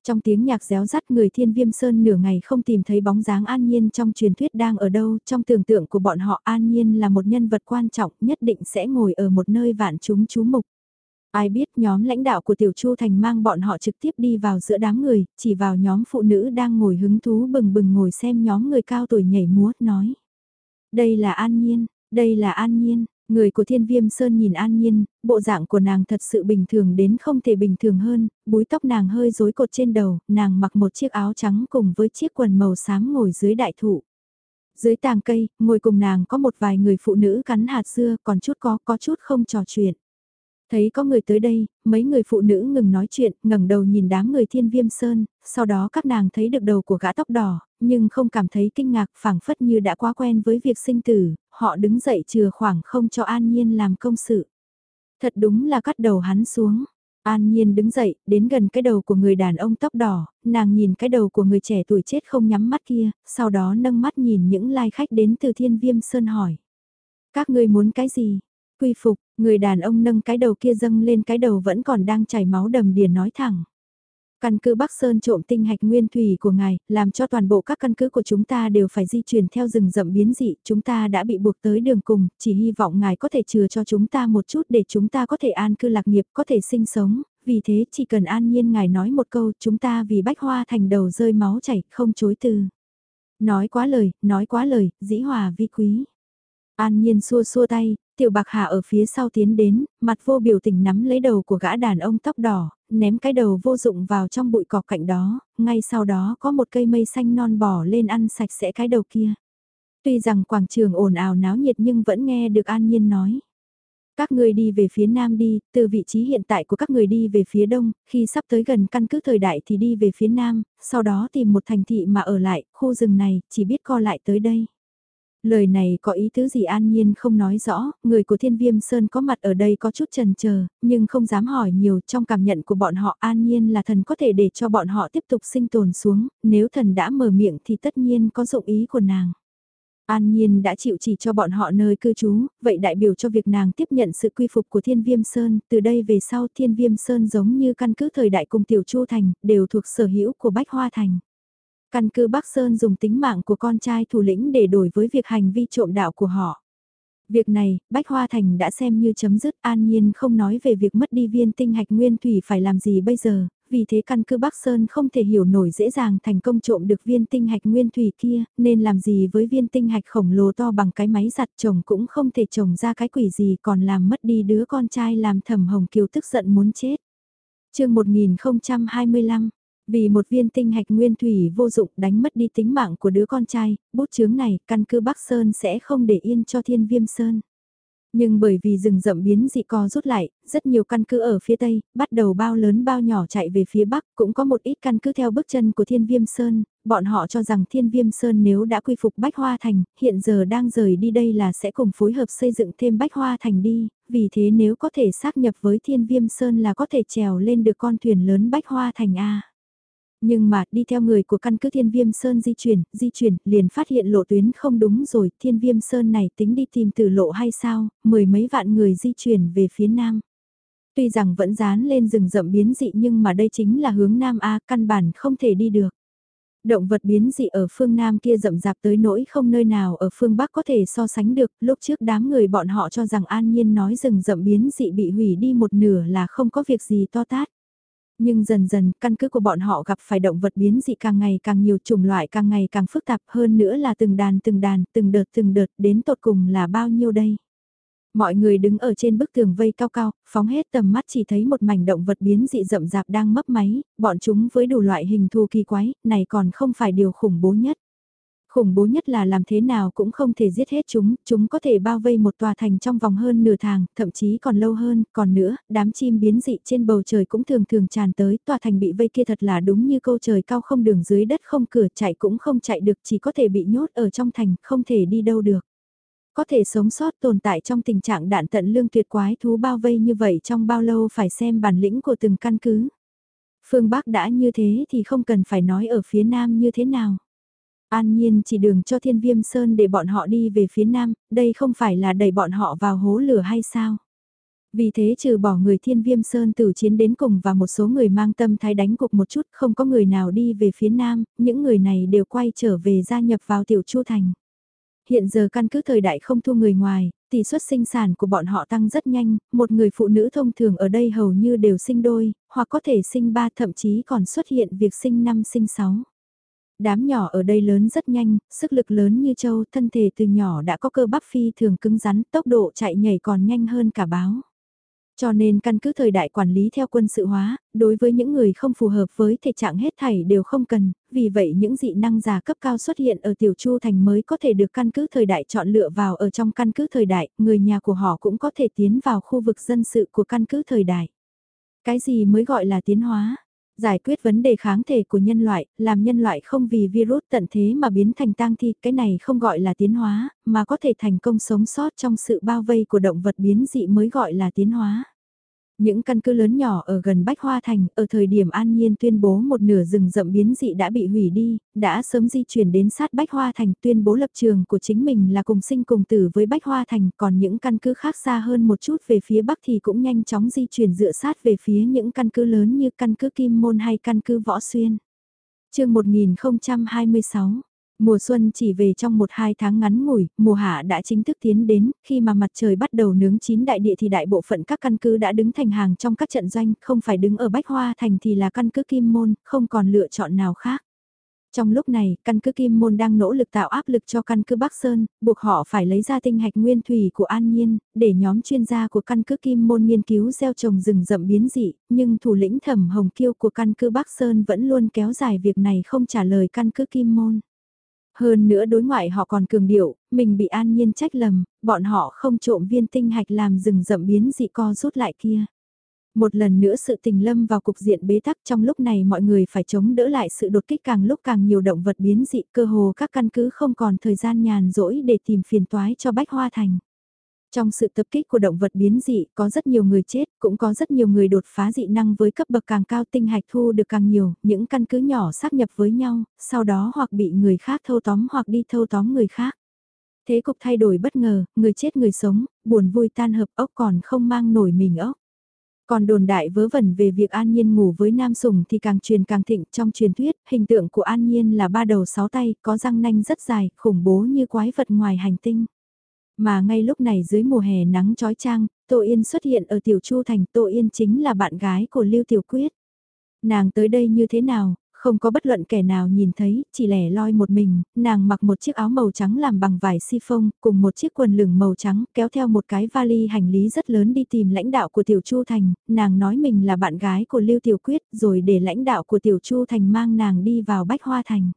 Trong tiếng nhạc réo rắt người thiên viêm sơn nửa ngày không tìm thấy bóng dáng an nhiên trong truyền thuyết đang ở đâu, trong tưởng tượng của bọn họ an nhiên là một nhân vật quan trọng nhất định sẽ ngồi ở một nơi vạn chúng chú mục. Ai biết nhóm lãnh đạo của Tiểu Chu Thành mang bọn họ trực tiếp đi vào giữa đám người, chỉ vào nhóm phụ nữ đang ngồi hứng thú bừng bừng ngồi xem nhóm người cao tuổi nhảy múa, nói. Đây là An Nhiên, đây là An Nhiên, người của Thiên Viêm Sơn nhìn An Nhiên, bộ dạng của nàng thật sự bình thường đến không thể bình thường hơn, búi tóc nàng hơi rối cột trên đầu, nàng mặc một chiếc áo trắng cùng với chiếc quần màu xám ngồi dưới đại thụ. Dưới tàng cây, ngồi cùng nàng có một vài người phụ nữ cắn hạt dưa, còn chút có, có chút không trò chuyện. Thấy có người tới đây, mấy người phụ nữ ngừng nói chuyện, ngẩng đầu nhìn đám người thiên viêm sơn, sau đó các nàng thấy được đầu của gã tóc đỏ, nhưng không cảm thấy kinh ngạc phảng phất như đã quá quen với việc sinh tử, họ đứng dậy chừa khoảng không cho An Nhiên làm công sự. Thật đúng là cắt đầu hắn xuống. An Nhiên đứng dậy, đến gần cái đầu của người đàn ông tóc đỏ, nàng nhìn cái đầu của người trẻ tuổi chết không nhắm mắt kia, sau đó nâng mắt nhìn những lai khách đến từ thiên viêm sơn hỏi. Các ngươi muốn cái gì? Quy phục, người đàn ông nâng cái đầu kia dâng lên cái đầu vẫn còn đang chảy máu đầm đìa nói thẳng. Căn cứ Bắc Sơn trộm tinh hạch nguyên thủy của ngài, làm cho toàn bộ các căn cứ của chúng ta đều phải di chuyển theo rừng rậm biến dị, chúng ta đã bị buộc tới đường cùng, chỉ hy vọng ngài có thể chừa cho chúng ta một chút để chúng ta có thể an cư lạc nghiệp, có thể sinh sống, vì thế chỉ cần an nhiên ngài nói một câu, chúng ta vì bách hoa thành đầu rơi máu chảy, không chối từ. Nói quá lời, nói quá lời, dĩ hòa vi quý. An nhiên xua xua tay, tiểu bạc hà ở phía sau tiến đến, mặt vô biểu tình nắm lấy đầu của gã đàn ông tóc đỏ, ném cái đầu vô dụng vào trong bụi cỏ cạnh đó, ngay sau đó có một cây mây xanh non bỏ lên ăn sạch sẽ cái đầu kia. Tuy rằng quảng trường ồn ào náo nhiệt nhưng vẫn nghe được an nhiên nói. Các người đi về phía nam đi, từ vị trí hiện tại của các người đi về phía đông, khi sắp tới gần căn cứ thời đại thì đi về phía nam, sau đó tìm một thành thị mà ở lại, khu rừng này, chỉ biết co lại tới đây. Lời này có ý tứ gì an nhiên không nói rõ, người của thiên viêm sơn có mặt ở đây có chút trần chờ nhưng không dám hỏi nhiều trong cảm nhận của bọn họ an nhiên là thần có thể để cho bọn họ tiếp tục sinh tồn xuống, nếu thần đã mở miệng thì tất nhiên có dụng ý của nàng. An Nhiên đã chịu chỉ cho bọn họ nơi cư trú, vậy đại biểu cho việc nàng tiếp nhận sự quy phục của Thiên Viêm Sơn, từ đây về sau Thiên Viêm Sơn giống như căn cứ thời đại cùng Tiểu Chu Thành, đều thuộc sở hữu của Bách Hoa Thành. Căn cứ Bắc Sơn dùng tính mạng của con trai thủ lĩnh để đổi với việc hành vi trộm đạo của họ. Việc này, Bách Hoa Thành đã xem như chấm dứt an nhiên không nói về việc mất đi viên tinh hạch nguyên thủy phải làm gì bây giờ, vì thế căn cứ Bắc Sơn không thể hiểu nổi dễ dàng thành công trộm được viên tinh hạch nguyên thủy kia, nên làm gì với viên tinh hạch khổng lồ to bằng cái máy giặt chồng cũng không thể trồng ra cái quỷ gì còn làm mất đi đứa con trai làm thầm hồng kiều tức giận muốn chết. chương 1025 vì một viên tinh hạch nguyên thủy vô dụng đánh mất đi tính mạng của đứa con trai, bút chướng này, căn cứ Bắc Sơn sẽ không để yên cho thiên viêm Sơn. Nhưng bởi vì rừng rậm biến dị co rút lại, rất nhiều căn cứ ở phía Tây, bắt đầu bao lớn bao nhỏ chạy về phía Bắc, cũng có một ít căn cứ theo bước chân của Thiên Viêm Sơn, bọn họ cho rằng Thiên Viêm Sơn nếu đã quy phục Bách Hoa Thành, hiện giờ đang rời đi đây là sẽ cùng phối hợp xây dựng thêm Bách Hoa Thành đi, vì thế nếu có thể xác nhập với Thiên Viêm Sơn là có thể trèo lên được con thuyền lớn Bách Hoa Thành A. Nhưng mà đi theo người của căn cứ Thiên Viêm Sơn di chuyển, di chuyển, liền phát hiện lộ tuyến không đúng rồi, Thiên Viêm Sơn này tính đi tìm từ lộ hay sao, mười mấy vạn người di chuyển về phía nam. Tuy rằng vẫn dán lên rừng rậm biến dị nhưng mà đây chính là hướng Nam A căn bản không thể đi được. Động vật biến dị ở phương Nam kia rậm rạp tới nỗi không nơi nào ở phương Bắc có thể so sánh được, lúc trước đám người bọn họ cho rằng an nhiên nói rừng rậm biến dị bị hủy đi một nửa là không có việc gì to tát. Nhưng dần dần, căn cứ của bọn họ gặp phải động vật biến dị càng ngày càng nhiều chủng loại càng ngày càng phức tạp hơn nữa là từng đàn từng đàn, từng đợt từng đợt, đến tột cùng là bao nhiêu đây? Mọi người đứng ở trên bức tường vây cao cao, phóng hết tầm mắt chỉ thấy một mảnh động vật biến dị rậm rạp đang mấp máy, bọn chúng với đủ loại hình thù kỳ quái, này còn không phải điều khủng bố nhất. Khủng bố nhất là làm thế nào cũng không thể giết hết chúng, chúng có thể bao vây một tòa thành trong vòng hơn nửa tháng, thậm chí còn lâu hơn, còn nữa, đám chim biến dị trên bầu trời cũng thường thường tràn tới, tòa thành bị vây kia thật là đúng như câu trời cao không đường dưới đất không cửa chạy cũng không chạy được chỉ có thể bị nhốt ở trong thành, không thể đi đâu được. Có thể sống sót tồn tại trong tình trạng đạn tận lương tuyệt quái thú bao vây như vậy trong bao lâu phải xem bản lĩnh của từng căn cứ. Phương Bắc đã như thế thì không cần phải nói ở phía Nam như thế nào. An nhiên chỉ đường cho thiên viêm sơn để bọn họ đi về phía Nam, đây không phải là đẩy bọn họ vào hố lửa hay sao? Vì thế trừ bỏ người thiên viêm sơn tử chiến đến cùng và một số người mang tâm thái đánh cục một chút không có người nào đi về phía Nam, những người này đều quay trở về gia nhập vào tiểu chu thành. Hiện giờ căn cứ thời đại không thu người ngoài, tỷ suất sinh sản của bọn họ tăng rất nhanh, một người phụ nữ thông thường ở đây hầu như đều sinh đôi, hoặc có thể sinh ba thậm chí còn xuất hiện việc sinh năm sinh sáu. Đám nhỏ ở đây lớn rất nhanh, sức lực lớn như châu, thân thể từ nhỏ đã có cơ bắp phi thường cứng rắn, tốc độ chạy nhảy còn nhanh hơn cả báo. Cho nên căn cứ thời đại quản lý theo quân sự hóa, đối với những người không phù hợp với thể trạng hết thảy đều không cần, vì vậy những dị năng giả cấp cao xuất hiện ở tiểu chu thành mới có thể được căn cứ thời đại chọn lựa vào ở trong căn cứ thời đại, người nhà của họ cũng có thể tiến vào khu vực dân sự của căn cứ thời đại. Cái gì mới gọi là tiến hóa? Giải quyết vấn đề kháng thể của nhân loại, làm nhân loại không vì virus tận thế mà biến thành tang thi, cái này không gọi là tiến hóa, mà có thể thành công sống sót trong sự bao vây của động vật biến dị mới gọi là tiến hóa. Những căn cứ lớn nhỏ ở gần Bách Hoa Thành, ở thời điểm An Nhiên tuyên bố một nửa rừng rậm biến dị đã bị hủy đi, đã sớm di chuyển đến sát Bách Hoa Thành tuyên bố lập trường của chính mình là cùng sinh cùng tử với Bách Hoa Thành, còn những căn cứ khác xa hơn một chút về phía Bắc thì cũng nhanh chóng di chuyển dựa sát về phía những căn cứ lớn như căn cứ Kim Môn hay căn cứ Võ Xuyên. chương 1026 Mùa xuân chỉ về trong một hai tháng ngắn ngủi, mùa hạ đã chính thức tiến đến, khi mà mặt trời bắt đầu nướng chín đại địa thì đại bộ phận các căn cứ đã đứng thành hàng trong các trận doanh, không phải đứng ở Bách Hoa Thành thì là căn cứ Kim Môn, không còn lựa chọn nào khác. Trong lúc này, căn cứ Kim Môn đang nỗ lực tạo áp lực cho căn cứ Bắc Sơn, buộc họ phải lấy ra tinh hạch nguyên thủy của An Nhiên, để nhóm chuyên gia của căn cứ Kim Môn nghiên cứu gieo trồng rừng rậm biến dị, nhưng thủ lĩnh thẩm hồng kiêu của căn cứ Bắc Sơn vẫn luôn kéo dài việc này không trả lời căn cứ Kim Môn. Hơn nữa đối ngoại họ còn cường điệu, mình bị an nhiên trách lầm, bọn họ không trộm viên tinh hạch làm rừng rậm biến dị co rút lại kia. Một lần nữa sự tình lâm vào cục diện bế tắc trong lúc này mọi người phải chống đỡ lại sự đột kích càng lúc càng nhiều động vật biến dị cơ hồ các căn cứ không còn thời gian nhàn rỗi để tìm phiền toái cho Bách Hoa Thành. Trong sự tập kích của động vật biến dị có rất nhiều người chết, cũng có rất nhiều người đột phá dị năng với cấp bậc càng cao tinh hạch thu được càng nhiều, những căn cứ nhỏ xác nhập với nhau, sau đó hoặc bị người khác thâu tóm hoặc đi thâu tóm người khác. Thế cục thay đổi bất ngờ, người chết người sống, buồn vui tan hợp ốc còn không mang nổi mình ốc. Còn đồn đại vớ vẩn về việc An Nhiên ngủ với Nam Sùng thì càng truyền càng thịnh trong truyền thuyết, hình tượng của An Nhiên là ba đầu sáu tay, có răng nanh rất dài, khủng bố như quái vật ngoài hành tinh. Mà ngay lúc này dưới mùa hè nắng trói trang, Tô Yên xuất hiện ở Tiểu Chu Thành, Tô Yên chính là bạn gái của Lưu Tiểu Quyết. Nàng tới đây như thế nào, không có bất luận kẻ nào nhìn thấy, chỉ lẻ loi một mình, nàng mặc một chiếc áo màu trắng làm bằng vải si phông, cùng một chiếc quần lửng màu trắng, kéo theo một cái vali hành lý rất lớn đi tìm lãnh đạo của Tiểu Chu Thành, nàng nói mình là bạn gái của Lưu Tiểu Quyết, rồi để lãnh đạo của Tiểu Chu Thành mang nàng đi vào Bách Hoa Thành.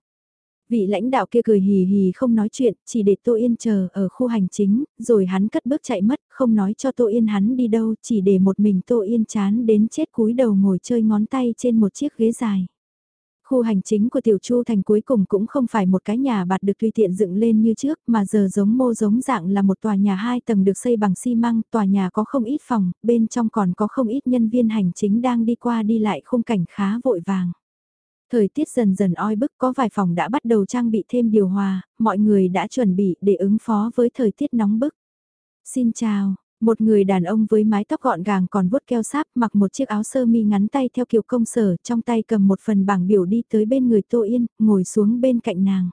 Vị lãnh đạo kia cười hì hì không nói chuyện, chỉ để Tô Yên chờ ở khu hành chính, rồi hắn cất bước chạy mất, không nói cho Tô Yên hắn đi đâu, chỉ để một mình Tô Yên chán đến chết cúi đầu ngồi chơi ngón tay trên một chiếc ghế dài. Khu hành chính của Tiểu Chu Thành cuối cùng cũng không phải một cái nhà bạt được tùy tiện dựng lên như trước mà giờ giống mô giống dạng là một tòa nhà hai tầng được xây bằng xi măng, tòa nhà có không ít phòng, bên trong còn có không ít nhân viên hành chính đang đi qua đi lại khung cảnh khá vội vàng. Thời tiết dần dần oi bức có vài phòng đã bắt đầu trang bị thêm điều hòa, mọi người đã chuẩn bị để ứng phó với thời tiết nóng bức. Xin chào, Một người đàn ông với mái tóc gọn gàng còn vuốt keo sáp mặc một chiếc áo sơ mi ngắn tay theo kiểu công sở trong tay cầm một phần bảng biểu đi tới bên người Tô Yên, ngồi xuống bên cạnh nàng.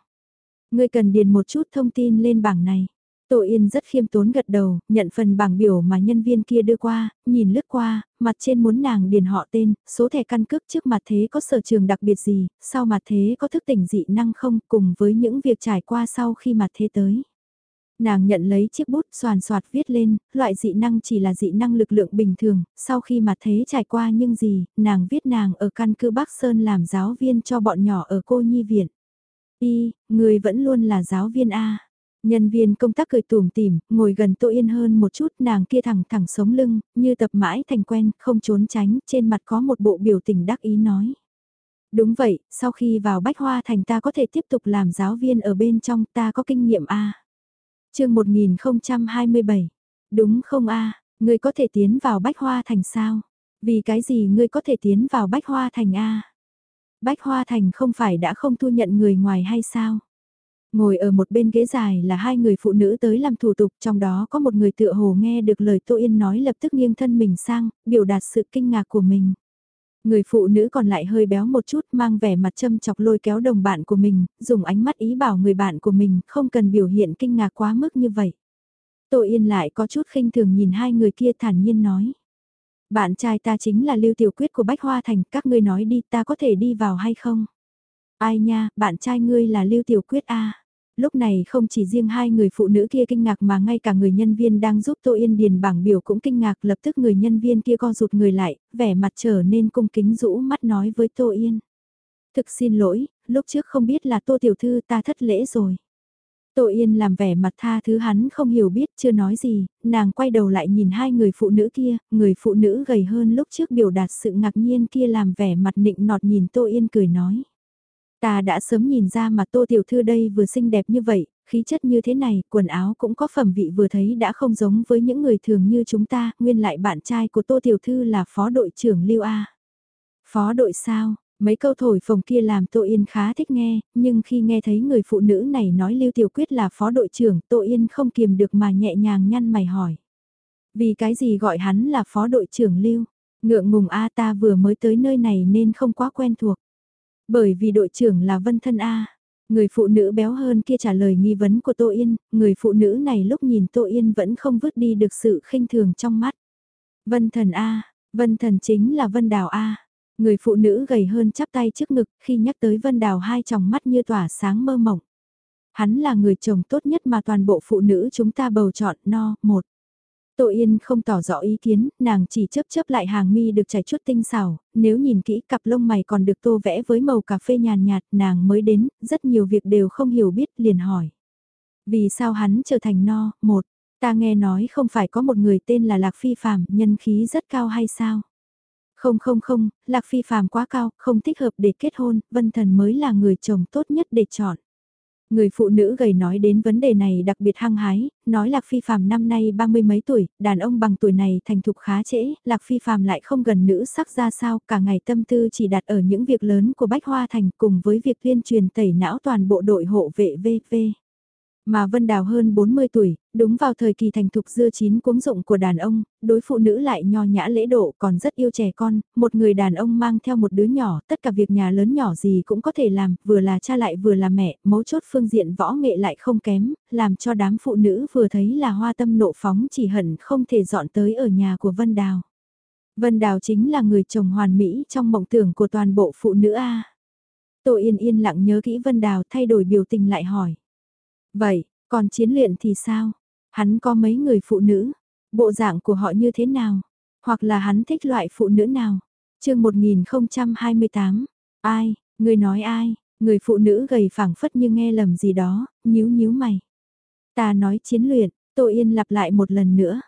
Người cần điền một chút thông tin lên bảng này. Tô Yên rất khiêm tốn gật đầu, nhận phần bảng biểu mà nhân viên kia đưa qua, nhìn lướt qua, mặt trên muốn nàng điền họ tên, số thẻ căn cước trước mặt thế có sở trường đặc biệt gì, sau mặt thế có thức tỉnh dị năng không cùng với những việc trải qua sau khi mặt thế tới. Nàng nhận lấy chiếc bút soàn soạt viết lên, loại dị năng chỉ là dị năng lực lượng bình thường, sau khi mặt thế trải qua nhưng gì, nàng viết nàng ở căn cứ Bắc Sơn làm giáo viên cho bọn nhỏ ở cô nhi viện. Y, người vẫn luôn là giáo viên A. Nhân viên công tác cười tủm tỉm, ngồi gần Tô Yên hơn một chút, nàng kia thẳng thẳng sống lưng, như tập mãi thành quen, không trốn tránh, trên mặt có một bộ biểu tình đắc ý nói. Đúng vậy, sau khi vào Bách Hoa Thành ta có thể tiếp tục làm giáo viên ở bên trong, ta có kinh nghiệm A. chương 1027, đúng không A, ngươi có thể tiến vào Bách Hoa Thành sao? Vì cái gì ngươi có thể tiến vào Bách Hoa Thành A? Bách Hoa Thành không phải đã không thu nhận người ngoài hay sao? Ngồi ở một bên ghế dài là hai người phụ nữ tới làm thủ tục, trong đó có một người tựa hồ nghe được lời Tô Yên nói lập tức nghiêng thân mình sang, biểu đạt sự kinh ngạc của mình. Người phụ nữ còn lại hơi béo một chút mang vẻ mặt châm chọc lôi kéo đồng bạn của mình, dùng ánh mắt ý bảo người bạn của mình không cần biểu hiện kinh ngạc quá mức như vậy. Tô Yên lại có chút khinh thường nhìn hai người kia thản nhiên nói. Bạn trai ta chính là Lưu Tiểu Quyết của Bách Hoa Thành, các ngươi nói đi ta có thể đi vào hay không? Ai nha, bạn trai ngươi là Lưu Tiểu Quyết a Lúc này không chỉ riêng hai người phụ nữ kia kinh ngạc mà ngay cả người nhân viên đang giúp Tô Yên điền bảng biểu cũng kinh ngạc lập tức người nhân viên kia co rụt người lại, vẻ mặt trở nên cung kính rũ mắt nói với Tô Yên. Thực xin lỗi, lúc trước không biết là Tô Tiểu Thư ta thất lễ rồi. Tô Yên làm vẻ mặt tha thứ hắn không hiểu biết chưa nói gì, nàng quay đầu lại nhìn hai người phụ nữ kia, người phụ nữ gầy hơn lúc trước biểu đạt sự ngạc nhiên kia làm vẻ mặt nịnh nọt nhìn Tô Yên cười nói. Ta đã sớm nhìn ra mà Tô Tiểu Thư đây vừa xinh đẹp như vậy, khí chất như thế này, quần áo cũng có phẩm vị vừa thấy đã không giống với những người thường như chúng ta, nguyên lại bạn trai của Tô Tiểu Thư là phó đội trưởng Lưu A. Phó đội sao, mấy câu thổi phồng kia làm Tô Yên khá thích nghe, nhưng khi nghe thấy người phụ nữ này nói Lưu Tiểu Quyết là phó đội trưởng, Tô Yên không kiềm được mà nhẹ nhàng nhăn mày hỏi. Vì cái gì gọi hắn là phó đội trưởng Lưu? Ngượng ngùng A ta vừa mới tới nơi này nên không quá quen thuộc. Bởi vì đội trưởng là Vân Thân A. Người phụ nữ béo hơn kia trả lời nghi vấn của Tô Yên, người phụ nữ này lúc nhìn Tô Yên vẫn không vứt đi được sự khinh thường trong mắt. Vân Thần A, Vân Thần chính là Vân Đào A. Người phụ nữ gầy hơn chắp tay trước ngực khi nhắc tới Vân Đào hai tròng mắt như tỏa sáng mơ mộng. Hắn là người chồng tốt nhất mà toàn bộ phụ nữ chúng ta bầu chọn no, một. Tô Yên không tỏ rõ ý kiến, nàng chỉ chấp chấp lại hàng mi được chảy chút tinh xảo, nếu nhìn kỹ cặp lông mày còn được tô vẽ với màu cà phê nhàn nhạt, nàng mới đến, rất nhiều việc đều không hiểu biết, liền hỏi. Vì sao hắn trở thành no, một, ta nghe nói không phải có một người tên là Lạc Phi Phạm, nhân khí rất cao hay sao? Không không không, Lạc Phi Phạm quá cao, không thích hợp để kết hôn, Vân Thần mới là người chồng tốt nhất để chọn. Người phụ nữ gầy nói đến vấn đề này đặc biệt hăng hái, nói Lạc Phi Phạm năm nay ba mươi mấy tuổi, đàn ông bằng tuổi này thành thục khá trễ, Lạc Phi Phạm lại không gần nữ sắc ra sao, cả ngày tâm tư chỉ đặt ở những việc lớn của Bách Hoa Thành cùng với việc tuyên truyền tẩy não toàn bộ đội hộ vệ VV. Mà Vân Đào hơn 40 tuổi, đúng vào thời kỳ thành thục dưa chín cuống dụng của đàn ông, đối phụ nữ lại nho nhã lễ độ còn rất yêu trẻ con, một người đàn ông mang theo một đứa nhỏ, tất cả việc nhà lớn nhỏ gì cũng có thể làm, vừa là cha lại vừa là mẹ, mấu chốt phương diện võ nghệ lại không kém, làm cho đám phụ nữ vừa thấy là hoa tâm nộ phóng chỉ hận không thể dọn tới ở nhà của Vân Đào. Vân Đào chính là người chồng hoàn mỹ trong mộng tưởng của toàn bộ phụ nữ A. Tô Yên yên lặng nhớ kỹ Vân Đào thay đổi biểu tình lại hỏi. Vậy, còn chiến luyện thì sao? Hắn có mấy người phụ nữ? Bộ dạng của họ như thế nào? Hoặc là hắn thích loại phụ nữ nào? chương 1028, ai, người nói ai? Người phụ nữ gầy phảng phất như nghe lầm gì đó, nhíu nhíu mày. Ta nói chiến luyện, Tô Yên lặp lại một lần nữa.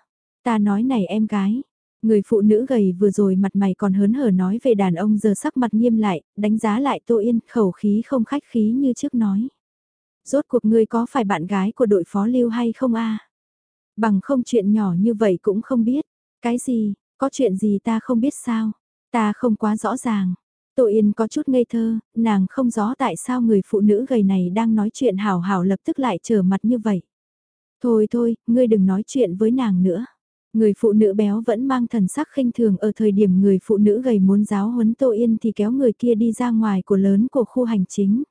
Ta nói này em gái. Người phụ nữ gầy vừa rồi mặt mày còn hớn hở nói về đàn ông giờ sắc mặt nghiêm lại, đánh giá lại Tô Yên khẩu khí không khách khí như trước nói. Rốt cuộc ngươi có phải bạn gái của đội phó lưu hay không a? Bằng không chuyện nhỏ như vậy cũng không biết. Cái gì, có chuyện gì ta không biết sao? Ta không quá rõ ràng. Tô Yên có chút ngây thơ, nàng không rõ tại sao người phụ nữ gầy này đang nói chuyện hào hào lập tức lại trở mặt như vậy. Thôi thôi, ngươi đừng nói chuyện với nàng nữa. Người phụ nữ béo vẫn mang thần sắc khinh thường ở thời điểm người phụ nữ gầy muốn giáo huấn Tô Yên thì kéo người kia đi ra ngoài của lớn của khu hành chính.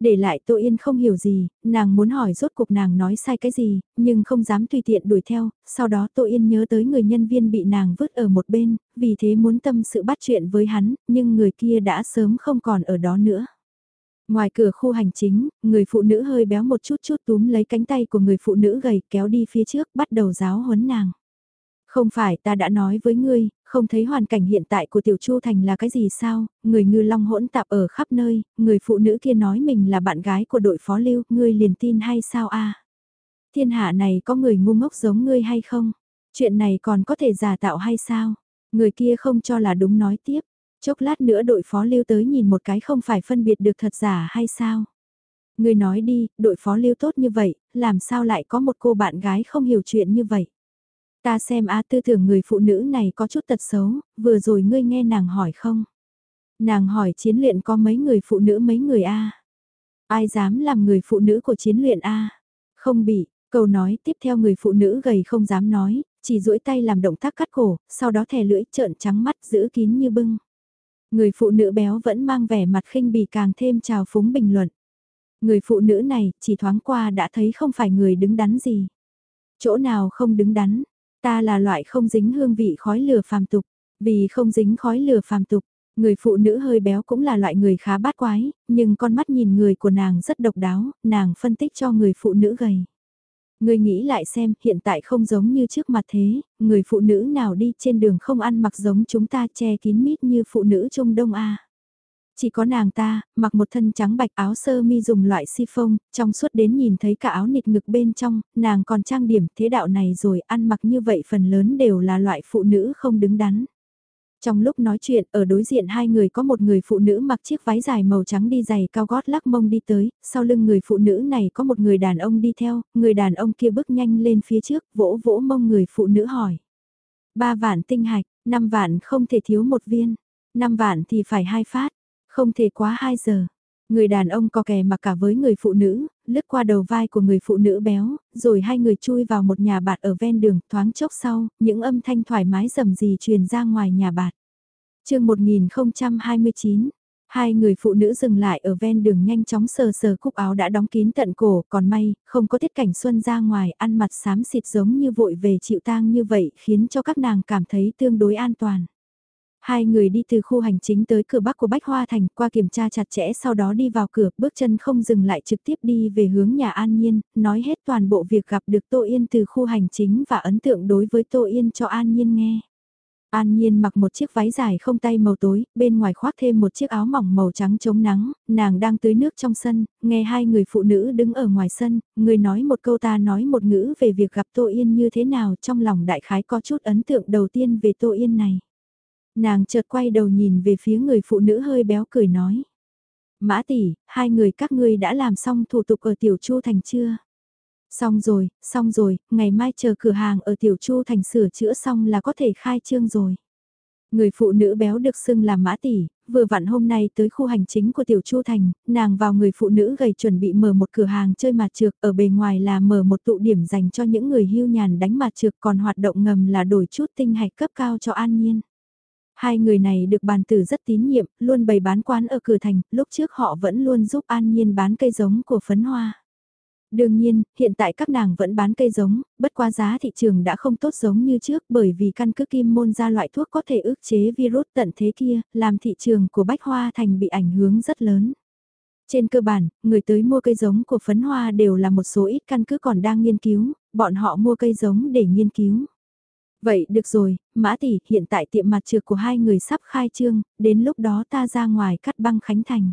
Để lại Tô Yên không hiểu gì, nàng muốn hỏi rốt cuộc nàng nói sai cái gì, nhưng không dám tùy tiện đuổi theo, sau đó Tô Yên nhớ tới người nhân viên bị nàng vứt ở một bên, vì thế muốn tâm sự bắt chuyện với hắn, nhưng người kia đã sớm không còn ở đó nữa. Ngoài cửa khu hành chính, người phụ nữ hơi béo một chút chút túm lấy cánh tay của người phụ nữ gầy kéo đi phía trước bắt đầu giáo huấn nàng. Không phải ta đã nói với ngươi, không thấy hoàn cảnh hiện tại của Tiểu Chu Thành là cái gì sao, người ngư long hỗn tạp ở khắp nơi, người phụ nữ kia nói mình là bạn gái của đội phó lưu, ngươi liền tin hay sao a? Thiên hạ này có người ngu ngốc giống ngươi hay không? Chuyện này còn có thể giả tạo hay sao? Người kia không cho là đúng nói tiếp, chốc lát nữa đội phó lưu tới nhìn một cái không phải phân biệt được thật giả hay sao? Ngươi nói đi, đội phó lưu tốt như vậy, làm sao lại có một cô bạn gái không hiểu chuyện như vậy? Ta xem á tư tưởng người phụ nữ này có chút tật xấu, vừa rồi ngươi nghe nàng hỏi không? Nàng hỏi chiến luyện có mấy người phụ nữ mấy người a Ai dám làm người phụ nữ của chiến luyện a Không bị, câu nói tiếp theo người phụ nữ gầy không dám nói, chỉ duỗi tay làm động tác cắt cổ, sau đó thè lưỡi trợn trắng mắt giữ kín như bưng. Người phụ nữ béo vẫn mang vẻ mặt khinh bì càng thêm trào phúng bình luận. Người phụ nữ này chỉ thoáng qua đã thấy không phải người đứng đắn gì. Chỗ nào không đứng đắn, Ta là loại không dính hương vị khói lửa phàm tục, vì không dính khói lửa phàm tục, người phụ nữ hơi béo cũng là loại người khá bát quái, nhưng con mắt nhìn người của nàng rất độc đáo, nàng phân tích cho người phụ nữ gầy. Người nghĩ lại xem, hiện tại không giống như trước mặt thế, người phụ nữ nào đi trên đường không ăn mặc giống chúng ta che kín mít như phụ nữ Trung Đông A. Chỉ có nàng ta, mặc một thân trắng bạch áo sơ mi dùng loại si phông, trong suốt đến nhìn thấy cả áo nịt ngực bên trong, nàng còn trang điểm thế đạo này rồi ăn mặc như vậy phần lớn đều là loại phụ nữ không đứng đắn. Trong lúc nói chuyện, ở đối diện hai người có một người phụ nữ mặc chiếc váy dài màu trắng đi giày cao gót lắc mông đi tới, sau lưng người phụ nữ này có một người đàn ông đi theo, người đàn ông kia bước nhanh lên phía trước, vỗ vỗ mông người phụ nữ hỏi. Ba vạn tinh hạch, năm vạn không thể thiếu một viên, năm vạn thì phải hai phát, không thể quá 2 giờ. Người đàn ông có kè mà cả với người phụ nữ, lướt qua đầu vai của người phụ nữ béo, rồi hai người chui vào một nhà bạt ở ven đường, thoáng chốc sau, những âm thanh thoải mái rầm rì truyền ra ngoài nhà bạt. chương 1029, hai người phụ nữ dừng lại ở ven đường nhanh chóng sờ sờ cúc áo đã đóng kín tận cổ, còn may, không có tiết cảnh xuân ra ngoài, ăn mặt xám xịt giống như vội về chịu tang như vậy khiến cho các nàng cảm thấy tương đối an toàn. Hai người đi từ khu hành chính tới cửa bắc của Bách Hoa Thành qua kiểm tra chặt chẽ sau đó đi vào cửa, bước chân không dừng lại trực tiếp đi về hướng nhà An Nhiên, nói hết toàn bộ việc gặp được Tô Yên từ khu hành chính và ấn tượng đối với Tô Yên cho An Nhiên nghe. An Nhiên mặc một chiếc váy dài không tay màu tối, bên ngoài khoác thêm một chiếc áo mỏng màu trắng chống nắng, nàng đang tưới nước trong sân, nghe hai người phụ nữ đứng ở ngoài sân, người nói một câu ta nói một ngữ về việc gặp Tô Yên như thế nào trong lòng đại khái có chút ấn tượng đầu tiên về Tô Yên này. Nàng chợt quay đầu nhìn về phía người phụ nữ hơi béo cười nói. Mã tỷ, hai người các ngươi đã làm xong thủ tục ở Tiểu Chu Thành chưa? Xong rồi, xong rồi, ngày mai chờ cửa hàng ở Tiểu Chu Thành sửa chữa xong là có thể khai trương rồi. Người phụ nữ béo được xưng là Mã tỷ, vừa vặn hôm nay tới khu hành chính của Tiểu Chu Thành, nàng vào người phụ nữ gầy chuẩn bị mở một cửa hàng chơi mặt trược, ở bề ngoài là mở một tụ điểm dành cho những người hưu nhàn đánh mặt trược còn hoạt động ngầm là đổi chút tinh hạch cấp cao cho an nhiên. Hai người này được bàn tử rất tín nhiệm, luôn bày bán quán ở cửa thành, lúc trước họ vẫn luôn giúp An Nhiên bán cây giống của phấn hoa. Đương nhiên, hiện tại các nàng vẫn bán cây giống, bất quá giá thị trường đã không tốt giống như trước bởi vì căn cứ kim môn ra loại thuốc có thể ức chế virus tận thế kia, làm thị trường của bách hoa thành bị ảnh hưởng rất lớn. Trên cơ bản, người tới mua cây giống của phấn hoa đều là một số ít căn cứ còn đang nghiên cứu, bọn họ mua cây giống để nghiên cứu. Vậy được rồi, Mã Tỷ, hiện tại tiệm mặt trược của hai người sắp khai trương, đến lúc đó ta ra ngoài cắt băng khánh thành.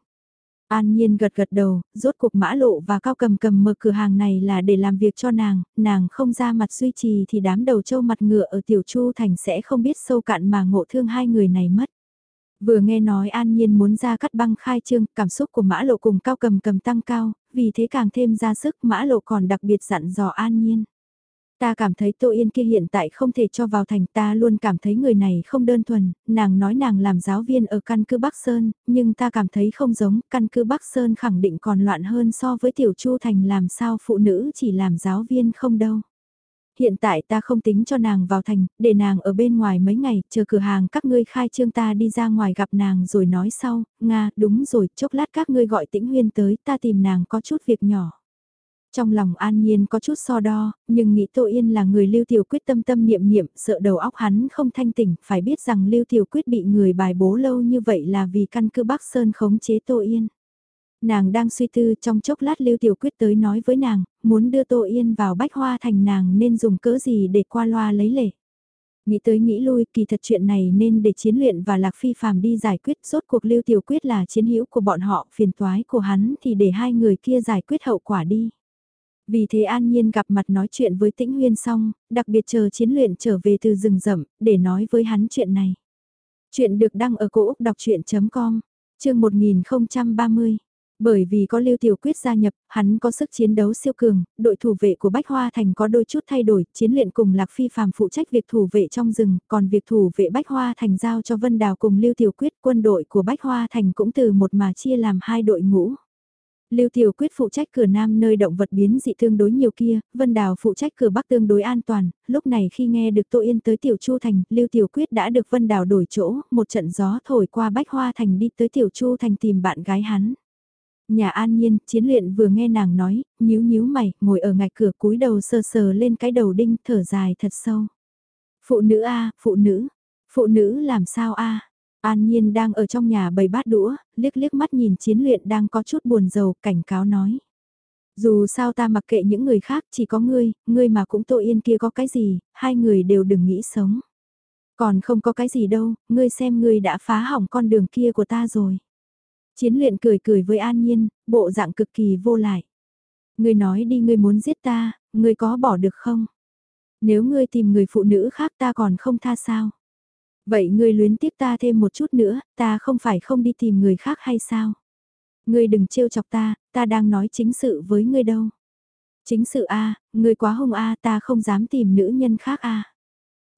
An Nhiên gật gật đầu, rốt cuộc mã lộ và cao cầm cầm mở cửa hàng này là để làm việc cho nàng, nàng không ra mặt duy trì thì đám đầu trâu mặt ngựa ở Tiểu Chu Thành sẽ không biết sâu cạn mà ngộ thương hai người này mất. Vừa nghe nói An Nhiên muốn ra cắt băng khai trương, cảm xúc của mã lộ cùng cao cầm cầm tăng cao, vì thế càng thêm ra sức mã lộ còn đặc biệt dặn dò An Nhiên. Ta cảm thấy Tô Yên kia hiện tại không thể cho vào thành ta luôn cảm thấy người này không đơn thuần, nàng nói nàng làm giáo viên ở căn cứ Bắc Sơn, nhưng ta cảm thấy không giống, căn cứ Bắc Sơn khẳng định còn loạn hơn so với Tiểu Chu Thành làm sao phụ nữ chỉ làm giáo viên không đâu. hiện tại ta không tính cho nàng vào thành, để nàng ở bên ngoài mấy ngày, chờ cửa hàng các ngươi khai trương ta đi ra ngoài gặp nàng rồi nói sau, Nga, đúng rồi, chốc lát các ngươi gọi tĩnh huyên tới, ta tìm nàng có chút việc nhỏ. Trong lòng an nhiên có chút so đo, nhưng nghĩ Tô Yên là người Lưu Tiểu Quyết tâm tâm niệm niệm, sợ đầu óc hắn không thanh tỉnh, phải biết rằng Lưu Tiểu Quyết bị người bài bố lâu như vậy là vì căn cứ Bắc Sơn khống chế Tô Yên. Nàng đang suy tư trong chốc lát Lưu Tiểu Quyết tới nói với nàng, muốn đưa Tô Yên vào bách hoa thành nàng nên dùng cỡ gì để qua loa lấy lệ. Nghĩ tới nghĩ lui, kỳ thật chuyện này nên để chiến luyện và Lạc Phi phàm đi giải quyết, rốt cuộc Lưu Tiểu Quyết là chiến hữu của bọn họ, phiền toái của hắn thì để hai người kia giải quyết hậu quả đi. Vì thế An Nhiên gặp mặt nói chuyện với Tĩnh Huyên xong, đặc biệt chờ chiến luyện trở về từ rừng rậm, để nói với hắn chuyện này. Chuyện được đăng ở cổ Úc đọc chuyện.com, chương 1030. Bởi vì có Lưu Tiểu Quyết gia nhập, hắn có sức chiến đấu siêu cường, đội thủ vệ của Bách Hoa Thành có đôi chút thay đổi, chiến luyện cùng Lạc Phi phàm phụ trách việc thủ vệ trong rừng, còn việc thủ vệ Bách Hoa Thành giao cho Vân Đào cùng Lưu Tiểu Quyết, quân đội của Bách Hoa Thành cũng từ một mà chia làm hai đội ngũ. Lưu Tiểu Quyết phụ trách cửa Nam nơi động vật biến dị tương đối nhiều kia, Vân Đào phụ trách cửa Bắc tương đối an toàn, lúc này khi nghe được Tô Yên tới Tiểu Chu Thành, Lưu Tiểu Quyết đã được Vân Đào đổi chỗ, một trận gió thổi qua Bách Hoa Thành đi tới Tiểu Chu Thành tìm bạn gái hắn. Nhà an nhiên, chiến luyện vừa nghe nàng nói, nhíu nhíu mày, ngồi ở ngạch cửa cúi đầu sờ sờ lên cái đầu đinh, thở dài thật sâu. Phụ nữ a phụ nữ, phụ nữ làm sao a An Nhiên đang ở trong nhà bày bát đũa, liếc liếc mắt nhìn chiến luyện đang có chút buồn rầu, cảnh cáo nói. Dù sao ta mặc kệ những người khác, chỉ có ngươi, ngươi mà cũng tội yên kia có cái gì, hai người đều đừng nghĩ sống. Còn không có cái gì đâu, ngươi xem ngươi đã phá hỏng con đường kia của ta rồi. Chiến luyện cười cười với An Nhiên, bộ dạng cực kỳ vô lại. Ngươi nói đi ngươi muốn giết ta, ngươi có bỏ được không? Nếu ngươi tìm người phụ nữ khác ta còn không tha sao? Vậy ngươi luyến tiếc ta thêm một chút nữa, ta không phải không đi tìm người khác hay sao? Ngươi đừng trêu chọc ta, ta đang nói chính sự với ngươi đâu. Chính sự a, ngươi quá hung a, ta không dám tìm nữ nhân khác a.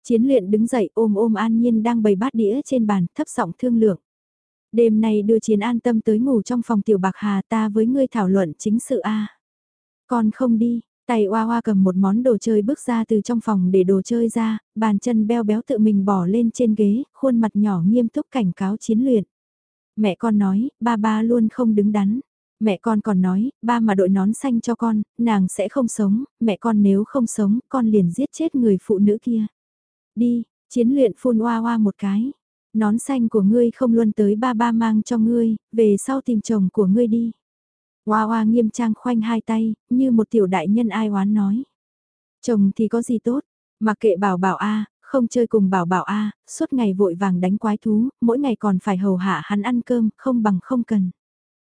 Chiến luyện đứng dậy ôm ôm An Nhiên đang bày bát đĩa trên bàn, thấp giọng thương lượng. Đêm nay đưa chiến an tâm tới ngủ trong phòng tiểu bạc hà ta với ngươi thảo luận chính sự a. con không đi, Tay Hoa Hoa cầm một món đồ chơi bước ra từ trong phòng để đồ chơi ra, bàn chân beo béo tự mình bỏ lên trên ghế, khuôn mặt nhỏ nghiêm túc cảnh cáo chiến luyện. Mẹ con nói, ba ba luôn không đứng đắn. Mẹ con còn nói, ba mà đội nón xanh cho con, nàng sẽ không sống, mẹ con nếu không sống, con liền giết chết người phụ nữ kia. Đi, chiến luyện phun Hoa Hoa một cái. Nón xanh của ngươi không luôn tới ba ba mang cho ngươi, về sau tìm chồng của ngươi đi. Hoa hoa nghiêm trang khoanh hai tay, như một tiểu đại nhân ai oán nói. Chồng thì có gì tốt, mà kệ bảo bảo a không chơi cùng bảo bảo a suốt ngày vội vàng đánh quái thú, mỗi ngày còn phải hầu hạ hắn ăn cơm, không bằng không cần.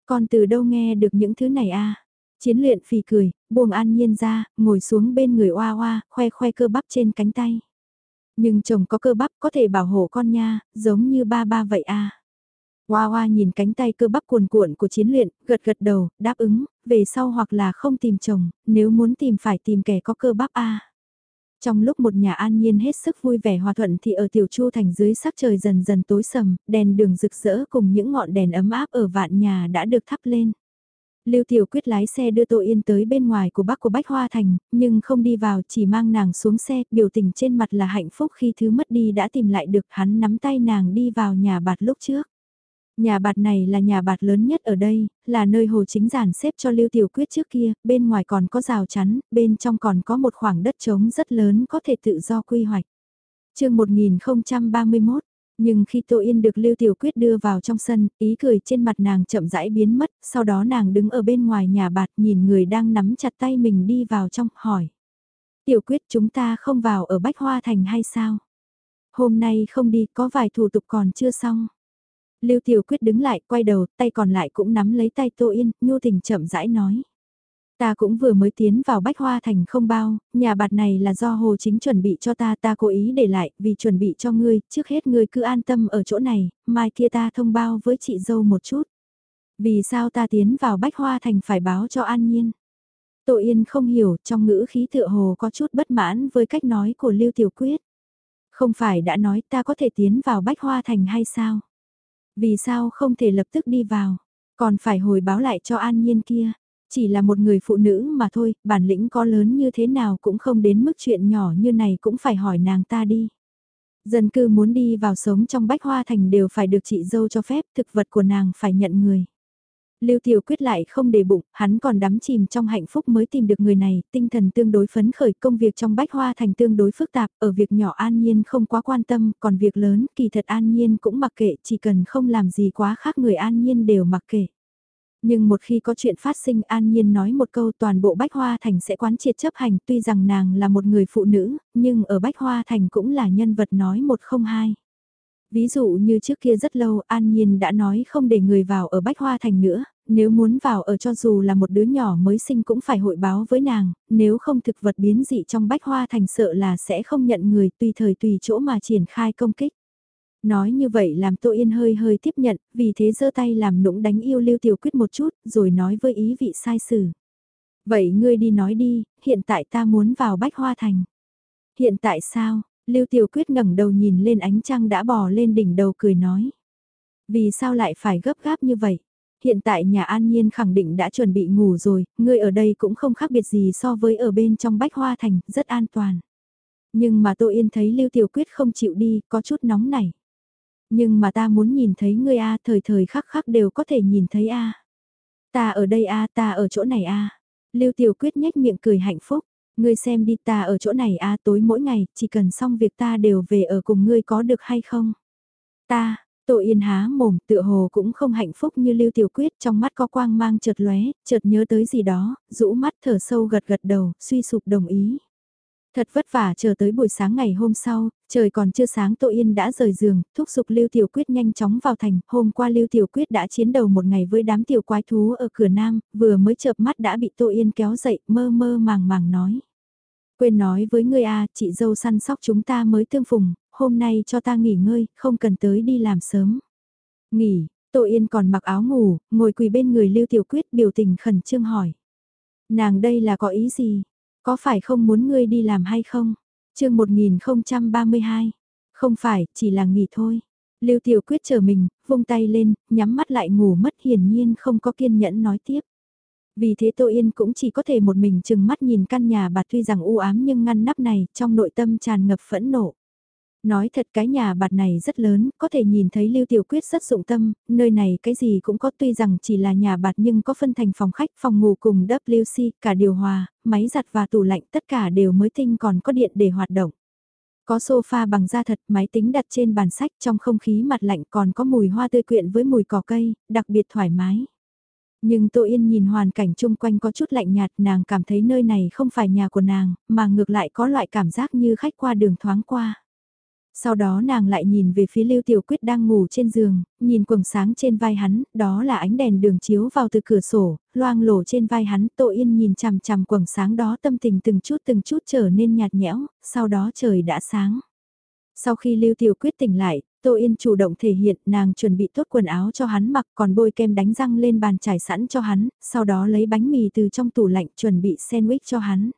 con từ đâu nghe được những thứ này a Chiến luyện phì cười, buông an nhiên ra, ngồi xuống bên người oa oa, khoe khoe cơ bắp trên cánh tay. Nhưng chồng có cơ bắp có thể bảo hộ con nha, giống như ba ba vậy a Hoa hoa nhìn cánh tay cơ bắp cuồn cuộn của chiến luyện, gật gật đầu, đáp ứng, về sau hoặc là không tìm chồng, nếu muốn tìm phải tìm kẻ có cơ bắp A. Trong lúc một nhà an nhiên hết sức vui vẻ hòa thuận thì ở tiểu chu thành dưới sắc trời dần dần tối sầm, đèn đường rực rỡ cùng những ngọn đèn ấm áp ở vạn nhà đã được thắp lên. Lưu Tiểu Quyết lái xe đưa Tô Yên tới bên ngoài của bác của Bách Hoa Thành, nhưng không đi vào chỉ mang nàng xuống xe, biểu tình trên mặt là hạnh phúc khi thứ mất đi đã tìm lại được hắn nắm tay nàng đi vào nhà bạt lúc trước. Nhà bạt này là nhà bạt lớn nhất ở đây, là nơi hồ chính giản xếp cho Lưu Tiểu Quyết trước kia, bên ngoài còn có rào chắn, bên trong còn có một khoảng đất trống rất lớn có thể tự do quy hoạch. chương 1031, nhưng khi Tô Yên được Lưu Tiểu Quyết đưa vào trong sân, ý cười trên mặt nàng chậm rãi biến mất, sau đó nàng đứng ở bên ngoài nhà bạt nhìn người đang nắm chặt tay mình đi vào trong, hỏi. Tiểu Quyết chúng ta không vào ở Bách Hoa Thành hay sao? Hôm nay không đi có vài thủ tục còn chưa xong. Lưu Tiểu Quyết đứng lại, quay đầu, tay còn lại cũng nắm lấy tay Tô Yên, nhu tình chậm rãi nói. Ta cũng vừa mới tiến vào Bách Hoa Thành không bao, nhà bạt này là do Hồ Chính chuẩn bị cho ta, ta cố ý để lại, vì chuẩn bị cho ngươi, trước hết ngươi cứ an tâm ở chỗ này, mai kia ta thông báo với chị dâu một chút. Vì sao ta tiến vào Bách Hoa Thành phải báo cho An Nhiên? Tô Yên không hiểu, trong ngữ khí tựa hồ có chút bất mãn với cách nói của Lưu Tiểu Quyết. Không phải đã nói ta có thể tiến vào Bách Hoa Thành hay sao? Vì sao không thể lập tức đi vào, còn phải hồi báo lại cho an nhiên kia. Chỉ là một người phụ nữ mà thôi, bản lĩnh có lớn như thế nào cũng không đến mức chuyện nhỏ như này cũng phải hỏi nàng ta đi. Dân cư muốn đi vào sống trong bách hoa thành đều phải được chị dâu cho phép, thực vật của nàng phải nhận người. Lưu Tiểu Quyết lại không để bụng, hắn còn đắm chìm trong hạnh phúc mới tìm được người này, tinh thần tương đối phấn khởi công việc trong bách hoa thành tương đối phức tạp, ở việc nhỏ an nhiên không quá quan tâm, còn việc lớn kỳ thật an nhiên cũng mặc kệ, chỉ cần không làm gì quá khác người an nhiên đều mặc kệ. Nhưng một khi có chuyện phát sinh an nhiên nói một câu toàn bộ Bách Hoa Thành sẽ quán triệt chấp hành tuy rằng nàng là một người phụ nữ, nhưng ở Bách Hoa Thành cũng là nhân vật nói một không hai. Ví dụ như trước kia rất lâu An Nhiên đã nói không để người vào ở Bách Hoa Thành nữa, nếu muốn vào ở cho dù là một đứa nhỏ mới sinh cũng phải hội báo với nàng, nếu không thực vật biến dị trong Bách Hoa Thành sợ là sẽ không nhận người tùy thời tùy chỗ mà triển khai công kích. Nói như vậy làm Tô Yên hơi hơi tiếp nhận, vì thế giơ tay làm nũng đánh yêu Lưu Tiểu Quyết một chút, rồi nói với ý vị sai sử. Vậy ngươi đi nói đi, hiện tại ta muốn vào Bách Hoa Thành. Hiện tại sao? Lưu Tiểu Quyết ngẩng đầu nhìn lên ánh trăng đã bò lên đỉnh đầu cười nói. Vì sao lại phải gấp gáp như vậy? Hiện tại nhà An Nhiên khẳng định đã chuẩn bị ngủ rồi, ngươi ở đây cũng không khác biệt gì so với ở bên trong Bách Hoa Thành, rất an toàn. Nhưng mà Tô Yên thấy Lưu Tiểu Quyết không chịu đi, có chút nóng nảy. Nhưng mà ta muốn nhìn thấy ngươi a thời thời khắc khắc đều có thể nhìn thấy a Ta ở đây a ta ở chỗ này a Lưu Tiểu Quyết nhếch miệng cười hạnh phúc. Ngươi xem đi ta ở chỗ này a tối mỗi ngày, chỉ cần xong việc ta đều về ở cùng ngươi có được hay không? Ta, Tô Yên há mồm, tựa hồ cũng không hạnh phúc như Lưu Tiểu Quyết, trong mắt có quang mang chợt lóe, chợt nhớ tới gì đó, rũ mắt thở sâu gật gật đầu, suy sụp đồng ý. Thật vất vả chờ tới buổi sáng ngày hôm sau, trời còn chưa sáng Tô Yên đã rời giường, thúc giục Lưu Tiểu Quyết nhanh chóng vào thành. Hôm qua Lưu Tiểu Quyết đã chiến đầu một ngày với đám tiểu quái thú ở cửa nam, vừa mới chợp mắt đã bị Tô Yên kéo dậy, mơ mơ màng màng nói. Quên nói với ngươi à chị dâu săn sóc chúng ta mới tương phùng, hôm nay cho ta nghỉ ngơi, không cần tới đi làm sớm. Nghỉ, Tô Yên còn mặc áo ngủ, ngồi quỳ bên người Lưu Tiểu Quyết biểu tình khẩn trương hỏi. Nàng đây là có ý gì? Có phải không muốn ngươi đi làm hay không? chương 1032. Không phải, chỉ là nghỉ thôi. Lưu Tiểu Quyết chờ mình, vung tay lên, nhắm mắt lại ngủ mất hiển nhiên không có kiên nhẫn nói tiếp. Vì thế Tô Yên cũng chỉ có thể một mình chừng mắt nhìn căn nhà bạt tuy rằng u ám nhưng ngăn nắp này trong nội tâm tràn ngập phẫn nộ. Nói thật cái nhà bạt này rất lớn, có thể nhìn thấy Lưu Tiểu Quyết rất dụng tâm, nơi này cái gì cũng có tuy rằng chỉ là nhà bạt nhưng có phân thành phòng khách, phòng ngủ cùng WC, cả điều hòa, máy giặt và tủ lạnh tất cả đều mới tinh còn có điện để hoạt động. Có sofa bằng da thật, máy tính đặt trên bàn sách trong không khí mặt lạnh còn có mùi hoa tươi quyện với mùi cỏ cây, đặc biệt thoải mái. Nhưng Tô Yên nhìn hoàn cảnh chung quanh có chút lạnh nhạt nàng cảm thấy nơi này không phải nhà của nàng, mà ngược lại có loại cảm giác như khách qua đường thoáng qua. Sau đó nàng lại nhìn về phía Lưu Tiểu Quyết đang ngủ trên giường, nhìn quầng sáng trên vai hắn, đó là ánh đèn đường chiếu vào từ cửa sổ, loang lổ trên vai hắn, Tô Yên nhìn chằm chằm quầng sáng đó tâm tình từng chút từng chút trở nên nhạt nhẽo, sau đó trời đã sáng. Sau khi Lưu Tiểu Quyết tỉnh lại, Tô Yên chủ động thể hiện nàng chuẩn bị tốt quần áo cho hắn mặc còn bôi kem đánh răng lên bàn trải sẵn cho hắn, sau đó lấy bánh mì từ trong tủ lạnh chuẩn bị sandwich cho hắn.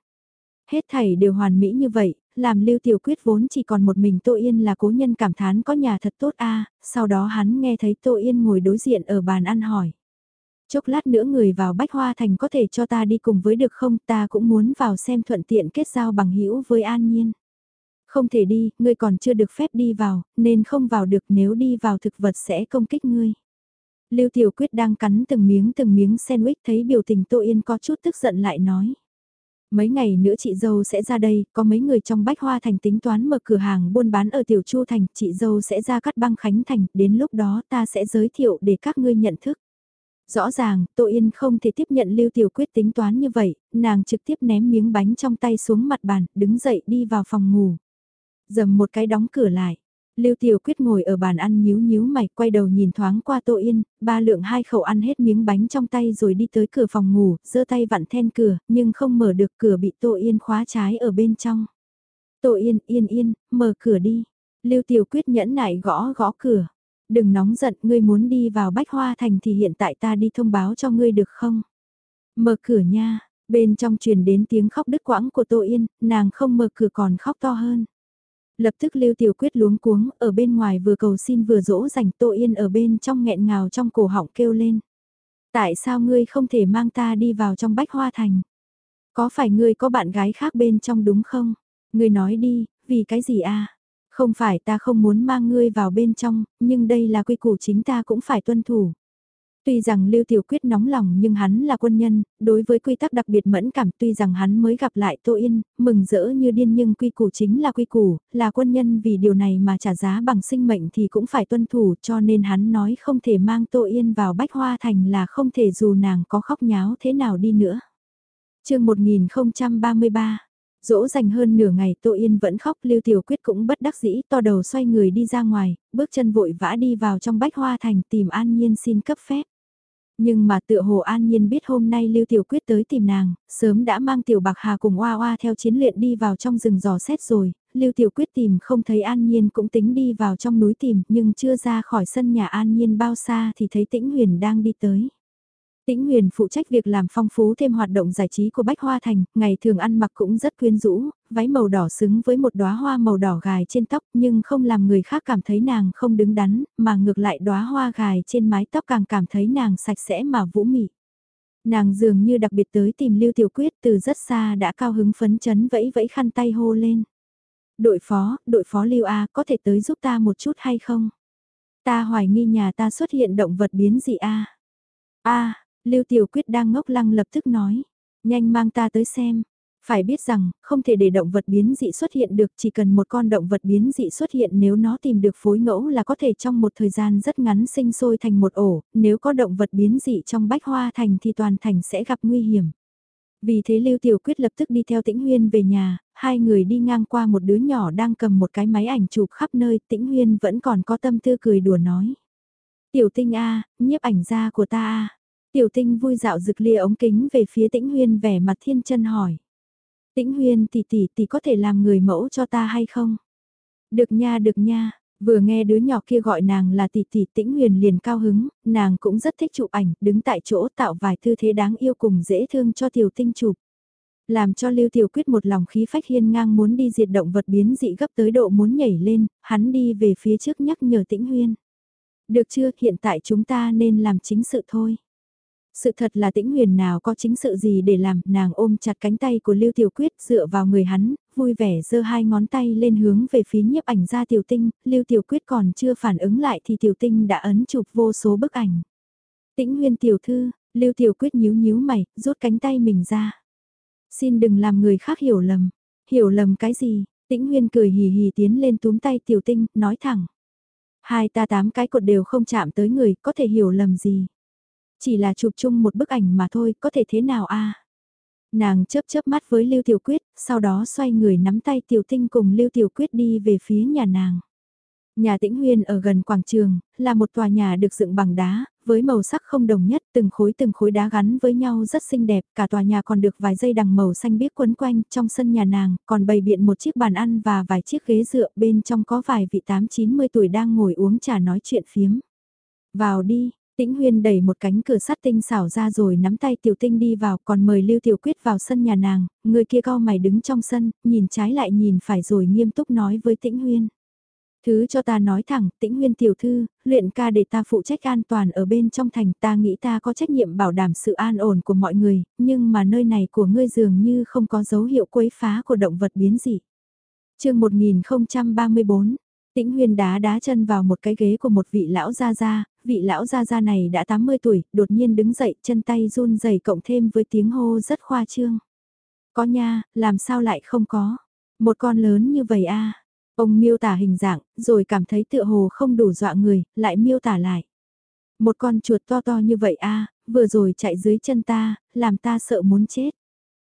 Hết thảy đều hoàn mỹ như vậy, làm Lưu Tiểu Quyết vốn chỉ còn một mình Tô Yên là cố nhân cảm thán có nhà thật tốt a sau đó hắn nghe thấy Tô Yên ngồi đối diện ở bàn ăn hỏi. Chốc lát nữa người vào Bách Hoa Thành có thể cho ta đi cùng với được không ta cũng muốn vào xem thuận tiện kết giao bằng hữu với An Nhiên. Không thể đi, ngươi còn chưa được phép đi vào, nên không vào được nếu đi vào thực vật sẽ công kích ngươi. Lưu Tiểu Quyết đang cắn từng miếng từng miếng sandwich thấy biểu tình Tô Yên có chút tức giận lại nói. Mấy ngày nữa chị dâu sẽ ra đây, có mấy người trong Bách Hoa Thành tính toán mở cửa hàng buôn bán ở Tiểu Chu Thành, chị dâu sẽ ra cắt băng Khánh Thành, đến lúc đó ta sẽ giới thiệu để các ngươi nhận thức. Rõ ràng, Tô Yên không thể tiếp nhận Lưu Tiểu Quyết tính toán như vậy, nàng trực tiếp ném miếng bánh trong tay xuống mặt bàn, đứng dậy đi vào phòng ngủ. Dầm một cái đóng cửa lại. Lưu Tiểu Quyết ngồi ở bàn ăn nhíu nhíu mày, quay đầu nhìn thoáng qua Tô Yên, ba lượng hai khẩu ăn hết miếng bánh trong tay rồi đi tới cửa phòng ngủ, giơ tay vặn then cửa, nhưng không mở được cửa bị Tô Yên khóa trái ở bên trong. Tô Yên, yên yên, mở cửa đi. Lưu Tiểu Quyết nhẫn nại gõ gõ cửa. Đừng nóng giận, ngươi muốn đi vào Bách Hoa Thành thì hiện tại ta đi thông báo cho ngươi được không? Mở cửa nha, bên trong truyền đến tiếng khóc đứt quãng của Tô Yên, nàng không mở cửa còn khóc to hơn. Lập tức Lưu Tiểu Quyết luống cuống, ở bên ngoài vừa cầu xin vừa dỗ dành Tô Yên ở bên trong nghẹn ngào trong cổ họng kêu lên. Tại sao ngươi không thể mang ta đi vào trong bách hoa thành? Có phải ngươi có bạn gái khác bên trong đúng không? Ngươi nói đi, vì cái gì a? Không phải ta không muốn mang ngươi vào bên trong, nhưng đây là quy củ chính ta cũng phải tuân thủ. Tuy rằng Lưu Tiểu Quyết nóng lòng nhưng hắn là quân nhân, đối với quy tắc đặc biệt mẫn cảm tuy rằng hắn mới gặp lại Tô Yên, mừng rỡ như điên nhưng quy củ chính là quy củ, là quân nhân vì điều này mà trả giá bằng sinh mệnh thì cũng phải tuân thủ cho nên hắn nói không thể mang Tô Yên vào Bách Hoa Thành là không thể dù nàng có khóc nháo thế nào đi nữa. chương 1033 Dỗ dành hơn nửa ngày Tô Yên vẫn khóc Lưu Tiểu Quyết cũng bất đắc dĩ to đầu xoay người đi ra ngoài, bước chân vội vã đi vào trong bách hoa thành tìm An Nhiên xin cấp phép. Nhưng mà tựa hồ An Nhiên biết hôm nay Lưu Tiểu Quyết tới tìm nàng, sớm đã mang Tiểu Bạc Hà cùng Oa Oa theo chiến luyện đi vào trong rừng dò xét rồi, Lưu Tiểu Quyết tìm không thấy An Nhiên cũng tính đi vào trong núi tìm nhưng chưa ra khỏi sân nhà An Nhiên bao xa thì thấy Tĩnh Huyền đang đi tới. Tĩnh Huyền phụ trách việc làm phong phú thêm hoạt động giải trí của Bách Hoa Thành, ngày thường ăn mặc cũng rất quyến rũ, váy màu đỏ xứng với một đóa hoa màu đỏ gài trên tóc nhưng không làm người khác cảm thấy nàng không đứng đắn, mà ngược lại đóa hoa gài trên mái tóc càng cảm thấy nàng sạch sẽ mà vũ mị. Nàng dường như đặc biệt tới tìm Lưu Tiểu Quyết từ rất xa đã cao hứng phấn chấn vẫy vẫy khăn tay hô lên. Đội phó, đội phó Lưu A có thể tới giúp ta một chút hay không? Ta hoài nghi nhà ta xuất hiện động vật biến dị A. A, Lưu Tiểu Quyết đang ngốc lăng lập tức nói, nhanh mang ta tới xem. Phải biết rằng, không thể để động vật biến dị xuất hiện được chỉ cần một con động vật biến dị xuất hiện nếu nó tìm được phối ngẫu là có thể trong một thời gian rất ngắn sinh sôi thành một ổ, nếu có động vật biến dị trong bách hoa thành thì toàn thành sẽ gặp nguy hiểm. Vì thế Lưu Tiểu Quyết lập tức đi theo Tĩnh Huyên về nhà, hai người đi ngang qua một đứa nhỏ đang cầm một cái máy ảnh chụp khắp nơi, Tĩnh Huyên vẫn còn có tâm tư cười đùa nói. Tiểu tinh A, nhiếp ảnh gia của ta A. Tiểu tinh vui dạo rực lia ống kính về phía tĩnh huyên vẻ mặt thiên chân hỏi. Tĩnh huyên tỷ tỷ tỷ có thể làm người mẫu cho ta hay không? Được nha được nha, vừa nghe đứa nhỏ kia gọi nàng là tỷ tỷ tĩnh huyền liền cao hứng, nàng cũng rất thích chụp ảnh, đứng tại chỗ tạo vài tư thế đáng yêu cùng dễ thương cho tiểu tinh chụp. Làm cho Lưu Tiểu Quyết một lòng khí phách hiên ngang muốn đi diệt động vật biến dị gấp tới độ muốn nhảy lên, hắn đi về phía trước nhắc nhở tĩnh huyên. Được chưa, hiện tại chúng ta nên làm chính sự thôi. Sự thật là tĩnh huyền nào có chính sự gì để làm, nàng ôm chặt cánh tay của Lưu Tiểu Quyết dựa vào người hắn, vui vẻ giơ hai ngón tay lên hướng về phía nhiếp ảnh ra Tiểu Tinh, Lưu Tiểu Quyết còn chưa phản ứng lại thì Tiểu Tinh đã ấn chụp vô số bức ảnh. Tĩnh huyền tiểu thư, Lưu Tiểu Quyết nhíu nhíu mày, rút cánh tay mình ra. Xin đừng làm người khác hiểu lầm. Hiểu lầm cái gì? Tĩnh huyền cười hì hì tiến lên túm tay Tiểu Tinh, nói thẳng. Hai ta tám cái cột đều không chạm tới người, có thể hiểu lầm gì. Chỉ là chụp chung một bức ảnh mà thôi, có thể thế nào a? Nàng chớp chớp mắt với Lưu Tiểu Quyết, sau đó xoay người nắm tay Tiểu Tinh cùng Lưu Tiểu Quyết đi về phía nhà nàng. Nhà Tĩnh Huyên ở gần quảng trường, là một tòa nhà được dựng bằng đá, với màu sắc không đồng nhất, từng khối từng khối đá gắn với nhau rất xinh đẹp, cả tòa nhà còn được vài dây đằng màu xanh biếc quấn quanh, trong sân nhà nàng, còn bày biện một chiếc bàn ăn và vài chiếc ghế dựa, bên trong có vài vị 8-90 tuổi đang ngồi uống trà nói chuyện phiếm. Vào đi, Tĩnh Huyên đẩy một cánh cửa sắt tinh xảo ra rồi nắm tay Tiểu Tinh đi vào còn mời Lưu Tiểu Quyết vào sân nhà nàng, người kia cao mày đứng trong sân, nhìn trái lại nhìn phải rồi nghiêm túc nói với Tĩnh Huyên. Thứ cho ta nói thẳng, Tĩnh Huyên tiểu thư, luyện ca để ta phụ trách an toàn ở bên trong thành, ta nghĩ ta có trách nhiệm bảo đảm sự an ổn của mọi người, nhưng mà nơi này của ngươi dường như không có dấu hiệu quấy phá của động vật biến dị. Chương 1034 Tĩnh Huyên đá đá chân vào một cái ghế của một vị lão gia gia, vị lão gia gia này đã 80 tuổi, đột nhiên đứng dậy, chân tay run rẩy cộng thêm với tiếng hô rất khoa trương. Có nha, làm sao lại không có? Một con lớn như vậy a. Ông miêu tả hình dạng, rồi cảm thấy tựa hồ không đủ dọa người, lại miêu tả lại. Một con chuột to to như vậy a, vừa rồi chạy dưới chân ta, làm ta sợ muốn chết.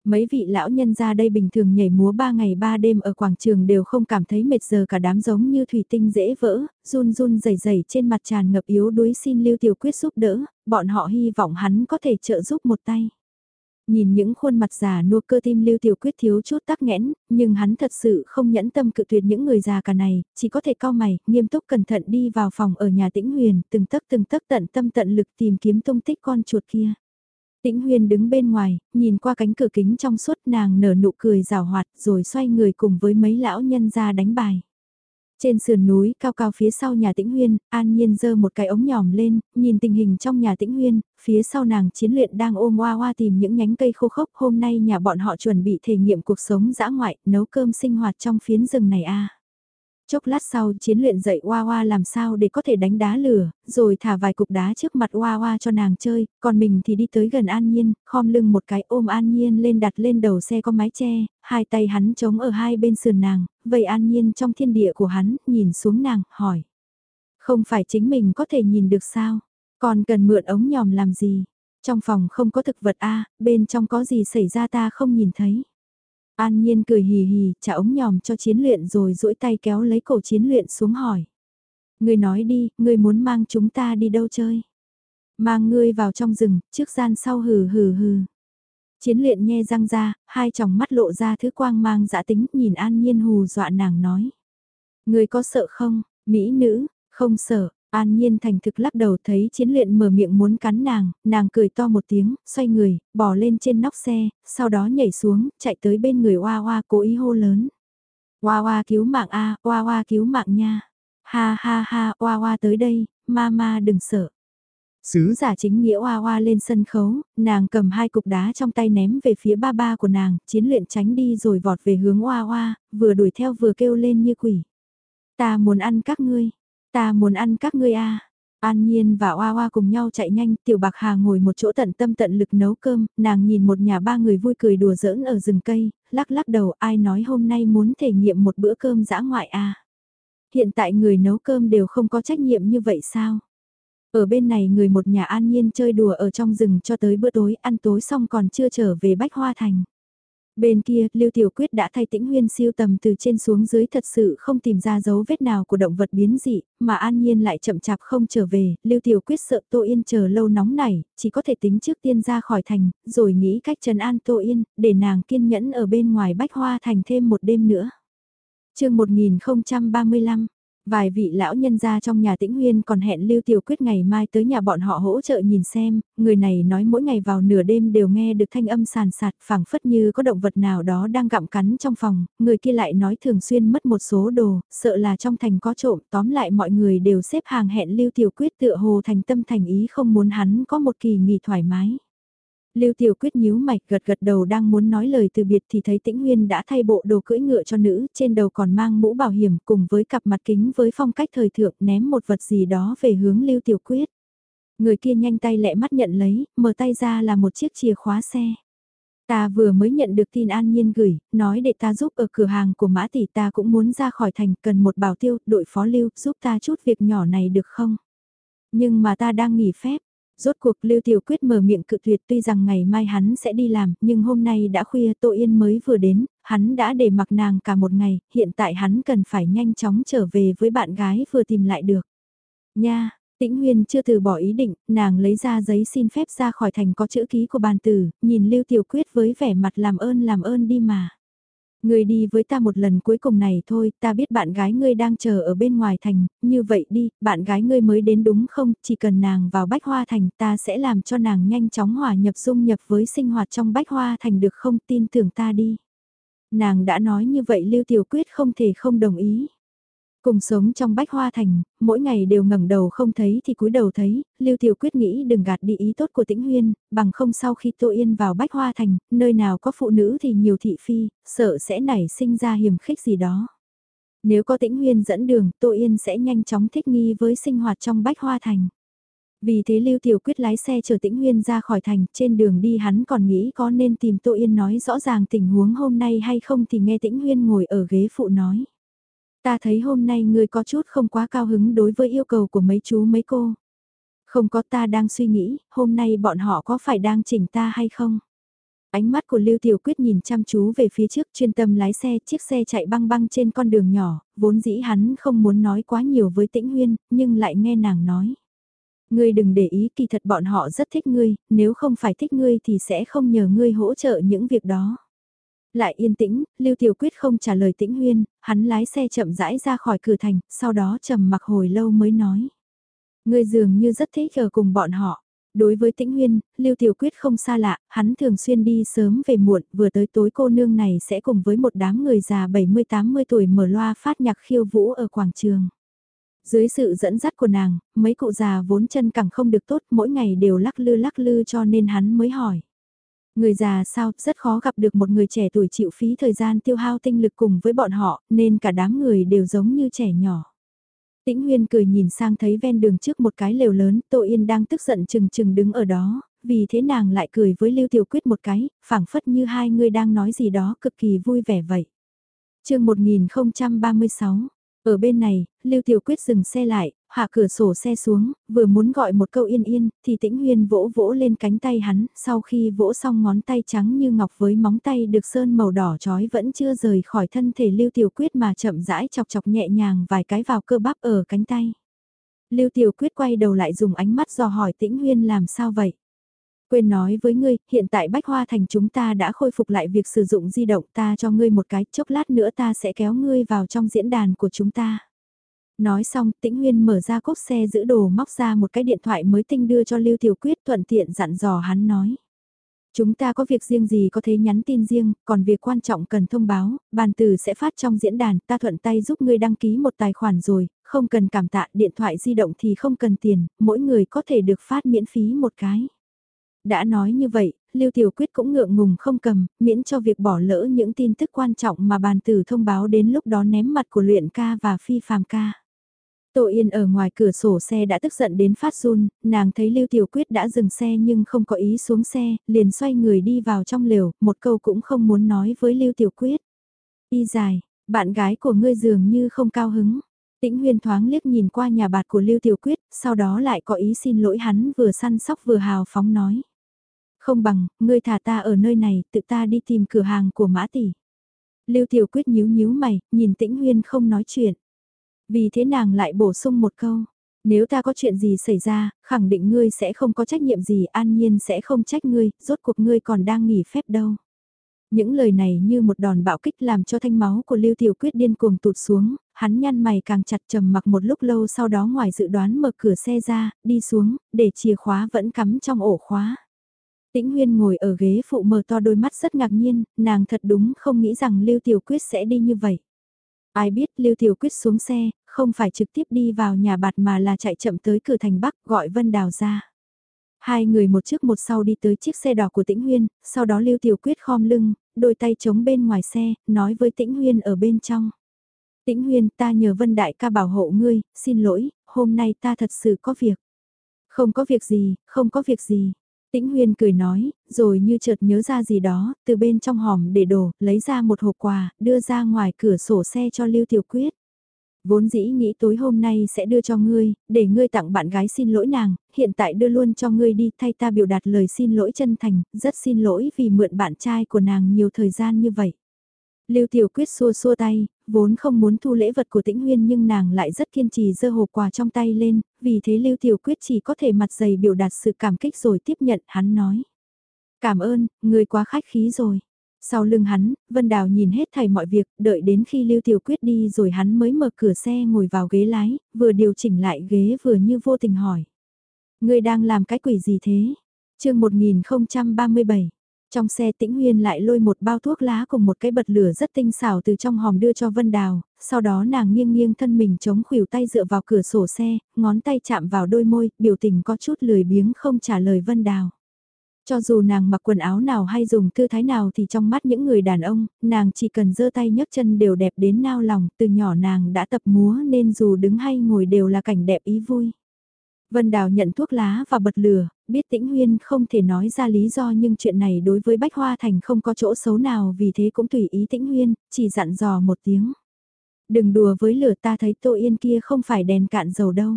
Mấy vị lão nhân ra đây bình thường nhảy múa ba ngày ba đêm ở quảng trường đều không cảm thấy mệt giờ cả đám giống như thủy tinh dễ vỡ, run run rẩy rẩy trên mặt tràn ngập yếu đuối xin Lưu Tiểu Quyết giúp đỡ, bọn họ hy vọng hắn có thể trợ giúp một tay. Nhìn những khuôn mặt già nua cơ tim Lưu Tiểu Quyết thiếu chút tắc nghẽn, nhưng hắn thật sự không nhẫn tâm cự tuyệt những người già cả này, chỉ có thể cao mày, nghiêm túc cẩn thận đi vào phòng ở nhà tĩnh huyền, từng tấc từng tấc tận tâm tận lực tìm kiếm tung tích con chuột kia. Tĩnh Huyên đứng bên ngoài, nhìn qua cánh cửa kính trong suốt nàng nở nụ cười rào hoạt rồi xoay người cùng với mấy lão nhân ra đánh bài. Trên sườn núi cao cao phía sau nhà tĩnh huyên, an nhiên giơ một cái ống nhòm lên, nhìn tình hình trong nhà tĩnh huyên, phía sau nàng chiến luyện đang ôm hoa hoa tìm những nhánh cây khô khốc. Hôm nay nhà bọn họ chuẩn bị thể nghiệm cuộc sống dã ngoại, nấu cơm sinh hoạt trong phiến rừng này a Chốc lát sau chiến luyện dạy Hoa Hoa làm sao để có thể đánh đá lửa, rồi thả vài cục đá trước mặt Hoa Hoa cho nàng chơi, còn mình thì đi tới gần An Nhiên, khom lưng một cái ôm An Nhiên lên đặt lên đầu xe có mái che, hai tay hắn chống ở hai bên sườn nàng, vậy An Nhiên trong thiên địa của hắn, nhìn xuống nàng, hỏi. Không phải chính mình có thể nhìn được sao? Còn cần mượn ống nhòm làm gì? Trong phòng không có thực vật a bên trong có gì xảy ra ta không nhìn thấy. An Nhiên cười hì hì, trả ống nhòm cho chiến luyện rồi duỗi tay kéo lấy cổ chiến luyện xuống hỏi. Ngươi nói đi, ngươi muốn mang chúng ta đi đâu chơi? Mang ngươi vào trong rừng, trước gian sau hừ hừ hừ. Chiến luyện nhe răng ra, hai tròng mắt lộ ra thứ quang mang dã tính, nhìn An Nhiên hù dọa nàng nói. Ngươi có sợ không, mỹ nữ, không sợ, An Nhiên thành thực lắc đầu thấy chiến luyện mở miệng muốn cắn nàng, nàng cười to một tiếng, xoay người, bỏ lên trên nóc xe, sau đó nhảy xuống, chạy tới bên người Hoa Hoa cố ý hô lớn. Hoa Hoa cứu mạng a, Hoa Hoa cứu mạng nha. Ha ha ha, Hoa Hoa tới đây, ma ma đừng sợ. Sứ giả chính nghĩa Hoa Hoa lên sân khấu, nàng cầm hai cục đá trong tay ném về phía ba ba của nàng, chiến luyện tránh đi rồi vọt về hướng Hoa Hoa, vừa đuổi theo vừa kêu lên như quỷ. Ta muốn ăn các ngươi. Ta muốn ăn các ngươi a. An Nhiên và Oa Oa cùng nhau chạy nhanh, Tiểu Bạc Hà ngồi một chỗ tận tâm tận lực nấu cơm, nàng nhìn một nhà ba người vui cười đùa giỡn ở rừng cây, lắc lắc đầu ai nói hôm nay muốn thể nghiệm một bữa cơm dã ngoại a. Hiện tại người nấu cơm đều không có trách nhiệm như vậy sao? Ở bên này người một nhà an nhiên chơi đùa ở trong rừng cho tới bữa tối ăn tối xong còn chưa trở về Bách Hoa Thành. Bên kia, Lưu Tiểu Quyết đã thay tĩnh huyên siêu tầm từ trên xuống dưới thật sự không tìm ra dấu vết nào của động vật biến dị, mà an nhiên lại chậm chạp không trở về, Lưu Tiểu Quyết sợ Tô Yên chờ lâu nóng này, chỉ có thể tính trước tiên ra khỏi thành, rồi nghĩ cách trấn an Tô Yên, để nàng kiên nhẫn ở bên ngoài bách hoa thành thêm một đêm nữa. chương 1035 Vài vị lão nhân gia trong nhà tĩnh huyên còn hẹn Lưu Tiểu Quyết ngày mai tới nhà bọn họ hỗ trợ nhìn xem, người này nói mỗi ngày vào nửa đêm đều nghe được thanh âm sàn sạt phảng phất như có động vật nào đó đang gặm cắn trong phòng, người kia lại nói thường xuyên mất một số đồ, sợ là trong thành có trộm, tóm lại mọi người đều xếp hàng hẹn Lưu Tiểu Quyết tựa hồ thành tâm thành ý không muốn hắn có một kỳ nghỉ thoải mái. Lưu Tiểu Quyết nhíu mạch gật gật đầu đang muốn nói lời từ biệt thì thấy Tĩnh Nguyên đã thay bộ đồ cưỡi ngựa cho nữ, trên đầu còn mang mũ bảo hiểm cùng với cặp mặt kính với phong cách thời thượng ném một vật gì đó về hướng Lưu Tiểu Quyết. Người kia nhanh tay lẹ mắt nhận lấy, mở tay ra là một chiếc chìa khóa xe. Ta vừa mới nhận được tin an nhiên gửi, nói để ta giúp ở cửa hàng của mã tỷ ta cũng muốn ra khỏi thành cần một bảo tiêu, đội phó lưu, giúp ta chút việc nhỏ này được không? Nhưng mà ta đang nghỉ phép, Rốt cuộc Lưu Tiểu Quyết mở miệng cự tuyệt tuy rằng ngày mai hắn sẽ đi làm, nhưng hôm nay đã khuya Tô Yên mới vừa đến, hắn đã để mặc nàng cả một ngày, hiện tại hắn cần phải nhanh chóng trở về với bạn gái vừa tìm lại được. Nha, Tĩnh Huyên chưa từ bỏ ý định, nàng lấy ra giấy xin phép ra khỏi thành có chữ ký của bàn tử, nhìn Lưu Tiểu Quyết với vẻ mặt làm ơn làm ơn đi mà. Ngươi đi với ta một lần cuối cùng này thôi, ta biết bạn gái ngươi đang chờ ở bên ngoài thành, như vậy đi, bạn gái ngươi mới đến đúng không, chỉ cần nàng vào bách hoa thành ta sẽ làm cho nàng nhanh chóng hòa nhập dung nhập với sinh hoạt trong bách hoa thành được không tin tưởng ta đi. Nàng đã nói như vậy Lưu Tiểu Quyết không thể không đồng ý. Cùng sống trong bách hoa thành, mỗi ngày đều ngẩng đầu không thấy thì cúi đầu thấy, Lưu Tiểu Quyết nghĩ đừng gạt đi ý tốt của Tĩnh Huyên, bằng không sau khi Tô Yên vào bách hoa thành, nơi nào có phụ nữ thì nhiều thị phi, sợ sẽ nảy sinh ra hiểm khích gì đó. Nếu có Tĩnh Huyên dẫn đường, Tô Yên sẽ nhanh chóng thích nghi với sinh hoạt trong bách hoa thành. Vì thế Lưu Tiểu Quyết lái xe chở Tĩnh Huyên ra khỏi thành, trên đường đi hắn còn nghĩ có nên tìm Tô Yên nói rõ ràng tình huống hôm nay hay không thì nghe Tĩnh Huyên ngồi ở ghế phụ nói. Ta thấy hôm nay ngươi có chút không quá cao hứng đối với yêu cầu của mấy chú mấy cô. Không có ta đang suy nghĩ, hôm nay bọn họ có phải đang chỉnh ta hay không? Ánh mắt của Lưu Tiểu Quyết nhìn chăm chú về phía trước chuyên tâm lái xe, chiếc xe chạy băng băng trên con đường nhỏ, vốn dĩ hắn không muốn nói quá nhiều với Tĩnh Huyên, nhưng lại nghe nàng nói. Ngươi đừng để ý kỳ thật bọn họ rất thích ngươi, nếu không phải thích ngươi thì sẽ không nhờ ngươi hỗ trợ những việc đó. Lại yên tĩnh, Lưu Tiểu Quyết không trả lời Tĩnh Huyên, hắn lái xe chậm rãi ra khỏi cửa thành, sau đó trầm mặc hồi lâu mới nói. Ngươi dường như rất thích ở cùng bọn họ. Đối với Tĩnh Huyên, Lưu Tiểu Quyết không xa lạ, hắn thường xuyên đi sớm về muộn, vừa tới tối cô nương này sẽ cùng với một đám người già 70-80 tuổi mở loa phát nhạc khiêu vũ ở quảng trường. Dưới sự dẫn dắt của nàng, mấy cụ già vốn chân cẳng không được tốt, mỗi ngày đều lắc lư lắc lư cho nên hắn mới hỏi. Người già sao, rất khó gặp được một người trẻ tuổi chịu phí thời gian tiêu hao tinh lực cùng với bọn họ, nên cả đám người đều giống như trẻ nhỏ. Tĩnh Huyên cười nhìn sang thấy ven đường trước một cái lều lớn, Tô Yên đang tức giận chừng chừng đứng ở đó, vì thế nàng lại cười với Lưu Tiểu Quyết một cái, phảng phất như hai người đang nói gì đó cực kỳ vui vẻ vậy. chương 1036 ở bên này, Lưu Tiểu Quyết dừng xe lại, hạ cửa sổ xe xuống, vừa muốn gọi một câu yên yên, thì tĩnh huyên vỗ vỗ lên cánh tay hắn, sau khi vỗ xong ngón tay trắng như ngọc với móng tay được sơn màu đỏ trói vẫn chưa rời khỏi thân thể Lưu Tiểu Quyết mà chậm rãi chọc chọc nhẹ nhàng vài cái vào cơ bắp ở cánh tay. Lưu Tiểu Quyết quay đầu lại dùng ánh mắt dò hỏi tĩnh huyên làm sao vậy. Quên nói với ngươi, hiện tại Bách Hoa Thành chúng ta đã khôi phục lại việc sử dụng di động ta cho ngươi một cái, chốc lát nữa ta sẽ kéo ngươi vào trong diễn đàn của chúng ta. Nói xong, Tĩnh Nguyên mở ra cốp xe giữ đồ móc ra một cái điện thoại mới tinh đưa cho Lưu Tiểu Quyết thuận tiện dặn dò hắn nói. Chúng ta có việc riêng gì có thể nhắn tin riêng, còn việc quan trọng cần thông báo, bàn từ sẽ phát trong diễn đàn, ta thuận tay giúp ngươi đăng ký một tài khoản rồi, không cần cảm tạ, điện thoại di động thì không cần tiền, mỗi người có thể được phát miễn phí một cái. Đã nói như vậy, Lưu Tiểu Quyết cũng ngượng ngùng không cầm, miễn cho việc bỏ lỡ những tin tức quan trọng mà bàn tử thông báo đến lúc đó ném mặt của luyện ca và phi phàm ca. Tô Yên ở ngoài cửa sổ xe đã tức giận đến phát run, nàng thấy Lưu Tiểu Quyết đã dừng xe nhưng không có ý xuống xe, liền xoay người đi vào trong lều, một câu cũng không muốn nói với Lưu Tiểu Quyết. Y dài, bạn gái của ngươi dường như không cao hứng. Tĩnh Huyên thoáng liếc nhìn qua nhà bạt của Lưu Tiểu Quyết, sau đó lại có ý xin lỗi hắn vừa săn sóc vừa hào phóng nói. Không bằng, ngươi thả ta ở nơi này, tự ta đi tìm cửa hàng của Mã Tỷ. Lưu Tiểu Quyết nhíu nhíu mày, nhìn Tĩnh Huyên không nói chuyện. Vì thế nàng lại bổ sung một câu. Nếu ta có chuyện gì xảy ra, khẳng định ngươi sẽ không có trách nhiệm gì, an nhiên sẽ không trách ngươi, rốt cuộc ngươi còn đang nghỉ phép đâu. Những lời này như một đòn bạo kích làm cho thanh máu của Lưu Tiểu Quyết điên cuồng tụt xuống, hắn nhăn mày càng chặt trầm mặc một lúc lâu sau đó ngoài dự đoán mở cửa xe ra, đi xuống, để chìa khóa vẫn cắm trong ổ khóa. Tĩnh Huyên ngồi ở ghế phụ mở to đôi mắt rất ngạc nhiên, nàng thật đúng không nghĩ rằng Lưu Tiểu Quyết sẽ đi như vậy. Ai biết Lưu Tiểu Quyết xuống xe, không phải trực tiếp đi vào nhà bạt mà là chạy chậm tới cửa thành Bắc gọi Vân Đào ra. Hai người một trước một sau đi tới chiếc xe đỏ của Tĩnh Huyên, sau đó Lưu Tiểu Quyết khom lưng, đôi tay chống bên ngoài xe, nói với Tĩnh Huyên ở bên trong. Tĩnh Huyên ta nhờ Vân Đại ca bảo hộ ngươi, xin lỗi, hôm nay ta thật sự có việc. Không có việc gì, không có việc gì. Tĩnh Huyên cười nói, rồi như chợt nhớ ra gì đó, từ bên trong hòm để đồ, lấy ra một hộp quà, đưa ra ngoài cửa sổ xe cho Lưu Tiểu Quyết. Vốn dĩ nghĩ tối hôm nay sẽ đưa cho ngươi, để ngươi tặng bạn gái xin lỗi nàng, hiện tại đưa luôn cho ngươi đi thay ta biểu đạt lời xin lỗi chân thành, rất xin lỗi vì mượn bạn trai của nàng nhiều thời gian như vậy. Lưu Tiểu Quyết xua xua tay, vốn không muốn thu lễ vật của Tĩnh Huyên nhưng nàng lại rất kiên trì giơ hộp quà trong tay lên, vì thế Lưu Tiểu Quyết chỉ có thể mặt dày biểu đạt sự cảm kích rồi tiếp nhận, hắn nói. Cảm ơn, người quá khách khí rồi. Sau lưng hắn, Vân Đào nhìn hết thảy mọi việc, đợi đến khi Lưu Tiểu Quyết đi rồi hắn mới mở cửa xe ngồi vào ghế lái, vừa điều chỉnh lại ghế vừa như vô tình hỏi. Người đang làm cái quỷ gì thế? chương 1037 trong xe tĩnh huyên lại lôi một bao thuốc lá cùng một cái bật lửa rất tinh xảo từ trong hòm đưa cho Vân Đào, sau đó nàng nghiêng nghiêng thân mình chống khuỷu tay dựa vào cửa sổ xe, ngón tay chạm vào đôi môi, biểu tình có chút lười biếng không trả lời Vân Đào. Cho dù nàng mặc quần áo nào hay dùng tư thái nào thì trong mắt những người đàn ông, nàng chỉ cần giơ tay nhấc chân đều đẹp đến nao lòng, từ nhỏ nàng đã tập múa nên dù đứng hay ngồi đều là cảnh đẹp ý vui. Vân Đào nhận thuốc lá và bật lửa, biết Tĩnh Huyên không thể nói ra lý do nhưng chuyện này đối với Bách Hoa Thành không có chỗ xấu nào vì thế cũng tùy ý Tĩnh Huyên, chỉ dặn dò một tiếng. Đừng đùa với lửa ta thấy Tô Yên kia không phải đèn cạn dầu đâu.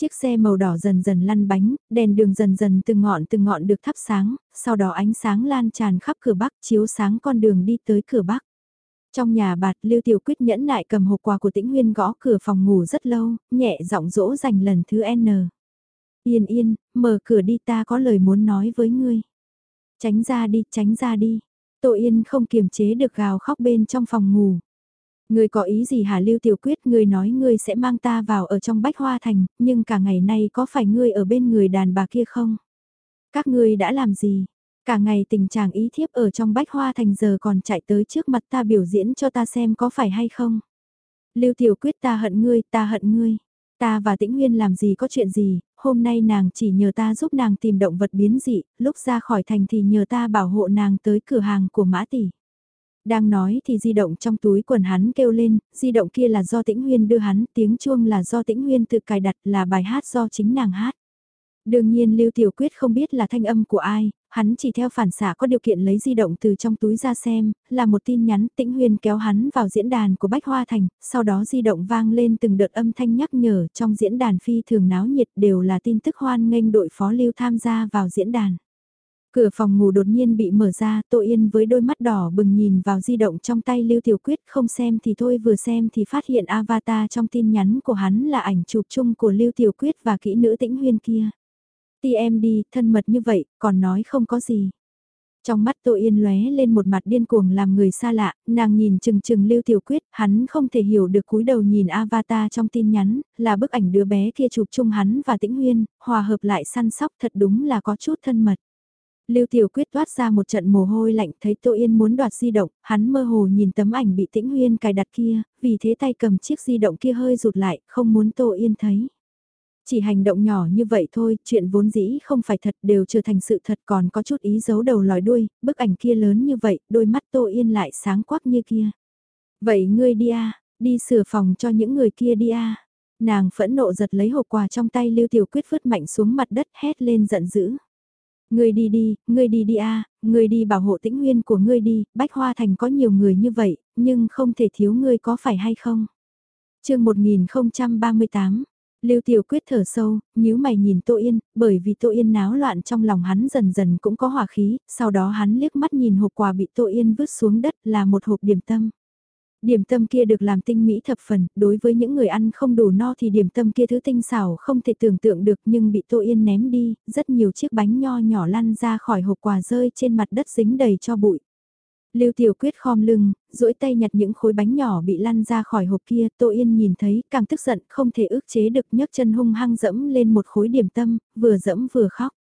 Chiếc xe màu đỏ dần dần lăn bánh, đèn đường dần dần từng ngọn từng ngọn được thắp sáng, sau đó ánh sáng lan tràn khắp cửa bắc chiếu sáng con đường đi tới cửa bắc. Trong nhà bạt Lưu Tiểu Quyết nhẫn nại cầm hộp quà của Tĩnh Nguyên gõ cửa phòng ngủ rất lâu, nhẹ giọng dỗ dành lần thứ N. Yên yên, mở cửa đi ta có lời muốn nói với ngươi. Tránh ra đi, tránh ra đi. Tô Yên không kiềm chế được gào khóc bên trong phòng ngủ. Ngươi có ý gì hả Lưu Tiểu Quyết, ngươi nói ngươi sẽ mang ta vào ở trong Bách Hoa Thành, nhưng cả ngày nay có phải ngươi ở bên người đàn bà kia không? Các ngươi đã làm gì? Cả ngày tình trạng ý thiếp ở trong bách hoa thành giờ còn chạy tới trước mặt ta biểu diễn cho ta xem có phải hay không. Lưu Tiểu Quyết ta hận ngươi, ta hận ngươi. Ta và Tĩnh Nguyên làm gì có chuyện gì, hôm nay nàng chỉ nhờ ta giúp nàng tìm động vật biến dị, lúc ra khỏi thành thì nhờ ta bảo hộ nàng tới cửa hàng của Mã Tỷ. Đang nói thì di động trong túi quần hắn kêu lên, di động kia là do Tĩnh Nguyên đưa hắn, tiếng chuông là do Tĩnh Nguyên tự cài đặt là bài hát do chính nàng hát. Đương nhiên Lưu Tiểu Quyết không biết là thanh âm của ai, hắn chỉ theo phản xạ có điều kiện lấy di động từ trong túi ra xem, là một tin nhắn tĩnh huyên kéo hắn vào diễn đàn của Bách Hoa Thành, sau đó di động vang lên từng đợt âm thanh nhắc nhở trong diễn đàn phi thường náo nhiệt đều là tin tức hoan nghênh đội phó lưu tham gia vào diễn đàn. Cửa phòng ngủ đột nhiên bị mở ra, Tô Yên với đôi mắt đỏ bừng nhìn vào di động trong tay Lưu Tiểu Quyết không xem thì thôi vừa xem thì phát hiện avatar trong tin nhắn của hắn là ảnh chụp chung của Lưu Tiểu Quyết và kỹ nữ tĩnh huyên kia. Ti em đi, thân mật như vậy, còn nói không có gì. Trong mắt Tô Yên lóe lên một mặt điên cuồng làm người xa lạ, nàng nhìn chừng chừng Lưu Tiểu Quyết, hắn không thể hiểu được cúi đầu nhìn avatar trong tin nhắn, là bức ảnh đứa bé kia chụp chung hắn và Tĩnh huyên hòa hợp lại săn sóc thật đúng là có chút thân mật. Lưu Tiểu Quyết toát ra một trận mồ hôi lạnh thấy Tô Yên muốn đoạt di động, hắn mơ hồ nhìn tấm ảnh bị Tĩnh huyên cài đặt kia, vì thế tay cầm chiếc di động kia hơi rụt lại, không muốn Tô Yên thấy. Chỉ hành động nhỏ như vậy thôi, chuyện vốn dĩ không phải thật đều trở thành sự thật còn có chút ý giấu đầu lòi đuôi, bức ảnh kia lớn như vậy, đôi mắt Tô Yên lại sáng quắc như kia. Vậy ngươi đi à, đi sửa phòng cho những người kia đi à. Nàng phẫn nộ giật lấy hộp quà trong tay Lưu Tiểu Quyết vứt mạnh xuống mặt đất hét lên giận dữ. Ngươi đi đi, ngươi đi đi a, ngươi đi bảo hộ tĩnh nguyên của ngươi đi, Bách Hoa Thành có nhiều người như vậy, nhưng không thể thiếu ngươi có phải hay không? chương 1038, Lưu Tiểu Quyết thở sâu, nhíu mày nhìn Tô Yên, bởi vì Tô Yên náo loạn trong lòng hắn dần dần cũng có hỏa khí, sau đó hắn liếc mắt nhìn hộp quà bị Tô Yên vứt xuống đất là một hộp điểm tâm. Điểm tâm kia được làm tinh mỹ thập phần, đối với những người ăn không đủ no thì điểm tâm kia thứ tinh xảo không thể tưởng tượng được nhưng bị Tô Yên ném đi, rất nhiều chiếc bánh nho nhỏ lăn ra khỏi hộp quà rơi trên mặt đất dính đầy cho bụi. Lưu Tiểu Quyết khom lưng, duỗi tay nhặt những khối bánh nhỏ bị lăn ra khỏi hộp kia, Tô Yên nhìn thấy, càng tức giận, không thể ức chế được nhấc chân hung hăng dẫm lên một khối điểm tâm, vừa dẫm vừa khóc.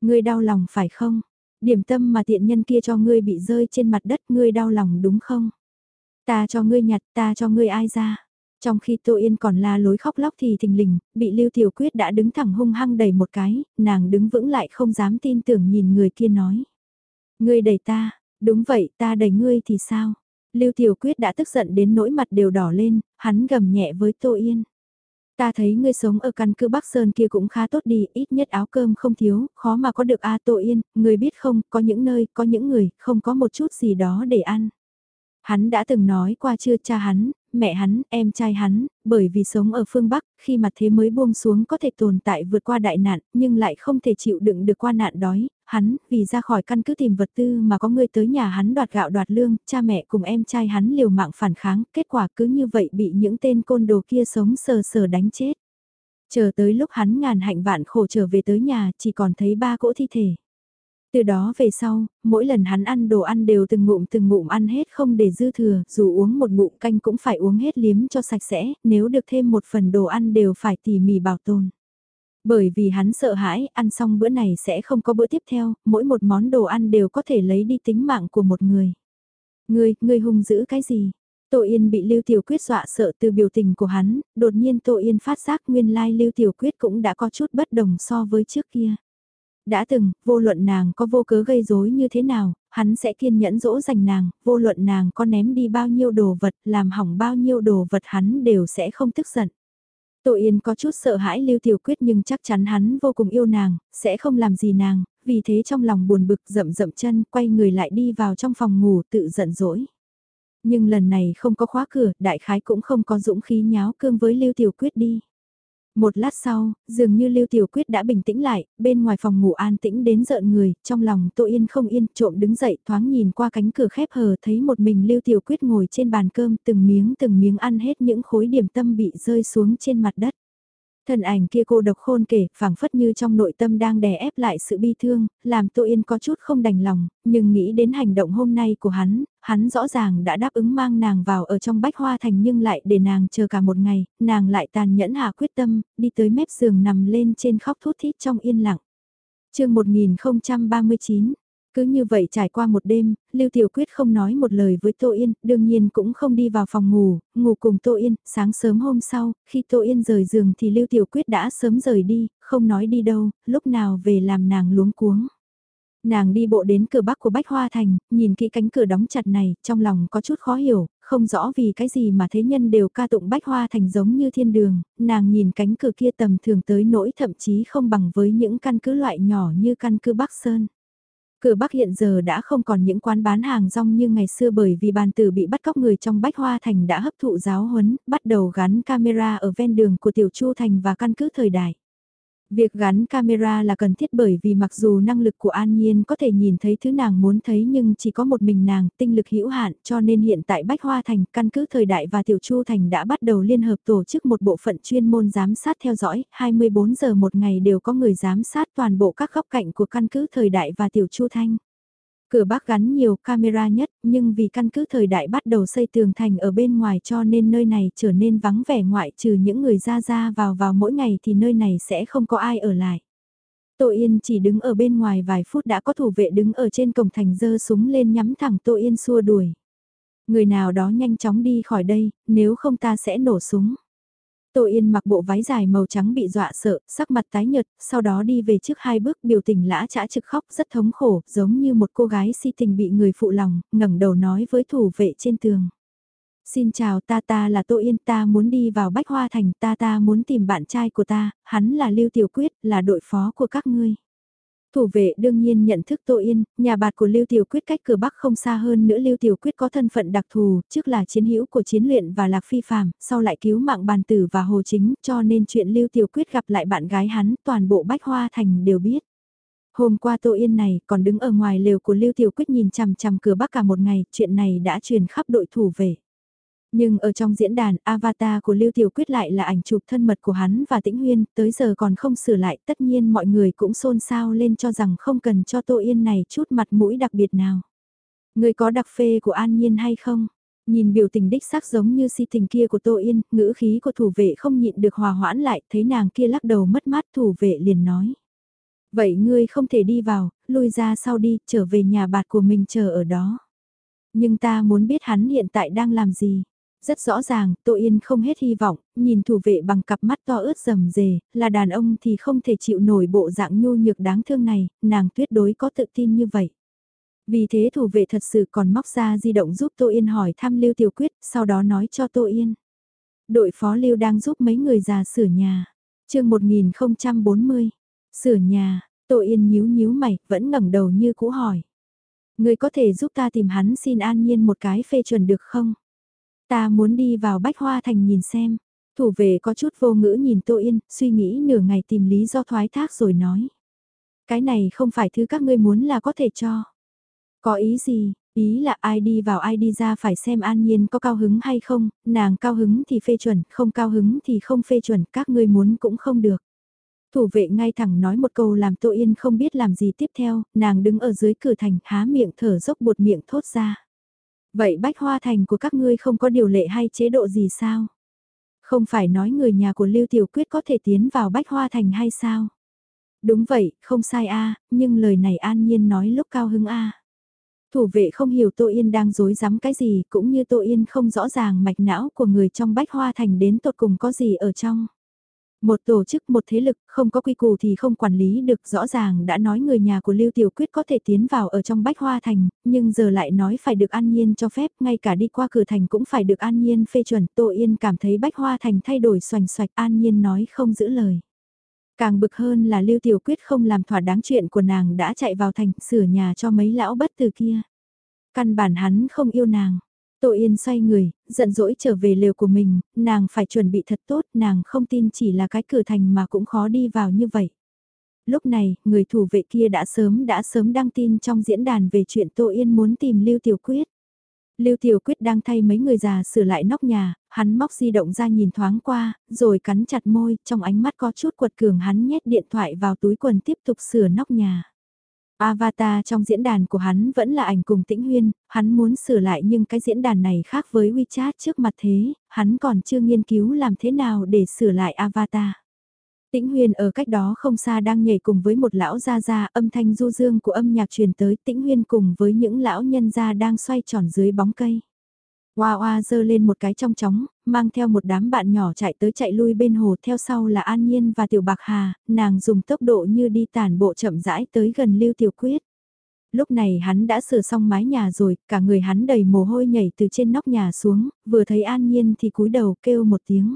Ngươi đau lòng phải không? Điểm tâm mà tiện nhân kia cho ngươi bị rơi trên mặt đất, ngươi đau lòng đúng không? Ta cho ngươi nhặt, ta cho ngươi ai ra? Trong khi Tô Yên còn la lối khóc lóc thì thình lình, bị Lưu Tiểu Quyết đã đứng thẳng hung hăng đẩy một cái, nàng đứng vững lại không dám tin tưởng nhìn người kia nói. Ngươi đẩy ta, Đúng vậy, ta đẩy ngươi thì sao? Lưu Tiểu Quyết đã tức giận đến nỗi mặt đều đỏ lên, hắn gầm nhẹ với Tô Yên. Ta thấy ngươi sống ở căn cứ Bắc Sơn kia cũng khá tốt đi, ít nhất áo cơm không thiếu, khó mà có được A Tô Yên, người biết không, có những nơi, có những người, không có một chút gì đó để ăn. Hắn đã từng nói qua chưa cha hắn, mẹ hắn, em trai hắn, bởi vì sống ở phương Bắc, khi mà thế mới buông xuống có thể tồn tại vượt qua đại nạn, nhưng lại không thể chịu đựng được qua nạn đói, hắn, vì ra khỏi căn cứ tìm vật tư mà có người tới nhà hắn đoạt gạo đoạt lương, cha mẹ cùng em trai hắn liều mạng phản kháng, kết quả cứ như vậy bị những tên côn đồ kia sống sờ sờ đánh chết. Chờ tới lúc hắn ngàn hạnh vạn khổ trở về tới nhà, chỉ còn thấy ba cỗ thi thể. Từ đó về sau, mỗi lần hắn ăn đồ ăn đều từng ngụm từng ngụm ăn hết không để dư thừa, dù uống một ngụm canh cũng phải uống hết liếm cho sạch sẽ, nếu được thêm một phần đồ ăn đều phải tỉ mỉ bảo tồn. Bởi vì hắn sợ hãi, ăn xong bữa này sẽ không có bữa tiếp theo, mỗi một món đồ ăn đều có thể lấy đi tính mạng của một người. Ngươi, ngươi hung dữ cái gì? Tô Yên bị Lưu Tiểu Quyết dọa sợ từ biểu tình của hắn, đột nhiên Tô Yên phát giác nguyên lai Lưu Tiểu Quyết cũng đã có chút bất đồng so với trước kia. Đã từng, vô luận nàng có vô cớ gây rối như thế nào, hắn sẽ kiên nhẫn dỗ dành nàng, vô luận nàng có ném đi bao nhiêu đồ vật, làm hỏng bao nhiêu đồ vật hắn đều sẽ không tức giận. Tô Yên có chút sợ hãi Lưu Tiểu Quyết nhưng chắc chắn hắn vô cùng yêu nàng, sẽ không làm gì nàng, vì thế trong lòng buồn bực rậm rậm chân quay người lại đi vào trong phòng ngủ tự giận dỗi. Nhưng lần này không có khóa cửa, đại khái cũng không có dũng khí nháo cương với Lưu Tiểu Quyết đi. Một lát sau, dường như Lưu Tiểu Quyết đã bình tĩnh lại, bên ngoài phòng ngủ an tĩnh đến rợn người, trong lòng Tô Yên không yên, trộm đứng dậy, thoáng nhìn qua cánh cửa khép hờ thấy một mình Lưu Tiểu Quyết ngồi trên bàn cơm từng miếng từng miếng ăn hết những khối điểm tâm bị rơi xuống trên mặt đất thân ảnh kia cô độc khôn kể, phảng phất như trong nội tâm đang đè ép lại sự bi thương, làm Tô Yên có chút không đành lòng, nhưng nghĩ đến hành động hôm nay của hắn, hắn rõ ràng đã đáp ứng mang nàng vào ở trong bách hoa thành nhưng lại để nàng chờ cả một ngày, nàng lại tàn nhẫn hạ quyết tâm, đi tới mép giường nằm lên trên khóc thút thít trong yên lặng. chương 1039, cứ như vậy trải qua một đêm, Lưu Tiểu Quyết không nói một lời với Tô Yên, đương nhiên cũng không đi vào phòng ngủ, ngủ cùng Tô Yên, sáng sớm hôm sau, khi Tô Yên rời giường thì Lưu Tiểu Quyết đã sớm rời đi, không nói đi đâu, lúc nào về làm nàng luống cuống. Nàng đi bộ đến cửa bắc của Bách Hoa Thành, nhìn kỹ cánh cửa đóng chặt này, trong lòng có chút khó hiểu, không rõ vì cái gì mà thế nhân đều ca tụng Bách Hoa Thành giống như thiên đường, nàng nhìn cánh cửa kia tầm thường tới nỗi thậm chí không bằng với những căn cứ loại nhỏ như căn cứ Bắc Sơn. Cửa Bắc hiện giờ đã không còn những quán bán hàng rong như ngày xưa bởi vì bàn tử bị bắt cóc người trong Bách Hoa Thành đã hấp thụ giáo huấn, bắt đầu gắn camera ở ven đường của Tiểu Chu Thành và căn cứ thời đại. Việc gắn camera là cần thiết bởi vì mặc dù năng lực của An Nhiên có thể nhìn thấy thứ nàng muốn thấy nhưng chỉ có một mình nàng, tinh lực hữu hạn cho nên hiện tại Bách Hoa Thành, căn cứ thời đại và Tiểu Chu Thành đã bắt đầu liên hợp tổ chức một bộ phận chuyên môn giám sát theo dõi, 24 giờ một ngày đều có người giám sát toàn bộ các góc cạnh của căn cứ thời đại và Tiểu Chu Thành. Cửa bắc gắn nhiều camera nhất, nhưng vì căn cứ thời đại bắt đầu xây tường thành ở bên ngoài cho nên nơi này trở nên vắng vẻ ngoại trừ những người ra ra vào vào mỗi ngày thì nơi này sẽ không có ai ở lại. Tô Yên chỉ đứng ở bên ngoài vài phút đã có thủ vệ đứng ở trên cổng thành dơ súng lên nhắm thẳng Tô Yên xua đuổi. Người nào đó nhanh chóng đi khỏi đây, nếu không ta sẽ nổ súng. Tô Yên mặc bộ váy dài màu trắng bị dọa sợ, sắc mặt tái nhợt, sau đó đi về trước hai bước biểu tình lã chã trực khóc rất thống khổ, giống như một cô gái si tình bị người phụ lòng, ngẩng đầu nói với thủ vệ trên tường. Xin chào ta ta là Tô Yên ta muốn đi vào Bách Hoa Thành ta ta muốn tìm bạn trai của ta, hắn là Lưu Tiểu Quyết, là đội phó của các ngươi. Thủ vệ đương nhiên nhận thức Tô Yên, nhà bạt của Lưu Tiểu Quyết cách cửa Bắc không xa hơn nữa Lưu Tiểu Quyết có thân phận đặc thù, trước là chiến hữu của chiến luyện và lạc phi phàm, sau lại cứu mạng bàn tử và hồ chính, cho nên chuyện Lưu Tiểu Quyết gặp lại bạn gái hắn, toàn bộ Bách Hoa Thành đều biết. Hôm qua Tô Yên này còn đứng ở ngoài lều của Lưu Tiểu Quyết nhìn chằm chằm cửa Bắc cả một ngày, chuyện này đã truyền khắp đội thủ về. Nhưng ở trong diễn đàn, avatar của Lưu Tiểu Quyết lại là ảnh chụp thân mật của hắn và Tĩnh Huyên, tới giờ còn không sửa lại, tất nhiên mọi người cũng xôn xao lên cho rằng không cần cho Tô Yên này chút mặt mũi đặc biệt nào. Người có đặc phê của An Nhiên hay không? Nhìn biểu tình đích xác giống như si tình kia của Tô Yên, ngữ khí của thủ vệ không nhịn được hòa hoãn lại, thấy nàng kia lắc đầu mất mát thủ vệ liền nói. Vậy ngươi không thể đi vào, lui ra sau đi, trở về nhà bạt của mình chờ ở đó. Nhưng ta muốn biết hắn hiện tại đang làm gì. Rất rõ ràng, Tô Yên không hết hy vọng, nhìn thủ vệ bằng cặp mắt to ướt rầm rề, là đàn ông thì không thể chịu nổi bộ dạng nhu nhược đáng thương này, nàng tuyệt đối có tự tin như vậy. Vì thế thủ vệ thật sự còn móc ra di động giúp Tô Yên hỏi thăm Lưu Tiểu Quyết, sau đó nói cho Tô Yên. Đội phó Lưu đang giúp mấy người già sửa nhà. chương 1040, sửa nhà, Tô Yên nhíu nhíu mày, vẫn ngẩng đầu như cũ hỏi. Người có thể giúp ta tìm hắn xin an nhiên một cái phê chuẩn được không? Ta muốn đi vào Bách Hoa Thành nhìn xem. Thủ vệ có chút vô ngữ nhìn Tô Yên, suy nghĩ nửa ngày tìm lý do thoái thác rồi nói. Cái này không phải thứ các ngươi muốn là có thể cho. Có ý gì, ý là ai đi vào ai đi ra phải xem an nhiên có cao hứng hay không, nàng cao hứng thì phê chuẩn, không cao hứng thì không phê chuẩn, các ngươi muốn cũng không được. Thủ vệ ngay thẳng nói một câu làm Tô Yên không biết làm gì tiếp theo, nàng đứng ở dưới cửa thành há miệng thở dốc bột miệng thốt ra. Vậy bách hoa thành của các ngươi không có điều lệ hay chế độ gì sao? Không phải nói người nhà của Lưu Tiểu Quyết có thể tiến vào bách hoa thành hay sao? Đúng vậy, không sai a nhưng lời này an nhiên nói lúc cao hứng a Thủ vệ không hiểu Tô Yên đang dối rắm cái gì, cũng như Tô Yên không rõ ràng mạch não của người trong bách hoa thành đến tột cùng có gì ở trong. Một tổ chức, một thế lực, không có quy củ thì không quản lý được rõ ràng đã nói người nhà của Lưu Tiểu Quyết có thể tiến vào ở trong Bách Hoa Thành, nhưng giờ lại nói phải được an nhiên cho phép, ngay cả đi qua cửa thành cũng phải được an nhiên phê chuẩn. Tô Yên cảm thấy Bách Hoa Thành thay đổi xoành xoạch an nhiên nói không giữ lời. Càng bực hơn là Lưu Tiểu Quyết không làm thỏa đáng chuyện của nàng đã chạy vào thành sửa nhà cho mấy lão bất từ kia. Căn bản hắn không yêu nàng. Tô Yên xoay người, giận dỗi trở về lều của mình, nàng phải chuẩn bị thật tốt, nàng không tin chỉ là cái cửa thành mà cũng khó đi vào như vậy. Lúc này, người thủ vệ kia đã sớm đã sớm đăng tin trong diễn đàn về chuyện Tô Yên muốn tìm Lưu Tiểu Quyết. Lưu Tiểu Quyết đang thay mấy người già sửa lại nóc nhà, hắn móc di động ra nhìn thoáng qua, rồi cắn chặt môi, trong ánh mắt có chút quật cường hắn nhét điện thoại vào túi quần tiếp tục sửa nóc nhà. Avatar trong diễn đàn của hắn vẫn là ảnh cùng tĩnh huyên, hắn muốn sửa lại nhưng cái diễn đàn này khác với WeChat trước mặt thế, hắn còn chưa nghiên cứu làm thế nào để sửa lại Avatar. Tĩnh Huyên ở cách đó không xa đang nhảy cùng với một lão gia gia, âm thanh du dương của âm nhạc truyền tới, Tĩnh Huyên cùng với những lão nhân gia đang xoay tròn dưới bóng cây. Hoa hoa dơ lên một cái trong chóng, mang theo một đám bạn nhỏ chạy tới chạy lui bên hồ theo sau là An Nhiên và Tiểu Bạc Hà, nàng dùng tốc độ như đi tản bộ chậm rãi tới gần Lưu Tiểu Quyết. Lúc này hắn đã sửa xong mái nhà rồi, cả người hắn đầy mồ hôi nhảy từ trên nóc nhà xuống, vừa thấy An Nhiên thì cúi đầu kêu một tiếng.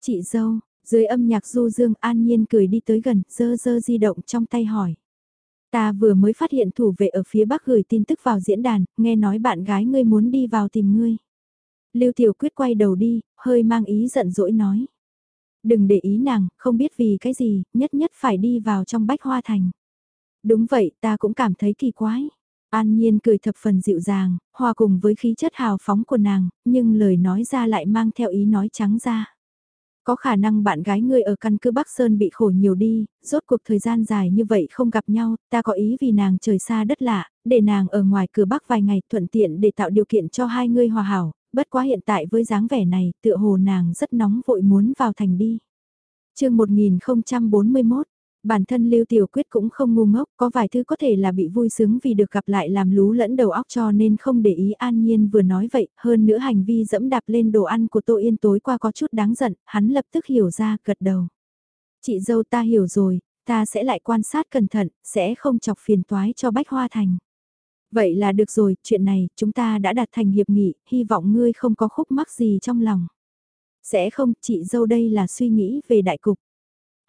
Chị dâu, dưới âm nhạc du dương An Nhiên cười đi tới gần, dơ dơ di động trong tay hỏi. Ta vừa mới phát hiện thủ vệ ở phía bắc gửi tin tức vào diễn đàn, nghe nói bạn gái ngươi muốn đi vào tìm ngươi. Lưu Tiểu Quyết quay đầu đi, hơi mang ý giận dỗi nói. Đừng để ý nàng, không biết vì cái gì, nhất nhất phải đi vào trong bách hoa thành. Đúng vậy, ta cũng cảm thấy kỳ quái. An Nhiên cười thập phần dịu dàng, hòa cùng với khí chất hào phóng của nàng, nhưng lời nói ra lại mang theo ý nói trắng ra. Có khả năng bạn gái ngươi ở căn cứ Bắc Sơn bị khổ nhiều đi, rốt cuộc thời gian dài như vậy không gặp nhau, ta có ý vì nàng trời xa đất lạ, để nàng ở ngoài cửa Bắc vài ngày thuận tiện để tạo điều kiện cho hai ngươi hòa hảo, bất quá hiện tại với dáng vẻ này tựa hồ nàng rất nóng vội muốn vào thành đi. chương 1041 Bản thân Lưu Tiểu Quyết cũng không ngu ngốc, có vài thứ có thể là bị vui sướng vì được gặp lại làm lú lẫn đầu óc cho nên không để ý an nhiên vừa nói vậy, hơn nữa hành vi dẫm đạp lên đồ ăn của Tô Yên tối qua có chút đáng giận, hắn lập tức hiểu ra, gật đầu. Chị dâu ta hiểu rồi, ta sẽ lại quan sát cẩn thận, sẽ không chọc phiền toái cho Bách Hoa Thành. Vậy là được rồi, chuyện này chúng ta đã đạt thành hiệp nghị, hy vọng ngươi không có khúc mắc gì trong lòng. Sẽ không, chị dâu đây là suy nghĩ về đại cục.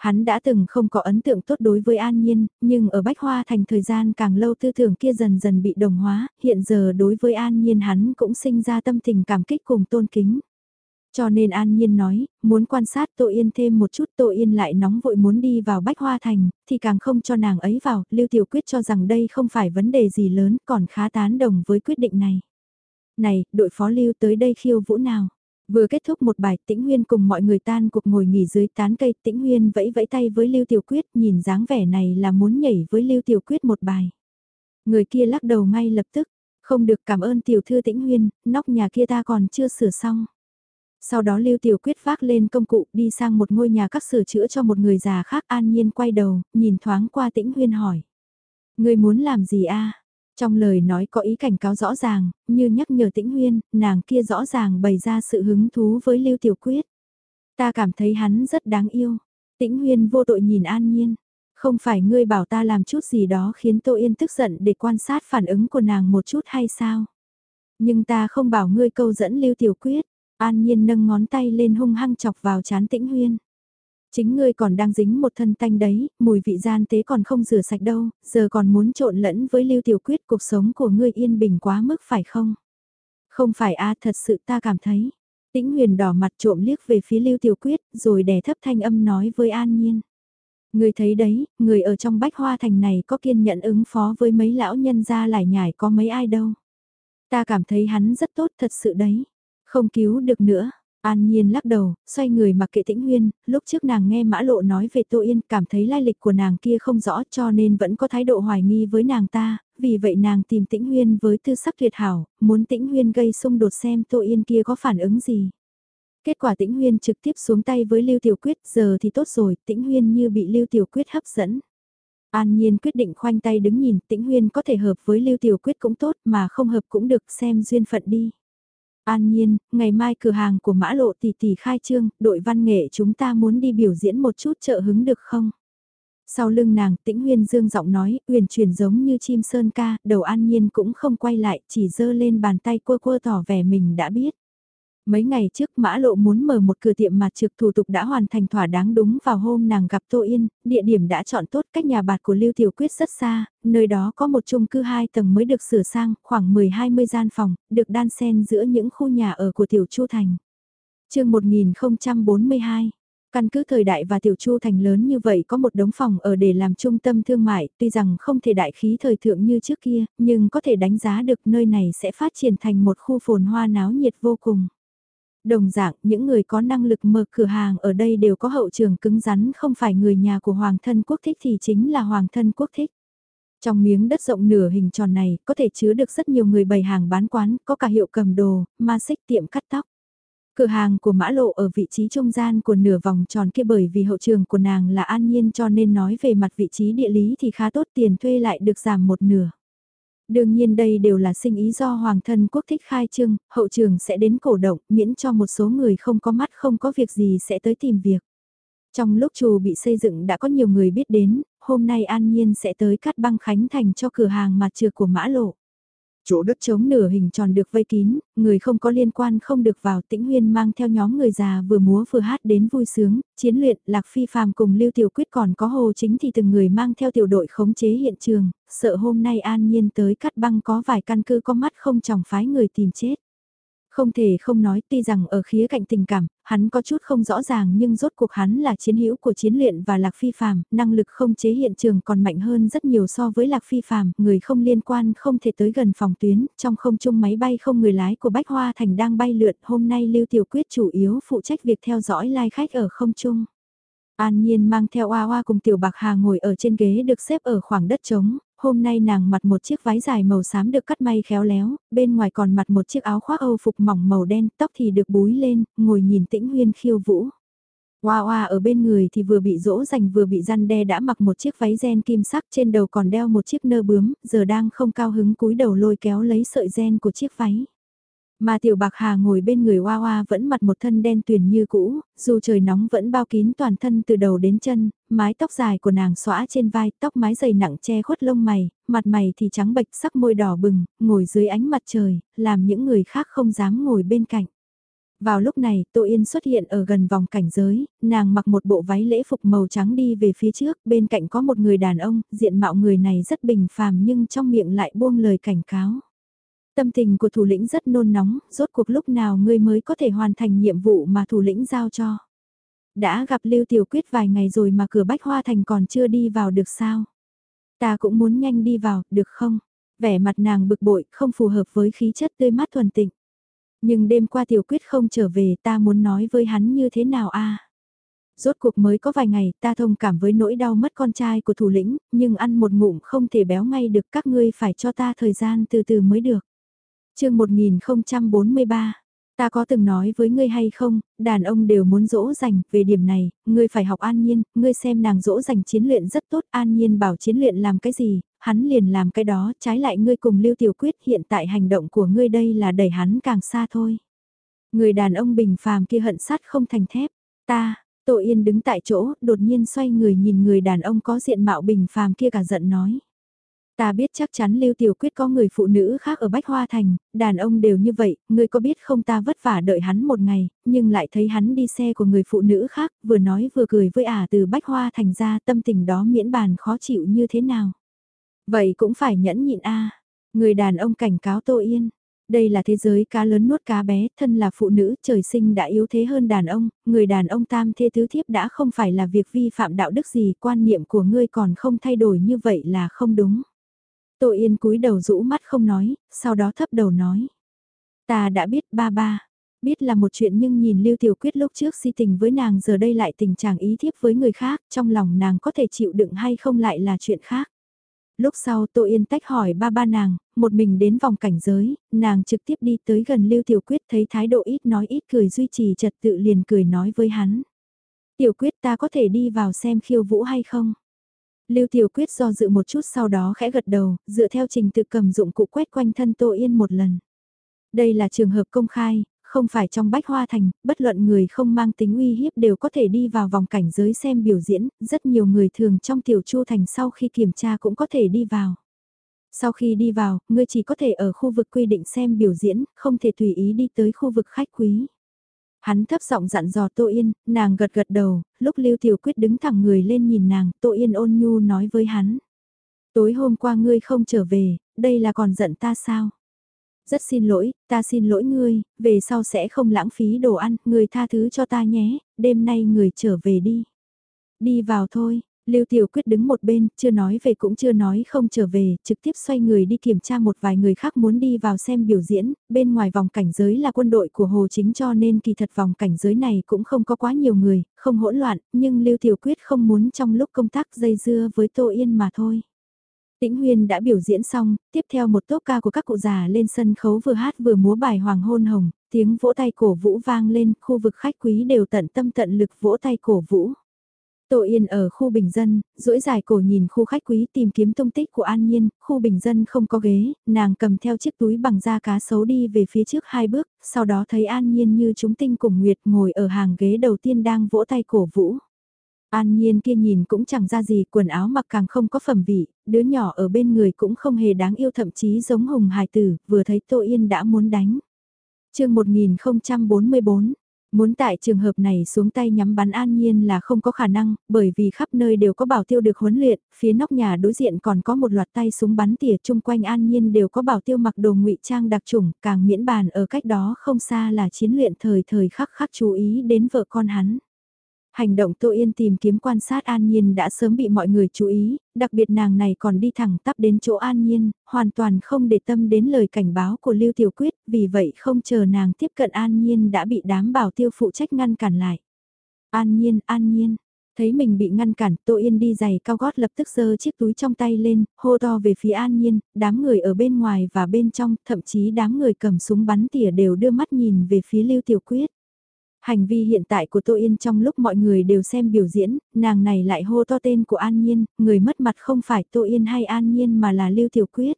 Hắn đã từng không có ấn tượng tốt đối với An Nhiên, nhưng ở Bách Hoa Thành thời gian càng lâu tư tưởng kia dần dần bị đồng hóa, hiện giờ đối với An Nhiên hắn cũng sinh ra tâm tình cảm kích cùng tôn kính. Cho nên An Nhiên nói, muốn quan sát Tô Yên thêm một chút Tô Yên lại nóng vội muốn đi vào Bách Hoa Thành, thì càng không cho nàng ấy vào, Lưu Tiểu Quyết cho rằng đây không phải vấn đề gì lớn, còn khá tán đồng với quyết định này. Này, đội phó Lưu tới đây khiêu vũ nào? Vừa kết thúc một bài tĩnh huyên cùng mọi người tan cuộc ngồi nghỉ dưới tán cây tĩnh huyên vẫy vẫy tay với Lưu Tiểu Quyết nhìn dáng vẻ này là muốn nhảy với Lưu Tiểu Quyết một bài. Người kia lắc đầu ngay lập tức, không được cảm ơn tiểu thư tĩnh huyên, nóc nhà kia ta còn chưa sửa xong. Sau đó Lưu Tiểu Quyết vác lên công cụ đi sang một ngôi nhà các sửa chữa cho một người già khác an nhiên quay đầu, nhìn thoáng qua tĩnh huyên hỏi. Người muốn làm gì a trong lời nói có ý cảnh cáo rõ ràng, như nhắc nhở tĩnh huyên, nàng kia rõ ràng bày ra sự hứng thú với Lưu Tiểu Quyết. Ta cảm thấy hắn rất đáng yêu. Tĩnh huyên vô tội nhìn an nhiên. Không phải ngươi bảo ta làm chút gì đó khiến Tô Yên tức giận để quan sát phản ứng của nàng một chút hay sao? Nhưng ta không bảo ngươi câu dẫn Lưu Tiểu Quyết. An nhiên nâng ngón tay lên hung hăng chọc vào chán tĩnh huyên. Chính ngươi còn đang dính một thân tanh đấy, mùi vị gian tế còn không rửa sạch đâu, giờ còn muốn trộn lẫn với lưu tiểu quyết cuộc sống của ngươi yên bình quá mức phải không? Không phải a thật sự ta cảm thấy. Tĩnh huyền đỏ mặt trộm liếc về phía lưu tiểu quyết, rồi đè thấp thanh âm nói với an nhiên. Người thấy đấy, người ở trong bách hoa thành này có kiên nhẫn ứng phó với mấy lão nhân gia lại nhải có mấy ai đâu. Ta cảm thấy hắn rất tốt thật sự đấy. Không cứu được nữa. An Nhiên lắc đầu, xoay người mặc kệ tĩnh huyên, lúc trước nàng nghe mã lộ nói về Tô Yên cảm thấy lai lịch của nàng kia không rõ cho nên vẫn có thái độ hoài nghi với nàng ta, vì vậy nàng tìm tĩnh huyên với tư sắc tuyệt hảo, muốn tĩnh huyên gây xung đột xem Tô Yên kia có phản ứng gì. Kết quả tĩnh huyên trực tiếp xuống tay với Lưu Tiểu Quyết, giờ thì tốt rồi, tĩnh huyên như bị Lưu Tiểu Quyết hấp dẫn. An Nhiên quyết định khoanh tay đứng nhìn, tĩnh huyên có thể hợp với Lưu Tiểu Quyết cũng tốt mà không hợp cũng được xem duyên phận đi. An nhiên, ngày mai cửa hàng của mã lộ tỷ tỷ khai trương, đội văn nghệ chúng ta muốn đi biểu diễn một chút trợ hứng được không? Sau lưng nàng, tĩnh huyên dương giọng nói, Huyền chuyển giống như chim sơn ca, đầu an nhiên cũng không quay lại, chỉ dơ lên bàn tay quơ quơ tỏ vẻ mình đã biết. Mấy ngày trước Mã Lộ muốn mở một cửa tiệm mà trực thủ tục đã hoàn thành thỏa đáng đúng vào hôm nàng gặp Tô Yên, địa điểm đã chọn tốt cách nhà bạt của Lưu Tiểu Quyết rất xa, nơi đó có một chung cư hai tầng mới được sửa sang, khoảng 10-20 gian phòng, được đan xen giữa những khu nhà ở của Tiểu Chu Thành. chương 1042 Căn cứ thời đại và tiểu chu thành lớn như vậy có một đống phòng ở để làm trung tâm thương mại, tuy rằng không thể đại khí thời thượng như trước kia, nhưng có thể đánh giá được nơi này sẽ phát triển thành một khu phồn hoa náo nhiệt vô cùng. Đồng dạng, những người có năng lực mở cửa hàng ở đây đều có hậu trường cứng rắn không phải người nhà của Hoàng thân quốc thích thì chính là Hoàng thân quốc thích. Trong miếng đất rộng nửa hình tròn này, có thể chứa được rất nhiều người bày hàng bán quán, có cả hiệu cầm đồ, ma xích tiệm cắt tóc. Cửa hàng của mã lộ ở vị trí trung gian của nửa vòng tròn kia bởi vì hậu trường của nàng là an nhiên cho nên nói về mặt vị trí địa lý thì khá tốt tiền thuê lại được giảm một nửa. Đương nhiên đây đều là sinh ý do Hoàng thân quốc thích khai trương, hậu trường sẽ đến cổ động miễn cho một số người không có mắt không có việc gì sẽ tới tìm việc. Trong lúc trù bị xây dựng đã có nhiều người biết đến, hôm nay An Nhiên sẽ tới cắt băng khánh thành cho cửa hàng mặt trừ của mã lộ. Chỗ đất trống nửa hình tròn được vây kín, người không có liên quan không được vào tĩnh huyên mang theo nhóm người già vừa múa vừa hát đến vui sướng, chiến luyện, lạc phi phàm cùng lưu tiểu quyết còn có hồ chính thì từng người mang theo tiểu đội khống chế hiện trường, sợ hôm nay an nhiên tới cắt băng có vài căn cứ có mắt không chồng phái người tìm chết. Không thể không nói tuy rằng ở khía cạnh tình cảm, hắn có chút không rõ ràng nhưng rốt cuộc hắn là chiến hữu của chiến luyện và lạc phi phàm, năng lực không chế hiện trường còn mạnh hơn rất nhiều so với lạc phi phàm, người không liên quan không thể tới gần phòng tuyến, trong không trung máy bay không người lái của Bách Hoa Thành đang bay lượn, hôm nay Lưu Tiểu Quyết chủ yếu phụ trách việc theo dõi lai khách ở không trung. An Nhiên mang theo Hoa Hoa cùng Tiểu Bạc Hà ngồi ở trên ghế được xếp ở khoảng đất trống, hôm nay nàng mặc một chiếc váy dài màu xám được cắt may khéo léo, bên ngoài còn mặc một chiếc áo khoác âu phục mỏng màu đen, tóc thì được búi lên, ngồi nhìn tĩnh huyên khiêu vũ. Hoa hoa ở bên người thì vừa bị dỗ dành vừa bị răn đe đã mặc một chiếc váy ren kim sắc trên đầu còn đeo một chiếc nơ bướm, giờ đang không cao hứng cúi đầu lôi kéo lấy sợi ren của chiếc váy. Mà tiểu bạc hà ngồi bên người Hoa Hoa vẫn mặt một thân đen tuyền như cũ, dù trời nóng vẫn bao kín toàn thân từ đầu đến chân, mái tóc dài của nàng xõa trên vai, tóc mái dày nặng che khuất lông mày, mặt mày thì trắng bệch sắc môi đỏ bừng, ngồi dưới ánh mặt trời, làm những người khác không dám ngồi bên cạnh. Vào lúc này, Tô Yên xuất hiện ở gần vòng cảnh giới, nàng mặc một bộ váy lễ phục màu trắng đi về phía trước, bên cạnh có một người đàn ông, diện mạo người này rất bình phàm nhưng trong miệng lại buông lời cảnh cáo. Tâm tình của thủ lĩnh rất nôn nóng, rốt cuộc lúc nào ngươi mới có thể hoàn thành nhiệm vụ mà thủ lĩnh giao cho. Đã gặp Lưu Tiểu Quyết vài ngày rồi mà cửa Bách Hoa Thành còn chưa đi vào được sao? Ta cũng muốn nhanh đi vào, được không? Vẻ mặt nàng bực bội, không phù hợp với khí chất tươi mát thuần tịnh. Nhưng đêm qua Tiểu Quyết không trở về ta muốn nói với hắn như thế nào a? Rốt cuộc mới có vài ngày ta thông cảm với nỗi đau mất con trai của thủ lĩnh, nhưng ăn một ngụm không thể béo ngay được các ngươi phải cho ta thời gian từ từ mới được chương 1043 Ta có từng nói với ngươi hay không, đàn ông đều muốn dỗ dành, về điểm này, ngươi phải học an nhiên, ngươi xem nàng dỗ dành chiến luyện rất tốt, an nhiên bảo chiến luyện làm cái gì, hắn liền làm cái đó, trái lại ngươi cùng lưu tiểu quyết hiện tại hành động của ngươi đây là đẩy hắn càng xa thôi. Người đàn ông bình phàm kia hận sắt không thành thép, ta, tội Yên đứng tại chỗ, đột nhiên xoay người nhìn người đàn ông có diện mạo bình phàm kia cả giận nói. Ta biết chắc chắn Lưu Tiểu Quyết có người phụ nữ khác ở Bách Hoa Thành, đàn ông đều như vậy, ngươi có biết không ta vất vả đợi hắn một ngày, nhưng lại thấy hắn đi xe của người phụ nữ khác, vừa nói vừa cười với ả từ Bách Hoa Thành ra tâm tình đó miễn bàn khó chịu như thế nào. Vậy cũng phải nhẫn nhịn a Người đàn ông cảnh cáo Tô Yên. Đây là thế giới cá lớn nuốt cá bé, thân là phụ nữ, trời sinh đã yếu thế hơn đàn ông, người đàn ông tam thê tứ thiếp đã không phải là việc vi phạm đạo đức gì, quan niệm của ngươi còn không thay đổi như vậy là không đúng. Tô Yên cúi đầu rũ mắt không nói, sau đó thấp đầu nói. Ta đã biết ba ba. Biết là một chuyện nhưng nhìn Lưu Tiểu Quyết lúc trước si tình với nàng giờ đây lại tình trạng ý thiếp với người khác, trong lòng nàng có thể chịu đựng hay không lại là chuyện khác. Lúc sau Tô Yên tách hỏi ba ba nàng, một mình đến vòng cảnh giới, nàng trực tiếp đi tới gần Lưu Tiểu Quyết thấy thái độ ít nói ít cười duy trì trật tự liền cười nói với hắn. Tiểu Quyết ta có thể đi vào xem khiêu vũ hay không? Lưu Tiểu Quyết do dự một chút sau đó khẽ gật đầu, dựa theo trình tự cầm dụng cụ quét quanh thân Tô Yên một lần. Đây là trường hợp công khai, không phải trong bách hoa thành, bất luận người không mang tính uy hiếp đều có thể đi vào vòng cảnh giới xem biểu diễn, rất nhiều người thường trong tiểu chu thành sau khi kiểm tra cũng có thể đi vào. Sau khi đi vào, ngươi chỉ có thể ở khu vực quy định xem biểu diễn, không thể tùy ý đi tới khu vực khách quý. Hắn thấp giọng dặn dò Tô Yên, nàng gật gật đầu, lúc Lưu Tiểu Quyết đứng thẳng người lên nhìn nàng, Tô Yên ôn nhu nói với hắn. Tối hôm qua ngươi không trở về, đây là còn giận ta sao? Rất xin lỗi, ta xin lỗi ngươi, về sau sẽ không lãng phí đồ ăn, ngươi tha thứ cho ta nhé, đêm nay người trở về đi. Đi vào thôi, Lưu Tiểu Quyết đứng một bên, chưa nói về cũng chưa nói không trở về, trực tiếp xoay người đi kiểm tra một vài người khác muốn đi vào xem biểu diễn, bên ngoài vòng cảnh giới là quân đội của Hồ Chính cho nên kỳ thật vòng cảnh giới này cũng không có quá nhiều người, không hỗn loạn, nhưng Lưu Tiểu Quyết không muốn trong lúc công tác dây dưa với Tô Yên mà thôi. Tĩnh Huyên đã biểu diễn xong, tiếp theo một tốp ca của các cụ già lên sân khấu vừa hát vừa múa bài Hoàng hôn hồng, tiếng vỗ tay cổ vũ vang lên, khu vực khách quý đều tận tâm tận lực vỗ tay cổ vũ. Tô Yên ở khu bình dân, duỗi dài cổ nhìn khu khách quý tìm kiếm tung tích của An Nhiên, khu bình dân không có ghế, nàng cầm theo chiếc túi bằng da cá sấu đi về phía trước hai bước, sau đó thấy An Nhiên như chúng tinh cùng Nguyệt ngồi ở hàng ghế đầu tiên đang vỗ tay cổ vũ. An Nhiên kia nhìn cũng chẳng ra gì, quần áo mặc càng không có phẩm vị, đứa nhỏ ở bên người cũng không hề đáng yêu thậm chí giống hùng hài tử, vừa thấy Tô Yên đã muốn đánh. chương 1044 Muốn tại trường hợp này xuống tay nhắm bắn an nhiên là không có khả năng, bởi vì khắp nơi đều có bảo tiêu được huấn luyện, phía nóc nhà đối diện còn có một loạt tay súng bắn tỉa chung quanh an nhiên đều có bảo tiêu mặc đồ ngụy trang đặc trùng, càng miễn bàn ở cách đó không xa là chiến luyện thời thời khắc khắc chú ý đến vợ con hắn. Hành động Tô Yên tìm kiếm quan sát An Nhiên đã sớm bị mọi người chú ý, đặc biệt nàng này còn đi thẳng tắp đến chỗ An Nhiên, hoàn toàn không để tâm đến lời cảnh báo của Lưu Tiểu Quyết, vì vậy không chờ nàng tiếp cận An Nhiên đã bị đám bảo tiêu phụ trách ngăn cản lại. An Nhiên, An Nhiên, thấy mình bị ngăn cản, Tô Yên đi giày cao gót lập tức giơ chiếc túi trong tay lên, hô to về phía An Nhiên, đám người ở bên ngoài và bên trong, thậm chí đám người cầm súng bắn tỉa đều đưa mắt nhìn về phía Lưu Tiểu Quyết. Hành vi hiện tại của Tô Yên trong lúc mọi người đều xem biểu diễn, nàng này lại hô to tên của An Nhiên, người mất mặt không phải Tô Yên hay An Nhiên mà là Lưu Tiểu Quyết.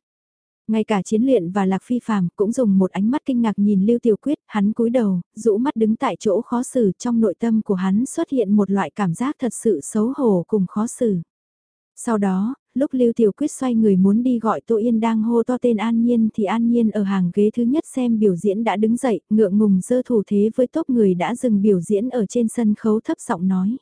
Ngay cả chiến luyện và Lạc Phi Phạm cũng dùng một ánh mắt kinh ngạc nhìn Lưu Tiểu Quyết, hắn cúi đầu, rũ mắt đứng tại chỗ khó xử trong nội tâm của hắn xuất hiện một loại cảm giác thật sự xấu hổ cùng khó xử. Sau đó, lúc Lưu Tiểu Quyết xoay người muốn đi gọi Tô Yên đang hô to tên An Nhiên thì An Nhiên ở hàng ghế thứ nhất xem biểu diễn đã đứng dậy, ngượng ngùng dơ thủ thế với tốt người đã dừng biểu diễn ở trên sân khấu thấp giọng nói.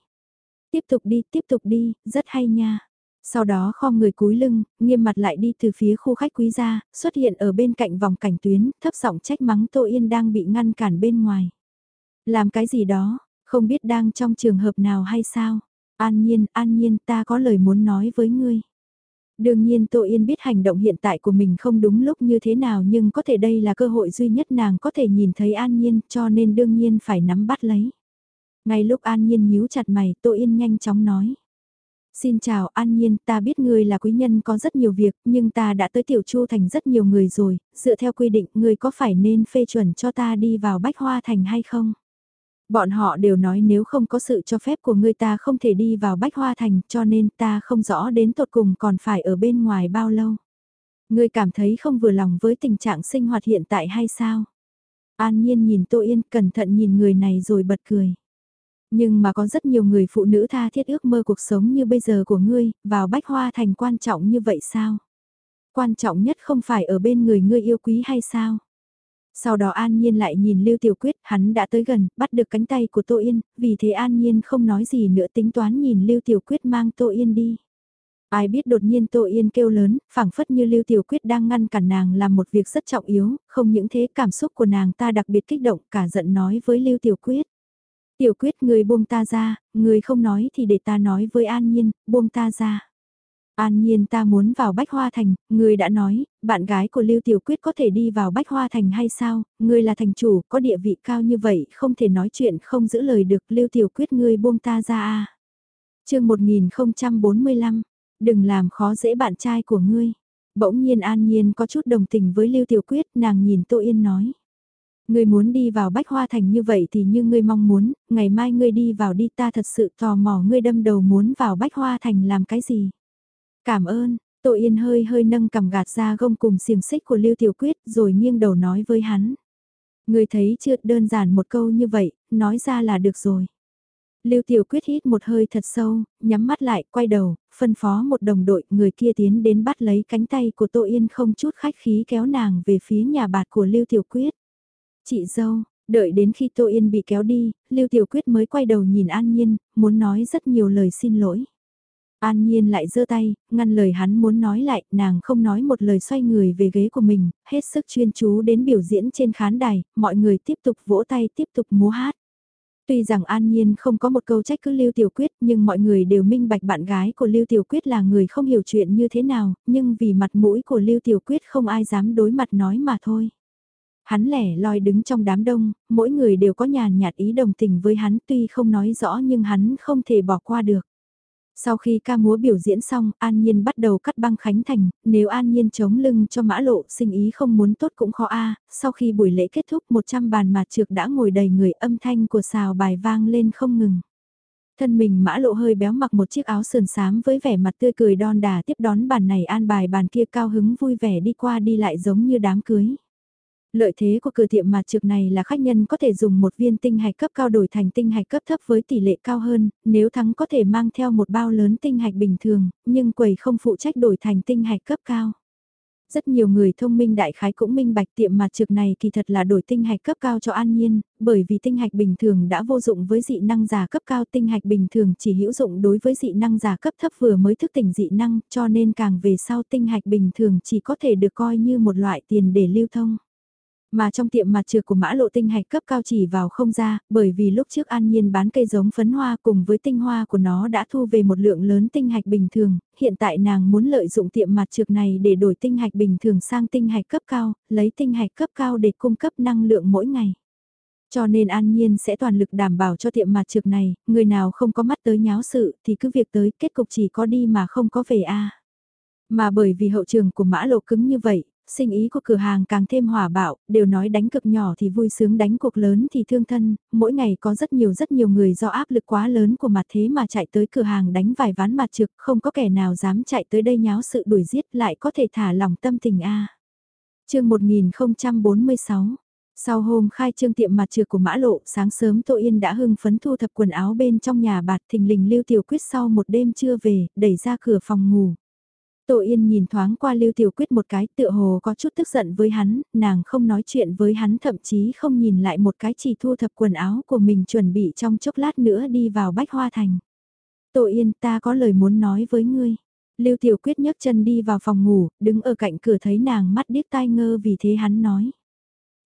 Tiếp tục đi, tiếp tục đi, rất hay nha. Sau đó khom người cúi lưng, nghiêm mặt lại đi từ phía khu khách quý ra, xuất hiện ở bên cạnh vòng cảnh tuyến, thấp giọng trách mắng Tô Yên đang bị ngăn cản bên ngoài. Làm cái gì đó, không biết đang trong trường hợp nào hay sao? An nhiên, an nhiên, ta có lời muốn nói với ngươi. Đương nhiên Tô Yên biết hành động hiện tại của mình không đúng lúc như thế nào nhưng có thể đây là cơ hội duy nhất nàng có thể nhìn thấy An Nhiên cho nên đương nhiên phải nắm bắt lấy. Ngay lúc An Nhiên nhíu chặt mày Tô Yên nhanh chóng nói. Xin chào An Nhiên, ta biết ngươi là quý nhân có rất nhiều việc, nhưng ta đã tới Tiểu Chu Thành rất nhiều người rồi, dựa theo quy định ngươi có phải nên phê chuẩn cho ta đi vào Bách Hoa Thành hay không? Bọn họ đều nói nếu không có sự cho phép của ngươi ta không thể đi vào Bách Hoa Thành cho nên ta không rõ đến tột cùng còn phải ở bên ngoài bao lâu. Ngươi cảm thấy không vừa lòng với tình trạng sinh hoạt hiện tại hay sao? An Nhiên nhìn Tô Yên cẩn thận nhìn người này rồi bật cười. Nhưng mà có rất nhiều người phụ nữ tha thiết ước mơ cuộc sống như bây giờ của ngươi, vào Bách Hoa Thành quan trọng như vậy sao? Quan trọng nhất không phải ở bên người ngươi yêu quý hay sao? Sau đó An Nhiên lại nhìn Lưu Tiểu Quyết, hắn đã tới gần, bắt được cánh tay của Tô Yên, vì thế An Nhiên không nói gì nữa tính toán nhìn Lưu Tiểu Quyết mang Tô Yên đi. Ai biết đột nhiên Tô Yên kêu lớn, phảng phất như Lưu Tiểu Quyết đang ngăn cản nàng làm một việc rất trọng yếu, không những thế cảm xúc của nàng ta đặc biệt kích động cả giận nói với Lưu Tiểu Quyết. Tiểu Quyết người buông ta ra, người không nói thì để ta nói với An Nhiên, buông ta ra. An nhiên ta muốn vào Bách Hoa Thành, Ngươi đã nói, bạn gái của Lưu Tiểu Quyết có thể đi vào Bách Hoa Thành hay sao, Ngươi là thành chủ, có địa vị cao như vậy, không thể nói chuyện, không giữ lời được, Lưu Tiểu Quyết ngươi buông ta ra. À. Chương 1045, đừng làm khó dễ bạn trai của ngươi. Bỗng nhiên An Nhiên có chút đồng tình với Lưu Tiểu Quyết, nàng nhìn Tô Yên nói. Ngươi muốn đi vào Bách Hoa Thành như vậy thì như ngươi mong muốn, ngày mai ngươi đi vào đi ta thật sự tò mò ngươi đâm đầu muốn vào Bách Hoa Thành làm cái gì. Cảm ơn, Tô Yên hơi hơi nâng cầm gạt ra gông cùng xiềng xích của Lưu Tiểu Quyết rồi nghiêng đầu nói với hắn. Người thấy chưa đơn giản một câu như vậy, nói ra là được rồi. Lưu Tiểu Quyết hít một hơi thật sâu, nhắm mắt lại, quay đầu, phân phó một đồng đội, người kia tiến đến bắt lấy cánh tay của Tô Yên không chút khách khí kéo nàng về phía nhà bạt của Lưu Tiểu Quyết. Chị dâu, đợi đến khi Tô Yên bị kéo đi, Lưu Tiểu Quyết mới quay đầu nhìn An Nhiên, muốn nói rất nhiều lời xin lỗi. An Nhiên lại giơ tay, ngăn lời hắn muốn nói lại, nàng không nói một lời xoay người về ghế của mình, hết sức chuyên chú đến biểu diễn trên khán đài, mọi người tiếp tục vỗ tay tiếp tục múa hát. Tuy rằng An Nhiên không có một câu trách cứ Lưu Tiểu Quyết nhưng mọi người đều minh bạch bạn gái của Lưu Tiểu Quyết là người không hiểu chuyện như thế nào, nhưng vì mặt mũi của Lưu Tiểu Quyết không ai dám đối mặt nói mà thôi. Hắn lẻ loi đứng trong đám đông, mỗi người đều có nhàn nhạt ý đồng tình với hắn tuy không nói rõ nhưng hắn không thể bỏ qua được. Sau khi ca múa biểu diễn xong, An Nhiên bắt đầu cắt băng khánh thành, nếu An Nhiên chống lưng cho mã lộ sinh ý không muốn tốt cũng khó a sau khi buổi lễ kết thúc 100 bàn mặt trược đã ngồi đầy người âm thanh của xào bài vang lên không ngừng. Thân mình mã lộ hơi béo mặc một chiếc áo sườn xám với vẻ mặt tươi cười đon đà tiếp đón bàn này an bài bàn kia cao hứng vui vẻ đi qua đi lại giống như đám cưới. Lợi thế của cửa tiệm mặt trực này là khách nhân có thể dùng một viên tinh hạch cấp cao đổi thành tinh hạch cấp thấp với tỷ lệ cao hơn, nếu thắng có thể mang theo một bao lớn tinh hạch bình thường, nhưng quầy không phụ trách đổi thành tinh hạch cấp cao. Rất nhiều người thông minh đại khái cũng minh bạch tiệm mặt trực này kỳ thật là đổi tinh hạch cấp cao cho an nhiên, bởi vì tinh hạch bình thường đã vô dụng với dị năng giả cấp cao tinh hạch bình thường chỉ hữu dụng đối với dị năng giả cấp thấp vừa mới thức tỉnh dị năng cho nên càng về sau tinh hạch bình thường chỉ có thể được coi như một loại tiền để lưu thông. Mà trong tiệm mặt trược của mã lộ tinh hạch cấp cao chỉ vào không ra, bởi vì lúc trước an nhiên bán cây giống phấn hoa cùng với tinh hoa của nó đã thu về một lượng lớn tinh hạch bình thường, hiện tại nàng muốn lợi dụng tiệm mặt trược này để đổi tinh hạch bình thường sang tinh hạch cấp cao, lấy tinh hạch cấp cao để cung cấp năng lượng mỗi ngày. Cho nên an nhiên sẽ toàn lực đảm bảo cho tiệm mặt trược này, người nào không có mắt tới nháo sự thì cứ việc tới kết cục chỉ có đi mà không có về a Mà bởi vì hậu trường của mã lộ cứng như vậy, sinh ý của cửa hàng càng thêm hỏa bạo, đều nói đánh cực nhỏ thì vui sướng đánh cuộc lớn thì thương thân, mỗi ngày có rất nhiều rất nhiều người do áp lực quá lớn của mặt thế mà chạy tới cửa hàng đánh vài ván mặt trực, không có kẻ nào dám chạy tới đây nháo sự đuổi giết lại có thể thả lòng tâm tình A. À. chương 1046 sau hôm khai trương tiệm mặt trược của Mã Lộ, sáng sớm Tô Yên đã hưng phấn thu thập quần áo bên trong nhà bạt thình lình Lưu Tiểu Quyết sau một đêm chưa về, đẩy ra cửa phòng ngủ. Tô Yên nhìn thoáng qua Lưu Tiểu Quyết một cái tựa hồ có chút tức giận với hắn, nàng không nói chuyện với hắn thậm chí không nhìn lại một cái chỉ thu thập quần áo của mình chuẩn bị trong chốc lát nữa đi vào Bách Hoa Thành. Tô Yên ta có lời muốn nói với ngươi. Lưu Tiểu Quyết nhấc chân đi vào phòng ngủ, đứng ở cạnh cửa thấy nàng mắt điếc tai ngơ vì thế hắn nói.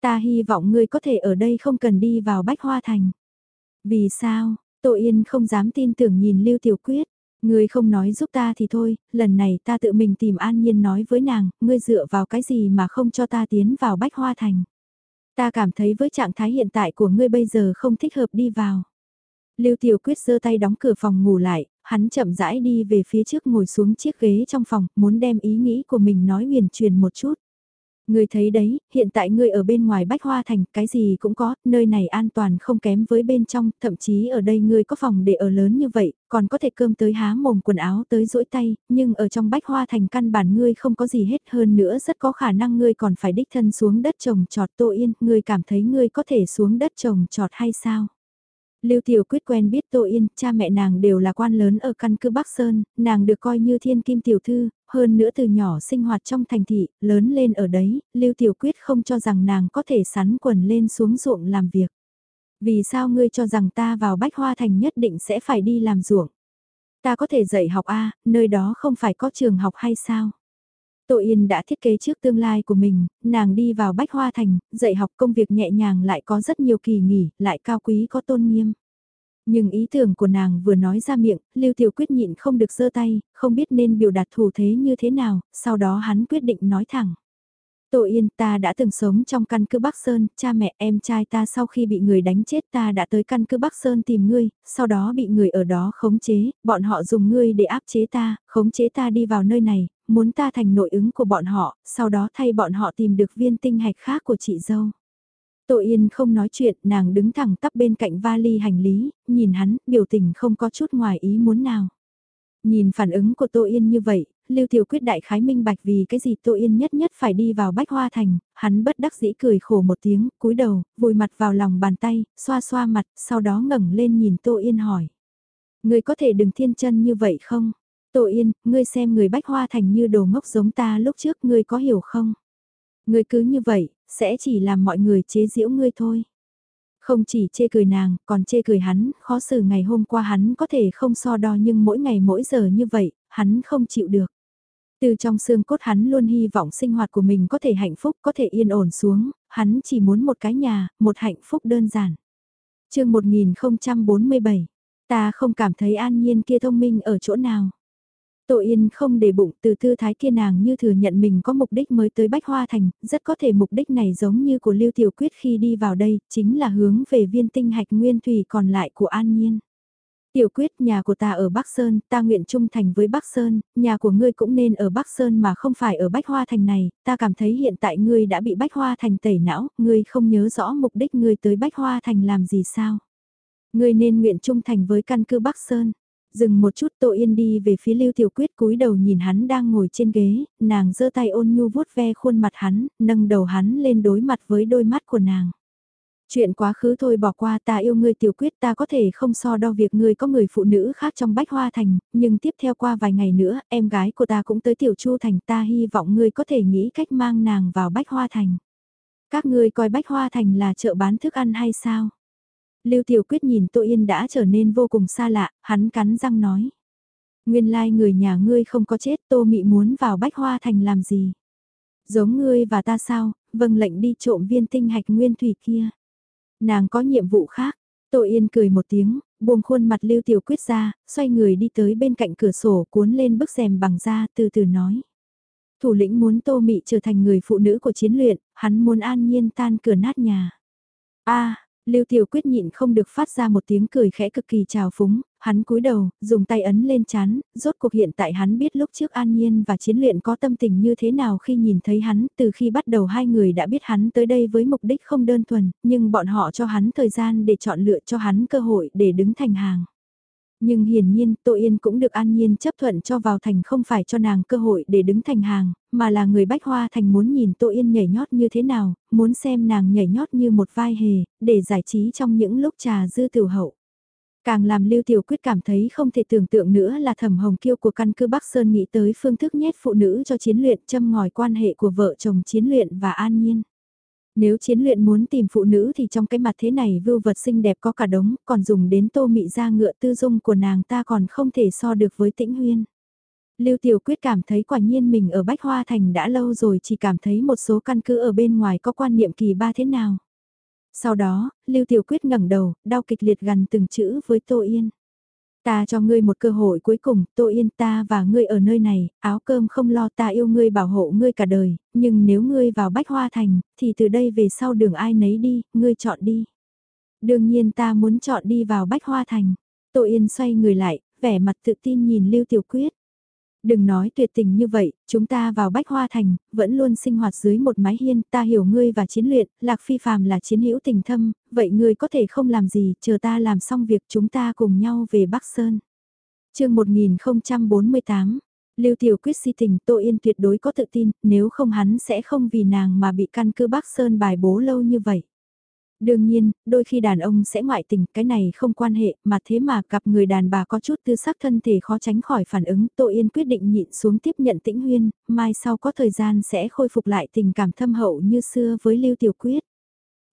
Ta hy vọng ngươi có thể ở đây không cần đi vào Bách Hoa Thành. Vì sao, Tô Yên không dám tin tưởng nhìn Lưu Tiểu Quyết. Ngươi không nói giúp ta thì thôi, lần này ta tự mình tìm an nhiên nói với nàng, ngươi dựa vào cái gì mà không cho ta tiến vào bách hoa thành. Ta cảm thấy với trạng thái hiện tại của ngươi bây giờ không thích hợp đi vào. Lưu Tiểu Quyết giơ tay đóng cửa phòng ngủ lại, hắn chậm rãi đi về phía trước ngồi xuống chiếc ghế trong phòng, muốn đem ý nghĩ của mình nói huyền truyền một chút. Ngươi thấy đấy, hiện tại ngươi ở bên ngoài Bách Hoa Thành, cái gì cũng có, nơi này an toàn không kém với bên trong, thậm chí ở đây ngươi có phòng để ở lớn như vậy, còn có thể cơm tới há mồm quần áo tới rũi tay, nhưng ở trong Bách Hoa Thành căn bản ngươi không có gì hết hơn nữa rất có khả năng ngươi còn phải đích thân xuống đất trồng trọt tô yên, ngươi cảm thấy ngươi có thể xuống đất trồng trọt hay sao? Lưu Tiểu Quyết quen biết Tô Yên, cha mẹ nàng đều là quan lớn ở căn cứ Bắc Sơn, nàng được coi như thiên kim tiểu thư, hơn nữa từ nhỏ sinh hoạt trong thành thị, lớn lên ở đấy, Lưu Tiểu Quyết không cho rằng nàng có thể sắn quần lên xuống ruộng làm việc. Vì sao ngươi cho rằng ta vào Bách Hoa Thành nhất định sẽ phải đi làm ruộng? Ta có thể dạy học A, nơi đó không phải có trường học hay sao? Tô Yên đã thiết kế trước tương lai của mình, nàng đi vào Bách Hoa Thành, dạy học công việc nhẹ nhàng lại có rất nhiều kỳ nghỉ, lại cao quý có tôn nghiêm. Nhưng ý tưởng của nàng vừa nói ra miệng, Lưu Tiểu quyết nhịn không được giơ tay, không biết nên biểu đạt thủ thế như thế nào, sau đó hắn quyết định nói thẳng. Tô Yên ta đã từng sống trong căn cứ Bắc Sơn, cha mẹ em trai ta sau khi bị người đánh chết ta đã tới căn cứ Bắc Sơn tìm ngươi, sau đó bị người ở đó khống chế, bọn họ dùng ngươi để áp chế ta, khống chế ta đi vào nơi này, muốn ta thành nội ứng của bọn họ, sau đó thay bọn họ tìm được viên tinh hạch khác của chị dâu. Tô Yên không nói chuyện, nàng đứng thẳng tắp bên cạnh vali hành lý, nhìn hắn, biểu tình không có chút ngoài ý muốn nào. Nhìn phản ứng của Tô Yên như vậy, Lưu Tiểu Quyết đại khái minh bạch vì cái gì Tô Yên nhất nhất phải đi vào Bách Hoa Thành, hắn bất đắc dĩ cười khổ một tiếng, cúi đầu, vùi mặt vào lòng bàn tay, xoa xoa mặt, sau đó ngẩng lên nhìn Tô Yên hỏi. Người có thể đừng thiên chân như vậy không? Tô Yên, ngươi xem người Bách Hoa Thành như đồ ngốc giống ta lúc trước ngươi có hiểu không? Ngươi cứ như vậy, sẽ chỉ làm mọi người chế giễu ngươi thôi. Không chỉ chê cười nàng, còn chê cười hắn, khó xử ngày hôm qua hắn có thể không so đo nhưng mỗi ngày mỗi giờ như vậy, hắn không chịu được. Từ trong xương cốt hắn luôn hy vọng sinh hoạt của mình có thể hạnh phúc, có thể yên ổn xuống, hắn chỉ muốn một cái nhà, một hạnh phúc đơn giản. chương 1047, ta không cảm thấy an nhiên kia thông minh ở chỗ nào. Tô Yên không để bụng từ tư thái kia nàng như thừa nhận mình có mục đích mới tới Bách Hoa Thành, rất có thể mục đích này giống như của Lưu Tiểu Quyết khi đi vào đây, chính là hướng về viên tinh hạch nguyên thủy còn lại của An Nhiên. Tiểu quyết nhà của ta ở Bắc Sơn, ta nguyện trung thành với Bắc Sơn, nhà của ngươi cũng nên ở Bắc Sơn mà không phải ở Bách Hoa Thành này, ta cảm thấy hiện tại ngươi đã bị Bách Hoa Thành tẩy não, ngươi không nhớ rõ mục đích ngươi tới Bách Hoa Thành làm gì sao. Ngươi nên nguyện trung thành với căn cứ Bắc Sơn. Dừng một chút Tô Yên đi về phía Lưu Tiểu Quyết cúi đầu nhìn hắn đang ngồi trên ghế, nàng giơ tay ôn nhu vuốt ve khuôn mặt hắn, nâng đầu hắn lên đối mặt với đôi mắt của nàng. Chuyện quá khứ thôi bỏ qua ta yêu ngươi tiểu quyết ta có thể không so đo việc ngươi có người phụ nữ khác trong bách hoa thành, nhưng tiếp theo qua vài ngày nữa, em gái của ta cũng tới tiểu chu thành ta hy vọng ngươi có thể nghĩ cách mang nàng vào bách hoa thành. Các ngươi coi bách hoa thành là chợ bán thức ăn hay sao? Lưu Tiểu Quyết nhìn Tô Yên đã trở nên vô cùng xa lạ, hắn cắn răng nói. Nguyên lai like người nhà ngươi không có chết Tô Mị muốn vào Bách Hoa Thành làm gì? Giống ngươi và ta sao, vâng lệnh đi trộm viên tinh hạch nguyên thủy kia. Nàng có nhiệm vụ khác, Tô Yên cười một tiếng, buông khuôn mặt Lưu Tiểu Quyết ra, xoay người đi tới bên cạnh cửa sổ cuốn lên bức rèm bằng da từ từ nói. Thủ lĩnh muốn Tô Mị trở thành người phụ nữ của chiến luyện, hắn muốn an nhiên tan cửa nát nhà. a Lưu Tiểu Quyết nhịn không được phát ra một tiếng cười khẽ cực kỳ trào phúng, hắn cúi đầu, dùng tay ấn lên chán, rốt cuộc hiện tại hắn biết lúc trước An Nhiên và chiến luyện có tâm tình như thế nào khi nhìn thấy hắn, từ khi bắt đầu hai người đã biết hắn tới đây với mục đích không đơn thuần, nhưng bọn họ cho hắn thời gian để chọn lựa cho hắn cơ hội để đứng thành hàng. Nhưng hiển nhiên, Tô Yên cũng được an nhiên chấp thuận cho vào thành không phải cho nàng cơ hội để đứng thành hàng, mà là người bách hoa thành muốn nhìn Tô Yên nhảy nhót như thế nào, muốn xem nàng nhảy nhót như một vai hề, để giải trí trong những lúc trà dư tiểu hậu. Càng làm Lưu Tiểu Quyết cảm thấy không thể tưởng tượng nữa là thẩm hồng kiêu của căn cứ Bắc Sơn nghĩ tới phương thức nhét phụ nữ cho chiến luyện châm ngòi quan hệ của vợ chồng chiến luyện và an nhiên. Nếu chiến luyện muốn tìm phụ nữ thì trong cái mặt thế này vưu vật xinh đẹp có cả đống, còn dùng đến tô mị ra ngựa tư dung của nàng ta còn không thể so được với tĩnh huyên. Lưu Tiểu Quyết cảm thấy quả nhiên mình ở Bách Hoa Thành đã lâu rồi chỉ cảm thấy một số căn cứ ở bên ngoài có quan niệm kỳ ba thế nào. Sau đó, Lưu Tiểu Quyết ngẩng đầu, đau kịch liệt gần từng chữ với Tô Yên. Ta cho ngươi một cơ hội cuối cùng, Tô Yên ta và ngươi ở nơi này, áo cơm không lo ta yêu ngươi bảo hộ ngươi cả đời, nhưng nếu ngươi vào Bách Hoa Thành, thì từ đây về sau đường ai nấy đi, ngươi chọn đi. Đương nhiên ta muốn chọn đi vào Bách Hoa Thành. Tô Yên xoay người lại, vẻ mặt tự tin nhìn Lưu Tiểu Quyết. Đừng nói tuyệt tình như vậy, chúng ta vào Bách Hoa Thành, vẫn luôn sinh hoạt dưới một mái hiên, ta hiểu ngươi và chiến luyện, Lạc Phi Phàm là chiến hữu tình thâm, vậy ngươi có thể không làm gì, chờ ta làm xong việc chúng ta cùng nhau về Bắc Sơn. chương 1048, Lưu Tiểu Quyết si tình Tô Yên tuyệt đối có tự tin, nếu không hắn sẽ không vì nàng mà bị căn cứ Bắc Sơn bài bố lâu như vậy. Đương nhiên, đôi khi đàn ông sẽ ngoại tình, cái này không quan hệ, mà thế mà gặp người đàn bà có chút tư sắc thân thể khó tránh khỏi phản ứng, Tô Yên quyết định nhịn xuống tiếp nhận tĩnh huyên, mai sau có thời gian sẽ khôi phục lại tình cảm thâm hậu như xưa với Lưu Tiểu Quyết.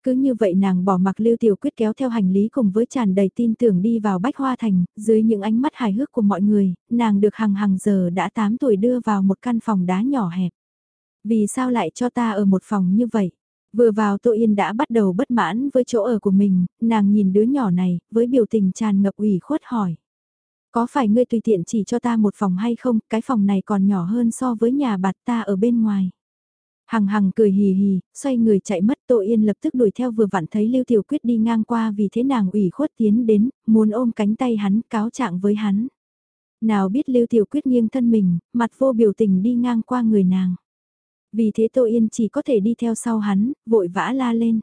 Cứ như vậy nàng bỏ mặc Lưu Tiểu Quyết kéo theo hành lý cùng với tràn đầy tin tưởng đi vào Bách Hoa Thành, dưới những ánh mắt hài hước của mọi người, nàng được hàng hàng giờ đã 8 tuổi đưa vào một căn phòng đá nhỏ hẹp. Vì sao lại cho ta ở một phòng như vậy? Vừa vào Tô Yên đã bắt đầu bất mãn với chỗ ở của mình, nàng nhìn đứa nhỏ này, với biểu tình tràn ngập ủy khuất hỏi. Có phải ngươi tùy tiện chỉ cho ta một phòng hay không, cái phòng này còn nhỏ hơn so với nhà bạt ta ở bên ngoài. Hằng hằng cười hì hì, xoay người chạy mất Tô Yên lập tức đuổi theo vừa vặn thấy Lưu Tiểu Quyết đi ngang qua vì thế nàng ủy khuất tiến đến, muốn ôm cánh tay hắn, cáo trạng với hắn. Nào biết Lưu Tiểu Quyết nghiêng thân mình, mặt vô biểu tình đi ngang qua người nàng. Vì thế Tô Yên chỉ có thể đi theo sau hắn, vội vã la lên.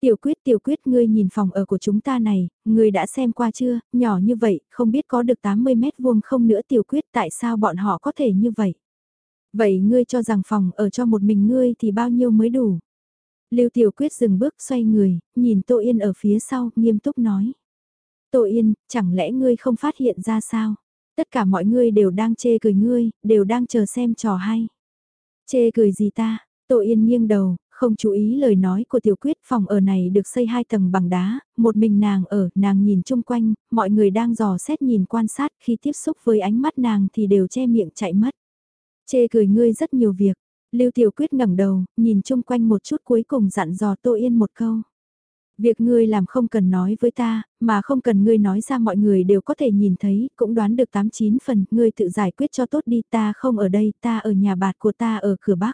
Tiểu quyết tiểu quyết ngươi nhìn phòng ở của chúng ta này, ngươi đã xem qua chưa, nhỏ như vậy, không biết có được 80 mét vuông không nữa tiểu quyết tại sao bọn họ có thể như vậy. Vậy ngươi cho rằng phòng ở cho một mình ngươi thì bao nhiêu mới đủ. Lưu tiểu quyết dừng bước xoay người, nhìn Tô Yên ở phía sau, nghiêm túc nói. Tô Yên, chẳng lẽ ngươi không phát hiện ra sao? Tất cả mọi người đều đang chê cười ngươi, đều đang chờ xem trò hay. Chê cười gì ta, Tô Yên nghiêng đầu, không chú ý lời nói của tiểu quyết phòng ở này được xây hai tầng bằng đá, một mình nàng ở, nàng nhìn chung quanh, mọi người đang dò xét nhìn quan sát khi tiếp xúc với ánh mắt nàng thì đều che miệng chạy mất. Chê cười ngươi rất nhiều việc, Lưu Tiểu Quyết ngẩng đầu, nhìn chung quanh một chút cuối cùng dặn dò Tô Yên một câu. Việc ngươi làm không cần nói với ta, mà không cần ngươi nói ra mọi người đều có thể nhìn thấy, cũng đoán được 89 phần, ngươi tự giải quyết cho tốt đi, ta không ở đây, ta ở nhà bạt của ta ở cửa Bắc.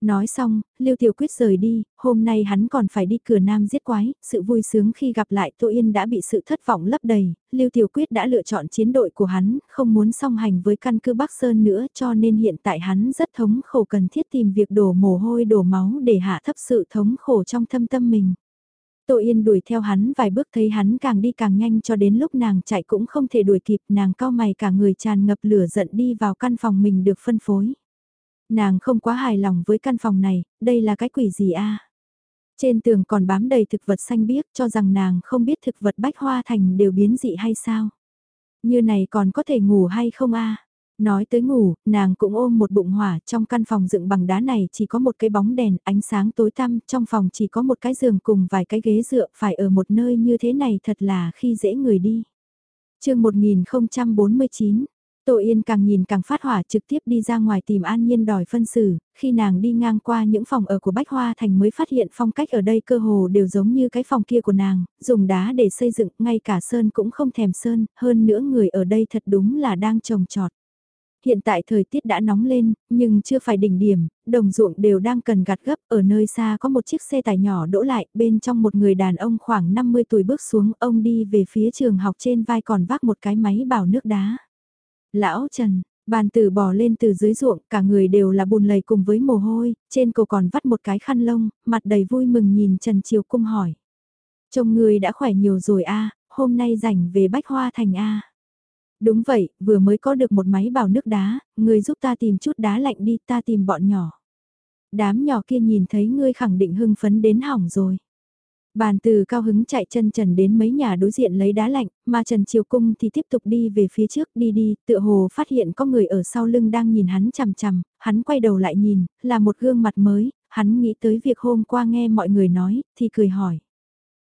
Nói xong, Lưu Tiểu Quyết rời đi, hôm nay hắn còn phải đi cửa nam giết quái, sự vui sướng khi gặp lại Tô Yên đã bị sự thất vọng lấp đầy, Lưu Tiểu Quyết đã lựa chọn chiến đội của hắn, không muốn song hành với căn cứ Bắc Sơn nữa cho nên hiện tại hắn rất thống khổ cần thiết tìm việc đổ mồ hôi đổ máu để hạ thấp sự thống khổ trong thâm tâm mình. Tô Yên đuổi theo hắn vài bước thấy hắn càng đi càng nhanh cho đến lúc nàng chạy cũng không thể đuổi kịp nàng cao mày cả người tràn ngập lửa giận đi vào căn phòng mình được phân phối. Nàng không quá hài lòng với căn phòng này, đây là cái quỷ gì a? Trên tường còn bám đầy thực vật xanh biếc cho rằng nàng không biết thực vật bách hoa thành đều biến dị hay sao. Như này còn có thể ngủ hay không a? Nói tới ngủ, nàng cũng ôm một bụng hỏa, trong căn phòng dựng bằng đá này chỉ có một cái bóng đèn, ánh sáng tối tăm, trong phòng chỉ có một cái giường cùng vài cái ghế dựa, phải ở một nơi như thế này thật là khi dễ người đi. chương 1049, Tô Yên càng nhìn càng phát hỏa trực tiếp đi ra ngoài tìm An Nhiên đòi phân xử, khi nàng đi ngang qua những phòng ở của Bách Hoa Thành mới phát hiện phong cách ở đây cơ hồ đều giống như cái phòng kia của nàng, dùng đá để xây dựng, ngay cả sơn cũng không thèm sơn, hơn nữa người ở đây thật đúng là đang trồng trọt. Hiện tại thời tiết đã nóng lên, nhưng chưa phải đỉnh điểm, đồng ruộng đều đang cần gặt gấp, ở nơi xa có một chiếc xe tải nhỏ đỗ lại, bên trong một người đàn ông khoảng 50 tuổi bước xuống, ông đi về phía trường học trên vai còn vác một cái máy bảo nước đá. Lão Trần, bàn tử bò lên từ dưới ruộng, cả người đều là bùn lầy cùng với mồ hôi, trên cổ còn vắt một cái khăn lông, mặt đầy vui mừng nhìn Trần Triều Cung hỏi. chồng người đã khỏe nhiều rồi a hôm nay rảnh về Bách Hoa Thành a Đúng vậy, vừa mới có được một máy bảo nước đá, người giúp ta tìm chút đá lạnh đi, ta tìm bọn nhỏ. Đám nhỏ kia nhìn thấy ngươi khẳng định hưng phấn đến hỏng rồi. Bàn từ cao hứng chạy chân trần đến mấy nhà đối diện lấy đá lạnh, mà Trần Triều Cung thì tiếp tục đi về phía trước đi đi, tựa hồ phát hiện có người ở sau lưng đang nhìn hắn chằm chằm, hắn quay đầu lại nhìn, là một gương mặt mới, hắn nghĩ tới việc hôm qua nghe mọi người nói, thì cười hỏi.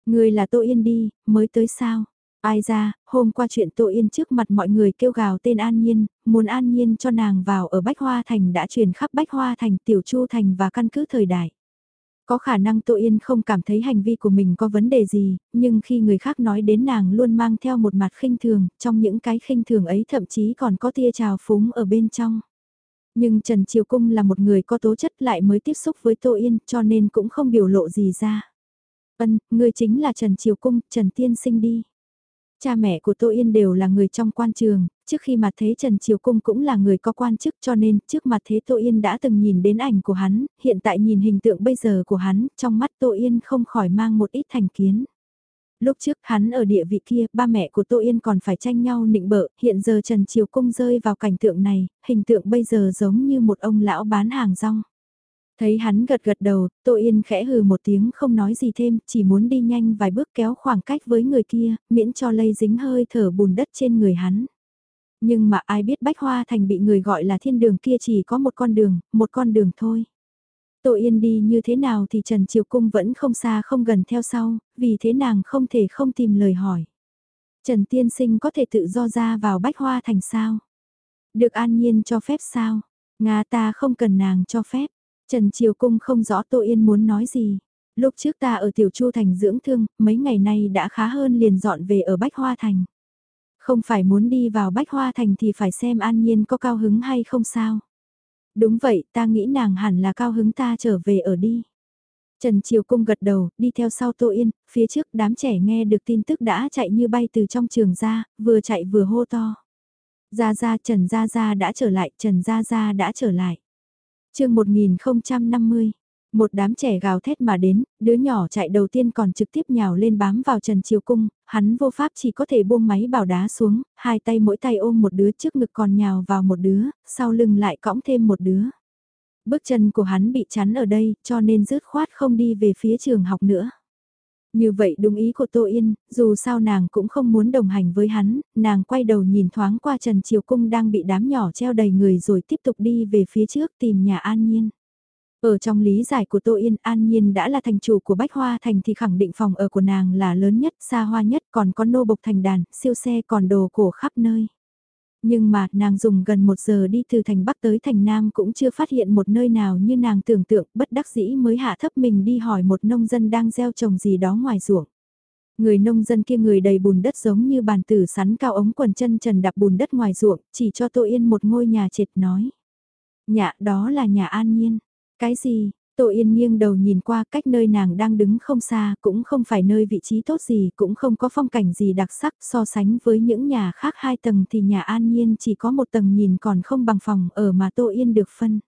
Người là Tô Yên đi, mới tới sao? Ai ra, hôm qua chuyện Tô Yên trước mặt mọi người kêu gào tên An Nhiên, muốn An Nhiên cho nàng vào ở Bách Hoa Thành đã truyền khắp Bách Hoa Thành, Tiểu Chu Thành và căn cứ thời đại. Có khả năng Tô Yên không cảm thấy hành vi của mình có vấn đề gì, nhưng khi người khác nói đến nàng luôn mang theo một mặt khinh thường, trong những cái khinh thường ấy thậm chí còn có tia trào phúng ở bên trong. Nhưng Trần Triều Cung là một người có tố chất lại mới tiếp xúc với Tô Yên cho nên cũng không biểu lộ gì ra. Ân, người chính là Trần Triều Cung, Trần Tiên Sinh đi. Cha mẹ của Tô Yên đều là người trong quan trường, trước khi mặt thế Trần Triều Cung cũng là người có quan chức cho nên trước mặt thế Tô Yên đã từng nhìn đến ảnh của hắn, hiện tại nhìn hình tượng bây giờ của hắn, trong mắt Tô Yên không khỏi mang một ít thành kiến. Lúc trước hắn ở địa vị kia, ba mẹ của Tô Yên còn phải tranh nhau nịnh bợ, hiện giờ Trần Triều Cung rơi vào cảnh tượng này, hình tượng bây giờ giống như một ông lão bán hàng rong. Thấy hắn gật gật đầu, Tô Yên khẽ hừ một tiếng không nói gì thêm, chỉ muốn đi nhanh vài bước kéo khoảng cách với người kia, miễn cho lây dính hơi thở bùn đất trên người hắn. Nhưng mà ai biết Bách Hoa Thành bị người gọi là thiên đường kia chỉ có một con đường, một con đường thôi. Tô Yên đi như thế nào thì Trần Triều Cung vẫn không xa không gần theo sau, vì thế nàng không thể không tìm lời hỏi. Trần Tiên Sinh có thể tự do ra vào Bách Hoa Thành sao? Được an nhiên cho phép sao? Nga ta không cần nàng cho phép. Trần Triều Cung không rõ Tô Yên muốn nói gì. Lúc trước ta ở Tiểu Chu Thành dưỡng thương, mấy ngày nay đã khá hơn liền dọn về ở Bách Hoa Thành. Không phải muốn đi vào Bách Hoa Thành thì phải xem An Nhiên có cao hứng hay không sao. Đúng vậy, ta nghĩ nàng hẳn là cao hứng ta trở về ở đi. Trần Triều Cung gật đầu, đi theo sau Tô Yên, phía trước đám trẻ nghe được tin tức đã chạy như bay từ trong trường ra, vừa chạy vừa hô to. Gia Gia Trần Gia Gia đã trở lại, Trần Gia Gia đã trở lại chương 1050, một đám trẻ gào thét mà đến, đứa nhỏ chạy đầu tiên còn trực tiếp nhào lên bám vào Trần Triều Cung, hắn vô pháp chỉ có thể buông máy bảo đá xuống, hai tay mỗi tay ôm một đứa trước ngực còn nhào vào một đứa, sau lưng lại cõng thêm một đứa. Bước chân của hắn bị chắn ở đây, cho nên rứt khoát không đi về phía trường học nữa. Như vậy đúng ý của Tô Yên, dù sao nàng cũng không muốn đồng hành với hắn, nàng quay đầu nhìn thoáng qua Trần Triều Cung đang bị đám nhỏ treo đầy người rồi tiếp tục đi về phía trước tìm nhà An Nhiên. Ở trong lý giải của Tô Yên, An Nhiên đã là thành chủ của Bách Hoa Thành thì khẳng định phòng ở của nàng là lớn nhất, xa hoa nhất, còn có nô bộc thành đàn, siêu xe còn đồ cổ khắp nơi. Nhưng mà nàng dùng gần một giờ đi từ thành Bắc tới thành Nam cũng chưa phát hiện một nơi nào như nàng tưởng tượng bất đắc dĩ mới hạ thấp mình đi hỏi một nông dân đang gieo trồng gì đó ngoài ruộng. Người nông dân kia người đầy bùn đất giống như bàn tử sắn cao ống quần chân trần đạp bùn đất ngoài ruộng, chỉ cho Tô Yên một ngôi nhà trệt nói. Nhà đó là nhà an nhiên. Cái gì, Tô Yên nghiêng đầu nhìn qua cách nơi nàng đang đứng không xa, cũng không phải nơi vị trí tốt gì, cũng không có phong cảnh gì đặc sắc so sánh với những nhà khác hai tầng thì nhà an nhiên chỉ có một tầng nhìn còn không bằng phòng ở mà Tô Yên được phân.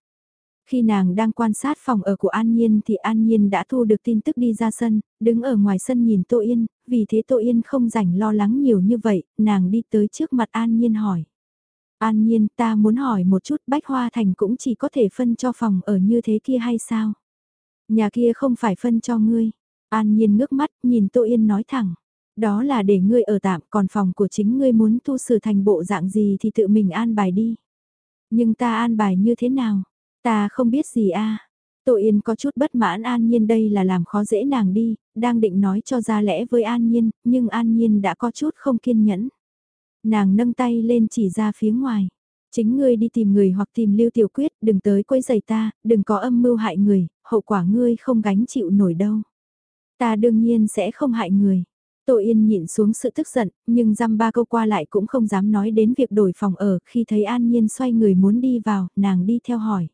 Khi nàng đang quan sát phòng ở của An Nhiên thì An Nhiên đã thu được tin tức đi ra sân, đứng ở ngoài sân nhìn Tô Yên, vì thế Tô Yên không rảnh lo lắng nhiều như vậy, nàng đi tới trước mặt An Nhiên hỏi. An Nhiên ta muốn hỏi một chút Bách Hoa Thành cũng chỉ có thể phân cho phòng ở như thế kia hay sao? Nhà kia không phải phân cho ngươi. An Nhiên ngước mắt nhìn Tô Yên nói thẳng. Đó là để ngươi ở tạm còn phòng của chính ngươi muốn tu sửa thành bộ dạng gì thì tự mình an bài đi. Nhưng ta an bài như thế nào? Ta không biết gì a. À. Tô Yên có chút bất mãn An Nhiên đây là làm khó dễ nàng đi, đang định nói cho ra lẽ với An Nhiên, nhưng An Nhiên đã có chút không kiên nhẫn. Nàng nâng tay lên chỉ ra phía ngoài. Chính ngươi đi tìm người hoặc tìm Lưu Tiểu Quyết, đừng tới quấy giày ta, đừng có âm mưu hại người, hậu quả ngươi không gánh chịu nổi đâu. Ta đương nhiên sẽ không hại người. Tô Yên nhịn xuống sự tức giận, nhưng dăm ba câu qua lại cũng không dám nói đến việc đổi phòng ở, khi thấy An Nhiên xoay người muốn đi vào, nàng đi theo hỏi.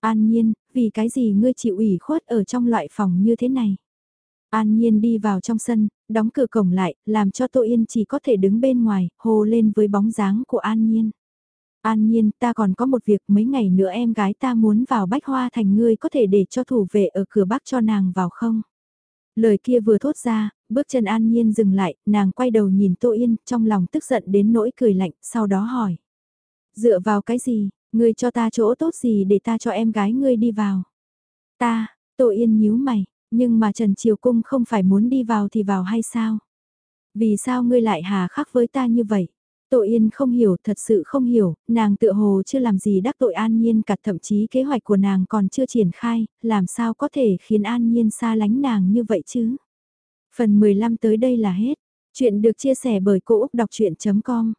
An Nhiên, vì cái gì ngươi chịu ủy khuất ở trong loại phòng như thế này? An Nhiên đi vào trong sân, đóng cửa cổng lại, làm cho Tô Yên chỉ có thể đứng bên ngoài, hô lên với bóng dáng của An Nhiên. An Nhiên, ta còn có một việc mấy ngày nữa em gái ta muốn vào Bách Hoa Thành ngươi có thể để cho thủ vệ ở cửa bắc cho nàng vào không? Lời kia vừa thốt ra, bước chân An Nhiên dừng lại, nàng quay đầu nhìn Tô Yên, trong lòng tức giận đến nỗi cười lạnh, sau đó hỏi. Dựa vào cái gì, ngươi cho ta chỗ tốt gì để ta cho em gái ngươi đi vào? Ta, Tô Yên nhíu mày, nhưng mà Trần Triều Cung không phải muốn đi vào thì vào hay sao? Vì sao ngươi lại hà khắc với ta như vậy? Tô Yên không hiểu, thật sự không hiểu, nàng tự hồ chưa làm gì đắc tội An Nhiên cả thậm chí kế hoạch của nàng còn chưa triển khai, làm sao có thể khiến An Nhiên xa lánh nàng như vậy chứ? Phần 15 tới đây là hết. Chuyện được chia sẻ bởi Cô Úc Đọc Chuyện.com